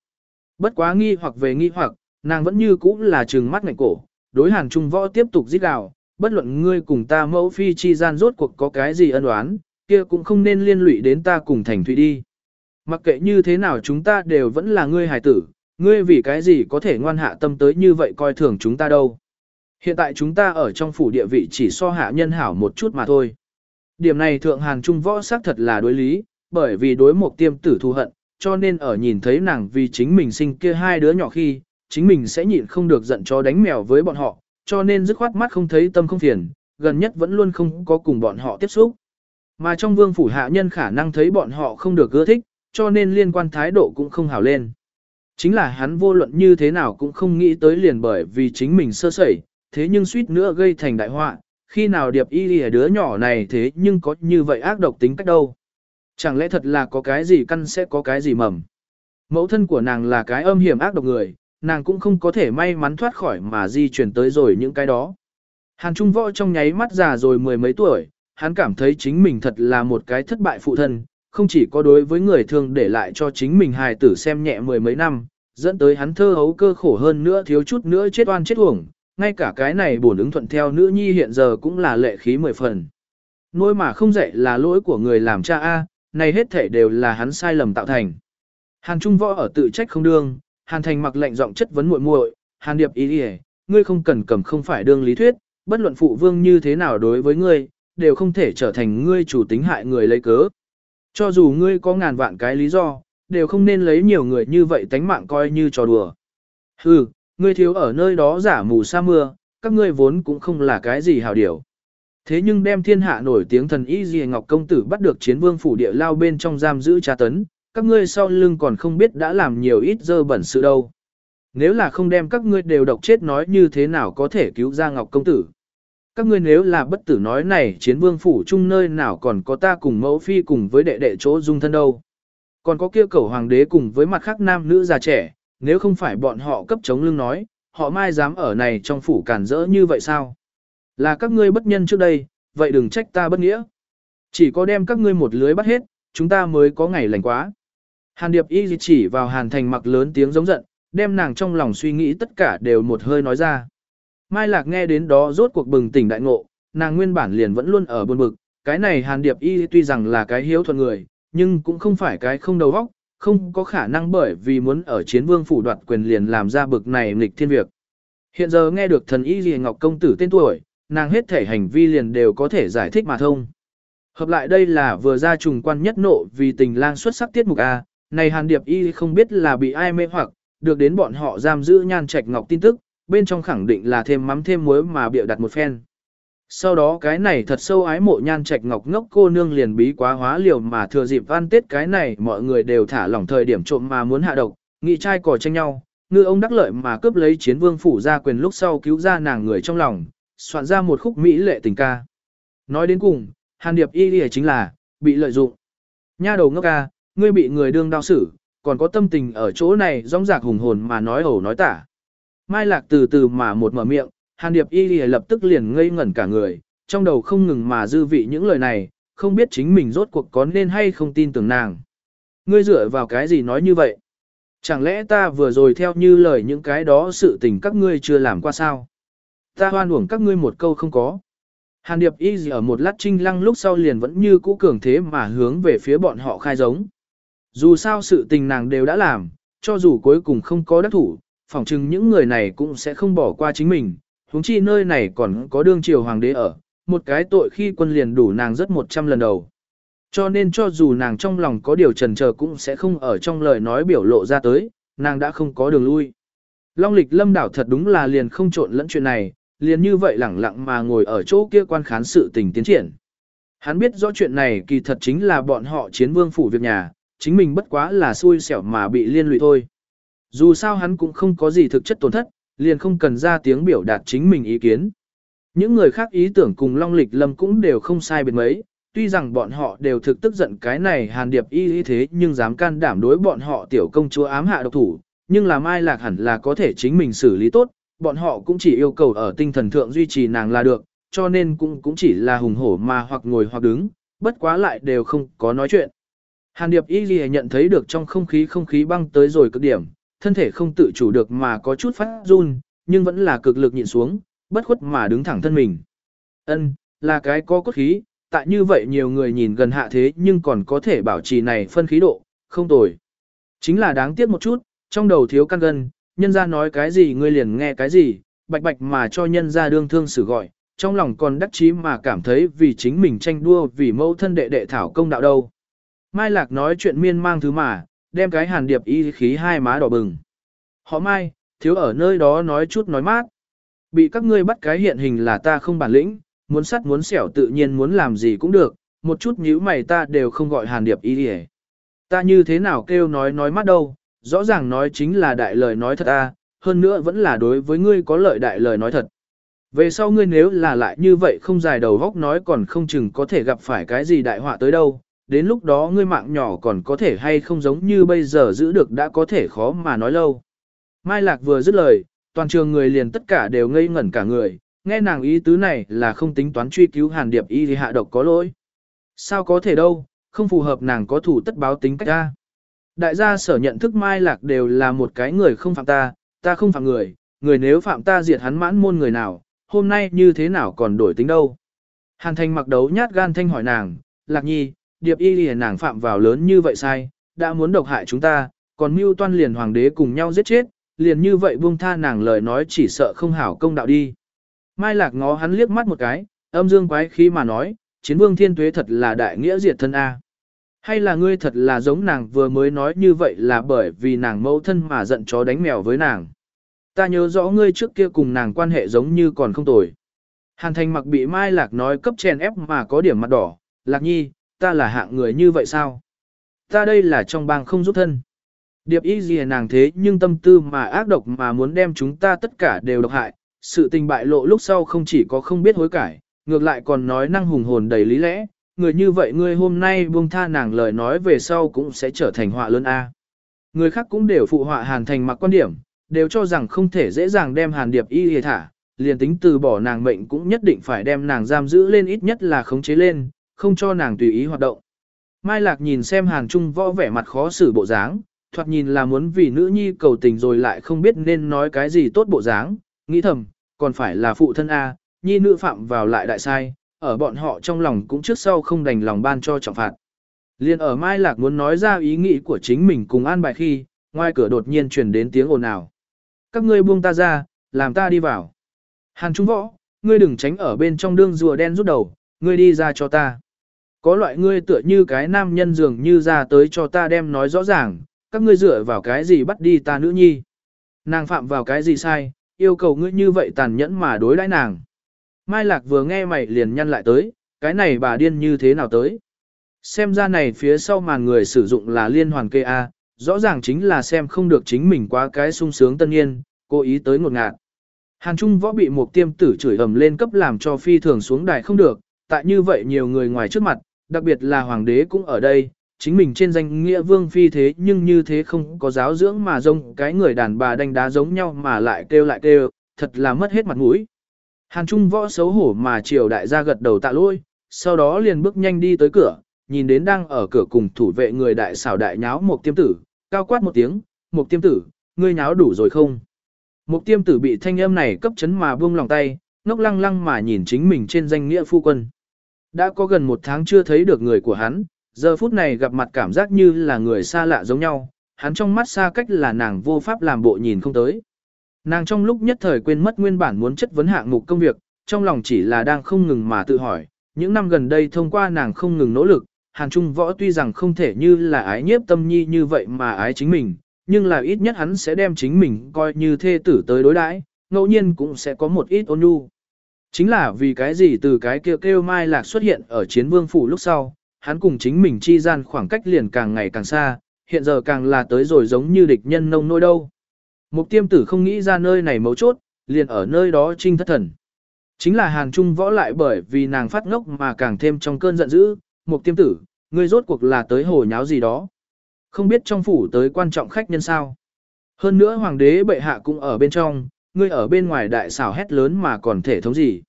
Bất quá nghi hoặc về nghi hoặc, nàng vẫn như cũ là trừng mắt ngạnh cổ, đối hàn trung võ tiếp tục giết gào, bất luận ngươi cùng ta mẫu phi chi gian rốt cuộc có cái gì ân oán, kia cũng không nên liên lụy đến ta cùng thành thủy đi. Mặc kệ như thế nào chúng ta đều vẫn là ngươi hài tử, ngươi vì cái gì có thể ngoan hạ tâm tới như vậy coi thường chúng ta đâu. Hiện tại chúng ta ở trong phủ địa vị chỉ so hạ nhân hảo một chút mà thôi. Điểm này thượng hàn trung võ xác thật là đối lý, bởi vì đối một tiêm tử thù hận, cho nên ở nhìn thấy nàng vì chính mình sinh kia hai đứa nhỏ khi, chính mình sẽ nhịn không được giận cho đánh mèo với bọn họ, cho nên dứt khoát mắt không thấy tâm không phiền, gần nhất vẫn luôn không có cùng bọn họ tiếp xúc. Mà trong vương phủ hạ nhân khả năng thấy bọn họ không được ưa thích, cho nên liên quan thái độ cũng không hảo lên. Chính là hắn vô luận như thế nào cũng không nghĩ tới liền bởi vì chính mình sơ sẩy, thế nhưng suýt nữa gây thành đại họa, khi nào điệp y lìa đứa nhỏ này thế nhưng có như vậy ác độc tính cách đâu. Chẳng lẽ thật là có cái gì căn sẽ có cái gì mầm. Mẫu thân của nàng là cái âm hiểm ác độc người, nàng cũng không có thể may mắn thoát khỏi mà di chuyển tới rồi những cái đó. Hàn Trung Võ trong nháy mắt già rồi mười mấy tuổi, hắn cảm thấy chính mình thật là một cái thất bại phụ thân, không chỉ có đối với người thường để lại cho chính mình hài tử xem nhẹ mười mấy năm, dẫn tới hắn thơ hấu cơ khổ hơn nữa thiếu chút nữa chết oan chết uổng, ngay cả cái này bổn ứng thuận theo nữ nhi hiện giờ cũng là lệ khí mười phần. Nỗi mà không dạy là lỗi của người làm cha A, này hết thể đều là hắn sai lầm tạo thành. Hàn Trung Võ ở tự trách không đương, Hàn Thành mặc lệnh giọng chất vấn muội muội, Hàn Điệp ý đi ngươi không cần cầm không phải đương lý thuyết, bất luận phụ vương như thế nào đối với ngươi, đều không thể trở thành ngươi chủ tính hại người lấy cớ. Cho dù ngươi có ngàn vạn cái lý do, đều không nên lấy nhiều người như vậy tánh mạng coi như trò đùa. Hừ, ngươi thiếu ở nơi đó giả mù sa mưa, các ngươi vốn cũng không là cái gì hào điều. Thế nhưng đem thiên hạ nổi tiếng thần y gì Ngọc Công Tử bắt được chiến vương phủ địa lao bên trong giam giữ tra tấn, các ngươi sau lưng còn không biết đã làm nhiều ít dơ bẩn sự đâu. Nếu là không đem các ngươi đều độc chết nói như thế nào có thể cứu ra Ngọc Công Tử. Các ngươi nếu là bất tử nói này chiến vương phủ chung nơi nào còn có ta cùng mẫu phi cùng với đệ đệ chỗ dung thân đâu. Còn có kia cầu hoàng đế cùng với mặt khác nam nữ già trẻ, nếu không phải bọn họ cấp chống lưng nói, họ mai dám ở này trong phủ cản rỡ như vậy sao? Là các ngươi bất nhân trước đây, vậy đừng trách ta bất nghĩa. Chỉ có đem các ngươi một lưới bắt hết, chúng ta mới có ngày lành quá. Hàn Điệp y chỉ vào Hàn Thành mặc lớn tiếng giống giận, đem nàng trong lòng suy nghĩ tất cả đều một hơi nói ra. Mai Lạc nghe đến đó rốt cuộc bừng tỉnh đại ngộ, nàng nguyên bản liền vẫn luôn ở buồn bực, cái này Hàn Điệp y tuy rằng là cái hiếu thuận người, nhưng cũng không phải cái không đầu óc, không có khả năng bởi vì muốn ở chiến vương phủ đoạt quyền liền làm ra bực này nghịch thiên việc. Hiện giờ nghe được thần y Lì Ngọc Công Tử tên tuổi, nàng hết thể hành vi liền đều có thể giải thích mà thông. Hợp lại đây là vừa ra trùng quan nhất nộ vì tình lang xuất sắc tiết mục A, này Hàn Điệp Y không biết là bị ai mê hoặc, được đến bọn họ giam giữ nhan trạch ngọc tin tức, bên trong khẳng định là thêm mắm thêm muối mà bịa đặt một phen. Sau đó cái này thật sâu ái mộ nhan trạch ngọc ngốc cô nương liền bí quá hóa liều mà thừa dịp van tết cái này mọi người đều thả lỏng thời điểm trộm mà muốn hạ độc, nghị trai cỏ tranh nhau, ngư ông đắc lợi mà cướp lấy chiến vương phủ ra quyền lúc sau cứu ra nàng người trong lòng, soạn ra một khúc mỹ lệ tình ca. Nói đến cùng, hàn điệp y lìa chính là, bị lợi dụng. Nha đầu ngốc ca, ngươi bị người đương đau xử, còn có tâm tình ở chỗ này rong rạc hùng hồn mà nói ẩu nói tả. Mai lạc từ từ mà một mở miệng, hàn điệp y lìa lập tức liền ngây ngẩn cả người, trong đầu không ngừng mà dư vị những lời này, không biết chính mình rốt cuộc có nên hay không tin tưởng nàng. Ngươi dựa vào cái gì nói như vậy? Chẳng lẽ ta vừa rồi theo như lời những cái đó sự tình các ngươi chưa làm qua sao? Ta hoan uổng các ngươi một câu không có. Hàn Điệp y gì ở một lát trinh lăng lúc sau liền vẫn như cũ cường thế mà hướng về phía bọn họ khai giống. Dù sao sự tình nàng đều đã làm, cho dù cuối cùng không có đắc thủ, phỏng chừng những người này cũng sẽ không bỏ qua chính mình. huống chi nơi này còn có đương triều hoàng đế ở, một cái tội khi quân liền đủ nàng rất một trăm lần đầu. Cho nên cho dù nàng trong lòng có điều trần chờ cũng sẽ không ở trong lời nói biểu lộ ra tới, nàng đã không có đường lui. Long lịch lâm đảo thật đúng là liền không trộn lẫn chuyện này, liền như vậy lẳng lặng mà ngồi ở chỗ kia quan khán sự tình tiến triển. Hắn biết rõ chuyện này kỳ thật chính là bọn họ chiến vương phủ việc nhà, chính mình bất quá là xui xẻo mà bị liên lụy thôi. Dù sao hắn cũng không có gì thực chất tổn thất, liền không cần ra tiếng biểu đạt chính mình ý kiến. Những người khác ý tưởng cùng Long Lịch Lâm cũng đều không sai biệt mấy, tuy rằng bọn họ đều thực tức giận cái này hàn điệp y y thế nhưng dám can đảm đối bọn họ tiểu công chúa ám hạ độc thủ, nhưng là Mai Lạc hẳn là có thể chính mình xử lý tốt, bọn họ cũng chỉ yêu cầu ở tinh thần thượng duy trì nàng là được, cho nên cũng cũng chỉ là hùng hổ mà hoặc ngồi hoặc đứng, bất quá lại đều không có nói chuyện. Hàn Điệp Y Ghi nhận thấy được trong không khí không khí băng tới rồi cực điểm, thân thể không tự chủ được mà có chút phát run, nhưng vẫn là cực lực nhịn xuống, bất khuất mà đứng thẳng thân mình. Ân, là cái có cốt khí, tại như vậy nhiều người nhìn gần hạ thế nhưng còn có thể bảo trì này phân khí độ, không tồi. Chính là đáng tiếc một chút, trong đầu thiếu căn gân, nhân ra nói cái gì ngươi liền nghe cái gì, bạch bạch mà cho nhân ra đương thương xử gọi, trong lòng còn đắc chí mà cảm thấy vì chính mình tranh đua vì mẫu thân đệ đệ thảo công đạo đâu. Mai Lạc nói chuyện miên mang thứ mà, đem cái hàn điệp y khí hai má đỏ bừng. Họ Mai, thiếu ở nơi đó nói chút nói mát. Bị các ngươi bắt cái hiện hình là ta không bản lĩnh, muốn sắt muốn xẻo tự nhiên muốn làm gì cũng được, một chút nhíu mày ta đều không gọi hàn điệp y đi Ta như thế nào kêu nói nói mát đâu, rõ ràng nói chính là đại lời nói thật a, hơn nữa vẫn là đối với ngươi có lợi đại lời nói thật. Về sau ngươi nếu là lại như vậy không dài đầu góc nói còn không chừng có thể gặp phải cái gì đại họa tới đâu, đến lúc đó ngươi mạng nhỏ còn có thể hay không giống như bây giờ giữ được đã có thể khó mà nói lâu. Mai Lạc vừa dứt lời, toàn trường người liền tất cả đều ngây ngẩn cả người, nghe nàng ý tứ này là không tính toán truy cứu Hàn Điệp y thì hạ độc có lỗi. Sao có thể đâu, không phù hợp nàng có thủ tất báo tính cách ra. Đại gia sở nhận thức Mai Lạc đều là một cái người không phạm ta, ta không phạm người, người nếu phạm ta diệt hắn mãn môn người nào, hôm nay như thế nào còn đổi tính đâu. Hàn Thành mặc đấu nhát gan thanh hỏi nàng, Lạc Nhi, Điệp y lìa nàng phạm vào lớn như vậy sai, đã muốn độc hại chúng ta, còn mưu toan liền hoàng đế cùng nhau giết chết, liền như vậy buông tha nàng lời nói chỉ sợ không hảo công đạo đi. Mai Lạc ngó hắn liếc mắt một cái, âm dương quái khí mà nói, chiến vương thiên tuế thật là đại nghĩa diệt thân A. Hay là ngươi thật là giống nàng vừa mới nói như vậy là bởi vì nàng mẫu thân mà giận chó đánh mèo với nàng. Ta nhớ rõ ngươi trước kia cùng nàng quan hệ giống như còn không tồi. Hàn thành mặc bị Mai Lạc nói cấp chèn ép mà có điểm mặt đỏ, Lạc nhi, ta là hạng người như vậy sao? Ta đây là trong bang không giúp thân. Điệp y gì nàng thế nhưng tâm tư mà ác độc mà muốn đem chúng ta tất cả đều độc hại, sự tình bại lộ lúc sau không chỉ có không biết hối cải, ngược lại còn nói năng hùng hồn đầy lý lẽ, người như vậy ngươi hôm nay buông tha nàng lời nói về sau cũng sẽ trở thành họa lớn A. Người khác cũng đều phụ họa hàn thành mặc quan điểm, đều cho rằng không thể dễ dàng đem hàn điệp y hề thả, liền tính từ bỏ nàng mệnh cũng nhất định phải đem nàng giam giữ lên ít nhất là khống chế lên, không cho nàng tùy ý hoạt động. Mai Lạc nhìn xem Hàn Trung võ vẻ mặt khó xử bộ dáng, thoạt nhìn là muốn vì nữ nhi cầu tình rồi lại không biết nên nói cái gì tốt bộ dáng, nghĩ thầm, còn phải là phụ thân A, nhi nữ phạm vào lại đại sai, ở bọn họ trong lòng cũng trước sau không đành lòng ban cho trọng phạt. Liên ở Mai Lạc muốn nói ra ý nghĩ của chính mình cùng an bài khi, ngoài cửa đột nhiên truyền đến tiếng ồn ào. Các ngươi buông ta ra, làm ta đi vào. Hàn Trung Võ, ngươi đừng tránh ở bên trong đương rùa đen rút đầu, ngươi đi ra cho ta. Có loại ngươi tựa như cái nam nhân dường như ra tới cho ta đem nói rõ ràng, các ngươi dựa vào cái gì bắt đi ta nữ nhi. Nàng phạm vào cái gì sai, yêu cầu ngươi như vậy tàn nhẫn mà đối đãi nàng. Mai Lạc vừa nghe mày liền nhăn lại tới, cái này bà điên như thế nào tới. Xem ra này phía sau màn người sử dụng là liên hoàn kê A, rõ ràng chính là xem không được chính mình quá cái sung sướng tân nhiên, cố ý tới ngột ngạt. Hàn Trung võ bị một tiêm tử chửi ầm lên cấp làm cho phi thường xuống đài không được, tại như vậy nhiều người ngoài trước mặt, đặc biệt là hoàng đế cũng ở đây, chính mình trên danh nghĩa vương phi thế nhưng như thế không có giáo dưỡng mà rông cái người đàn bà đánh đá giống nhau mà lại kêu lại kêu, thật là mất hết mặt mũi. Hàn Trung võ xấu hổ mà triều đại gia gật đầu tạ lỗi, sau đó liền bước nhanh đi tới cửa, nhìn đến đang ở cửa cùng thủ vệ người đại xảo đại nháo một tiêm tử, cao quát một tiếng, một tiêm tử, ngươi nháo đủ rồi không? Một tiêm tử bị thanh âm này cấp chấn mà buông lòng tay, ngốc lăng lăng mà nhìn chính mình trên danh nghĩa phu quân. Đã có gần một tháng chưa thấy được người của hắn, giờ phút này gặp mặt cảm giác như là người xa lạ giống nhau, hắn trong mắt xa cách là nàng vô pháp làm bộ nhìn không tới. Nàng trong lúc nhất thời quên mất nguyên bản muốn chất vấn hạng mục công việc, trong lòng chỉ là đang không ngừng mà tự hỏi, những năm gần đây thông qua nàng không ngừng nỗ lực, Hàn Trung Võ tuy rằng không thể như là ái nhiếp tâm nhi như vậy mà ái chính mình, nhưng là ít nhất hắn sẽ đem chính mình coi như thê tử tới đối đãi, ngẫu nhiên cũng sẽ có một ít ôn nhu. Chính là vì cái gì từ cái kêu kêu mai lạc xuất hiện ở chiến vương phủ lúc sau, hắn cùng chính mình chi gian khoảng cách liền càng ngày càng xa, hiện giờ càng là tới rồi giống như địch nhân nông nôi đâu. Mục tiêm tử không nghĩ ra nơi này mấu chốt, liền ở nơi đó trinh thất thần. Chính là Hàn Trung võ lại bởi vì nàng phát ngốc mà càng thêm trong cơn giận dữ, mục tiêm tử, ngươi rốt cuộc là tới hồ nháo gì đó. Không biết trong phủ tới quan trọng khách nhân sao. Hơn nữa hoàng đế bệ hạ cũng ở bên trong, ngươi ở bên ngoài đại xảo hét lớn mà còn thể thống gì.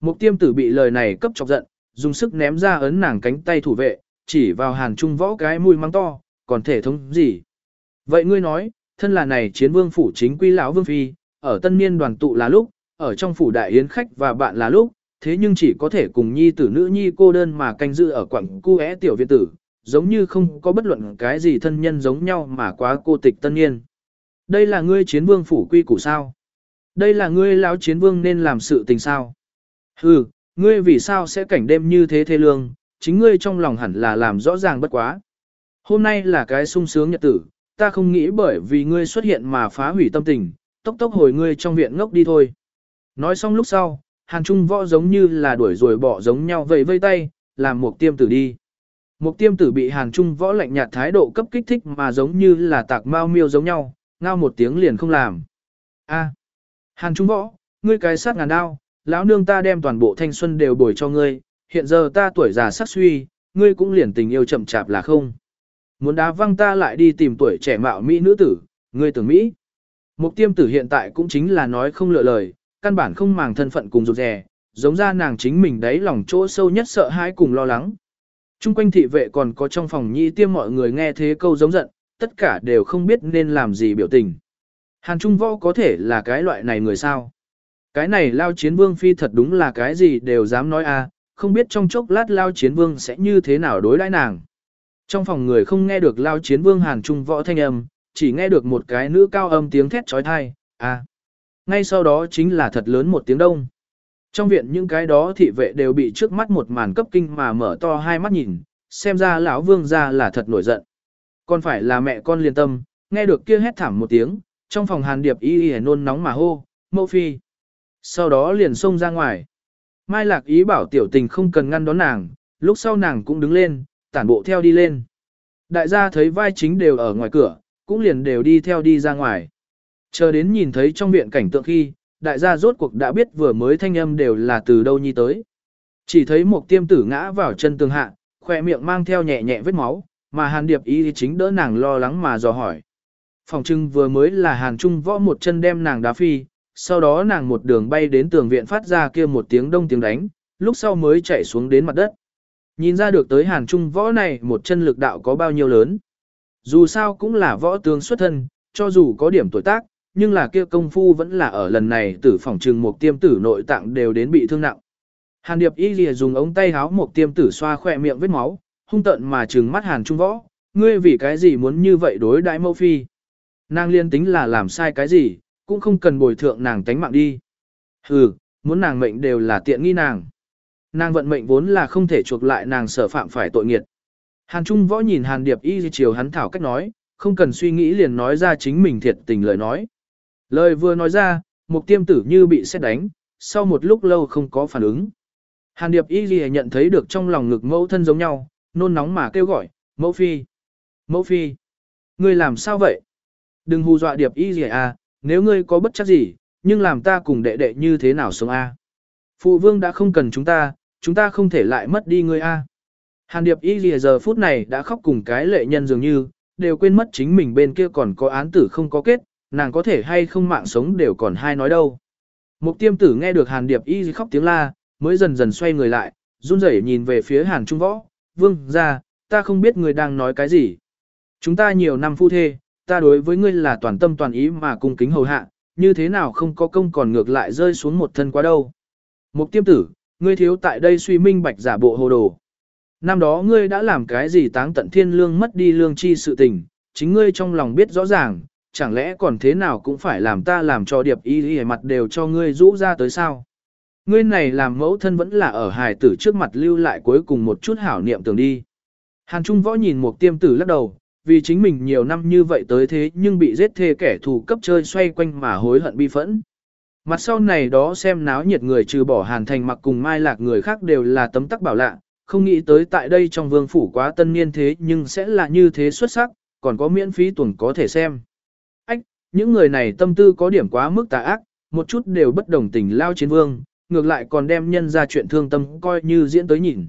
Mục tiêm tử bị lời này cấp chọc giận, dùng sức ném ra ấn nàng cánh tay thủ vệ, chỉ vào hàn trung võ cái mũi mắng to, còn thể thống gì. Vậy ngươi nói, thân là này chiến vương phủ chính quy lão vương phi, ở tân niên đoàn tụ là lúc, ở trong phủ đại yến khách và bạn là lúc, thế nhưng chỉ có thể cùng nhi tử nữ nhi cô đơn mà canh giữ ở quảng cu é tiểu viện tử, giống như không có bất luận cái gì thân nhân giống nhau mà quá cô tịch tân niên. Đây là ngươi chiến vương phủ quy củ sao? Đây là ngươi lão chiến vương nên làm sự tình sao? Hừ, ngươi vì sao sẽ cảnh đêm như thế thê lương, chính ngươi trong lòng hẳn là làm rõ ràng bất quá. Hôm nay là cái sung sướng nhật tử, ta không nghĩ bởi vì ngươi xuất hiện mà phá hủy tâm tình, tốc tốc hồi ngươi trong viện ngốc đi thôi. Nói xong lúc sau, Hàn Trung võ giống như là đuổi rồi bỏ giống nhau vẫy vây tay, làm một tiêm tử đi. Một tiêm tử bị Hàn Trung võ lạnh nhạt thái độ cấp kích thích mà giống như là tạc mau miêu giống nhau, ngao một tiếng liền không làm. A, Hàn Trung võ, ngươi cái sát ngàn đao, lão nương ta đem toàn bộ thanh xuân đều bồi cho ngươi, hiện giờ ta tuổi già sắc suy, ngươi cũng liền tình yêu chậm chạp là không. Muốn đá văng ta lại đi tìm tuổi trẻ mạo mỹ nữ tử, ngươi tưởng Mỹ. Mục tiêm tử hiện tại cũng chính là nói không lựa lời, căn bản không màng thân phận cùng rụt rè, giống ra nàng chính mình đấy lòng chỗ sâu nhất sợ hãi cùng lo lắng. Trung quanh thị vệ còn có trong phòng nhi tiêm mọi người nghe thế câu giống giận, tất cả đều không biết nên làm gì biểu tình. Hàn Trung Võ có thể là cái loại này người sao? Cái này lao chiến vương phi thật đúng là cái gì đều dám nói a, à, không biết trong chốc lát lao chiến vương sẽ như thế nào đối đãi nàng. Trong phòng người không nghe được lao chiến vương Hàn Trung Võ thanh âm, chỉ nghe được một cái nữ cao âm tiếng thét trói thai, à. Ngay sau đó chính là thật lớn một tiếng đông. Trong viện những cái đó thị vệ đều bị trước mắt một màn cấp kinh mà mở to hai mắt nhìn, xem ra lão vương ra là thật nổi giận. Còn phải là mẹ con liên tâm, nghe được kia hét thảm một tiếng, trong phòng hàn điệp y y nôn nóng mà hô, mẫu phi. Sau đó liền xông ra ngoài. Mai lạc ý bảo tiểu tình không cần ngăn đón nàng, lúc sau nàng cũng đứng lên, tản bộ theo đi lên. Đại gia thấy vai chính đều ở ngoài cửa, cũng liền đều đi theo đi ra ngoài. Chờ đến nhìn thấy trong viện cảnh tượng khi, đại gia rốt cuộc đã biết vừa mới thanh âm đều là từ đâu nhi tới. Chỉ thấy một tiêm tử ngã vào chân tường hạ, khỏe miệng mang theo nhẹ nhẹ vết máu, mà hàn điệp ý chính đỡ nàng lo lắng mà dò hỏi. Phòng trưng vừa mới là hàn trung võ một chân đem nàng đá phi, sau đó nàng một đường bay đến tường viện phát ra kia một tiếng đông tiếng đánh, lúc sau mới chạy xuống đến mặt đất. Nhìn ra được tới hàn trung võ này một chân lực đạo có bao nhiêu lớn. Dù sao cũng là võ tướng xuất thân, cho dù có điểm tuổi tác, nhưng là kia công phu vẫn là ở lần này tử phòng trừng một tiêm tử nội tạng đều đến bị thương nặng. Hàn Điệp Y lìa dùng ống tay háo một tiêm tử xoa khỏe miệng vết máu, hung tận mà trừng mắt Hàn Trung Võ, ngươi vì cái gì muốn như vậy đối đãi mẫu phi. Nàng liên tính là làm sai cái gì, cũng không cần bồi thượng nàng tánh mạng đi. Hừ, muốn nàng mệnh đều là tiện nghi nàng. Nàng vận mệnh vốn là không thể chuộc lại nàng sở phạm phải tội nghiệt. Hàn Trung Võ nhìn Hàn Điệp Y chiều hắn thảo cách nói, không cần suy nghĩ liền nói ra chính mình thiệt tình lời nói. Lời vừa nói ra, mục tiêm tử như bị xét đánh, sau một lúc lâu không có phản ứng. Hàn Điệp Y Ghi nhận thấy được trong lòng ngực mẫu thân giống nhau, nôn nóng mà kêu gọi, mẫu phi, mẫu phi, ngươi làm sao vậy? Đừng hù dọa Điệp Y Ghi à, nếu ngươi có bất chắc gì, nhưng làm ta cùng đệ đệ như thế nào sống a? À? Phụ vương đã không cần chúng ta, chúng ta không thể lại mất đi ngươi a. Hàn Điệp Y lìa giờ phút này đã khóc cùng cái lệ nhân dường như, đều quên mất chính mình bên kia còn có án tử không có kết, nàng có thể hay không mạng sống đều còn hai nói đâu. Mục tiêm tử nghe được Hàn Điệp y khóc tiếng la, mới dần dần xoay người lại, run rẩy nhìn về phía Hàn Trung Võ, vương ra, ta không biết người đang nói cái gì. Chúng ta nhiều năm phu thê, ta đối với ngươi là toàn tâm toàn ý mà cung kính hầu hạ, như thế nào không có công còn ngược lại rơi xuống một thân quá đâu. Mục tiêm tử, ngươi thiếu tại đây suy minh bạch giả bộ hồ đồ. Năm đó ngươi đã làm cái gì táng tận thiên lương mất đi lương chi sự tình, chính ngươi trong lòng biết rõ ràng, chẳng lẽ còn thế nào cũng phải làm ta làm cho điệp y y mặt đều cho ngươi rũ ra tới sao. Ngươi này làm mẫu thân vẫn là ở hài tử trước mặt lưu lại cuối cùng một chút hảo niệm tưởng đi. Hàn Trung võ nhìn một tiêm tử lắc đầu, vì chính mình nhiều năm như vậy tới thế nhưng bị giết thê kẻ thù cấp chơi xoay quanh mà hối hận bi phẫn. Mặt sau này đó xem náo nhiệt người trừ bỏ hàn thành mặc cùng mai lạc người khác đều là tấm tắc bảo lạ, không nghĩ tới tại đây trong vương phủ quá tân niên thế nhưng sẽ là như thế xuất sắc, còn có miễn phí tuần có thể xem. Ách, những người này tâm tư có điểm quá mức tà ác, một chút đều bất đồng tình lao chiến vương, ngược lại còn đem nhân ra chuyện thương tâm coi như diễn tới nhìn.